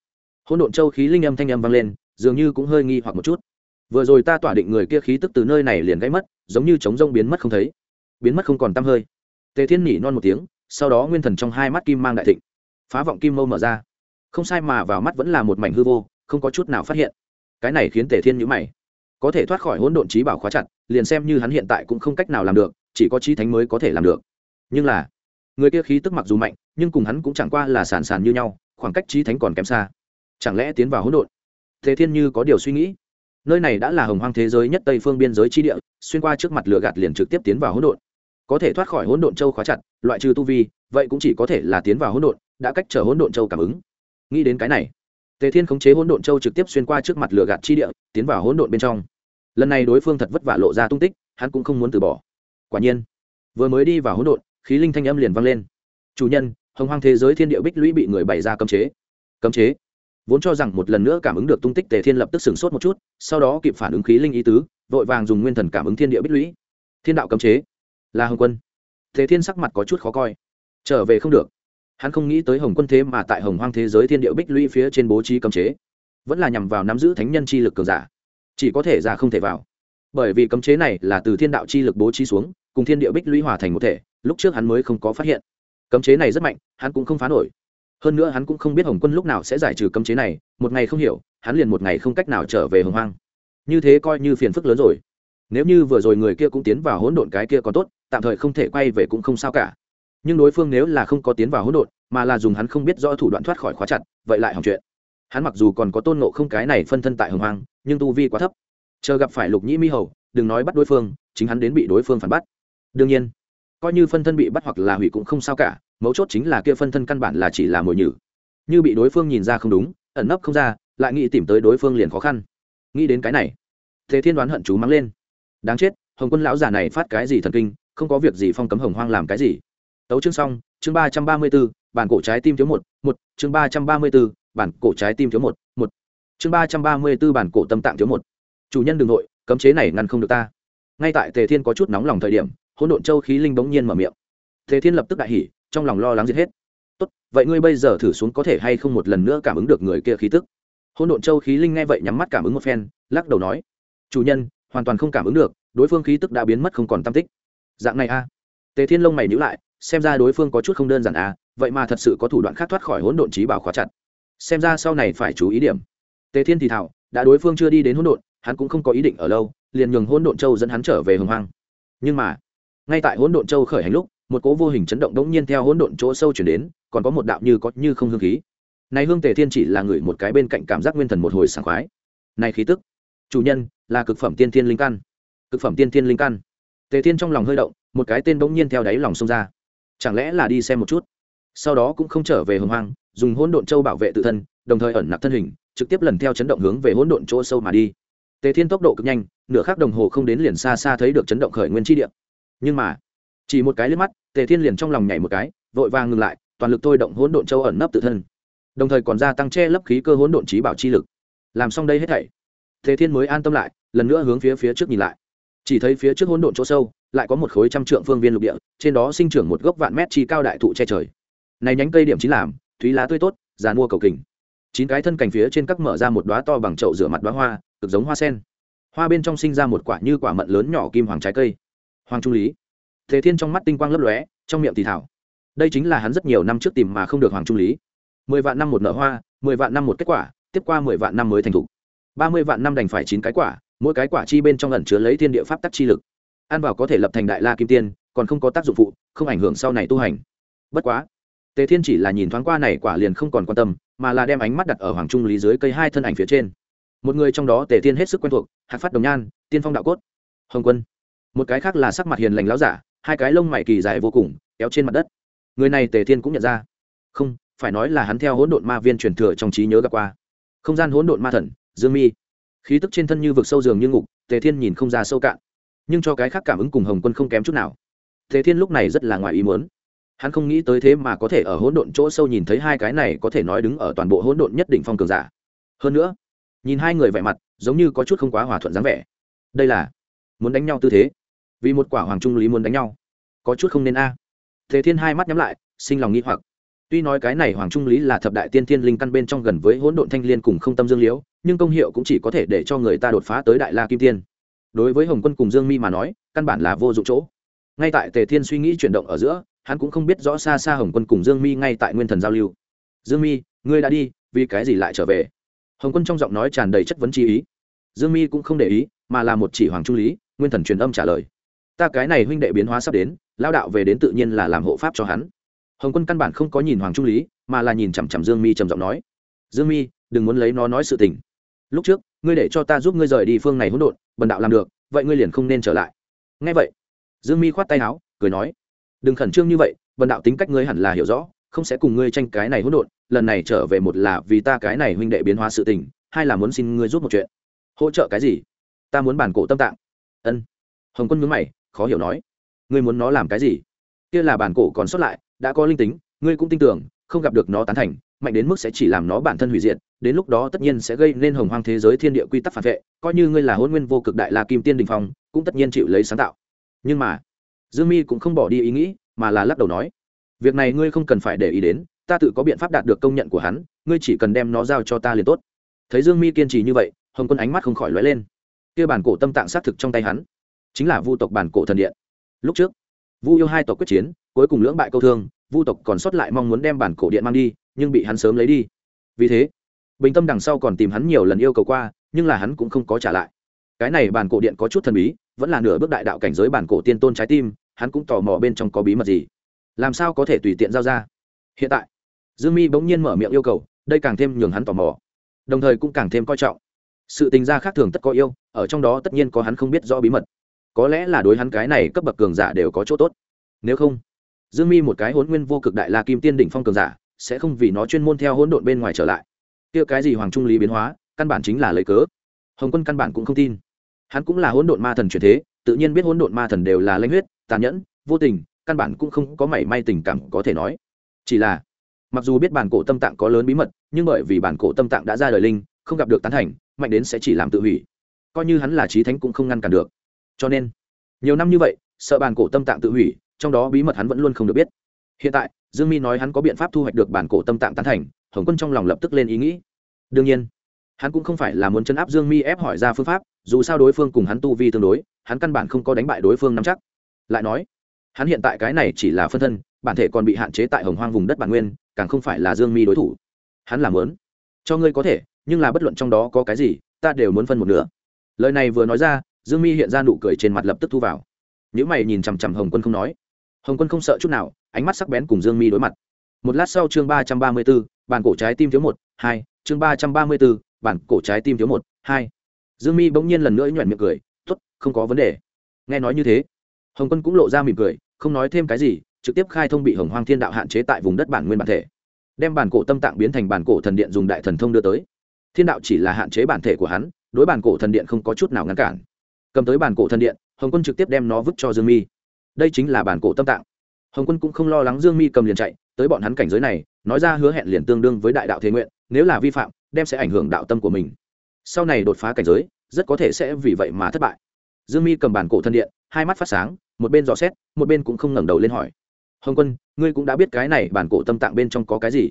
Hỗn độn châu khí linh âm thanh âm vang lên, dường như cũng hơi nghi hoặc một chút. Vừa rồi ta tỏa định người kia khí tức từ nơi này liền gãy mất, giống như trống rông biến mất không thấy. Biến mất không còn tăm hơi. Tề thiên nhỉ non một tiếng, sau đó nguyên thần trong hai mắt kim mang đại thịnh. Phá vọng kim mâu mở ra. Không sai mà vào mắt vẫn là một mảnh hư vô không có chút nào phát hiện. Cái này khiến tề thiên nhữ mày. Có thể thoát khỏi hỗn độn trí bảo khóa chặt, liền xem như hắn hiện tại cũng không cách nào làm được, chỉ có trí thánh mới có thể làm được. Nhưng là, người kia khí tức mặc dù mạnh, nhưng cùng hắn cũng chẳng qua là sàn sàn như nhau, khoảng cách trí thánh còn kém xa. Chẳng lẽ tiến vào hỗn độn? Tề thiên như có điều suy nghĩ. Nơi này đã là hồng hoang thế giới nhất tây phương biên giới chi địa, xuyên qua trước mặt lửa gạt liền trực tiếp tiến vào hỗn độn. Có thể thoát khỏi hỗn độn châu khóa chặt, loại trừ tu vi, vậy cũng chỉ có thể là tiến vào hỗn độn, đã cách trở hỗn độn châu cảm ứng. Nghĩ đến cái này tề thiên khống chế hỗn độn châu trực tiếp xuyên qua trước mặt lửa gạt chi địa, tiến vào hỗn độn bên trong. Lần này đối phương thật vất vả lộ ra tung tích, hắn cũng không muốn từ bỏ. Quả nhiên, vừa mới đi vào hỗn độn, khí linh thanh âm liền vang lên. Chủ nhân, hồng hoang thế giới thiên địa bích lũy bị người bày ra cấm chế. Cấm chế? Vốn cho rằng một lần nữa cảm ứng được tung tích, tề thiên lập tức sửng sốt một chút, sau đó kịp phản ứng khí linh ý tứ, vội vàng dùng nguyên thần cảm ứng thiên địa bích lũy. Thiên đạo cấm chế? Là hồng quân. Tề thiên sắc mặt có chút khó coi. Trở về không được hắn không nghĩ tới hồng quân thế mà tại hồng hoang thế giới thiên địa bích lũy phía trên bố trí cấm chế. Vẫn là nhằm vào nắm giữ thánh nhân chi lực cường giả. Chỉ có thể ra không thể vào. Bởi vì cấm chế này là từ thiên đạo chi lực bố trí xuống, cùng thiên địa bích lũy hòa thành một thể, lúc trước hắn mới không có phát hiện. Cấm chế này rất mạnh, hắn cũng không phá nổi. Hơn nữa hắn cũng không biết hồng quân lúc nào sẽ giải trừ cấm chế này, một ngày không hiểu, hắn liền một ngày không cách nào trở về hồng hoang. Như thế coi như phiền phức lớn rồi. Nếu như vừa rồi người kia cũng tiến vào hỗn độn cái kia còn tốt, tạm thời không thể quay về cũng không sao cả nhưng đối phương nếu là không có tiến vào hỗn độn, mà là dùng hắn không biết rõ thủ đoạn thoát khỏi khóa chặt, vậy lại hỏng chuyện. Hắn mặc dù còn có tôn nộ không cái này phân thân tại hồng hoang, nhưng tu vi quá thấp. Chờ gặp phải lục nhĩ mi hầu, đừng nói bắt đối phương, chính hắn đến bị đối phương phản bắt đương nhiên, coi như phân thân bị bắt hoặc là hủy cũng không sao cả, mấu chốt chính là kia phân thân căn bản là chỉ là mồi nhử. Như bị đối phương nhìn ra không đúng, ẩn nấp không ra, lại nghĩ tìm tới đối phương liền khó khăn. Nghĩ đến cái này, thế thiên đoán hận chú mắng lên. Đáng chết, hồng quân lão già này phát cái gì thần kinh, không có việc gì phong cấm hồng hoang làm cái gì tấu chương xong, chương ba trăm ba mươi b ố bản cổ trái tim thiếu một một, chương ba trăm ba mươi b ố bản cổ trái tim thiếu một một. Chương ba trăm ba mươi b ố bản cổ tâm tạng thiếu một. Chủ nhân đ ừ n g nội, cấm chế này ngăn không được ta. Ngay tại tề thiên có chút nóng lòng thời điểm, hỗn độn châu khí linh bỗng nhiên mở miệng. Tề thiên lập tức đại hỉ, trong lòng lo lắng giết hết. Tốt, vậy ngươi bây giờ thử xuống có thể hay không một lần nữa cảm ứng được người kia khí tức? Hỗn độn châu khí linh nghe vậy nhắm mắt cảm ứng một phen, lắc đầu nói. Chủ nhân, hoàn toàn không cảm ứng được, đối phương khí tức đã biến mất không còn tam tích. Dạng này a. Tề thiên lông mày nhữ lại xem ra đối phương có chút không đơn giản à vậy mà thật sự có thủ đoạn khác thoát khỏi hỗn độn trí bảo khóa chặt. Xem ra sau này phải chú ý điểm. Tề thiên thì thảo, đã đối phương chưa đi đến hỗn độn, hắn cũng không có ý định ở lâu, liền nhường hỗn độn châu dẫn hắn trở về hồng hoang. Nhưng mà, ngay tại hỗn độn châu khởi hành lúc, một cố vô hình chấn động đống nhiên theo hỗn độn chỗ sâu chuyển đến, còn có một đạo như có như không hương khí. Này hương tề thiên chỉ là người một cái bên cạnh cảm giác nguyên thần một hồi sảng khoái. Này khí tức, chủ nhân, là cực phẩm tiên thiên linh căn. Cực phẩm tiên thiên linh căn. Tề thiên trong lòng hơi động, một cái tên bỗng nhiên theo đáy lòng xông ra chẳng lẽ là đi xem một chút? Sau đó cũng không trở về hồng hoang, dùng hỗn độn châu bảo vệ tự thân, đồng thời ẩn nặc thân hình, trực tiếp lần theo chấn động hướng về hỗn độn chỗ sâu mà đi. Tề thiên tốc độ cực nhanh, nửa khắc đồng hồ không đến liền xa xa thấy được chấn động khởi nguyên chi địa. Nhưng mà, chỉ một cái liếc mắt, tề thiên liền trong lòng nhảy một cái, vội vàng ngừng lại, toàn lực thôi động hỗn độn châu ẩn nấp tự thân. Đồng thời còn gia tăng che lấp khí cơ hỗn độn trí bảo chi lực. Làm xong đây hết thảy, tề thiên mới an tâm lại, lần nữa hướng phía phía trước nhìn lại chỉ thấy phía trước hỗn độn chỗ sâu, lại có một khối trăm trượng phương viên lục địa, trên đó sinh trưởng một gốc vạn mét chi cao đại thụ che trời. Này nhánh cây điểm chín làm, thúy lá tươi tốt giàn mua cầu kình. Chín cái thân cành phía trên các mở ra một đóa to bằng chậu rửa mặt đóa hoa, cực giống hoa sen. Hoa bên trong sinh ra một quả như quả mận lớn nhỏ kim hoàng trái cây. Hoàng trung lý. Thế thiên trong mắt tinh quang lấp lóe, trong miệng thì thảo. Đây chính là hắn rất nhiều năm trước tìm mà không được hoàng trung lý. Mười vạn năm một nở hoa, mười vạn năm một kết quả, tiếp qua mười vạn năm mới thành thục. Ba mươi vạn năm đành phải chín cái quả mỗi cái quả chi bên trong ẩn chứa lấy thiên địa pháp tắc chi lực. Ăn vào có thể lập thành đại la kim tiên, còn không có tác dụng phụ, không ảnh hưởng sau này tu hành. Bất quá, tề thiên chỉ là nhìn thoáng qua này quả liền không còn quan tâm, mà là đem ánh mắt đặt ở hoàng trung lý dưới cây hai thân ảnh phía trên. Một người trong đó tề thiên hết sức quen thuộc, hạc phát đồng nhan, tiên phong đạo cốt, hồng quân. Một cái khác là sắc mặt hiền lành láo giả, hai cái lông mày kỳ dài vô cùng, kéo trên mặt đất. Người này tề thiên cũng nhận ra. Không, phải nói là hắn theo hỗn độn ma viên truyền thừa trong trí nhớ gặp qua. Không gian hỗn độn ma thần, dương mi khí tức trên thân như vực sâu giường như ngục, tề thiên nhìn không ra sâu cạn. Nhưng cho cái khác cảm ứng cùng hồng quân không kém chút nào. Tề thiên lúc này rất là ngoài ý muốn. Hắn không nghĩ tới thế mà có thể ở hỗn độn chỗ sâu nhìn thấy hai cái này có thể nói đứng ở toàn bộ hỗn độn nhất định phong cường giả. Hơn nữa, nhìn hai người vẻ mặt, giống như có chút không quá hòa thuận dáng vẻ. Đây là muốn đánh nhau tư thế. Vì một quả hoàng trung lý muốn đánh nhau. Có chút không nên a. À. thế thiên hai mắt nhắm lại, sinh lòng nghi hoặc tuy nói cái này hoàng trung lý là thập đại tiên thiên linh căn bên trong gần với hỗn độn thanh liên cùng không tâm dương liễu, nhưng công hiệu cũng chỉ có thể để cho người ta đột phá tới đại la kim tiên. Đối với hồng quân cùng dương mi mà nói, căn bản là vô dụng chỗ. Ngay tại tề thiên suy nghĩ chuyển động ở giữa, hắn cũng không biết rõ xa xa hồng quân cùng dương mi ngay tại nguyên thần giao lưu. Dương mi, ngươi đã đi, vì cái gì lại trở về? Hồng quân trong giọng nói tràn đầy chất vấn chi ý. Dương mi cũng không để ý, mà là một chỉ hoàng trung lý, nguyên thần truyền âm trả lời. Ta cái này huynh đệ biến hóa sắp đến lao đạo về đến tự nhiên là làm hộ pháp cho hắn hồng quân căn bản không có nhìn hoàng trung lý, mà là nhìn chằm chằm dương mi trầm giọng nói, dương mi, đừng muốn lấy nó nói sự tình. Lúc trước, ngươi để cho ta giúp ngươi rời đi phương này hỗn độn, bần đạo làm được, vậy ngươi liền không nên trở lại. Ngay vậy, dương mi khoát tay áo, cười nói, đừng khẩn trương như vậy, bần đạo tính cách ngươi hẳn là hiểu rõ, không sẽ cùng ngươi tranh cái này hỗn độn, lần này trở về một là vì ta cái này huynh đệ biến hóa sự tình, hai là muốn xin ngươi giúp một chuyện. Hỗ trợ cái gì? Ta muốn bản cổ tâm tạng. Ân. Hồng quân nhớ mày, khó hiểu nói, ngươi muốn nó làm cái gì? Kia là bản cổ còn sót lại đã có linh tính, ngươi cũng tin tưởng, không gặp được nó tán thành, mạnh đến mức sẽ chỉ làm nó bản thân hủy diệt, đến lúc đó tất nhiên sẽ gây nên hồng hoang thế giới thiên địa quy tắc phản vệ, coi như ngươi là hôn nguyên vô cực đại la kim tiên đình phong, cũng tất nhiên chịu lấy sáng tạo. Nhưng mà, dương mi cũng không bỏ đi ý nghĩ, mà là lắc đầu nói, việc này ngươi không cần phải để ý đến, ta tự có biện pháp đạt được công nhận của hắn, ngươi chỉ cần đem nó giao cho ta liền tốt. Thấy dương mi kiên trì như vậy, hồng quân ánh mắt không khỏi lóe lên. Kia bản cổ tâm tạng xác thực trong tay hắn, chính là vu tộc bản cổ thần điện. Lúc trước, vu yêu hai tộc quyết chiến, cuối cùng lưỡng bại câu thương vu tộc còn sót lại mong muốn đem bản cổ điện mang đi, nhưng bị hắn sớm lấy đi. Vì thế, bình tâm đằng sau còn tìm hắn nhiều lần yêu cầu qua, nhưng là hắn cũng không có trả lại. Cái này bản cổ điện có chút thần bí, vẫn là nửa bước đại đạo cảnh giới bản cổ tiên tôn trái tim, hắn cũng tò mò bên trong có bí mật gì. Làm sao có thể tùy tiện giao ra? Hiện tại, dương mi bỗng nhiên mở miệng yêu cầu, đây càng thêm nhường hắn tò mò. Đồng thời cũng càng thêm coi trọng. Sự tình gia khác thường tất có yêu, ở trong đó tất nhiên có hắn không biết rõ bí mật. Có lẽ là đối hắn cái này cấp bậc cường giả đều có chỗ tốt. Nếu không dương mi một cái hôn nguyên vô cực đại la kim tiên đỉnh phong cường giả, sẽ không vì nó chuyên môn theo hỗn độn bên ngoài trở lại. Kia cái gì hoàng trung lý biến hóa, căn bản chính là lấy cớ. Hồng quân căn bản cũng không tin. Hắn cũng là hỗn độn ma thần truyền thế, tự nhiên biết hỗn độn ma thần đều là lanh huyết, tàn nhẫn, vô tình, căn bản cũng không có mảy may tình cảm có thể nói. Chỉ là, mặc dù biết bản cổ tâm tạng có lớn bí mật, nhưng bởi vì bản cổ tâm tạng đã ra đời linh, không gặp được tán thành, mạnh đến sẽ chỉ làm tự hủy. Coi như hắn là trí thánh cũng không ngăn cản được. Cho nên, nhiều năm như vậy, sợ bản cổ tâm tạng tự hủy trong đó bí mật hắn vẫn luôn không được biết. Hiện tại, dương mi nói hắn có biện pháp thu hoạch được bản cổ tâm tạng tán thành, hồng quân trong lòng lập tức lên ý nghĩ. Đương nhiên, hắn cũng không phải là muốn chấn áp dương mi ép hỏi ra phương pháp, dù sao đối phương cùng hắn tu vi tương đối, hắn căn bản không có đánh bại đối phương nắm chắc. Lại nói, hắn hiện tại cái này chỉ là phân thân, bản thể còn bị hạn chế tại hồng hoang vùng đất bản nguyên, càng không phải là dương mi đối thủ. Hắn làm lớn cho ngươi có thể, nhưng là bất luận trong đó có cái gì, ta đều muốn phân một nửa. Lời này vừa nói ra, dương mi hiện ra nụ cười trên mặt lập tức thu vào. Những mày nhìn chằm chằm hồng quân không nói hồng quân không sợ chút nào, ánh mắt sắc bén cùng dương mi đối mặt. Một lát sau chương ba trăm ba mươi b ố bản cổ trái tim thiếu một, hai, chương ba trăm ba mươi b ố bản cổ trái tim thiếu một, hai. Dương mi bỗng nhiên lần nữa nhoẹn miệng cười t ố t không có vấn đề. Nghe nói như thế, hồng quân cũng lộ ra mỉm cười, không nói thêm cái gì, trực tiếp khai thông bị hồng hoang thiên đạo hạn chế tại vùng đất bản nguyên bản thể. Đem bản cổ tâm tạng biến thành bản cổ thần điện dùng đại thần thông đưa tới. Thiên đạo chỉ là hạn chế bản thể của hắn, đối bản cổ thần điện không có chút nào ngăn cản. Cầm tới bản cổ thần điện, hồng quân trực tiếp đem nó vứt cho dương mi đây chính là bản cổ tâm tạng. Hồng quân cũng không lo lắng dương mi cầm liền chạy, tới bọn hắn cảnh giới này, nói ra hứa hẹn liền tương đương với đại đạo thế nguyện, nếu là vi phạm, đem sẽ ảnh hưởng đạo tâm của mình. Sau này đột phá cảnh giới, rất có thể sẽ vì vậy mà thất bại. Dương mi cầm bản cổ thân điện, hai mắt phát sáng, một bên dò xét, một bên cũng không ngẩng đầu lên hỏi. Hồng quân, ngươi cũng đã biết cái này bản cổ tâm tạng bên trong có cái gì?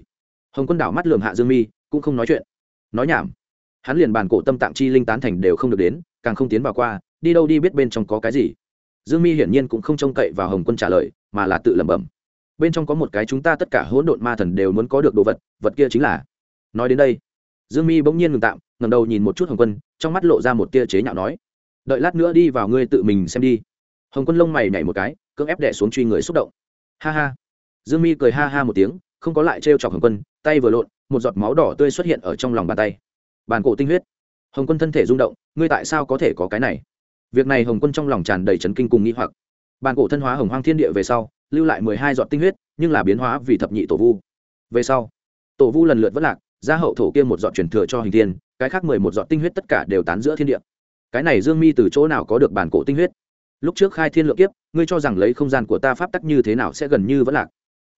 Hồng quân đảo mắt lường hạ dương mi, cũng không nói chuyện. Nói nhảm. Hắn liền bản cổ tâm tạng chi linh tán thành đều không được đến, càng không tiến vào qua, đi đâu đi biết bên trong có cái gì dương mi hiển nhiên cũng không trông cậy vào hồng quân trả lời, mà là tự lẩm bẩm. Bên trong có một cái chúng ta tất cả hỗn độn ma thần đều muốn có được đồ vật vật kia chính là. Nói đến đây, dương mi bỗng nhiên ngừng tạm ngầm đầu nhìn một chút hồng quân, trong mắt lộ ra một tia chế nhạo nói, đợi lát nữa đi vào ngươi tự mình xem đi. Hồng quân lông mày nhảy một cái, cưỡng ép đẻ xuống truy người xúc động. Ha ha. Dương mi cười ha ha một tiếng, không có lại trêu chọc hồng quân, tay vừa lộn, một giọt máu đỏ tươi xuất hiện ở trong lòng bàn tay. Bàn cổ tinh huyết. Hồng quân thân thể rung động, ngươi tại sao có thể có cái này? Việc này hồng quân trong lòng tràn đầy chấn kinh cùng nghĩ hoặc. Bàn cổ thân hóa hồng hoang thiên địa về sau, lưu lại mười hai giọt tinh huyết, nhưng là biến hóa vì thập nhị tổ vu. Về sau, tổ vu lần lượt vất lạc ra hậu thổ kia một giọt truyền thừa cho hình thiên, cái khác mười một giọt tinh huyết tất cả đều tán giữa thiên địa. Cái này dương mi từ chỗ nào có được bản cổ tinh huyết? Lúc trước khai thiên lượng kiếp, ngươi cho rằng lấy không gian của ta pháp tắc như thế nào sẽ gần như vẫn lạc?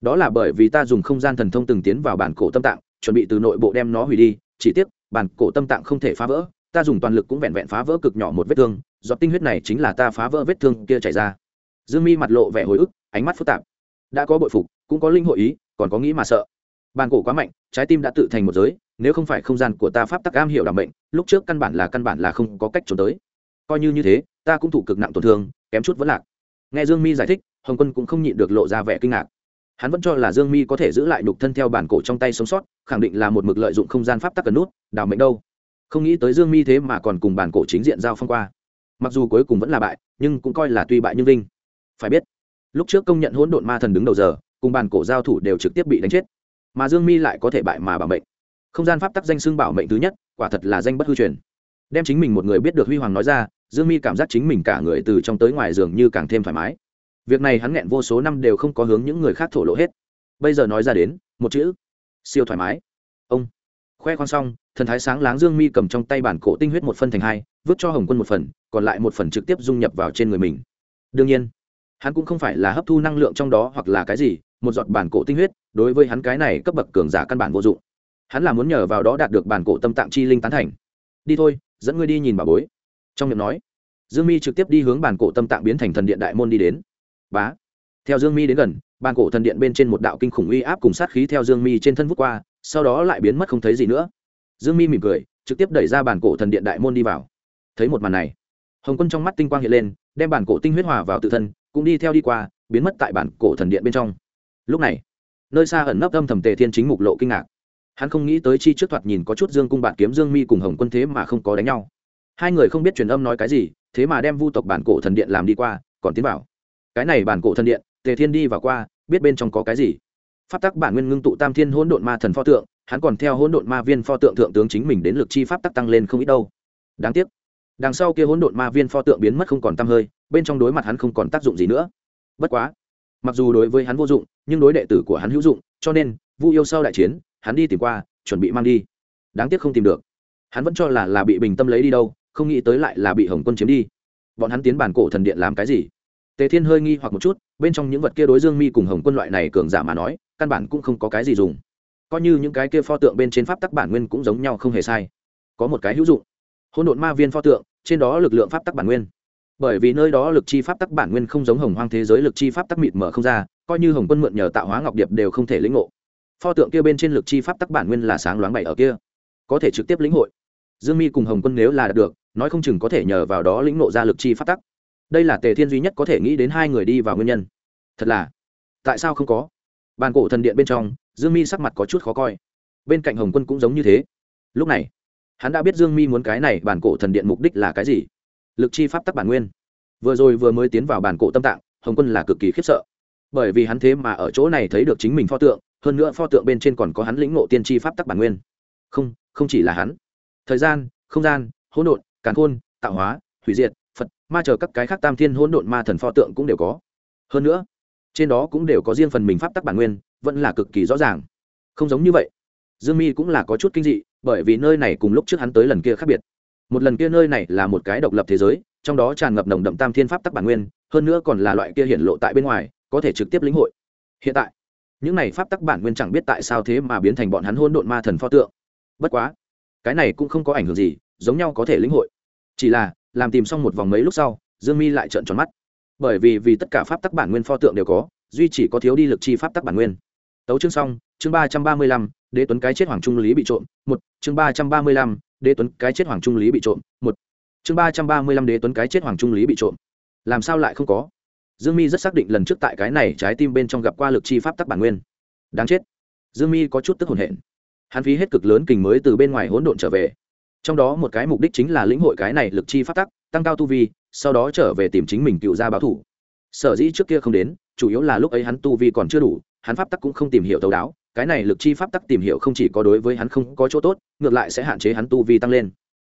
Đó là bởi vì ta dùng không gian thần thông từng tiến vào bản cổ tâm tạng, chuẩn bị từ nội bộ đem nó hủy đi, chỉ tiếc, bản cổ tâm tạng không thể phá vỡ ta dùng toàn lực cũng vẹn vẹn phá vỡ cực nhỏ một vết thương, giọt tinh huyết này chính là ta phá vỡ vết thương kia chảy ra. Dương mi mặt lộ vẻ hồi ức, ánh mắt phức tạp. Đã có bội phục, cũng có linh hội ý, còn có nghĩ mà sợ. Bàn cổ quá mạnh, trái tim đã tự thành một giới, nếu không phải không gian của ta pháp tắc am hiểu đảm bệnh lúc trước căn bản là căn bản là không có cách trốn tới. Coi như như thế, ta cũng thủ cực nặng tổn thương, kém chút vẫn lạc. Nghe dương mi giải thích, hồng quân cũng không nhịn được lộ ra vẻ kinh ngạc. Hắn vẫn cho là dương mi có thể giữ lại đục thân theo bản cổ trong tay sống sót, khẳng định là một mực lợi dụng không gian pháp tắc cần nút, đào mệnh đâu không nghĩ tới dương mi thế mà còn cùng bản cổ chính diện giao phong qua. Mặc dù cuối cùng vẫn là bại, nhưng cũng coi là tuy bại nhưng vinh. Phải biết, lúc trước công nhận hỗn độn ma thần đứng đầu giờ, cùng bàn cổ giao thủ đều trực tiếp bị đánh chết. Mà dương mi lại có thể bại mà bảo mệnh. Không gian pháp tắc danh xưng bảo mệnh thứ nhất, quả thật là danh bất hư truyền. Đem chính mình một người biết được huy hoàng nói ra, dương mi cảm giác chính mình cả người từ trong tới ngoài giường như càng thêm thoải mái. Việc này hắn nghẹn vô số năm đều không có hướng những người khác thổ lộ hết. Bây giờ nói ra đến, một chữ, siêu thoải mái khoe khoang xong, thần thái sáng láng dương mi cầm trong tay bản cổ tinh huyết một phân thành hai, vứt cho hồng quân một phần, còn lại một phần trực tiếp dung nhập vào trên người mình. Đương nhiên, hắn cũng không phải là hấp thu năng lượng trong đó hoặc là cái gì, một giọt bản cổ tinh huyết, đối với hắn cái này cấp bậc cường giả căn bản vô dụng. Hắn là muốn nhờ vào đó đạt được bản cổ tâm tạng chi linh tán thành. Đi thôi, dẫn ngươi đi nhìn bà bối. Trong miệng nói, dương mi trực tiếp đi hướng bản cổ tâm tạng biến thành thần điện đại môn đi đến. Bá. Theo dương mi đến gần Bàn cổ thần điện bên trên một đạo kinh khủng uy áp cùng sát khí theo dương mi trên thân vút qua, sau đó lại biến mất không thấy gì nữa. Dương mi mỉm cười, trực tiếp đẩy ra bản cổ thần điện đại môn đi vào. Thấy một màn này, hồng quân trong mắt tinh quang hiện lên, đem bản cổ tinh huyết hòa vào tự thân, cũng đi theo đi qua, biến mất tại bản cổ thần điện bên trong. Lúc này, nơi xa ẩn nấp âm thầm tề thiên chính mục lộ kinh ngạc. Hắn không nghĩ tới chi trước thoạt nhìn có chút dương cung bạn kiếm dương mi cùng hồng quân thế mà không có đánh nhau. Hai người không biết truyền âm nói cái gì, thế mà đem vu tộc bản cổ thần điện làm đi qua, còn tiến vào. Cái này bản cổ thần điện tề thiên đi vào qua, biết bên trong có cái gì. Pháp tắc bản nguyên ngưng tụ tam thiên hỗn độn ma thần pho tượng, hắn còn theo hỗn độn ma viên pho tượng thượng tướng chính mình đến lực chi pháp tắc tăng lên không ít đâu. Đáng tiếc, đằng sau kia hỗn độn ma viên pho tượng biến mất không còn t hơi, bên trong đối mặt hắn không còn tác dụng gì nữa. Bất quá, mặc dù đối với hắn vô dụng, nhưng đối đệ tử của hắn hữu dụng, cho nên, vu yêu sau đại chiến, hắn đi tìm qua, chuẩn bị mang đi. Đáng tiếc không tìm được. Hắn vẫn cho là là bị bình tâm lấy đi đâu, không nghĩ tới lại là bị hồng quân chiếm đi. Bọn hắn tiến bản cổ thần điện làm cái gì? Tề thiên hơi nghi hoặc một chút, bên trong những vật kia đối dương mi cùng hồng quân loại này cường giả mà nói, căn bản cũng không có cái gì dùng. Coi như những cái kia pho tượng bên trên pháp tắc bản nguyên cũng giống nhau không hề sai. Có một cái hữu dụng. Hỗn độn ma viên pho tượng, trên đó lực lượng pháp tắc bản nguyên. Bởi vì nơi đó lực chi pháp tắc bản nguyên không giống hồng hoang thế giới lực chi pháp tắc mịt mở không ra, coi như hồng quân mượn nhờ tạo hóa ngọc điệp đều không thể lĩnh ngộ. Pho tượng kia bên trên lực chi pháp tắc bản nguyên là sáng loáng bày ở kia. Có thể trực tiếp lĩnh hội. Dương mi cùng hồng quân nếu là đạt được, nói không chừng có thể nhờ vào đó lĩnh ngộ ra lực chi pháp tắc đây là tề thiên duy nhất có thể nghĩ đến hai người đi vào nguyên nhân. Thật là, tại sao không có? Bàn cổ thần điện bên trong, dương mi sắc mặt có chút khó coi. Bên cạnh hồng quân cũng giống như thế. Lúc này, hắn đã biết dương mi muốn cái này bản cổ thần điện mục đích là cái gì. Lực chi pháp tắc bản nguyên. Vừa rồi vừa mới tiến vào bản cổ tâm tạng, hồng quân là cực kỳ khiếp sợ. Bởi vì hắn thế mà ở chỗ này thấy được chính mình pho tượng, hơn nữa pho tượng bên trên còn có hắn lĩnh ngộ tiên tri pháp tắc bản nguyên. Không không chỉ là hắn. Thời gian, không gian, hỗn độn, càn khôn, tạo hóa, hủy diệt ma chờ các cái khác tam thiên hỗn độn ma thần pho tượng cũng đều có. Hơn nữa, trên đó cũng đều có riêng phần mình pháp tắc bản nguyên, vẫn là cực kỳ rõ ràng. Không giống như vậy. Dương mi cũng là có chút kinh dị, bởi vì nơi này cùng lúc trước hắn tới lần kia khác biệt. Một lần kia nơi này là một cái độc lập thế giới, trong đó tràn ngập nồng đậm tam thiên pháp tắc bản nguyên, hơn nữa còn là loại kia hiển lộ tại bên ngoài, có thể trực tiếp lĩnh hội. Hiện tại, những này pháp tắc bản nguyên chẳng biết tại sao thế mà biến thành bọn hắn hôn độn ma thần pho tượng. Bất quá, cái này cũng không có ảnh hưởng gì, giống nhau có thể lĩnh hội. Chỉ là làm tìm xong một vòng mấy lúc sau, dương mi lại trợn tròn mắt. Bởi vì vì tất cả pháp tắc bản nguyên pho tượng đều có, duy chỉ có thiếu đi lực chi pháp tắc bản nguyên. Tấu chương xong, chương ba trăm ba mươi lăm, đế tuấn cái chết hoàng trung lý bị trộm, một, chương ba trăm ba mươi lăm, đế tuấn cái chết hoàng trung lý bị trộm, một, chương ba trăm ba mươi lăm, đế tuấn cái chết hoàng trung lý bị trộm. Làm sao lại không có? Dương mi rất xác định lần trước tại cái này trái tim bên trong gặp qua lực chi pháp tắc bản nguyên. Đáng chết. Dương mi có chút tức hồn hển. Hắn phí hết cực lớn kình mới từ bên ngoài hỗn độn trở về trong đó một cái mục đích chính là lĩnh hội cái này lực chi pháp tắc, tăng cao tu vi, sau đó trở về tìm chính mình cựu gia báo thủ. Sở dĩ trước kia không đến, chủ yếu là lúc ấy hắn tu vi còn chưa đủ, hắn pháp tắc cũng không tìm hiểu thấu đáo, cái này lực chi pháp tắc tìm hiểu không chỉ có đối với hắn không có chỗ tốt, ngược lại sẽ hạn chế hắn tu vi tăng lên.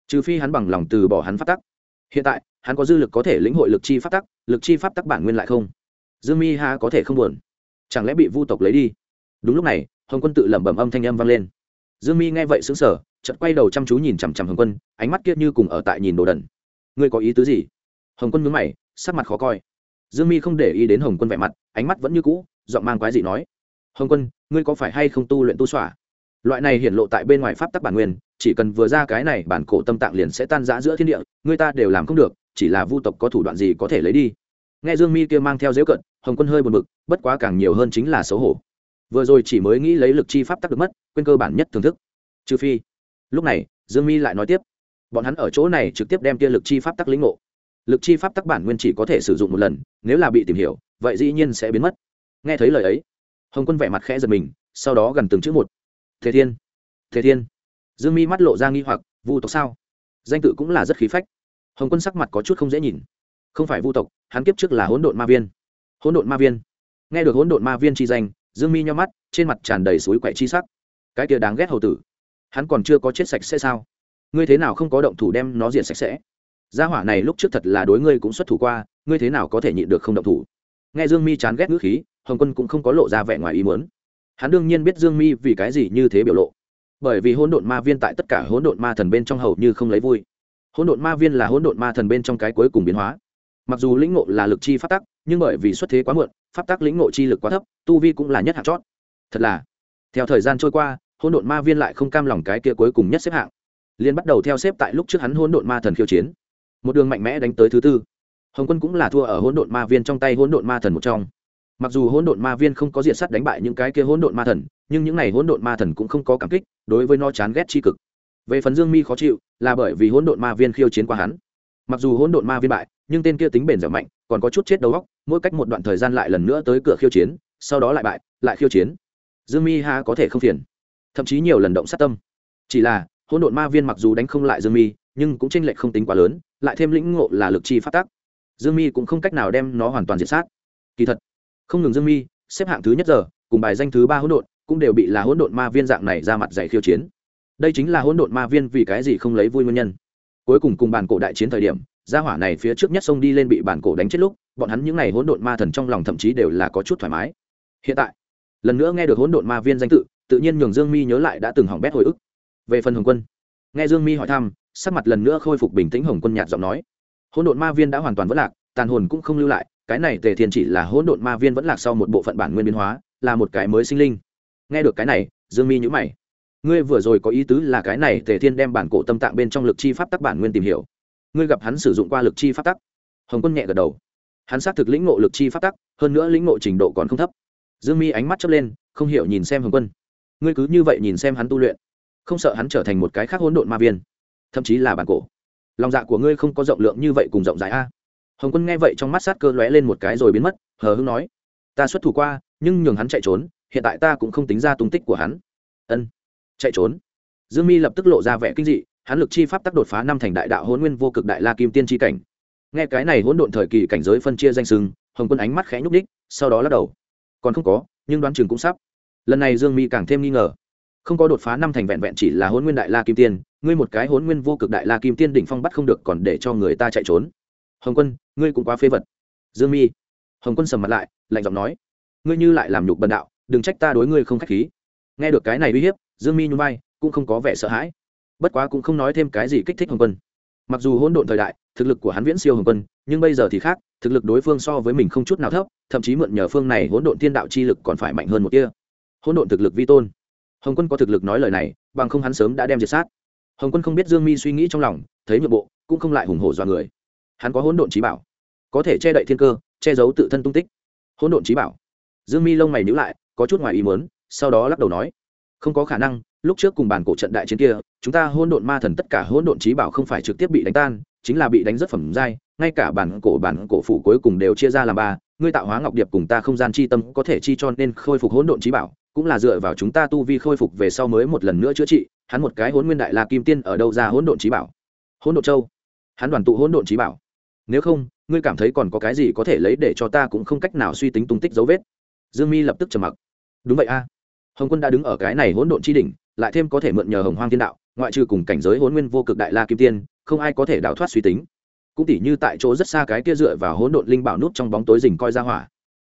Trừ phi hắn bằng lòng từ bỏ hắn pháp tắc. Hiện tại, hắn có dư lực có thể lĩnh hội lực chi pháp tắc, lực chi pháp tắc bản nguyên lại không. Dương mi ha có thể không buồn. Chẳng lẽ bị vu tộc lấy đi? Đúng lúc này, hồng quân tự lẩm bẩm âm thanh âm vang lên. Dương mi nghe vậy xứng sở chợt quay đầu chăm chú nhìn chằm chằm hồng quân, ánh mắt kia như cùng ở tại nhìn đồ đần. Ngươi có ý tứ gì? Hồng quân nhớ mày, sắc mặt khó coi. Dương mi không để ý đến hồng quân vẻ mặt, ánh mắt vẫn như cũ, giọng mang quái dị nói. Hồng quân, ngươi có phải hay không tu luyện tu xỏa? Loại này hiển lộ tại bên ngoài pháp tắc bản nguyên, chỉ cần vừa ra cái này, bản cổ tâm tạng liền sẽ tan rã giữa thiên địa người ta đều làm không được, chỉ là vu tộc có thủ đoạn gì có thể lấy đi. Nghe dương mi kia mang theo dễu cận hồng quân hơi buồn bực, bất quá càng nhiều hơn chính là xấu hổ. Vừa rồi chỉ mới nghĩ lấy lực chi pháp tắc được mất, quên cơ bản nhất thưởng thức. Trừ phi lúc này, dương mi lại nói tiếp. Bọn hắn ở chỗ này trực tiếp đem kia lực chi pháp tắc lĩnh ngộ. Lực chi pháp tắc bản nguyên chỉ có thể sử dụng một lần, nếu là bị tìm hiểu, vậy dĩ nhiên sẽ biến mất. Nghe thấy lời ấy, hồng quân vẻ mặt khẽ giật mình, sau đó gần từng chữ một. Thế thiên thế thiên. Dương mi mắt lộ ra nghi hoặc, vu tộc sao? Danh tự cũng là rất khí phách. Hồng quân sắc mặt có chút không dễ nhìn. Không phải vu tộc, hắn kiếp trước là hỗn độn ma viên. Hỗn độn ma viên. Nghe được hỗn độn ma viên chi danh, dương mi nho mắt, trên mặt tràn đầy suối quậy chi sắc. Cái kia đáng ghét hầu tử hắn còn chưa có chết sạch sẽ sao? Ngươi thế nào không có động thủ đem nó diệt sạch sẽ? Gia hỏa này lúc trước thật là đối ngươi cũng xuất thủ qua, ngươi thế nào có thể nhịn được không động thủ? Nghe dương mi chán ghét ngữ khí, hồng quân cũng không có lộ ra vẻ ngoài ý muốn. Hắn đương nhiên biết dương mi vì cái gì như thế biểu lộ. Bởi vì hỗn độn ma viên tại tất cả hỗn độn ma thần bên trong hầu như không lấy vui. Hỗn độn ma viên là hỗn độn ma thần bên trong cái cuối cùng biến hóa. Mặc dù lĩnh ngộ là lực chi pháp tắc, nhưng bởi vì xuất thế quá muộn, pháp tắc lĩnh ngộ chi lực quá thấp, tu vi cũng là nhất hạt chót. Thật là, theo thời gian trôi qua hỗn độn ma viên lại không cam lòng cái kia cuối cùng nhất xếp hạng. Liên bắt đầu theo xếp tại lúc trước hắn hỗn độn ma thần khiêu chiến. Một đường mạnh mẽ đánh tới thứ tư. Hồng quân cũng là thua ở hỗn độn ma viên trong tay hỗn độn ma thần một trong. Mặc dù hỗn độn ma viên không có diện sắt đánh bại những cái kia hỗn độn ma thần, nhưng những này hỗn độn ma thần cũng không có cảm kích, đối với nó chán ghét tri cực. Về phần dương mi khó chịu, là bởi vì hỗn độn ma viên khiêu chiến qua hắn. Mặc dù hỗn độn ma viên bại, nhưng tên kia tính bền dẻo mạnh, còn có chút chết đầu góc mỗi cách một đoạn thời gian lại lần nữa tới cửa khiêu chiến, sau đó lại bại, lại khiêu chiến. Dương mi ha có thể không phiền thậm chí nhiều lần động sát tâm. Chỉ là, hỗn độn ma viên mặc dù đánh không lại dương mi, nhưng cũng tranh lệch không tính quá lớn, lại thêm lĩnh ngộ là lực chi phát tác dương mi cũng không cách nào đem nó hoàn toàn diệt sát. Kỳ thật, không ngừng dương mi, xếp hạng thứ nhất giờ, cùng bài danh thứ ba hỗn độn, cũng đều bị là hỗn độn ma viên dạng này ra mặt dạy khiêu chiến. Đây chính là hỗn độn ma viên vì cái gì không lấy vui nguyên nhân. Cuối cùng cùng bản cổ đại chiến thời điểm, gia hỏa này phía trước nhất sông đi lên bị bản cổ đánh chết lúc, bọn hắn những n à y hỗn độn ma thần trong lòng thậm chí đều là có chút thoải mái. Hiện tại, lần nữa nghe được hỗn độn ma viên danh tự tự nhiên nhường dương mi nhớ lại đã từng hỏng bét hồi ức. Về phần hồng quân, nghe dương mi hỏi thăm, sắc mặt lần nữa khôi phục bình tĩnh hồng quân nhạt giọng nói. Hỗn độn ma viên đã hoàn toàn vất lạc, tàn hồn cũng không lưu lại, cái này tề thiên chỉ là hỗn độn ma viên vẫn lạc sau một bộ phận bản nguyên biến hóa, là một cái mới sinh linh. Nghe được cái này, dương mi nhữ mày. Ngươi vừa rồi có ý tứ là cái này tề thiên đem bản cổ tâm tạng bên trong lực chi pháp tắc bản nguyên tìm hiểu. Ngươi gặp hắn sử dụng qua lực chi pháp tắc. Hồng quân nhẹ gật đầu. Hắn xác thực lĩnh ngộ lực chi pháp tắc, hơn nữa lĩnh ngộ trình độ còn không thấp. Dương mi ánh mắt chớp lên, không hiểu nhìn xem hồng quân ngươi cứ như vậy nhìn xem hắn tu luyện, không sợ hắn trở thành một cái khác hỗn độn ma viên, thậm chí là bản cổ. Lòng dạ của ngươi không có rộng lượng như vậy cùng rộng rãi a. Hồng quân nghe vậy trong mắt sát cơ lóe lên một cái rồi biến mất, hờ hưng nói, ta xuất thủ qua, nhưng nhường hắn chạy trốn, hiện tại ta cũng không tính ra tung tích của hắn. Ân, chạy trốn. Dương mi lập tức lộ ra vẻ kinh dị, hắn lực chi pháp tắc đột phá năm thành đại đạo hôn nguyên vô cực đại la kim tiên tri cảnh. Nghe cái này hỗn độn thời kỳ cảnh giới phân chia danh sưng, hồng quân ánh mắt khẽ nhúc đích sau đó lắc đầu. Còn không có, nhưng đoán chừng cũng sắp lần này dương mi càng thêm nghi ngờ. Không có đột phá năm thành vẹn vẹn chỉ là hôn nguyên đại la kim tiên, ngươi một cái hôn nguyên vô cực đại la kim tiên đỉnh phong bắt không được còn để cho người ta chạy trốn. Hồng quân, ngươi cũng quá phế vật. Dương mi hồng quân sầm mặt lại, lạnh giọng nói. Ngươi như lại làm nhục bần đạo, đừng trách ta đối ngươi không k h á c h khí. Nghe được cái này uy hiếp, dương mi nhún vai, cũng không có vẻ sợ hãi. Bất quá cũng không nói thêm cái gì kích thích hồng quân. Mặc dù hỗn độn thời đại, thực lực của hắn viễn siêu hồng quân, nhưng bây giờ thì khác, thực lực đối phương so với mình không chút nào thấp, thậm chí mượn nhờ phương này hỗn độn thiên đạo chi lực còn phải mạnh hơn một kia hỗn độn thực lực vi tôn. Hồng quân có thực lực nói lời này, bằng không hắn sớm đã đem diệt sát. Hồng quân không biết dương mi suy nghĩ trong lòng, thấy nhượng bộ, cũng không lại hùng hổ dọa người. Hắn có hỗn độn trí bảo, có thể che đậy thiên cơ, che giấu tự thân tung tích. Hỗn độn trí bảo. Dương mi lông mày nhữ lại, có chút ngoài ý muốn, sau đó lắc đầu nói, không có khả năng, lúc trước cùng bàn cổ trận đại chiến kia, chúng ta hỗn độn ma thần tất cả hỗn độn trí bảo không phải trực tiếp bị đánh tan, chính là bị đánh rất phẩm dai ngay cả bản cổ bản cổ phủ cuối cùng đều chia ra làm ba, ngươi tạo hóa ngọc điệp cùng ta không gian chi tâm có thể chi cho nên khôi phục hỗn độn trí bảo cũng là dựa vào chúng ta tu vi khôi phục về sau mới một lần nữa chữa trị, hắn một cái hỗn nguyên đại la kim tiên ở đâu ra hỗn độn trí bảo? Hỗn độn châu. Hắn đoàn tụ hỗn độn trí bảo. Nếu không, ngươi cảm thấy còn có cái gì có thể lấy để cho ta cũng không cách nào suy tính tung tích dấu vết. Dương mi lập tức trầm mặc. Đúng vậy a. Hồng quân đã đứng ở cái này hỗn độn chi đỉnh, lại thêm có thể mượn nhờ hồng hoang thiên đạo, ngoại trừ cùng cảnh giới hỗn nguyên vô cực đại la kim tiên, không ai có thể đào thoát suy tính. Cũng tỉ như tại chỗ rất xa cái kia dựa vào hỗn độn linh bảo nút trong bóng tối rình coi ra hỏa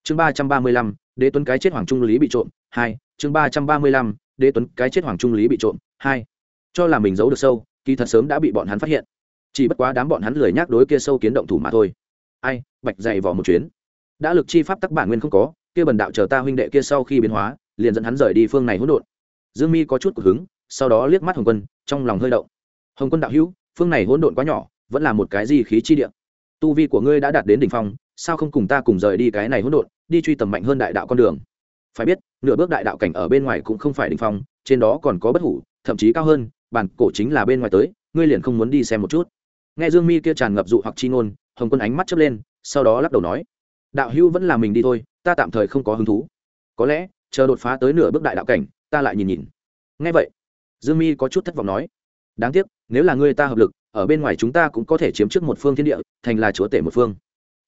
chương ba trăm ba mươi lăm, đế tuấn cái chết hoàng trung lý bị trộm, hai, chương ba trăm ba mươi lăm, đế tuấn cái chết hoàng trung lý bị trộm, hai. Cho là mình giấu được sâu, kỳ thật sớm đã bị bọn hắn phát hiện. Chỉ bất quá đám bọn hắn lười nhác đối kia sâu kiến động thủ mà thôi. Ai, bạch dày vỏ một chuyến. Đã lực chi pháp tắc bản nguyên không có, kia bần đạo chờ ta huynh đệ kia sau khi biến hóa, liền dẫn hắn rời đi phương này hỗn độn. Dương mi có chút cực hứng, sau đó liếc mắt hồng quân, trong lòng hơi động. Hồng quân đạo hữu, phương này hỗn độn quá nhỏ, vẫn là một cái gì khí chi địa? Tu vi của ngươi đã đạt đến đỉnh phong sao không cùng ta cùng rời đi cái này hỗn độn, đi truy tầm mạnh hơn đại đạo con đường? Phải biết, nửa bước đại đạo cảnh ở bên ngoài cũng không phải đỉnh phong, trên đó còn có bất hủ, thậm chí cao hơn, bản cổ chính là bên ngoài tới, ngươi liền không muốn đi xem một chút. Nghe dương mi kia tràn ngập dụ hoặc chi ngôn, hồng quân ánh mắt chớp lên, sau đó lắc đầu nói, đạo hữu vẫn là mình đi thôi, ta tạm thời không có hứng thú. Có lẽ, chờ đột phá tới nửa bước đại đạo cảnh, ta lại nhìn nhìn. Ngay vậy, dương mi có chút thất vọng nói, đáng tiếc, nếu là ngươi ta hợp lực, ở bên ngoài chúng ta cũng có thể chiếm trước một phương thiên địa, thành là chúa tể một phương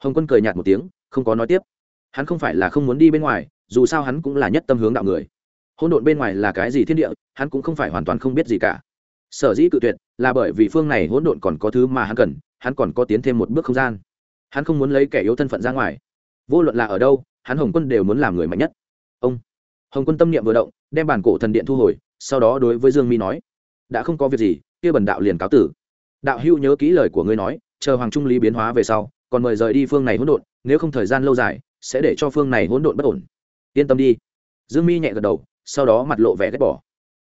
hồng quân cười nhạt một tiếng, không có nói tiếp. Hắn không phải là không muốn đi bên ngoài, dù sao hắn cũng là nhất tâm hướng đạo người. Hôn độn bên ngoài là cái gì thiên địa, hắn cũng không phải hoàn toàn không biết gì cả. Sở dĩ cự tuyệt, là bởi vì phương này hỗn độn còn có thứ mà hắn cần, hắn còn có tiến thêm một bước không gian. Hắn không muốn lấy kẻ yếu thân phận ra ngoài. Vô luận là ở đâu, hắn hồng quân đều muốn làm người mạnh nhất. Ông. Hồng quân tâm niệm vừa động, đem bản cổ thần điện thu hồi, sau đó đối với dương mi nói, đã không có việc gì, kia bần đạo liền cáo tử. Đạo hữu nhớ kỹ lời của ngươi nói, chờ hoàng trung lý biến hóa về sau còn mời rời đi phương này hỗn độn, nếu không thời gian lâu dài, sẽ để cho phương này hỗn độn bất ổn. Yên tâm đi. Dương mi nhẹ gật đầu, sau đó mặt lộ vẻ ghét bỏ.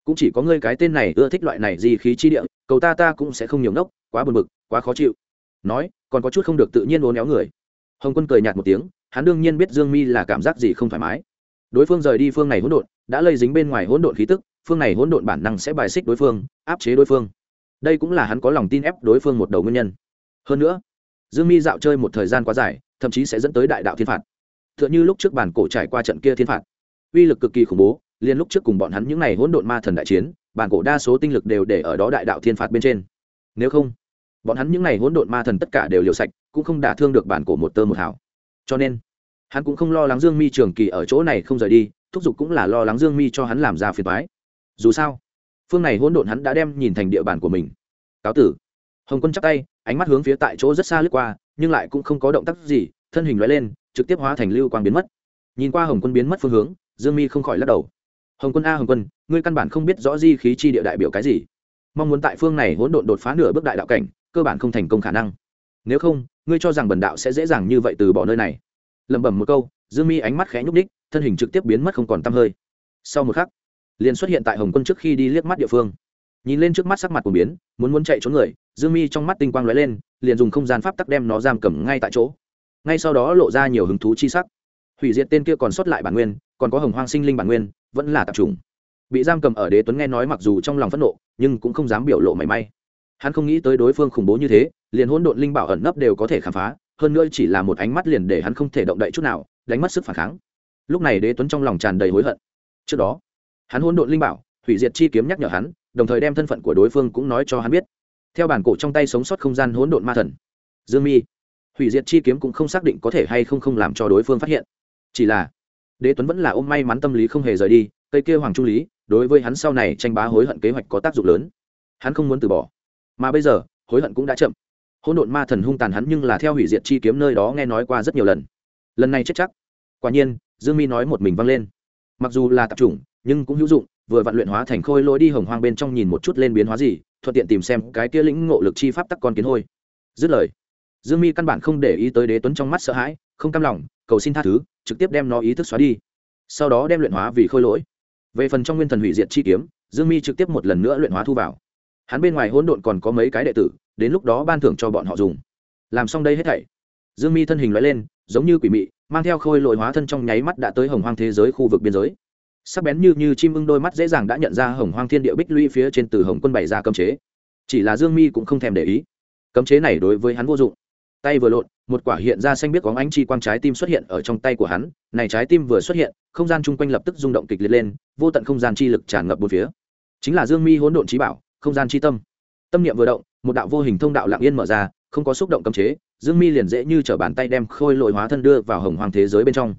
Cũng chỉ có ngươi cái tên này ưa thích loại này gì khí chi địa, cầu ta ta cũng sẽ không nhiều ngốc, quá buồn bực, quá khó chịu. Nói, còn có chút không được tự nhiên uốn éo người. Hồng quân cười nhạt một tiếng, hắn đương nhiên biết dương mi là cảm giác gì không thoải mái. Đối phương rời đi phương này hỗn độn, đã lây dính bên ngoài hỗn độn khí tức, phương này hỗn độn bản năng sẽ bài xích đối phương, áp chế đối phương. Đây cũng là hắn có lòng tin ép đối phương một đầu nguyên nhân. Hơn nữa dương mi dạo chơi một thời gian quá dài, thậm chí sẽ dẫn tới đại đạo thiên phạt. T h ư ợ n h ư lúc trước bản cổ trải qua trận kia thiên phạt. Uy lực cực kỳ khủng bố liên lúc trước cùng bọn hắn những n à y hỗn độn ma thần đại chiến, bản cổ đa số tinh lực đều để ở đó đại đạo thiên phạt bên trên. Nếu không, bọn hắn những n à y hỗn độn ma thần tất cả đều liều sạch, cũng không đả thương được bản cổ một tơ một hảo cho nên, hắn cũng không lo lắng dương mi trường kỳ ở chỗ này không rời đi, thúc giục cũng là lo lắng dương mi cho hắn làm ra phiền thoái dù sao, phương này hỗn độn hắn đã đem nhìn thành địa bàn của mình. Cáo tử hồng quân chắp tay, ánh mắt hướng phía tại chỗ rất xa lướt qua, nhưng lại cũng không có động tác gì, thân hình loại lên, trực tiếp hóa thành lưu quang biến mất. Nhìn qua hồng quân biến mất phương hướng, dương mi không khỏi lắc đầu. Hồng quân a, hồng quân, ngươi căn bản không biết rõ di khí chi địa đại biểu cái gì. Mong muốn tại phương này hỗn độn đột phá nửa bước đại đạo cảnh, cơ bản không thành công khả năng. Nếu không, ngươi cho rằng bần đạo sẽ dễ dàng như vậy từ bỏ nơi này. Lẩm bẩm một câu, dương mi ánh mắt khẽ nhúc ních thân hình trực tiếp biến mất không còn t hơi. Sau một khắc, liền xuất hiện tại hồng quân trước khi đi liếc mắt địa phương. Nhìn lên trước mắt sắc mặt của biến, muốn muốn chạy trốn người dương mi trong mắt tinh quang lóe lên, liền dùng không gian pháp tắc đem nó giam cầm ngay tại chỗ. Ngay sau đó lộ ra nhiều hứng thú chi sắc. Hủy diệt tên kia còn sót lại bản nguyên, còn có hồng hoang sinh linh bản nguyên, vẫn là tạp trùng. bị giam cầm ở đế tuấn nghe nói mặc dù trong lòng phẫn nộ, nhưng cũng không dám biểu lộ mảy may. Hắn không nghĩ tới đối phương khủng bố như thế, liền hỗn độn linh bảo ẩn nấp đều có thể khám phá, hơn nữa chỉ là một ánh mắt liền để hắn không thể động đậy chút nào, đánh mất sức phản kháng. Lúc này đế tuấn trong lòng tràn đầy hối hận. Trước đó, hắn hỗn độn linh bảo, hủy diệt chi kiếm nhắc nhở hắn, đồng thời đem thân phận của đối phương cũng nói cho hắn biết theo bản cổ trong tay sống sót không gian hỗn độn ma thần. Dương mi, hủy diệt chi kiếm cũng không xác định có thể hay không không làm cho đối phương phát hiện. Chỉ là, đế tuấn vẫn là ôm may mắn tâm lý không hề rời đi, cây kia hoàng trung lý, đối với hắn sau này tranh bá hối hận kế hoạch có tác dụng lớn. Hắn không muốn từ bỏ. Mà bây giờ, hối hận cũng đã chậm. Hỗn độn ma thần hung tàn hắn nhưng là theo hủy diệt chi kiếm nơi đó nghe nói qua rất nhiều lần. Lần này chết chắc. Quả nhiên, dương mi nói một mình vang lên. Mặc dù là tạp chủng nhưng cũng hữu dụng vừa vận luyện hóa thành khôi lỗi đi hồng hoang bên trong nhìn một chút lên biến hóa gì, thuận tiện tìm xem cái kia lĩnh ngộ lực chi pháp tắc con kiến hôi. Dứt lời, dương mi căn bản không để ý tới đế tuấn trong mắt sợ hãi, không cam lòng, cầu xin tha thứ, trực tiếp đem nó ý thức xóa đi. Sau đó đem luyện hóa vì khôi lỗi. Về phần trong nguyên thần hủy diệt chi kiếm, dương mi trực tiếp một lần nữa luyện hóa thu vào. Hắn bên ngoài hỗn độn còn có mấy cái đệ tử, đến lúc đó ban thưởng cho bọn họ dùng. Làm xong đây hết thảy, dương mi thân hình loại lên, giống như quỷ mị, mang theo khôi lội hóa thân trong nháy mắt đã tới hồng hoang thế giới khu vực biên giới sắc bén như như chim ưng đôi mắt dễ dàng đã nhận ra hồng hoang thiên địa bích lũy phía trên từ hồng quân bày ra cấm chế. Chỉ là dương mi cũng không thèm để ý. Cấm chế này đối với hắn vô dụng. Tay vừa lộn, một quả hiện ra xanh biết có ánh chi quang trái tim xuất hiện ở trong tay của hắn. Này trái tim vừa xuất hiện, không gian chung quanh lập tức rung động kịch liệt lên, vô tận không gian chi lực tràn ngập bốn phía. Chính là dương mi hỗn độn trí bảo, không gian chi tâm. Tâm niệm vừa động, một đạo vô hình thông đạo lặng yên mở ra, không có xúc động cấm chế, dương mi liền dễ như t bàn tay đem khôi lội hóa thân đưa vào hồng hoang thế giới bên trong.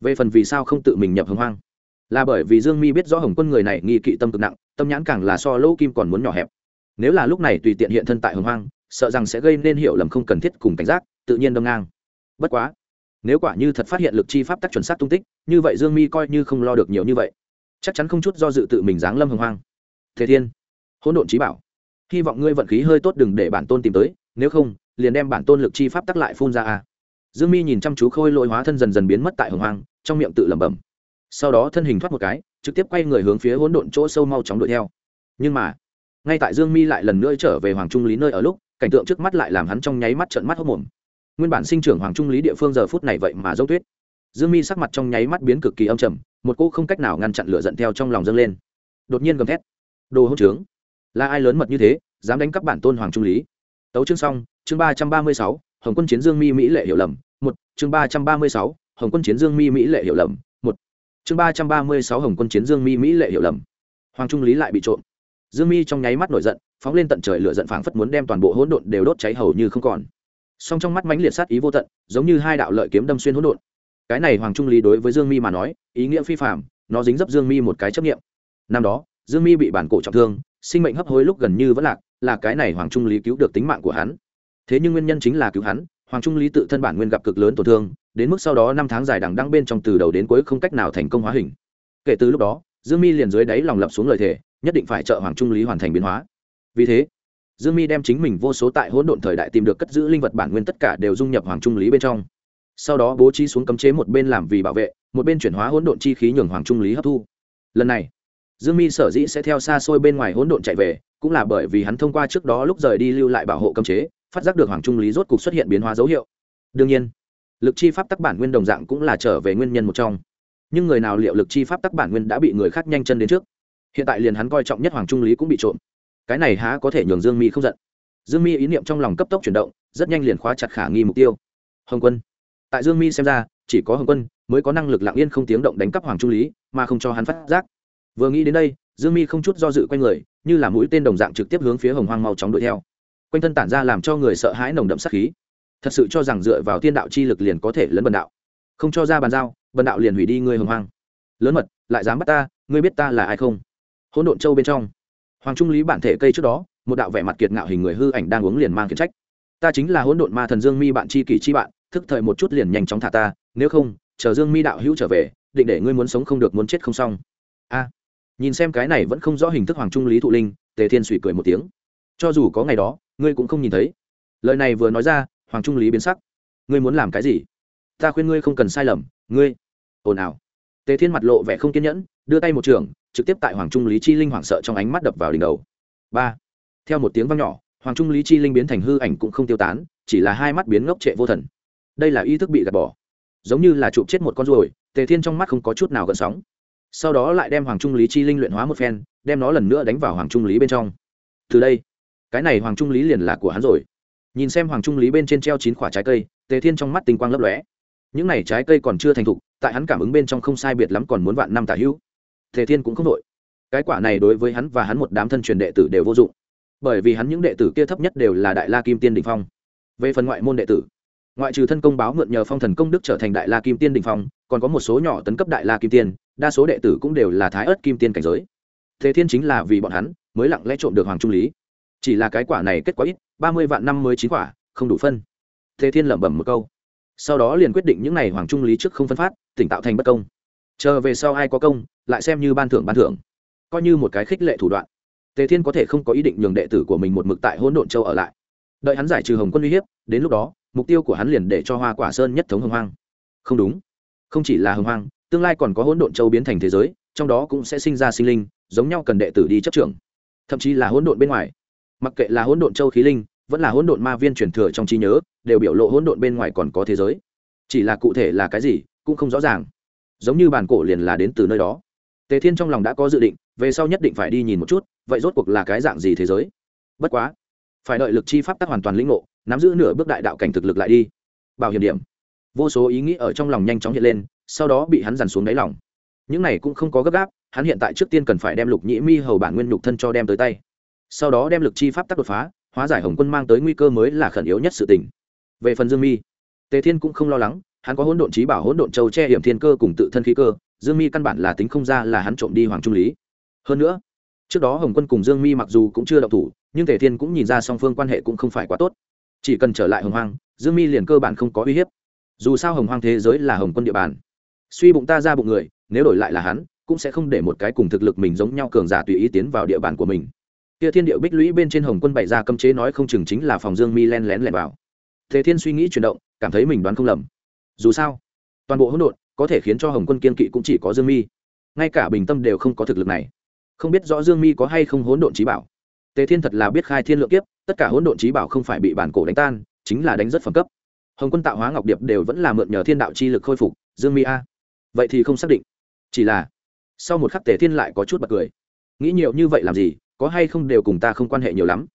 Về phần vì sao không tự mình nhập hồng hoang? Là bởi vì dương mi biết rõ hồng quân người này nghi kỵ tâm cực nặng, tâm nhãn càng là so lỗ kim còn muốn nhỏ hẹp. Nếu là lúc này tùy tiện hiện thân tại hồng hoang, sợ rằng sẽ gây nên hiểu lầm không cần thiết cùng cảnh giác, tự nhiên đâm ngang. Bất quá, nếu quả như thật phát hiện lực chi pháp tắc chuẩn xác tung tích, như vậy dương mi coi như không lo được nhiều như vậy. Chắc chắn không chút do dự tự mình giáng lâm hồng hoang. Thế thiên, hỗn độn trí bảo. Hy vọng ngươi vận khí hơi tốt đừng để bản tôn tìm tới, nếu không, liền đem bản tôn lực chi pháp tắc lại phun ra a. Dương mi nhìn chăm chú khôi lỗi hóa thân dần dần biến mất tại hồng hoang, trong miệng tự lẩm bẩm sau đó thân hình thoát một cái, trực tiếp quay người hướng phía hỗn độn chỗ sâu mau chóng đuổi theo. Nhưng mà, ngay tại dương mi lại lần nữa trở về hoàng trung lý nơi ở lúc, cảnh tượng trước mắt lại làm hắn trong nháy mắt trợn mắt hốc mồm. Nguyên bản sinh trưởng hoàng trung lý địa phương giờ phút này vậy mà dốc tuyết. Dương mi sắc mặt trong nháy mắt biến cực kỳ âm trầm, một cô không cách nào ngăn chặn lửa giận theo trong lòng dâng lên. Đột nhiên gầm thét. Đồ hỗn trướng. Là ai lớn mật như thế, dám đánh cắp bản tôn hoàng trung lý? Tấu chương xong, chương ba trăm ba mươi sáu, hồng quân chiến dương mi mỹ lệ hiểu lầm. Một, chương ba trăm ba mươi sáu, hồng quân chiến dương mi mỹ lệ hiểu lầm chương ba trăm ba mươi sáu hồng quân chiến dương mi mỹ lệ hiểu lầm. Hoàng trung lý lại bị trộm. Dương mi trong nháy mắt nổi giận, phóng lên tận trời lửa giận phảng phất muốn đem toàn bộ hỗn độn đều đốt cháy hầu như không còn. Song trong mắt mãnh liệt sát ý vô tận, giống như hai đạo lợi kiếm đâm xuyên hỗn độn. Cái này hoàng trung lý đối với dương mi mà nói, ý nghĩa phi phạm nó dính dấp dương mi một cái chấp nghiệm năm đó, dương mi bị bản cổ trọng thương, sinh mệnh hấp hối lúc gần như vẫn lạc, là cái này hoàng trung lý cứu được tính mạng của hắn. Thế nhưng nguyên nhân chính là cứu hắn, hoàng trung lý tự thân bản nguyên gặp cực lớn tổn thương đến mức sau đó năm tháng dài đằng đăng bên trong từ đầu đến cuối không cách nào thành công hóa hình. Kể từ lúc đó, dương mi liền dưới đáy lòng lập xuống lời thề, nhất định phải trợ hoàng trung lý hoàn thành biến hóa. Vì thế, dương mi đem chính mình vô số tại hỗn độn thời đại tìm được cất giữ linh vật bản nguyên tất cả đều dung nhập hoàng trung lý bên trong. Sau đó bố trí xuống cấm chế một bên làm vì bảo vệ, một bên chuyển hóa hỗn độn chi khí nhường hoàng trung lý hấp thu. Lần này, dương mi sở dĩ sẽ theo xa xôi bên ngoài hỗn độn chạy về, cũng là bởi vì hắn thông qua trước đó lúc rời đi lưu lại bảo hộ cấm chế, phát giác được hoàng trung lý rốt cục xuất hiện biến hóa dấu hiệu. Đương nhiên lực chi pháp tắc bản nguyên đồng dạng cũng là trở về nguyên nhân một trong. Nhưng người nào liệu lực chi pháp tắc bản nguyên đã bị người khác nhanh chân đến trước? Hiện tại liền hắn coi trọng nhất hoàng trung lý cũng bị trộm. Cái này há có thể nhường dương mi không giận. Dương mi ý niệm trong lòng cấp tốc chuyển động, rất nhanh liền khóa chặt khả nghi mục tiêu. Hồng quân. Tại dương mi xem ra, chỉ có hồng quân mới có năng lực lặng yên không tiếng động đánh cắp hoàng trung lý, mà không cho hắn phát giác. Vừa nghĩ đến đây, dương mi không chút do dự quanh người, như là mũi tên đồng dạng trực tiếp hướng phía hồng hoang mau chóng đuổi theo. Quanh thân tản ra làm cho người sợ hãi nồng đậm sắc khí thật sự cho rằng dựa vào thiên đạo chi lực liền có thể lấn bần đạo. Không cho ra bàn giao, bần đạo liền hủy đi ngươi hồng hoang. Lớn mật, lại dám bắt ta, ngươi biết ta là ai không? Hỗn độn châu bên trong. Hoàng trung lý bản thể cây trước đó, một đạo vẻ mặt kiệt ngạo hình người hư ảnh đang uống liền mang khiển trách. Ta chính là hỗn độn ma thần dương mi bạn chi kỷ chi bạn, thức thời một chút liền nhanh chóng thả ta, nếu không, chờ dương mi đạo hữu trở về, định để ngươi muốn sống không được muốn chết không xong. A. Nhìn xem cái này vẫn không rõ hình thức hoàng trung lý thụ linh, tề thiên suy cười một tiếng. Cho dù có ngày đó, ngươi cũng không nhìn thấy. Lời này vừa nói ra hoàng trung lý biến sắc. Ngươi muốn làm cái gì? Ta khuyên ngươi không cần sai lầm, ngươi. Ồn ào. Tề thiên mặt lộ vẻ không kiên nhẫn, đưa tay một trường, trực tiếp tại hoàng trung lý chi linh hoảng sợ trong ánh mắt đập vào đỉnh đầu. Ba. Theo một tiếng vang nhỏ, hoàng trung lý chi linh biến thành hư ảnh cũng không tiêu tán, chỉ là hai mắt biến ngốc trệ vô thần. Đây là ý thức bị gạt bỏ. Giống như là chụp chết một con ruồi, tề thiên trong mắt không có chút nào gợn sóng. Sau đó lại đem hoàng trung lý chi linh luyện hóa một phen, đem nó lần nữa đánh vào hoàng trung lý bên trong. Từ đây, cái này hoàng trung lý liền là của hắn rồi nhìn xem hoàng trung lý bên trên treo chín quả trái cây, tề thiên trong mắt tinh quang lấp lóe. Những này trái cây còn chưa thành thục, tại hắn cảm ứng bên trong không sai biệt lắm còn muốn vạn năm tả hữu. Tề thiên cũng không đội cái quả này đối với hắn và hắn một đám thân truyền đệ tử đều vô dụng, bởi vì hắn những đệ tử kia thấp nhất đều là đại la kim tiên đình phong. Về phần ngoại môn đệ tử, ngoại trừ thân công báo mượn nhờ phong thần công đức trở thành đại la kim tiên đình phong, còn có một số nhỏ tấn cấp đại la kim tiên, đa số đệ tử cũng đều là thái ớt kim tiên cảnh giới. Thế thiên chính là vì bọn hắn mới lặng lẽ trộm được hoàng trung lý. Chỉ là cái quả này kết quả ít ba mươi vạn năm mới chín quả, không đủ phân. Thế thiên lẩm bẩm một câu. Sau đó liền quyết định những n à y hoàng trung lý trước không phân phát, tỉnh tạo thành bất công. Chờ về sau ai có công, lại xem như ban thưởng ban thưởng. Coi như một cái khích lệ thủ đoạn. Tề thiên có thể không có ý định nhường đệ tử của mình một mực tại hỗn độn châu ở lại. Đợi hắn giải trừ hồng quân uy hiếp, đến lúc đó, mục tiêu của hắn liền để cho hoa quả sơn nhất thống hồng hoang. Không đúng. Không chỉ là hồng hoang, tương lai còn có hỗn độn châu biến thành thế giới, trong đó cũng sẽ sinh ra sinh linh, giống nhau cần đệ tử đi chấp trưởng. Thậm chí là hỗn độn bên ngoài mặc kệ là hỗn độn châu khí linh, vẫn là hỗn độn ma viên truyền thừa trong trí nhớ, đều biểu lộ hỗn độn bên ngoài còn có thế giới. Chỉ là cụ thể là cái gì, cũng không rõ ràng. Giống như bản cổ liền là đến từ nơi đó. Tề thiên trong lòng đã có dự định, về sau nhất định phải đi nhìn một chút, vậy rốt cuộc là cái dạng gì thế giới? Bất quá, phải đợi lực chi pháp tắc hoàn toàn lĩnh ngộ, nắm giữ nửa bước đại đạo cảnh thực lực lại đi. Bảo hiểm điểm. Vô số ý nghĩ ở trong lòng nhanh chóng hiện lên, sau đó bị hắn dằn xuống đáy lòng. Những này cũng không có gấp gáp, hắn hiện tại trước tiên cần phải đem lục nhĩ mi hầu bản nguyên nhục thân cho đem tới tay sau đó đem lực chi pháp tắc đột phá, hóa giải hồng quân mang tới nguy cơ mới là khẩn yếu nhất sự tình. Về phần dương mi, tề thiên cũng không lo lắng, hắn có hỗn độn trí bảo, hỗn độn châu che hiểm thiên cơ cùng tự thân khí cơ, dương mi căn bản là tính không ra là hắn trộm đi hoàng trung lý. Hơn nữa, trước đó hồng quân cùng dương mi mặc dù cũng chưa đậu thủ, nhưng tề thiên cũng nhìn ra song phương quan hệ cũng không phải quá tốt. Chỉ cần trở lại hồng hoang, dương mi liền cơ bản không có uy hiếp. Dù sao hồng hoang thế giới là hồng quân địa bàn. Suy bụng ta ra bụng người, nếu đổi lại là hắn, cũng sẽ không để một cái cùng thực lực mình giống nhau cường giả tùy ý tiến vào địa bàn của mình kia thiên điệu bích lũy bên trên hồng quân bày ra cấm chế nói không chừng chính là phòng dương mi len lén lẻn vào. Thế thiên suy nghĩ chuyển động, cảm thấy mình đoán không lầm. Dù sao, toàn bộ hỗn độn có thể khiến cho hồng quân kiên kỵ cũng chỉ có dương mi. Ngay cả bình tâm đều không có thực lực này. Không biết rõ dương mi có hay không hỗn độn trí bảo. Tề thiên thật là biết khai thiên lượng kiếp, tất cả hỗn độn trí bảo không phải bị bản cổ đánh tan, chính là đánh rất phẩm cấp. Hồng quân tạo hóa ngọc điệp đều vẫn là mượn nhờ thiên đạo chi lực khôi phục, dương mi a. Vậy thì không xác định. Chỉ là, sau một khắc tề thiên lại có chút bật cười. Nghĩ nhiều như vậy làm gì? Có hay không đều cùng ta không quan hệ nhiều lắm.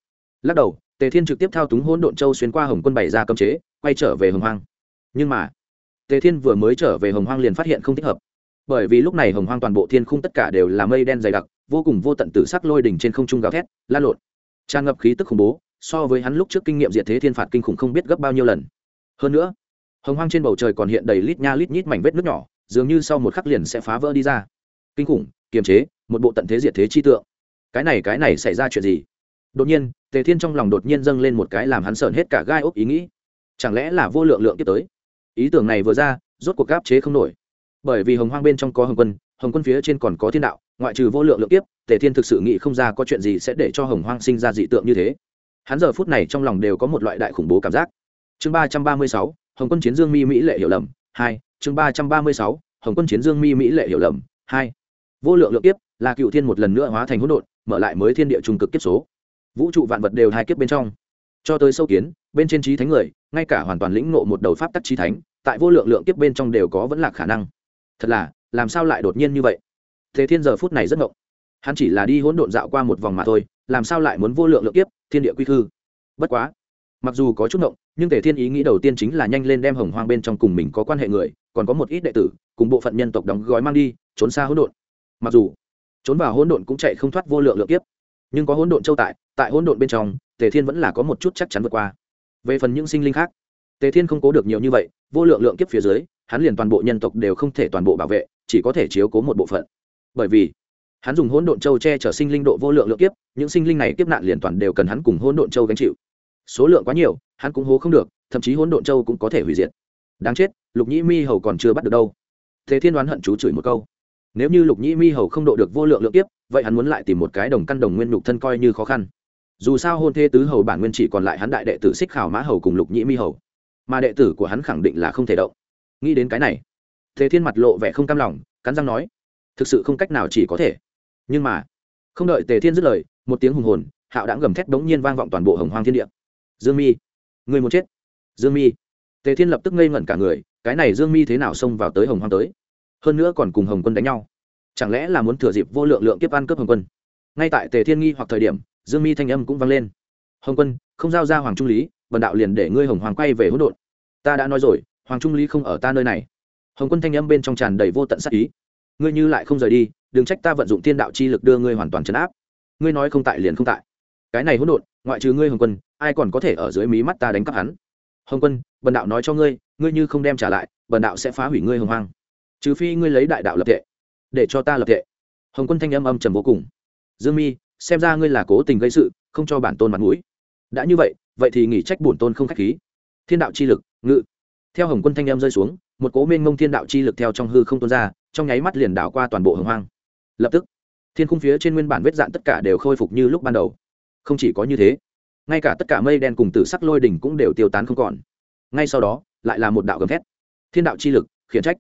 Lắc đầu, tề thiên trực tiếp thao túng hỗn độn châu xuyên qua hồng quân bày ra cấm chế, quay trở về hồng hoang. Nhưng mà, tề thiên vừa mới trở về hồng hoang liền phát hiện không thích hợp. Bởi vì lúc này hồng hoang toàn bộ thiên khung tất cả đều là mây đen dày đặc, vô cùng vô tận tử sắc lôi đỉnh trên không trung gào thét, lan lộn. Tràn ngập khí tức khủng bố, so với hắn lúc trước kinh nghiệm diệt thế thiên phạt kinh khủng không biết gấp bao nhiêu lần. Hơn nữa, hồng hoang trên bầu trời còn hiện đầy lít nha lít nhít mảnh vết nước nhỏ, dường như sau một khắc liền sẽ phá vỡ đi ra. Kinh khủng, kiềm chế, một bộ tận thế diệt thế chi tượng cái này cái này xảy ra chuyện gì? Đột nhiên, tề thiên trong lòng đột nhiên dâng lên một cái làm hắn sợn hết cả gai ốc ý nghĩ. Chẳng lẽ là vô lượng lượng tiếp tới? Ý tưởng này vừa ra, rốt cuộc gáp chế không nổi. Bởi vì hồng hoang bên trong có hồng quân hồng quân phía trên còn có thiên đạo, ngoại trừ vô lượng lượng tiếp tề thiên thực sự nghĩ không ra có chuyện gì sẽ để cho hồng hoang sinh ra dị tượng như thế. Hắn giờ phút này trong lòng đều có một loại đại khủng bố cảm giác. Chương ba trăm ba mươi sáu, hồng quân chiến dương mi mỹ lệ hiểu lầm, hai, chương ba trăm ba mươi sáu, hồng quân chiến dương mi mỹ lệ hiểu lầm, hai. Vô lượng lượng kiếp là cựu thiên một lần nữa hóa thành hỗn độn mở lại mới thiên địa trung cực kiếp số. Vũ trụ vạn vật đều hai kiếp bên trong. Cho tới sâu kiến, bên trên trí thánh người, ngay cả hoàn toàn lĩnh ngộ một đầu pháp tắc trí thánh, tại vô lượng lượng kiếp bên trong đều có vẫn là khả năng. Thật là, làm sao lại đột nhiên như vậy? Thế thiên giờ phút này rất ngộng. Hắn chỉ là đi hỗn độn dạo qua một vòng mà thôi, làm sao lại muốn vô lượng lượng kiếp, thiên địa quy khư bất quá, mặc dù có chút ngộng, nhưng tề thiên ý nghĩ đầu tiên chính là nhanh lên đem hồng hoang bên trong cùng mình có quan hệ người, còn có một ít đệ tử, cùng bộ phận nhân tộc đóng gói mang đi, trốn xa hỗn độn. Mặc dù trốn vào hỗn độn cũng chạy không thoát vô lượng lượng kiếp. Nhưng có hỗn độn châu tại tại hỗn độn bên trong, tề thiên vẫn là có một chút chắc chắn vượt qua. Về phần những sinh linh khác, tề thiên không cố được nhiều như vậy, vô lượng lượng kiếp phía dưới, hắn liền toàn bộ nhân tộc đều không thể toàn bộ bảo vệ, chỉ có thể chiếu cố một bộ phận. Bởi vì, hắn dùng hỗn độn châu che chở sinh linh độ vô lượng lượng kiếp, những sinh linh này kiếp nạn liền toàn đều cần hắn cùng hỗn độn châu gánh chịu. Số lượng quá nhiều, hắn cũng hố không được, thậm chí hỗn độn châu cũng có thể hủy diệt. Đáng chết, lục nhĩ mi hầu còn chưa bắt được đâu. Thế thiên đoán hận chú chửi một câu nếu như lục nhĩ mi hầu không độ được vô lượng lượng tiếp, vậy hắn muốn lại tìm một cái đồng căn đồng nguyên nhục thân coi như khó khăn. Dù sao hôn thế tứ hầu bản nguyên chỉ còn lại hắn đại đệ tử xích khảo mã hầu cùng lục nhĩ mi hầu. Mà đệ tử của hắn khẳng định là không thể động. Nghĩ đến cái này thế thiên mặt lộ vẻ không cam lòng cắn răng nói thực sự không cách nào chỉ có thể. Nhưng mà không đợi tề thiên dứt lời một tiếng hùng hồn hạo đã gầm thét đống nhiên vang vọng toàn bộ hồng hoang thiên địa. Dương mi người muốn chết? Dương mi. Tề thiên lập tức ngây ngẩn cả người cái này dương mi thế nào xông vào tới hồng hoang tới? Hơn nữa còn cùng hồng quân đánh nhau. Chẳng lẽ là muốn thừa dịp vô lượng lượng kiếp ăn cướp hồng quân? Ngay tại tề thiên nghi hoặc thời điểm, dương mi thanh âm cũng vang lên. Hồng quân, không giao ra hoàng trung lý vần đạo liền để ngươi hồng hoàng quay về hỗn độn. Ta đã nói rồi, hoàng trung lý không ở ta nơi này. Hồng quân thanh âm bên trong tràn đầy vô tận sắc ý. Ngươi như lại không rời đi, đừng trách ta vận dụng thiên đạo chi lực đưa ngươi hoàn toàn chấn áp. Ngươi nói không tại liền không tại. Cái này hỗn độn, ngoại trừ ngươi hồng quân, ai còn có thể ở dưới mí mắt ta đánh cắp hắn? Hồng quân, bần đạo nói cho ngươi ngươi như không đem trả lại, bần đạo sẽ phá hủy ngươi hồng hoang trừ phi ngươi lấy đại đạo lập thể để cho ta lập thể hồng quân thanh âm âm trầm vô cùng. Dương mi, xem ra ngươi là cố tình gây sự, không cho bản tôn mặt mũi. Đã như vậy vậy thì nghỉ trách bổn tôn không k h á c h khí. Thiên đạo chi lực, ngự. Theo hồng quân thanh âm rơi xuống, một cố mênh mông thiên đạo chi lực theo trong hư không tuôn ra, trong nháy mắt liền đảo qua toàn bộ hồng hoang. Lập tức, thiên khung phía trên nguyên bản vết dạn tất cả đều khôi phục như lúc ban đầu. Không chỉ có như thế, ngay cả tất cả mây đen cùng tử sắc lôi đỉnh cũng đều tiêu tán không còn. Ngay sau đó, lại là một đạo gầm thét. Thiên đạo chi lực, khiển trách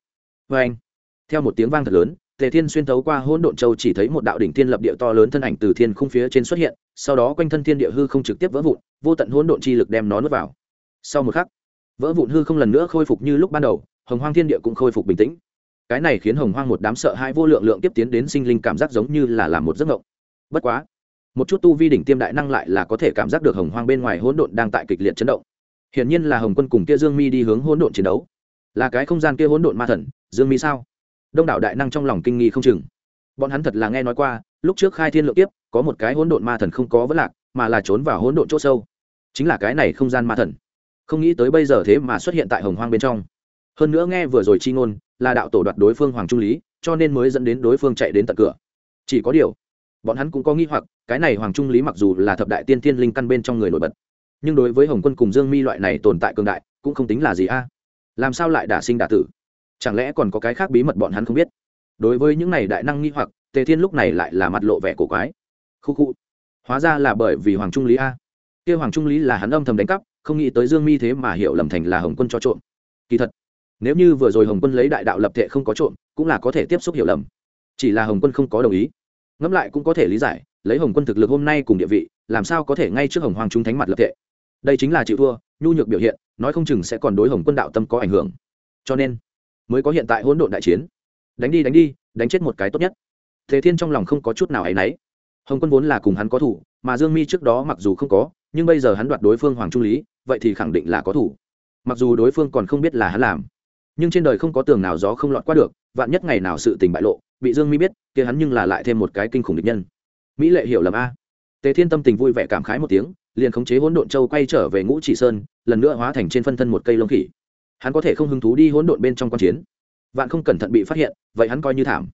vê anh. Theo một tiếng vang thật lớn, tề thiên xuyên thấu qua hỗn độn châu chỉ thấy một đạo đỉnh thiên lập địa to lớn thân ảnh từ thiên khung phía trên xuất hiện, sau đó quanh thân thiên địa hư không trực tiếp vỡ vụn, vô tận hỗn độn chi lực đem nó nuốt vào. Sau một khắc, vỡ vụn hư không lần nữa khôi phục như lúc ban đầu, hồng hoang thiên địa cũng khôi phục bình tĩnh. Cái này khiến hồng hoang một đám sợ hãi vô lượng lượng tiếp tiến đến sinh linh cảm giác giống như là làm một giấc ngộng bất quá, một chút tu vi đỉnh tiêm đại năng lại là có thể cảm giác được hồng hoang bên ngoài hỗn độn đang tại kịch liệt chấn động. Hiển nhiên là hồng quân cùng kia dương mi đi hướng hỗn độn chiến đấu. Là cái không gian kia hỗn độn ma thần dương mi sao? Đông đảo đại năng trong lòng kinh nghi không chừng. Bọn hắn thật là nghe nói qua, lúc trước khai thiên lượng tiếp có một cái hỗn độn ma thần không có vấn lạc, mà là trốn vào hỗn độn chỗ sâu. Chính là cái này không gian ma thần. Không nghĩ tới bây giờ thế mà xuất hiện tại hồng hoang bên trong. Hơn nữa nghe vừa rồi chi ngôn, là đạo tổ đoạt đối phương hoàng trung lý, cho nên mới dẫn đến đối phương chạy đến tận cửa. Chỉ có điều, bọn hắn cũng có nghi hoặc, cái này hoàng trung lý mặc dù là thập đại tiên thiên linh căn bên trong người nổi bật, nhưng đối với hồng quân cùng dương mi loại này tồn tại cường đại, cũng không tính là gì a. Làm sao lại đả sinh đả tử? Chẳng lẽ còn có cái khác bí mật bọn hắn không biết? Đối với những này đại năng nghi hoặc, tề thiên lúc này lại là mặt lộ vẻ cổ quái. Khu khu. Hóa ra là bởi vì hoàng trung lý a. Kia hoàng trung lý là hắn âm thầm đánh cắp, không nghĩ tới dương mi thế mà hiểu lầm thành là hồng quân cho trộm. Kỳ thật, nếu như vừa rồi hồng quân lấy đại đạo lập thệ không có trộm, cũng là có thể tiếp xúc hiểu lầm. Chỉ là hồng quân không có đồng ý. Ngẫm lại cũng có thể lý giải, lấy hồng quân thực lực hôm nay cùng địa vị, làm sao có thể ngay trước hồng hoàng trung thánh mặt lập thệ? Đây chính là chịu thua, nhu nhược biểu hiện, nói không chừng sẽ còn đối hồng quân đạo tâm có ảnh hưởng. Cho nên mới có hiện tại hỗn độn đại chiến. Đánh đi đánh đi, đánh chết một cái tốt nhất. Thế thiên trong lòng không có chút nào áy náy. Hồng quân vốn là cùng hắn có thủ, mà dương mi trước đó mặc dù không có, nhưng bây giờ hắn đoạt đối phương hoàng trung lý, vậy thì khẳng định là có thủ. Mặc dù đối phương còn không biết là hắn làm, nhưng trên đời không có tường nào gió không lọt qua được, vạn nhất ngày nào sự tình bại lộ, bị dương mi biết, kia hắn nhưng là lại thêm một cái kinh khủng địch nhân. Mỹ lệ hiểu lầm a. Tề thiên tâm tình vui vẻ cảm khái một tiếng, liền khống chế hỗn độn châu quay trở về ngũ chỉ sơn, lần nữa hóa thành trên phân thân một cây lông khỉ hắn có thể không hứng thú đi hỗn độn bên trong q chiến. Vạn không cẩn thận bị phát hiện, vậy hắn coi như thảm.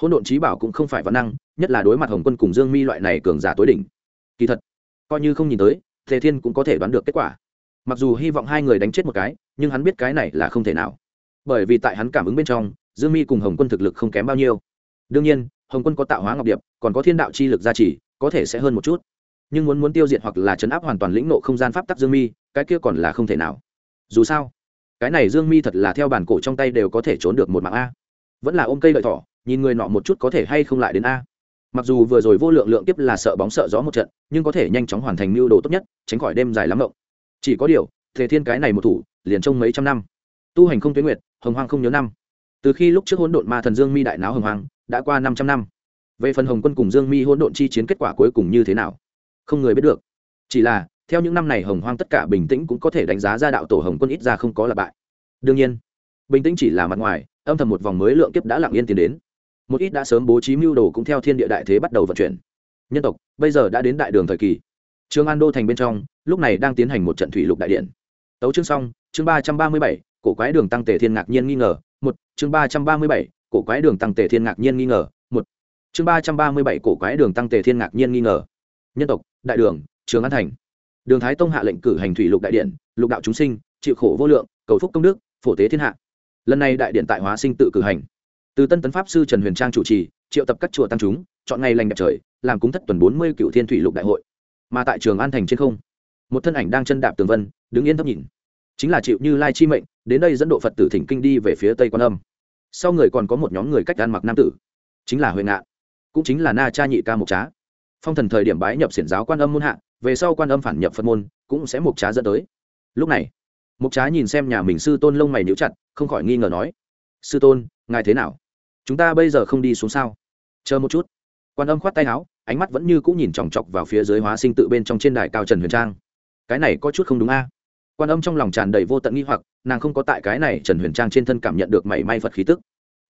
Hỗn độn trí bảo cũng không phải văn năng, nhất là đối mặt hồng quân cùng dương mi loại này cường giả tối đỉnh. Kỳ thật, coi như không nhìn tới, tề thiên cũng có thể đoán được kết quả. Mặc dù hy vọng hai người đánh chết một cái, nhưng hắn biết cái này là không thể nào. Bởi vì tại hắn cảm ứng bên trong, dương mi cùng hồng quân thực lực không kém bao nhiêu. Đương nhiên, hồng quân có tạo hóa ngọc điệp, còn có thiên đạo chi lực gia trì, có thể sẽ hơn một chút. Nhưng muốn muốn tiêu diệt hoặc là chấn áp hoàn toàn lĩnh nộ không gian pháp tắc dương mi, cái kia còn là không thể nào. Dù sao cái này dương mi thật là theo bản cổ trong tay đều có thể trốn được một mạng a. Vẫn là ôm cây lợi thỏ, nhìn người nọ một chút có thể hay không lại đến a. Mặc dù vừa rồi vô lượng lượng tiếp là sợ bóng sợ gió một trận, nhưng có thể nhanh chóng hoàn thành mưu đồ tốt nhất, tránh khỏi đêm dài lắm rộng chỉ có điều thể thiên cái này một thủ, liền trong mấy trăm năm. Tu hành không tuyến nguyệt, hồng hoang không nhớ năm. Từ khi lúc trước hỗn độn ma thần dương mi đại náo hồng hoang, đã qua năm trăm năm. Về phần hồng quân cùng dương mi hỗn độn chi chiến kết quả cuối cùng như thế nào, không người biết được. Chỉ là theo những năm này hồng hoang tất cả bình tĩnh cũng có thể đánh giá ra đạo tổ hồng quân ít ra không có là bại. Đương nhiên, bình tĩnh chỉ là mặt ngoài, âm thầm một vòng mới lượng kiếp đã lặng yên tiến đến. Một ít đã sớm bố trí mưu đồ cũng theo thiên địa đại thế bắt đầu vận chuyển. Nhân tộc, bây giờ đã đến đại đường thời kỳ. Trương an đô thành bên trong, lúc này đang tiến hành một trận thủy lục đại điện. Tấu chương xong, chương ba trăm ba mươi bảy, cổ quái đường tăng tề thiên ngạc nhiên nghi ngờ, một, chương ba trăm ba mươi bảy, cổ quái đường tăng tề thiên ngạc nhiên nghi ngờ, một, chương ba trăm ba mươi bảy, cổ quái đường tăng tề thiên ngạc nhiên nghi ngờ. Nhân tộc, đại đường, trường an thành đường thái tông hạ lệnh cử hành thủy lục đại điện, lục đạo chúng sinh, chịu khổ vô lượng, cầu phúc công đức, phổ tế thiên hạ. Lần này đại điện tại hóa sinh tự cử hành. Từ tân tấn pháp sư trần huyền trang chủ trì, triệu tập các chùa tăng chúng, chọn ngày lành đẹp trời, làm cúng thất tuần bốn mươi cựu thiên thủy lục đại hội. Mà tại trường an thành trên không, một thân ảnh đang chân đạp tường vân, đứng yên thấp nhìn. Chính là chịu như lai chi mệnh, đến đây dẫn độ phật tử thỉnh kinh đi về phía tây quan âm. Sau người còn có một nhóm người cách ăn mặc nam tử, chính là huệ ngạn, cũng chính là na cha nhị ca mục trá. Phong thần thời điểm bái nhập xiển giáo quan âm môn hạ về sau quan âm phản nhập phật môn, cũng sẽ mục trá dẫn tới. Lúc này, mục trá nhìn xem nhà mình sư tôn lông mày níu chặt, không khỏi nghi ngờ nói, sư tôn, ngài thế nào? Chúng ta bây giờ không đi xuống sao? Chờ một chút. Quan âm khoát tay áo, ánh mắt vẫn như cũng nhìn chòng chọc vào phía dưới hóa sinh tự bên trong trên đài cao trần huyền trang. Cái này có chút không đúng a. Quan âm trong lòng tràn đầy vô tận nghi hoặc, nàng không có tại cái này trần huyền trang trên thân cảm nhận được mảy may phật khí tức.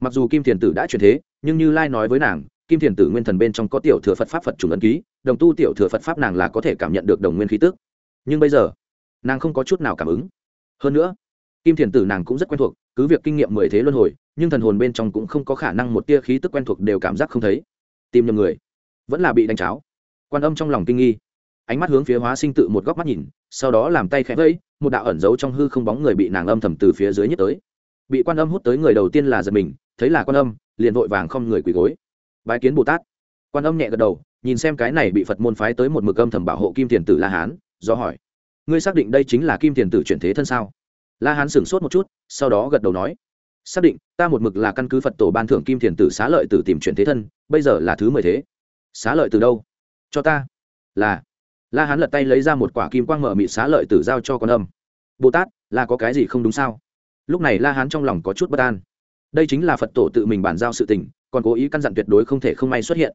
Mặc dù kim thiền tử đã chuyển thế, nhưng như lai nói với nàng kim thiền tử nguyên thần bên trong có tiểu thừa phật pháp phật trùng ấn ký, đồng tu tiểu thừa phật pháp nàng là có thể cảm nhận được đồng nguyên khí tức. Nhưng bây giờ, nàng không có chút nào cảm ứng. Hơn nữa, kim thiền tử nàng cũng rất quen thuộc, cứ việc kinh nghiệm mười thế luân hồi, nhưng thần hồn bên trong cũng không có khả năng một tia khí tức quen thuộc đều cảm giác không thấy. Tìm nhầm người, vẫn là bị đánh cháo. Quan âm trong lòng kinh nghi, ánh mắt hướng phía hóa sinh tự một góc mắt nhìn, sau đó làm tay khẽ vẫy, một đạo ẩn giấu trong hư không bóng người bị nàng âm thầm từ phía dưới nhất tới. Bị quan âm hút tới người đầu tiên là giật mình, thấy là quan âm, liền vội vàng không người quỳ gối bái kiến bồ tát quan âm nhẹ gật đầu, nhìn xem cái này bị phật môn phái tới một mực âm thầm bảo hộ kim tiền tử la hán, do hỏi, ngươi xác định đây chính là kim tiền tử chuyển thế thân sao? La hán sửng sốt một chút, sau đó gật đầu nói, xác định, ta một mực là căn cứ phật tổ ban thưởng kim tiền tử xá lợi tử tìm chuyển thế thân, bây giờ là thứ mười thế. Xá lợi từ đâu? Cho ta. Là. La hán lật tay lấy ra một quả kim quang mở mị xá lợi tử giao cho con âm. Bồ tát là có cái gì không đúng sao? Lúc này la hán trong lòng có chút bất an. Đây chính là phật tổ tự mình bàn giao sự tình còn cố ý căn dặn tuyệt đối không thể không may xuất hiện.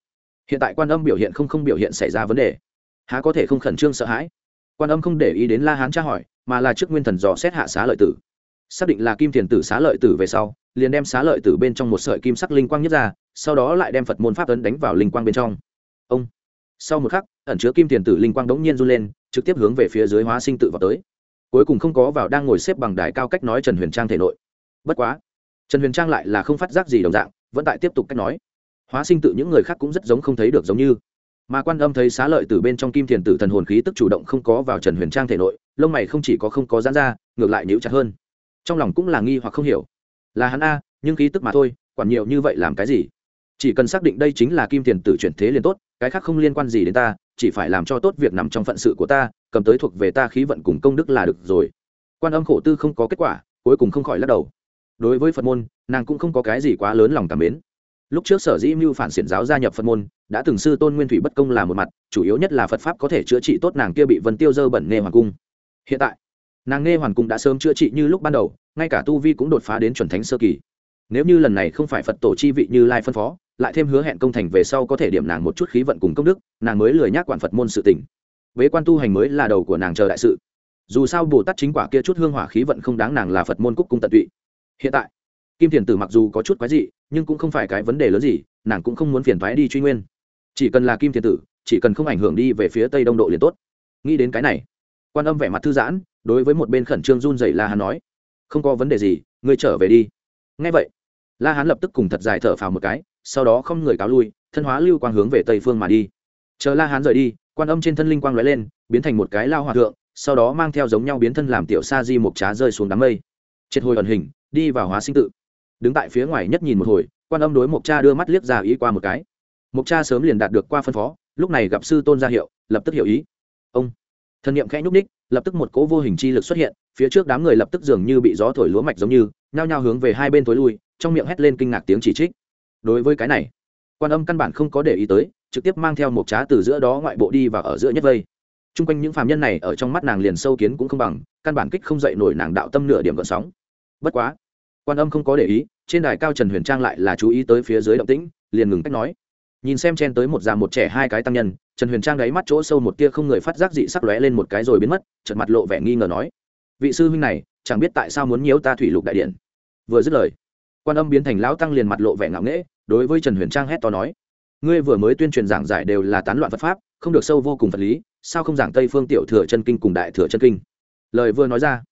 Hiện tại quan âm biểu hiện không không biểu hiện xảy ra vấn đề. Há có thể không khẩn trương sợ hãi? Quan âm không để ý đến la hán tra hỏi, mà là trước nguyên thần dò xét hạ xá lợi tử. Xác định là kim thiền tử xá lợi tử về sau, liền đem xá lợi tử bên trong một sợi kim sắc linh quang nhất ra, sau đó lại đem phật môn pháp ấn đánh vào linh quang bên trong. Ông! Sau một khắc, ẩn chứa kim thiền tử linh quang đống nhiên run lên, trực tiếp hướng về phía dưới hóa sinh tự vào tới. Cuối cùng không có vào đang ngồi xếp bằng đài cao cách nói trần huyền trang thể nội. Bất quá, trần huyền trang lại là không phát giác gì đồng dạng vẫn tại tiếp tục cách nói. Hóa sinh tự những người khác cũng rất giống không thấy được giống như. Mà quan âm thấy xá lợi từ bên trong kim thiền tử thần hồn khí tức chủ động không có vào trần huyền trang thể nội, lông mày không chỉ có không có giãn ra, ngược lại nhíu chặt hơn. Trong lòng cũng là nghi hoặc không hiểu. Là hắn a, nhưng khí tức mà thôi, quản nhiều như vậy làm cái gì? Chỉ cần xác định đây chính là kim thiền tử chuyển thế liền tốt, cái khác không liên quan gì đến ta, chỉ phải làm cho tốt việc nằm trong phận sự của ta, cầm tới thuộc về ta khí vận cùng công đức là được rồi. Quan âm khổ tư không có kết quả, cuối cùng không khỏi lắc đầu đối với phật môn, nàng cũng không có cái gì quá lớn lòng cảm mến. Lúc trước sở dĩ mưu phản xiển giáo gia nhập phật môn, đã từng sư tôn nguyên thủy bất công là một mặt, chủ yếu nhất là phật pháp có thể chữa trị tốt nàng kia bị vân tiêu dơ bẩn nghe hoàng cung. Hiện tại, nàng nghe hoàn cung đã sớm chữa trị như lúc ban đầu, ngay cả tu vi cũng đột phá đến chuẩn thánh sơ kỳ. Nếu như lần này không phải phật tổ chi vị như lai phân phó, lại thêm hứa hẹn công thành về sau có thể điểm nàng một chút khí vận cùng công đức, nàng mới lười nhác quản phật môn sự tỉnh vế quan tu hành mới là đầu của nàng chờ đại sự. Dù sao bồ tát chính quả kia chút hương hỏa khí vận không đáng nàng là phật môn cúc cung tận tụy hiện tại, kim thiền tử mặc dù có chút quái dị, nhưng cũng không phải cái vấn đề lớn gì, nàng cũng không muốn phiền thoái đi truy nguyên. Chỉ cần là kim thiền tử, chỉ cần không ảnh hưởng đi về phía tây đông độ liền tốt. Nghĩ đến cái này, quan âm vẻ mặt thư giãn, đối với một bên khẩn trương run dậy la hán nói, không có vấn đề gì, ngươi trở về đi. Ngay vậy, la hán lập tức cùng thật dài thở phào một cái, sau đó không người cáo lui, thân hóa lưu quang hướng về tây phương mà đi. Chờ la hán rời đi, quan âm trên thân linh quang lóe lên, biến thành một cái lao hòa thượng, sau đó mang theo giống nhau biến thân làm tiểu sa di mục trá rơi xuống đám mây. Triệt hồi ẩn hình đi vào hóa sinh tự. Đứng tại phía ngoài nhất nhìn một hồi, quan âm đối mục cha đưa mắt liếc ra ý qua một cái. Mục cha sớm liền đạt được qua phân phó, lúc này gặp sư tôn ra hiệu, lập tức hiểu ý. Ông. Thần niệm khẽ nhúc ních lập tức một cỗ vô hình chi lực xuất hiện, phía trước đám người lập tức dường như bị gió thổi lúa mạch giống như, nhao nhao hướng về hai bên tối lui, trong miệng hét lên kinh ngạc tiếng chỉ trích. Đối với cái này, quan âm căn bản không có để ý tới, trực tiếp mang theo một trá từ giữa đó ngoại bộ đi và ở giữa nhất vây. T r u n g quanh những phàm nhân này ở trong mắt nàng liền sâu kiến cũng không bằng, căn bản kích không dậy nổi nàng đạo tâm nửa điểm gợn sóng. Bất quá quan âm không có để ý, trên đài cao trần huyền trang lại là chú ý tới phía dưới động tĩnh, liền ngừng cách nói. Nhìn xem chen tới một già một trẻ hai cái tăng nhân, trần huyền trang đáy mắt chỗ sâu một tia không người phát giác dị sắc lóe lên một cái rồi biến mất trận mặt lộ vẻ nghi ngờ nói. Vị sư huynh này, chẳng biết tại sao muốn nhiễu ta thủy lục đại điện. Vừa dứt lời, quan âm biến thành lão tăng liền mặt lộ vẻ ngạo nghễ, đối với trần huyền trang hét to nói. Ngươi vừa mới tuyên truyền giảng giải đều là tán loạn phật pháp, không được sâu vô cùng phật lý, sao không giảng tây phương tiểu thừa chân kinh cùng đại thừa chân kinh? Lời vừa nói ra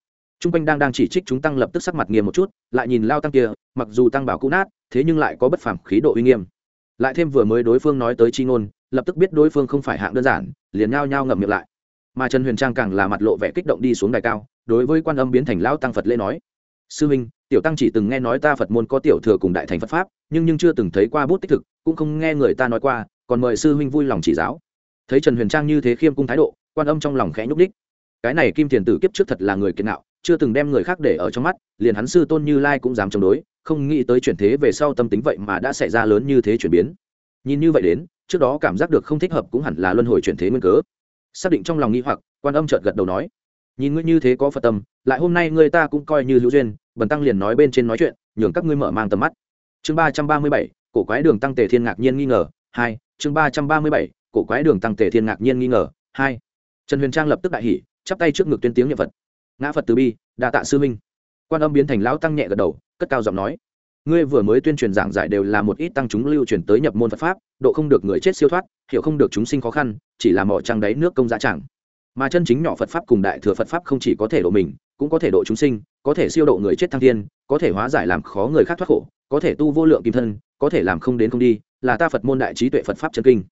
t r u n g quanh đang đang chỉ trích chúng tăng lập tức sắc mặt nghiêm một chút, lại nhìn lao tăng kia, mặc dù tăng bảo cũ nát, thế nhưng lại có bất phàm khí độ uy nghiêm. Lại thêm vừa mới đối phương nói tới chi ngôn, lập tức biết đối phương không phải hạng đơn giản, liền nhao nhao ngậm miệng lại. Mà trần huyền trang càng là mặt lộ vẻ kích động đi xuống đài cao, đối với quan âm biến thành lão tăng phật lễ nói. Sư minh, tiểu tăng chỉ từng nghe nói ta phật môn có tiểu thừa cùng đại thành phật pháp, nhưng nhưng chưa từng thấy qua bút tích thực, cũng không nghe người ta nói qua, còn mời sư huynh vui lòng chỉ giáo. Thấy trần huyền trang như thế khiêm cung thái độ, quan âm trong lòng khẽ nhúc đích cái này kim thiền tử kiếp trước thật là người kiệt nạo chưa từng đem người khác để ở trong mắt, liền hắn sư tôn như lai cũng dám chống đối, không nghĩ tới chuyển thế về sau tâm tính vậy mà đã xảy ra lớn như thế chuyển biến. Nhìn như vậy đến, trước đó cảm giác được không thích hợp cũng hẳn là luân hồi chuyển thế nguyên cớ. Xác định trong lòng nghi hoặc, quan âm chợt gật đầu nói, nhìn ngươi như thế có phật tâm, lại hôm nay ngươi ta cũng coi như hữu duyên, bần tăng liền nói bên trên nói chuyện, nhường các ngươi mở mang tầm mắt. Chương ba trăm ba mươi bảy, cổ quái đường tăng tề thiên ngạc nhiên nghi ngờ, hai, chương ba trăm ba mươi bảy, cổ quái đường tăng tề thiên ngạc nhiên nghi ngờ, hai. Trần huyền trang lập tức đại hỉ, chắp tay trước ngực tuyên tiếng nhật vật ngã phật từ bi đa tạ sư minh quan âm biến thành lão tăng nhẹ gật đầu cất cao giọng nói ngươi vừa mới tuyên truyền giảng giải đều là một ít tăng chúng lưu truyền tới nhập môn phật pháp độ không được người chết siêu thoát hiểu không được chúng sinh khó khăn chỉ là mỏ trăng đáy nước công giá chẳng mà chân chính nhỏ phật pháp cùng đại thừa phật pháp không chỉ có thể độ mình cũng có thể độ chúng sinh có thể siêu độ người chết thăng thiên có thể hóa giải làm khó người khác thoát khổ có thể tu vô lượng kim thân có thể làm không đến không đi là ta phật môn đại trí tuệ phật pháp chân kinh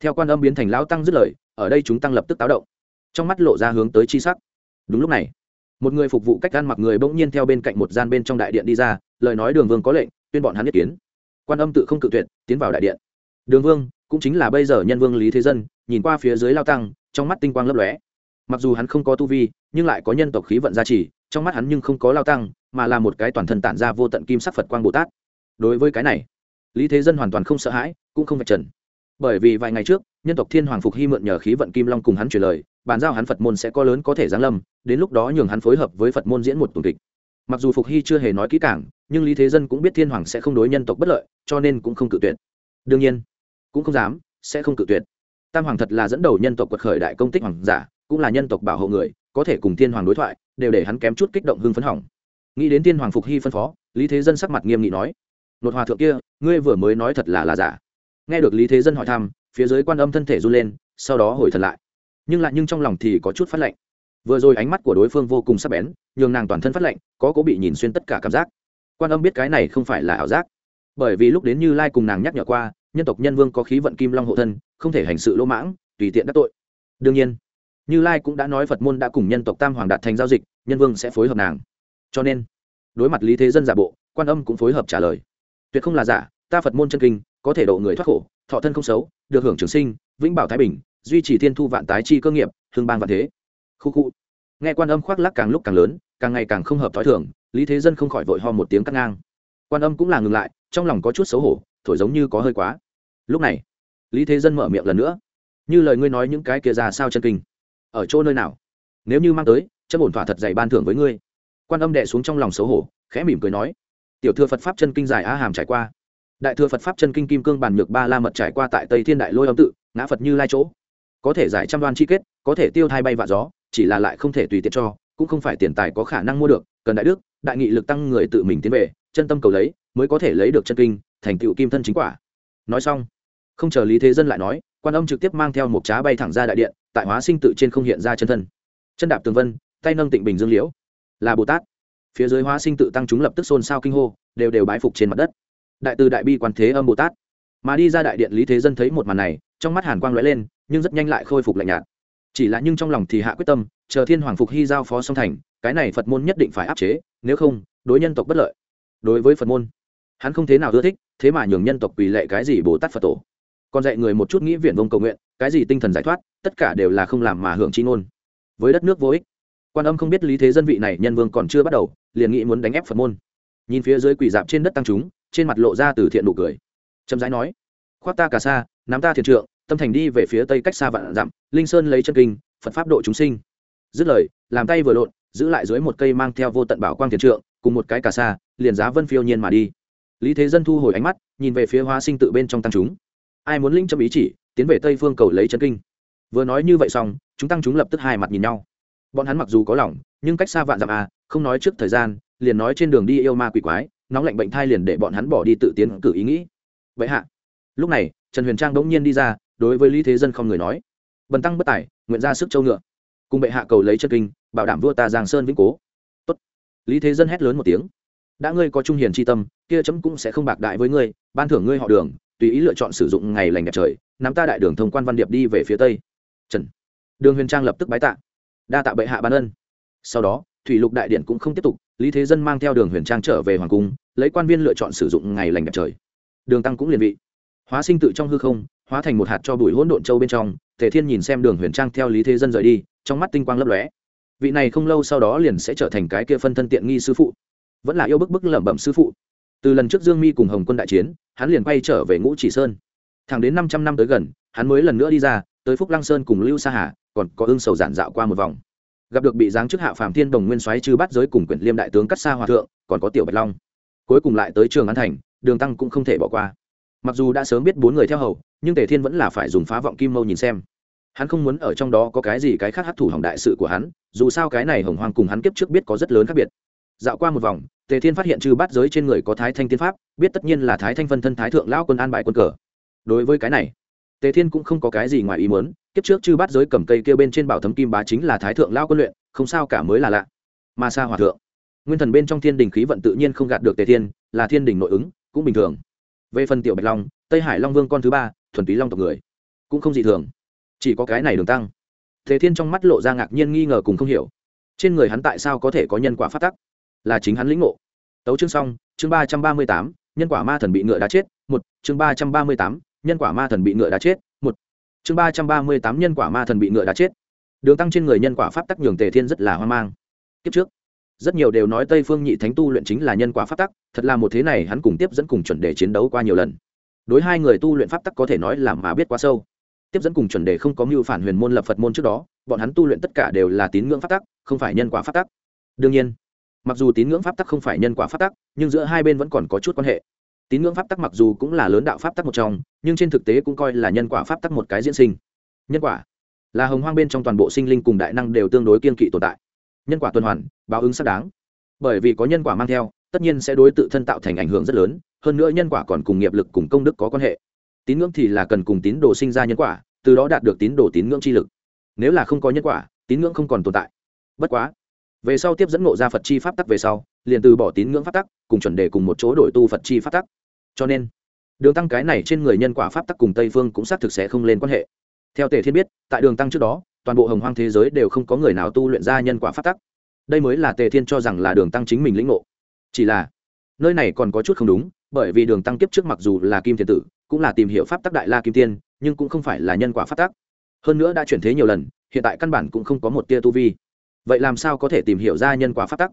theo quan âm biến thành lão tăng dứt lời ở đây chúng tăng lập tức táo động trong mắt lộ ra hướng tới chi sắc đúng lúc này một người phục vụ cách gan mặc người bỗng nhiên theo bên cạnh một gian bên trong đại điện đi ra, lời nói đường vương có lệnh, tuyên bọn hắn nhất kiến. Quan âm tự không cự tuyệt, tiến vào đại điện. Đường vương, cũng chính là bây giờ nhân vương lý thế dân, nhìn qua phía dưới lao tăng, trong mắt tinh quang lấp lóe. Mặc dù hắn không có tu vi, nhưng lại có nhân tộc khí vận gia trì, trong mắt hắn nhưng không có lao tăng, mà là một cái toàn thân tản ra vô tận kim sắc phật quang bồ tát. Đối với cái này, lý thế dân hoàn toàn không sợ hãi, cũng không vạch trần. Bởi vì vài ngày trước nhân tộc thiên hoàng phục hy mượn nhờ khí vận kim long cùng hắn truyền lời, bàn giao hắn phật môn sẽ có lớn có thể giáng lâm, đến lúc đó nhường hắn phối hợp với phật môn diễn một tuần kịch. Mặc dù phục hy chưa hề nói kỹ càng, nhưng lý thế dân cũng biết thiên hoàng sẽ không đối nhân tộc bất lợi, cho nên cũng không cự tuyệt. Đương nhiên, cũng không dám, sẽ không cự tuyệt. Tam hoàng thật là dẫn đầu nhân tộc quật khởi đại công tích hoàng giả, cũng là nhân tộc bảo hộ người, có thể cùng thiên hoàng đối thoại, đều để hắn kém chút kích động hưng phấn hỏng. Nghĩ đến thiên hoàng phục hy phân phó, lý thế dân sắc mặt nghiêm nghị nói, nột hòa thượng kia, ngươi vừa mới nói thật là là giả. Nghe được lý thế dân hỏi thăm phía dưới quan âm thân thể run lên, sau đó hồi thật lại. Nhưng lại nhưng trong lòng thì có chút phát lạnh. Vừa rồi ánh mắt của đối phương vô cùng sắc bén, nhường nàng toàn thân phát lạnh, có cố bị nhìn xuyên tất cả cảm giác. Quan âm biết cái này không phải là ảo giác. Bởi vì lúc đến như lai cùng nàng nhắc nhở qua, nhân tộc nhân vương có khí vận kim long hộ thân, không thể hành sự lỗ mãng, tùy tiện đắc tội. Đương nhiên, như lai cũng đã nói phật môn đã cùng nhân tộc tam hoàng đạt thành giao dịch, nhân vương sẽ phối hợp nàng. Cho nên, đối mặt lý thế dân giả bộ, quan âm cũng phối hợp trả lời. Tuyệt không là giả, ta phật môn chân kinh, có thể độ người thoát khổ thọ thân không xấu, được hưởng trường sinh, vĩnh bảo thái bình, duy trì thiên thu vạn tái chi cơ nghiệp hương bang vạn thế. Khu khu. Nghe quan âm khoác lắc càng lúc càng lớn, càng ngày càng không hợp t h ó i thường, lý thế dân không khỏi vội ho một tiếng cắt ngang. Quan âm cũng là ngừng lại, trong lòng có chút xấu hổ, thổi giống như có hơi quá. Lúc này, lý thế dân mở miệng lần nữa. Như lời ngươi nói những cái kia ra sao chân kinh. Ở chỗ nơi nào? Nếu như mang tới chất bổn thỏa thật dày ban thưởng với ngươi. Quan âm đệ xuống trong lòng xấu hổ, khẽ mỉm cười nói. Tiểu thư phật pháp chân kinh dài á hàm trải qua đại thừa phật pháp chân kinh kim cương bàn nhược ba la mật trải qua tại tây thiên đại lôi âm tự, ngã phật như lai chỗ. Có thể giải trăm đoan chi kết, có thể tiêu thai bay vạ gió, chỉ là lại không thể tùy tiện cho, cũng không phải tiền tài có khả năng mua được, cần đại đức, đại nghị lực tăng người tự mình tiến về, chân tâm cầu lấy, mới có thể lấy được chân kinh, thành tựu kim thân chính quả. Nói xong, không chờ lý thế dân lại nói, quan âm trực tiếp mang theo một trá bay thẳng ra đại điện, tại hóa sinh tự trên không hiện ra chân thân. Chân đạp tường vân, tay nâng tịnh bình dương liễu. Là bồ tát. Phía dưới hóa sinh tự tăng chúng lập tức xôn xao kinh hô, đều đều bái phục trên mặt đất đại từ đại bi quan thế âm bồ tát. Mà đi ra đại điện lý thế dân thấy một màn này, trong mắt hàn quang lóe lên, nhưng rất nhanh lại khôi phục lạnh nhạt. Chỉ là nhưng trong lòng thì hạ quyết tâm, chờ thiên hoàng phục hy giao phó song thành, cái này phật môn nhất định phải áp chế, nếu không, đối nhân tộc bất lợi. Đối với phật môn, hắn không thế nào ưa thích, thế mà nhường nhân tộc quỳ lệ cái gì bồ tát phật tổ. Còn dạy người một chút nghĩ viện vông cầu nguyện, cái gì tinh thần giải thoát, tất cả đều là không làm mà hưởng chi ngôn. Với đất nước vô ích, quan âm không biết lý thế dân vị này nhân vương còn chưa bắt đầu, liền nghĩ muốn đánh ép phật môn. Nhìn phía dưới quỷ dạp trên đất tăng chúng trên mặt lộ ra từ thiện nụ cười. Chậm rãi nói, khoác ta cả xa, nắm ta thiền trượng, tâm thành đi về phía tây cách xa vạn dặm, linh sơn lấy chân kinh, phật pháp độ chúng sinh. Dứt lời, làm tay vừa lộn, giữ lại dưới một cây mang theo vô tận bảo quang thiền trượng, cùng một cái cả xa, liền giá vân phiêu nhiên mà đi. Lý thế dân thu hồi ánh mắt, nhìn về phía hóa sinh tự bên trong tăng chúng. Ai muốn linh châm ý chỉ, tiến về tây phương cầu lấy chân kinh. Vừa nói như vậy xong, chúng tăng chúng lập tức hai mặt nhìn nhau. Bọn hắn mặc dù có lòng, nhưng cách xa vạn dặm à không nói trước thời gian, liền nói trên đường đi yêu ma quỷ quái nóng lạnh bệnh thai liền để bọn hắn bỏ đi tự tiến cử ý nghĩ. Vậy hạ. Lúc này, trần huyền trang bỗng nhiên đi ra, đối với lý thế dân không người nói. Bần tăng bất tài, nguyện ra sức châu ngựa. Cùng bệ hạ cầu lấy chân kinh, bảo đảm vua ta giang sơn vĩnh cố. Tốt. lý thế dân hét lớn một tiếng. Đã ngươi có trung hiền tri tâm, kia chấm cũng sẽ không bạc đại với ngươi, ban thưởng ngươi họ đường, tùy ý lựa chọn sử dụng ngày lành đẹp trời, nắm ta đại đường thông quan văn điệp đi về phía tây. Trần. Đường huyền trang lập tức bái tạ. Đa tạ bệ hạ ban ân. Sau đó thủy lục đại điện cũng không tiếp tục, lý thế dân mang theo đường huyền trang trở về hoàng cung, lấy quan viên lựa chọn sử dụng ngày lành đẹp trời. Đường tăng cũng liền vị. Hóa sinh tự trong hư không, hóa thành một hạt cho bụi hỗn độn châu bên trong, tề thiên nhìn xem đường huyền trang theo lý thế dân rời đi, trong mắt tinh quang lấp lóe. Vị này không lâu sau đó liền sẽ trở thành cái kia phân thân tiện nghi sư phụ. Vẫn là yêu bức bức lẩm bẩm sư phụ. Từ lần trước dương mi cùng hồng quân đại chiến, hắn liền quay trở về ngũ chỉ sơn. Thẳng đến năm trăm năm tới gần, hắn mới lần nữa đi ra, tới phúc lăng sơn cùng lưu sa hà, còn có ương sầu giản dạo qua một vòng gặp được bị giáng chức hạ phàm thiên đồng nguyên soái trừ bắt giới cùng quyển liêm đại tướng cắt xa hòa thượng, còn có tiểu bạch long. Cuối cùng lại tới trường an thành, đường tăng cũng không thể bỏ qua. Mặc dù đã sớm biết bốn người theo hầu, nhưng tề thiên vẫn là phải dùng phá vọng kim mâu nhìn xem. Hắn không muốn ở trong đó có cái gì cái khác hấp thủ hỏng đại sự của hắn, dù sao cái này hồng hoang cùng hắn kiếp trước biết có rất lớn khác biệt. Dạo qua một vòng, tề thiên phát hiện trừ bát giới trên người có thái thanh tiên pháp, biết tất nhiên là thái thanh phân thân thái thượng lão quân an Bại quân cờ. Đối với cái này, tề thiên cũng không có cái gì ngoài ý muốn kiếp trước chư bắt giới cầm cây kia bên trên bảo thấm kim bá chính là thái thượng lao quân luyện, không sao cả mới là lạ. Mà sa hòa thượng, nguyên thần bên trong thiên đình khí vận tự nhiên không gạt được tề thiên, là thiên đình nội ứng, cũng bình thường. Về phần tiểu bạch long, tây hải long vương con thứ ba, thuần túy long tộc người, cũng không dị thường. Chỉ có cái này đường tăng. Tề thiên trong mắt lộ ra ngạc nhiên nghi ngờ cùng không hiểu. Trên người hắn tại sao có thể có nhân quả phát tắc? Là chính hắn lĩnh ngộ. Tấu chương xong, chương ba trăm ba mươi tám, nhân quả ma thần bị ngựa đá chết. Một, chương ba trăm ba mươi tám, nhân quả ma thần bị ngựa đá chết chương ba trăm ba mươi tám nhân quả ma thần bị ngựa đá chết. Đường tăng trên người nhân quả pháp tắc nhường tề thiên rất là hoang mang. Kiếp trước, rất nhiều đều nói tây phương nhị thánh tu luyện chính là nhân quả pháp tắc, thật là một thế này hắn cùng tiếp dẫn cùng chuẩn đề chiến đấu qua nhiều lần. Đối hai người tu luyện pháp tắc có thể nói là mà biết quá sâu. Tiếp dẫn cùng chuẩn đề không có mưu phản huyền môn lập phật môn trước đó, bọn hắn tu luyện tất cả đều là tín ngưỡng pháp tắc, không phải nhân quả pháp tắc. Đương nhiên, mặc dù tín ngưỡng pháp tắc không phải nhân quả pháp tắc, nhưng giữa hai bên vẫn còn có chút quan hệ tín ngưỡng pháp tắc mặc dù cũng là lớn đạo pháp tắc một trong, nhưng trên thực tế cũng coi là nhân quả pháp tắc một cái diễn sinh. Nhân quả là hồng hoang bên trong toàn bộ sinh linh cùng đại năng đều tương đối kiên kỵ tồn tại. Nhân quả tuần hoàn, báo ứng xác đáng. Bởi vì có nhân quả mang theo, tất nhiên sẽ đối tự thân tạo thành ảnh hưởng rất lớn, hơn nữa nhân quả còn cùng nghiệp lực cùng công đức có quan hệ. Tín ngưỡng thì là cần cùng tín đồ sinh ra nhân quả, từ đó đạt được tín đồ tín ngưỡng chi lực. Nếu là không có nhân quả, tín ngưỡng không còn tồn tại. Bất quá, về sau tiếp dẫn ngộ ra phật chi pháp tắc về sau, liền từ bỏ tín ngưỡng pháp tắc, cùng chuẩn đề cùng một chỗ đổi tu phật chi pháp tắc cho nên, đường tăng cái này trên người nhân quả pháp tắc cùng tây phương cũng xác thực sẽ không lên quan hệ. Theo tề thiên biết, tại đường tăng trước đó, toàn bộ hồng hoang thế giới đều không có người nào tu luyện ra nhân quả pháp tắc. Đây mới là tề thiên cho rằng là đường tăng chính mình lĩnh ngộ. Chỉ là, nơi này còn có chút không đúng, bởi vì đường tăng kiếp trước mặc dù là kim thiên tử, cũng là tìm hiểu pháp tắc đại la kim tiên, nhưng cũng không phải là nhân quả pháp tắc. Hơn nữa đã chuyển thế nhiều lần, hiện tại căn bản cũng không có một tia tu vi. Vậy làm sao có thể tìm hiểu ra nhân quả pháp tắc?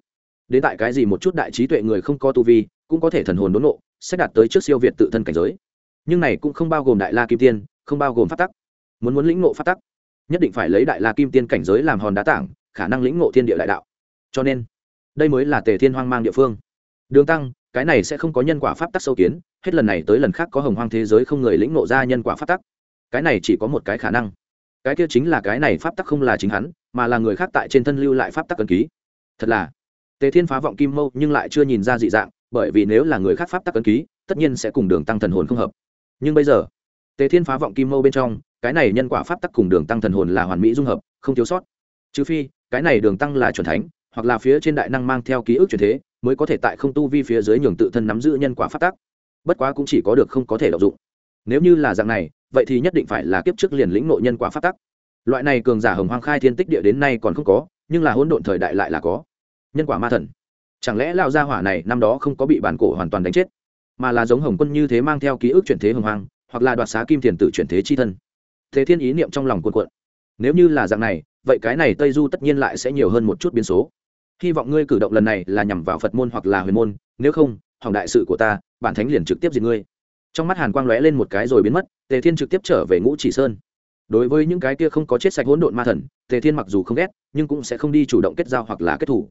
Đến tại cái gì một chút đại trí tuệ người không có tu vi cũng có thể thần hồn đốn nộ, sẽ đạt tới trước siêu việt tự thân cảnh giới. Nhưng này cũng không bao gồm đại la kim tiên, không bao gồm phát tắc. Muốn muốn lĩnh ngộ phát tắc, nhất định phải lấy đại la kim tiên cảnh giới làm hòn đá tảng, khả năng lĩnh ngộ thiên địa đại đạo. Cho nên, đây mới là tề thiên hoang mang địa phương. Đường tăng, cái này sẽ không có nhân quả pháp tắc sâu kiến, hết lần này tới lần khác có hồng hoang thế giới không người lĩnh ngộ ra nhân quả pháp tắc. Cái này chỉ có một cái khả năng. Cái kia chính là cái này pháp tắc không là chính hắn, mà là người khác tại trên thân lưu lại pháp tắc cần ký. Thật là, tề thiên phá vọng kim mâu nhưng lại chưa nhìn ra dị dạng bởi vì nếu là người khác pháp tắc ấn ký, tất nhiên sẽ cùng đường tăng thần hồn không hợp. Nhưng bây giờ, tề thiên phá vọng kim mâu bên trong, cái này nhân quả pháp tắc cùng đường tăng thần hồn là hoàn mỹ dung hợp, không thiếu sót. Trừ phi, cái này đường tăng là c thánh, hoặc là phía trên đại năng mang theo ký ức truyền thế, mới có thể tại không tu vi phía dưới nhường tự thân nắm giữ nhân quả pháp tắc. Bất quá cũng chỉ có được không có thể đọc dụng. Nếu như là dạng này, vậy thì nhất định phải là kiếp trước liền lĩnh nội nhân quả pháp tắc. Loại này cường giả hồng hoang khai thiên tích địa đến nay còn không có, nhưng là hỗn độn thời đại lại là có. Nhân quả ma thần chẳng lẽ lao gia hỏa này năm đó không có bị bản cổ hoàn toàn đánh chết, mà là giống hồng quân như thế mang theo ký ức chuyển thế hồng hoang, hoặc là đoạt xá kim thiền tử chuyển thế chi thân? Thế thiên ý niệm trong lòng cuộn cuộn. Nếu như là dạng này, vậy cái này tây du tất nhiên lại sẽ nhiều hơn một chút biến số. Hy vọng ngươi cử động lần này là nhằm vào phật môn hoặc là huyền môn, nếu không, hỏng đại sự của ta, bản thánh liền trực tiếp diệt ngươi. Trong mắt hàn quang lóe lên một cái rồi biến mất, tề thiên trực tiếp trở về ngũ chỉ sơn. Đối với những cái kia không có chết sạch hỗn độn ma thần, tề thiên mặc dù không ghét, nhưng cũng sẽ không đi chủ động kết giao hoặc là kết thủ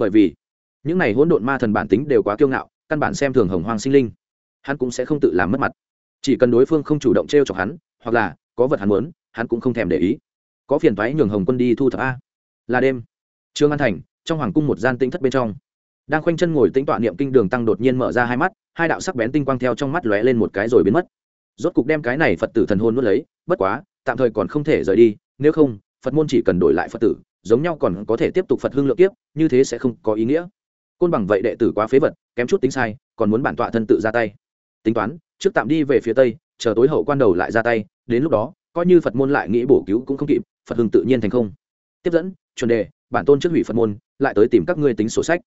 bởi vì những này hỗn độn ma thần bản tính đều quá kiêu ngạo căn bản xem thường hồng hoang sinh linh. Hắn cũng sẽ không tự làm mất mặt. Chỉ cần đối phương không chủ động t r e o chọc hắn hoặc là có vật hắn muốn hắn cũng không thèm để ý. Có phiền thoái nhường hồng quân đi thu thập a. Là đêm. Trương an thành trong hoàng cung một gian tĩnh thất bên trong. Đang khoanh chân ngồi tĩnh tọa niệm kinh đường tăng đột nhiên mở ra hai mắt hai đạo sắc bén tinh quang theo trong mắt lóe lên một cái rồi biến mất. Rốt cục đem cái này phật tử thần hôn nuốt lấy bất quá tạm thời còn không thể rời đi nếu không phật môn chỉ cần đổi lại phật tử giống nhau còn có thể tiếp tục phật hưng lượng tiếp, như thế sẽ không có ý nghĩa côn bằng vậy đệ tử quá phế vật, kém chút tính sai, còn muốn bản tọa thân tự ra tay. Tính toán, trước tạm đi về phía tây, chờ tối hậu quan đầu lại ra tay, đến lúc đó, coi như phật môn lại nghĩ bổ cứu cũng không kịp, phật hưng tự nhiên thành không. Tiếp dẫn, chuẩn đề, bản tôn trước hủy phật môn, lại tới tìm các ngươi tính sổ sách.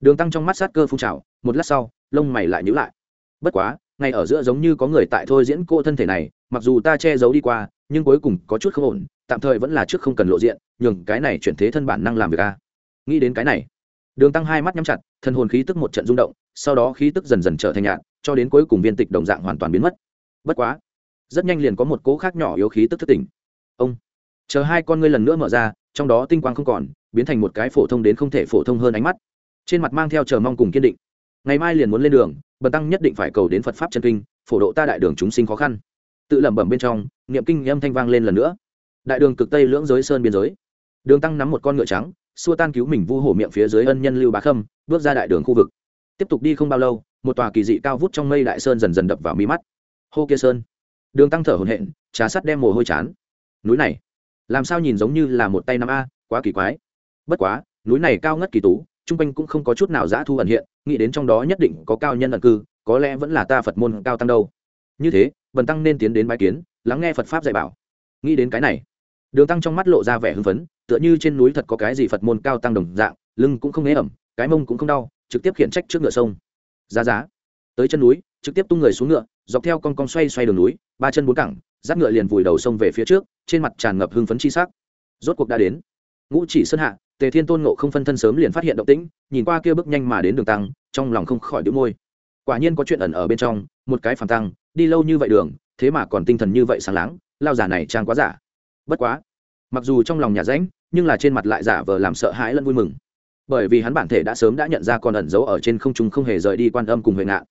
Đường tăng trong mắt sát cơ phun trào, một lát sau, lông mày lại nhữ lại. Bất quá, ngay ở giữa giống như có người tại thôi diễn cô thân thể này, mặc dù ta che giấu đi qua, nhưng cuối cùng có chút không ổn, tạm thời vẫn là trước không cần lộ diện, nhường cái này chuyển thế thân bản năng làm việc a. Nghĩ đến cái này đường tăng hai mắt nhắm chặt, thân hồn khí tức một trận rung động, sau đó khí tức dần dần trở thành nhạt, cho đến cuối cùng viên tịch đồng dạng hoàn toàn biến mất. Bất quá, rất nhanh liền có một cố khác nhỏ yếu khí tức thất tỉnh. Ông, chờ hai con ngươi lần nữa mở ra, trong đó tinh quang không còn, biến thành một cái phổ thông đến không thể phổ thông hơn ánh mắt. Trên mặt mang theo chờ mong cùng kiên định. Ngày mai liền muốn lên đường, bần tăng nhất định phải cầu đến phật pháp chân kinh, phổ độ ta đại đường chúng sinh khó khăn. Tự lẩm bẩm bên trong, niệm kinh âm thanh vang lên lần nữa. Đại đường cực tây lưỡng giới sơn biên giới. Đường tăng nắm một con ngựa trắng xua tan cứu mình vu hổ miệng phía dưới ân nhân lưu bá khâm, bước ra đại đường khu vực. Tiếp tục đi không bao lâu, một tòa kỳ dị cao vút trong mây đại sơn dần dần đập vào mi mắt. Hô kia sơn. Đường tăng thở hồn hện trà sắt đem mồ hôi chán. Núi này, làm sao nhìn giống như là một tay năm a, quá kỳ quái. Bất quá, núi này cao ngất kỳ tú trung quanh cũng không có chút nào giã thu ẩn hiện, nghĩ đến trong đó nhất định có cao nhân ẩn cư, có lẽ vẫn là ta phật môn cao tăng đâu. Như thế vần tăng nên tiến đến bái kiến, lắng nghe phật pháp dạy bảo. Nghĩ đến cái này, đường tăng trong mắt lộ ra vẻ hưng phấn tựa như trên núi thật có cái gì phật môn cao tăng đồng dạng, lưng cũng không nghe ẩm, cái mông cũng không đau, trực tiếp khiển trách trước ngựa sông. Giá giá. Tới chân núi, trực tiếp tung người xuống ngựa, dọc theo con con xoay xoay đường núi, ba chân bốn cẳng, dắt ngựa liền vùi đầu sông về phía trước, trên mặt tràn ngập hưng phấn chi sắc. Rốt cuộc đã đến. Ngũ chỉ sơn hạ, tề thiên tôn ngộ không phân thân sớm liền phát hiện động tĩnh, nhìn qua kia bước nhanh mà đến đường tăng, trong lòng không khỏi đĩu môi. Quả nhiên có chuyện ẩn ở bên trong, một cái phản tăng, đi lâu như vậy đường, thế mà còn tinh thần như vậy sáng láng, lao giả này trang quá giả. Bất quá, mặc dù trong lòng nhà rãnh nhưng là trên mặt lại giả vờ làm sợ hãi lẫn vui mừng. Bởi vì hắn bản thể đã sớm đã nhận ra con ẩn giấu ở trên không trung không hề rời đi quan âm cùng huệ ngạn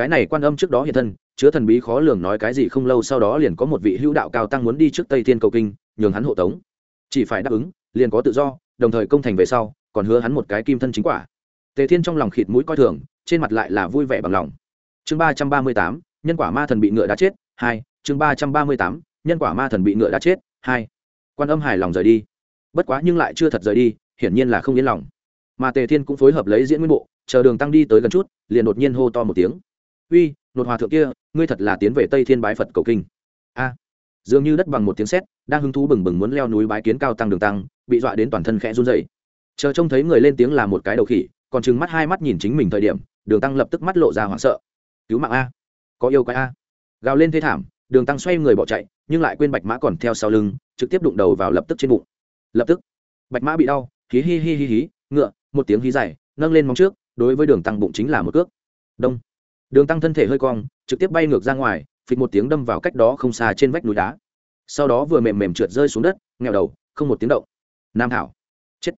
cái này quan âm trước đó hiện thân, chứa thần bí khó lường nói cái gì không lâu sau đó liền có một vị hữu đạo cao tăng muốn đi trước tây thiên cầu kinh, nhường hắn hộ tống. Chỉ phải đáp ứng, liền có tự do, đồng thời công thành về sau, còn hứa hắn một cái kim thân chính quả. Tề thiên trong lòng khịt mũi coi thường, trên mặt lại là vui vẻ bằng lòng. Chương ba trăm ba mươi tám, nhân quả ma thần bị ngựa đã chết, hai, chương ba trăm ba mươi tám, nhân quả ma thần bị ngựa đã chết, hai. Quan âm hài lòng rời đi bất quá nhưng lại chưa thật rời đi, hiển nhiên là không yên lòng. Mà tề thiên cũng phối hợp lấy diễn nguyên bộ, chờ đường tăng đi tới gần chút, liền đột nhiên hô to một tiếng. Uy, nột hòa thượng kia, ngươi thật là tiến về tây thiên bái phật cầu kinh. A. Dường như đất bằng một tiếng sét, đang hứng thú bừng bừng muốn leo núi bái kiến cao tăng đường tăng, bị dọa đến toàn thân khẽ run dậy chờ trông thấy người lên tiếng là một cái đầu khỉ, còn chừng mắt hai mắt nhìn chính mình thời điểm, đường tăng lập tức mắt lộ ra hoảng sợ. Cứu mạng a! Có yêu quái a! Gào lên thế thảm, đường tăng xoay người bỏ chạy, nhưng lại quên bạch mã còn theo sau lưng, trực tiếp đụng đầu vào lập tức trên bụng lập tức, bạch mã bị đau, hí hi hi hi hí, ngựa, một tiếng hí dài, nâng lên móng trước, đối với đường tăng bụng chính là một cước. Đông. Đường tăng thân thể hơi cong, trực tiếp bay ngược ra ngoài, phịch một tiếng đâm vào cách đó không xa trên vách núi đá. Sau đó vừa mềm mềm trượt rơi xuống đất nghèo đầu, không một tiếng động. Nam thảo. Chết.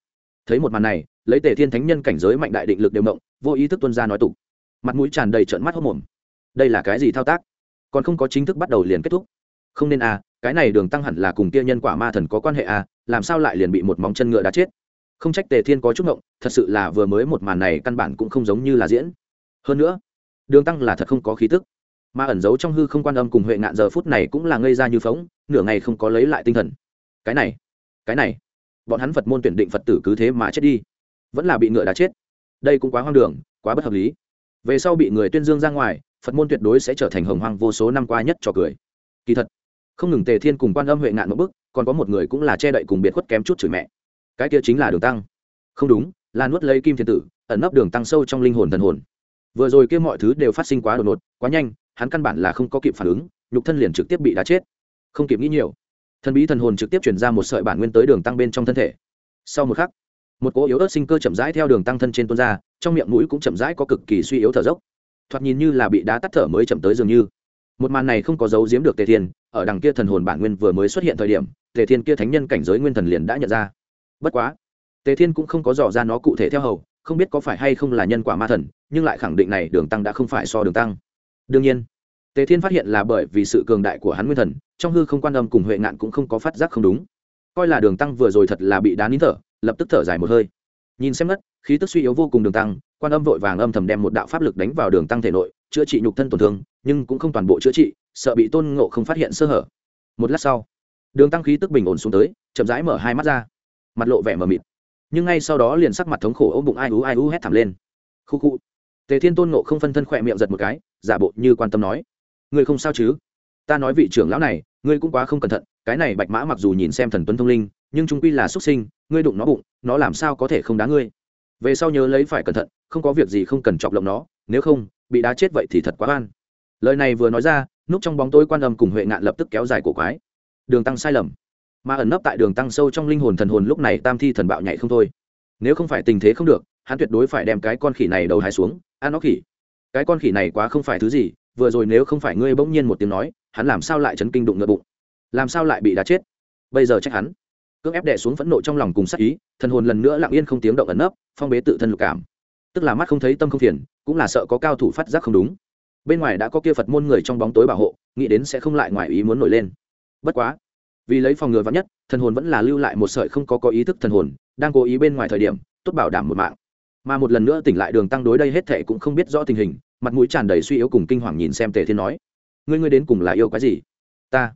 Thấy một màn này, lấy tề thiên thánh nhân cảnh giới mạnh đại định lực đều động, vô ý thức tuân ra nói tục. Mặt mũi tràn đầy trợn mắt hốc mồm. Đây là cái gì thao tác? Còn không có chính thức bắt đầu liền kết thúc. Không nên à cái này đường tăng hẳn là cùng kia nhân quả ma thần có quan hệ à làm sao lại liền bị một móng chân ngựa đã chết? Không trách tề thiên có chút ngộng, thật sự là vừa mới một màn này căn bản cũng không giống như là diễn. Hơn nữa, đường tăng là thật không có khí tức. Mà ẩn giấu trong hư không quan âm cùng huệ ngạn giờ phút này cũng là ngây ra như phóng, nửa ngày không có lấy lại tinh thần. Cái này cái này, bọn hắn phật môn tuyển định phật tử cứ thế mà chết đi. Vẫn là bị ngựa đã chết. Đây cũng quá hoang đường, quá bất hợp lý. Về sau bị người tuyên dương ra ngoài, phật môn tuyệt đối sẽ trở thành hồng hoang vô số năm qua nhất cho cười. Kỳ thật, không ngừng tề thiên cùng quan âm huệ ngạn một bức còn có một người cũng là che đậy cùng biệt khuất kém chút chửi mẹ. Cái kia chính là đường tăng. Không đúng, là nuốt lấy kim thiên tử, ẩn nấp đường tăng sâu trong linh hồn thần hồn. Vừa rồi kia mọi thứ đều phát sinh quá đột ngột, quá nhanh, hắn căn bản là không có kịp phản ứng, nhục thân liền trực tiếp bị đá chết. Không kịp nghĩ nhiều, thần bí thần hồn trực tiếp chuyển ra một sợi bản nguyên tới đường tăng bên trong thân thể. Sau một khắc, một cỗ yếu ớt sinh cơ chậm rãi theo đường tăng thân trên tuôn ra, trong miệng mũi cũng chậm rãi có cực kỳ suy yếu thở dốc. Thoạt nhìn như là bị đá tắt thở mới chậm tới dường như một màn này không có dấu giếm được tề thiên, ở đằng kia thần hồn bản nguyên vừa mới xuất hiện thời điểm, tề thiên kia thánh nhân cảnh giới nguyên thần liền đã nhận ra. Bất quá, tề thiên cũng không có dò ra nó cụ thể theo hầu, không biết có phải hay không là nhân quả ma thần, nhưng lại khẳng định này đường tăng đã không phải so đường tăng. Đương nhiên, tề thiên phát hiện là bởi vì sự cường đại của hắn nguyên thần, trong hư không quan âm cùng huệ ngạn cũng không có phát giác không đúng. Coi là đường tăng vừa rồi thật là bị đá nín thở, lập tức thở dài một hơi. Nhìn xem đất khí tức suy yếu vô cùng đường tăng, quan âm vội vàng âm thầm đem một đạo pháp lực đánh vào đường tăng thể nội, chữa trị nhục thân tổn thương nhưng cũng không toàn bộ chữa trị, sợ bị tôn ngộ không phát hiện sơ hở. Một lát sau, đường tăng khí tức bình ổn xuống tới, chậm rãi mở hai mắt ra. Mặt lộ vẻ mờ mịt. Nhưng ngay sau đó liền sắc mặt thống khổ ôm bụng ai ú ai ú hét thảm lên. Khu khu. Tề thiên tôn ngộ không phân thân khỏe miệng giật một cái, giả bộ như quan tâm nói. Ngươi không sao chứ? Ta nói vị trưởng lão này, ngươi cũng quá không cẩn thận, cái này bạch mã mặc dù nhìn xem thần tuấn thông linh, nhưng trung quy là xuất sinh, ngươi đụng nó bụng, nó làm sao có thể không đá ngươi? Về sau nhớ lấy phải cẩn thận, không có việc gì không cần chọc lộng nó, nếu không, bị đá chết vậy thì thật quá oan lời này vừa nói ra, núp trong bóng tối quan âm cùng huệ ngạn lập tức kéo dài cổ quái. Đường tăng sai lầm. Mà ẩn nấp tại đường tăng sâu trong linh hồn thần hồn lúc này tam thi thần bạo nhảy không thôi. Nếu không phải tình thế không được, hắn tuyệt đối phải đem cái con khỉ này đầu hái xuống, ăn nó khỉ. Cái con khỉ này quá không phải thứ gì, vừa rồi nếu không phải ngươi bỗng nhiên một tiếng nói, hắn làm sao lại chấn kinh đụng ngựa bụng? Làm sao lại bị đá chết? Bây giờ trách hắn. Cưỡng ép đẻ xuống phẫn nộ trong lòng cùng sắc ý, thần hồn lần nữa lặng yên không tiếng động ẩn nấp, phong bế tự thân lục cảm. Tức là mắt không thấy tâm không phiền, cũng là sợ có cao thủ phát giác không đúng bên ngoài đã có kia phật môn người trong bóng tối bảo hộ, nghĩ đến sẽ không lại ngoài ý muốn nổi lên. Bất quá, vì lấy phòng ngừa vắn nhất, thần hồn vẫn là lưu lại một sợi không có có ý thức thần hồn, đang cố ý bên ngoài thời điểm, tốt bảo đảm một mạng. Mà một lần nữa tỉnh lại đường tăng đối đây hết thệ cũng không biết rõ tình hình, mặt mũi tràn đầy suy yếu cùng kinh hoàng nhìn xem tề thiên nói, ngươi ngươi đến cùng là yêu quái gì? Ta.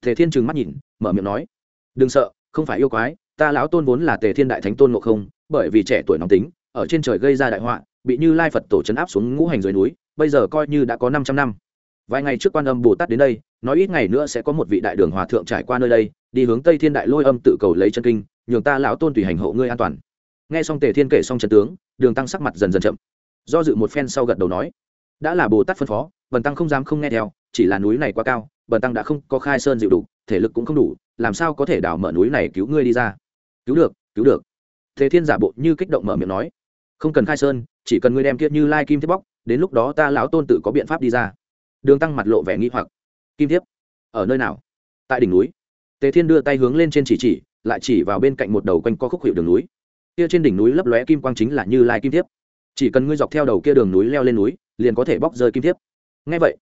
Tề thiên trừng mắt nhìn, mở miệng nói, đừng sợ, không phải yêu quái, ta lão tôn vốn là tề thiên đại thánh tôn ngộ không, bởi vì trẻ tuổi nóng tính, ở trên trời gây ra đại họa, bị như lai phật tổ chấn áp xuống ngũ hành dưới núi bây giờ coi như đã có năm trăm năm. Vài ngày trước quan âm bồ tát đến đây, nói ít ngày nữa sẽ có một vị đại đường hòa thượng trải qua nơi đây, đi hướng tây thiên đại lôi âm tự cầu lấy chân kinh, nhường ta lão tôn tùy hành hộ ngươi an toàn. Nghe xong tề thiên kể xong trận tướng, đường tăng sắc mặt dần dần chậm. Do dự một phen sau gật đầu nói, đã là bồ tát phân phó, bần tăng không dám không nghe theo, chỉ là núi này quá cao, bần tăng đã không có khai sơn dịu đủ, thể lực cũng không đủ, làm sao có thể đào mở núi này cứu ngươi đi ra? Cứu được cứu được. Thế thiên giả bộ như kích động mở miệng nói, không cần khai sơn, chỉ cần ngươi đem kiệt như lai kim thiết bóc đến lúc đó ta lão tôn tự có biện pháp đi ra. Đường tăng mặt lộ vẻ nghi hoặc. Kim thiếp, ở nơi nào? Tại đỉnh núi. Tề thiên đưa tay hướng lên trên chỉ chỉ, lại chỉ vào bên cạnh một đầu quanh co khúc hiệu đường núi. Kia trên đỉnh núi lấp lóe kim quang chính là như lai kim thiếp. Chỉ cần ngươi dọc theo đầu kia đường núi leo lên núi, liền có thể bóc rơi kim thiếp. Ngay vậy,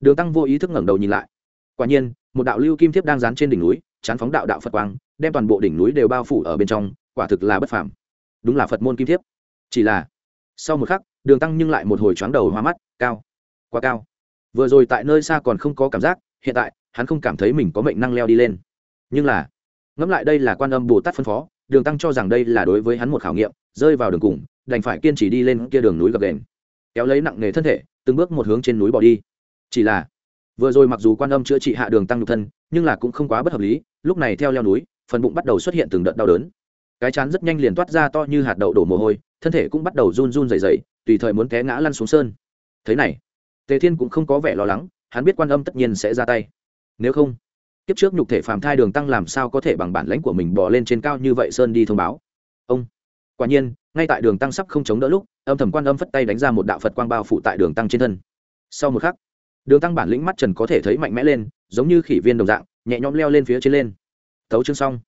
đường tăng vô ý thức ngẩng đầu nhìn lại. Quả nhiên, một đạo lưu kim thiếp đang dán trên đỉnh núi, chán phóng đạo đạo phật quang, đem toàn bộ đỉnh núi đều bao phủ ở bên trong, quả thực là bất phàm. Đúng là phật môn kim thiếp. Chỉ là, sau một khắc đường tăng nhưng lại một hồi chóng đầu hoa mắt, cao, quá cao. Vừa rồi tại nơi xa còn không có cảm giác, hiện tại, hắn không cảm thấy mình có mệnh năng leo đi lên. Nhưng là, ngẫm lại đây là quan âm bồ tát phân phó, đường tăng cho rằng đây là đối với hắn một khảo nghiệm, rơi vào đường cùng, đành phải kiên trì đi lên kia đường núi gập đền kéo lấy nặng nề thân thể, từng bước một hướng trên núi bỏ đi. Chỉ là, vừa rồi mặc dù quan âm chữa trị hạ đường tăng nhục thân, nhưng là cũng không quá bất hợp lý, lúc này theo leo núi, phần bụng bắt đầu xuất hiện từng đợt đau đớn. Cái chán rất nhanh liền toát ra to như hạt đậu đổ mồ hôi thân thể cũng bắt đầu run run rẩy rẩy, tùy thời muốn té ngã lăn xuống sơn. Thế này tề thiên cũng không có vẻ lo lắng hắn biết quan âm tất nhiên sẽ ra tay. Nếu không kiếp trước nhục thể phàm thai đường tăng làm sao có thể bằng bản lãnh của mình bỏ lên trên cao như vậy sơn đi thông báo. Ông quả nhiên ngay tại đường tăng sắp không chống đỡ lúc âm thầm quan âm phất tay đánh ra một đạo phật quang bao phủ tại đường tăng trên thân. Sau một khắc đường tăng bản lĩnh mắt trần có thể thấy mạnh mẽ lên giống như khỉ viên đồng dạng nhẹ nhõm leo lên phía trên lên. Thấu chương xong.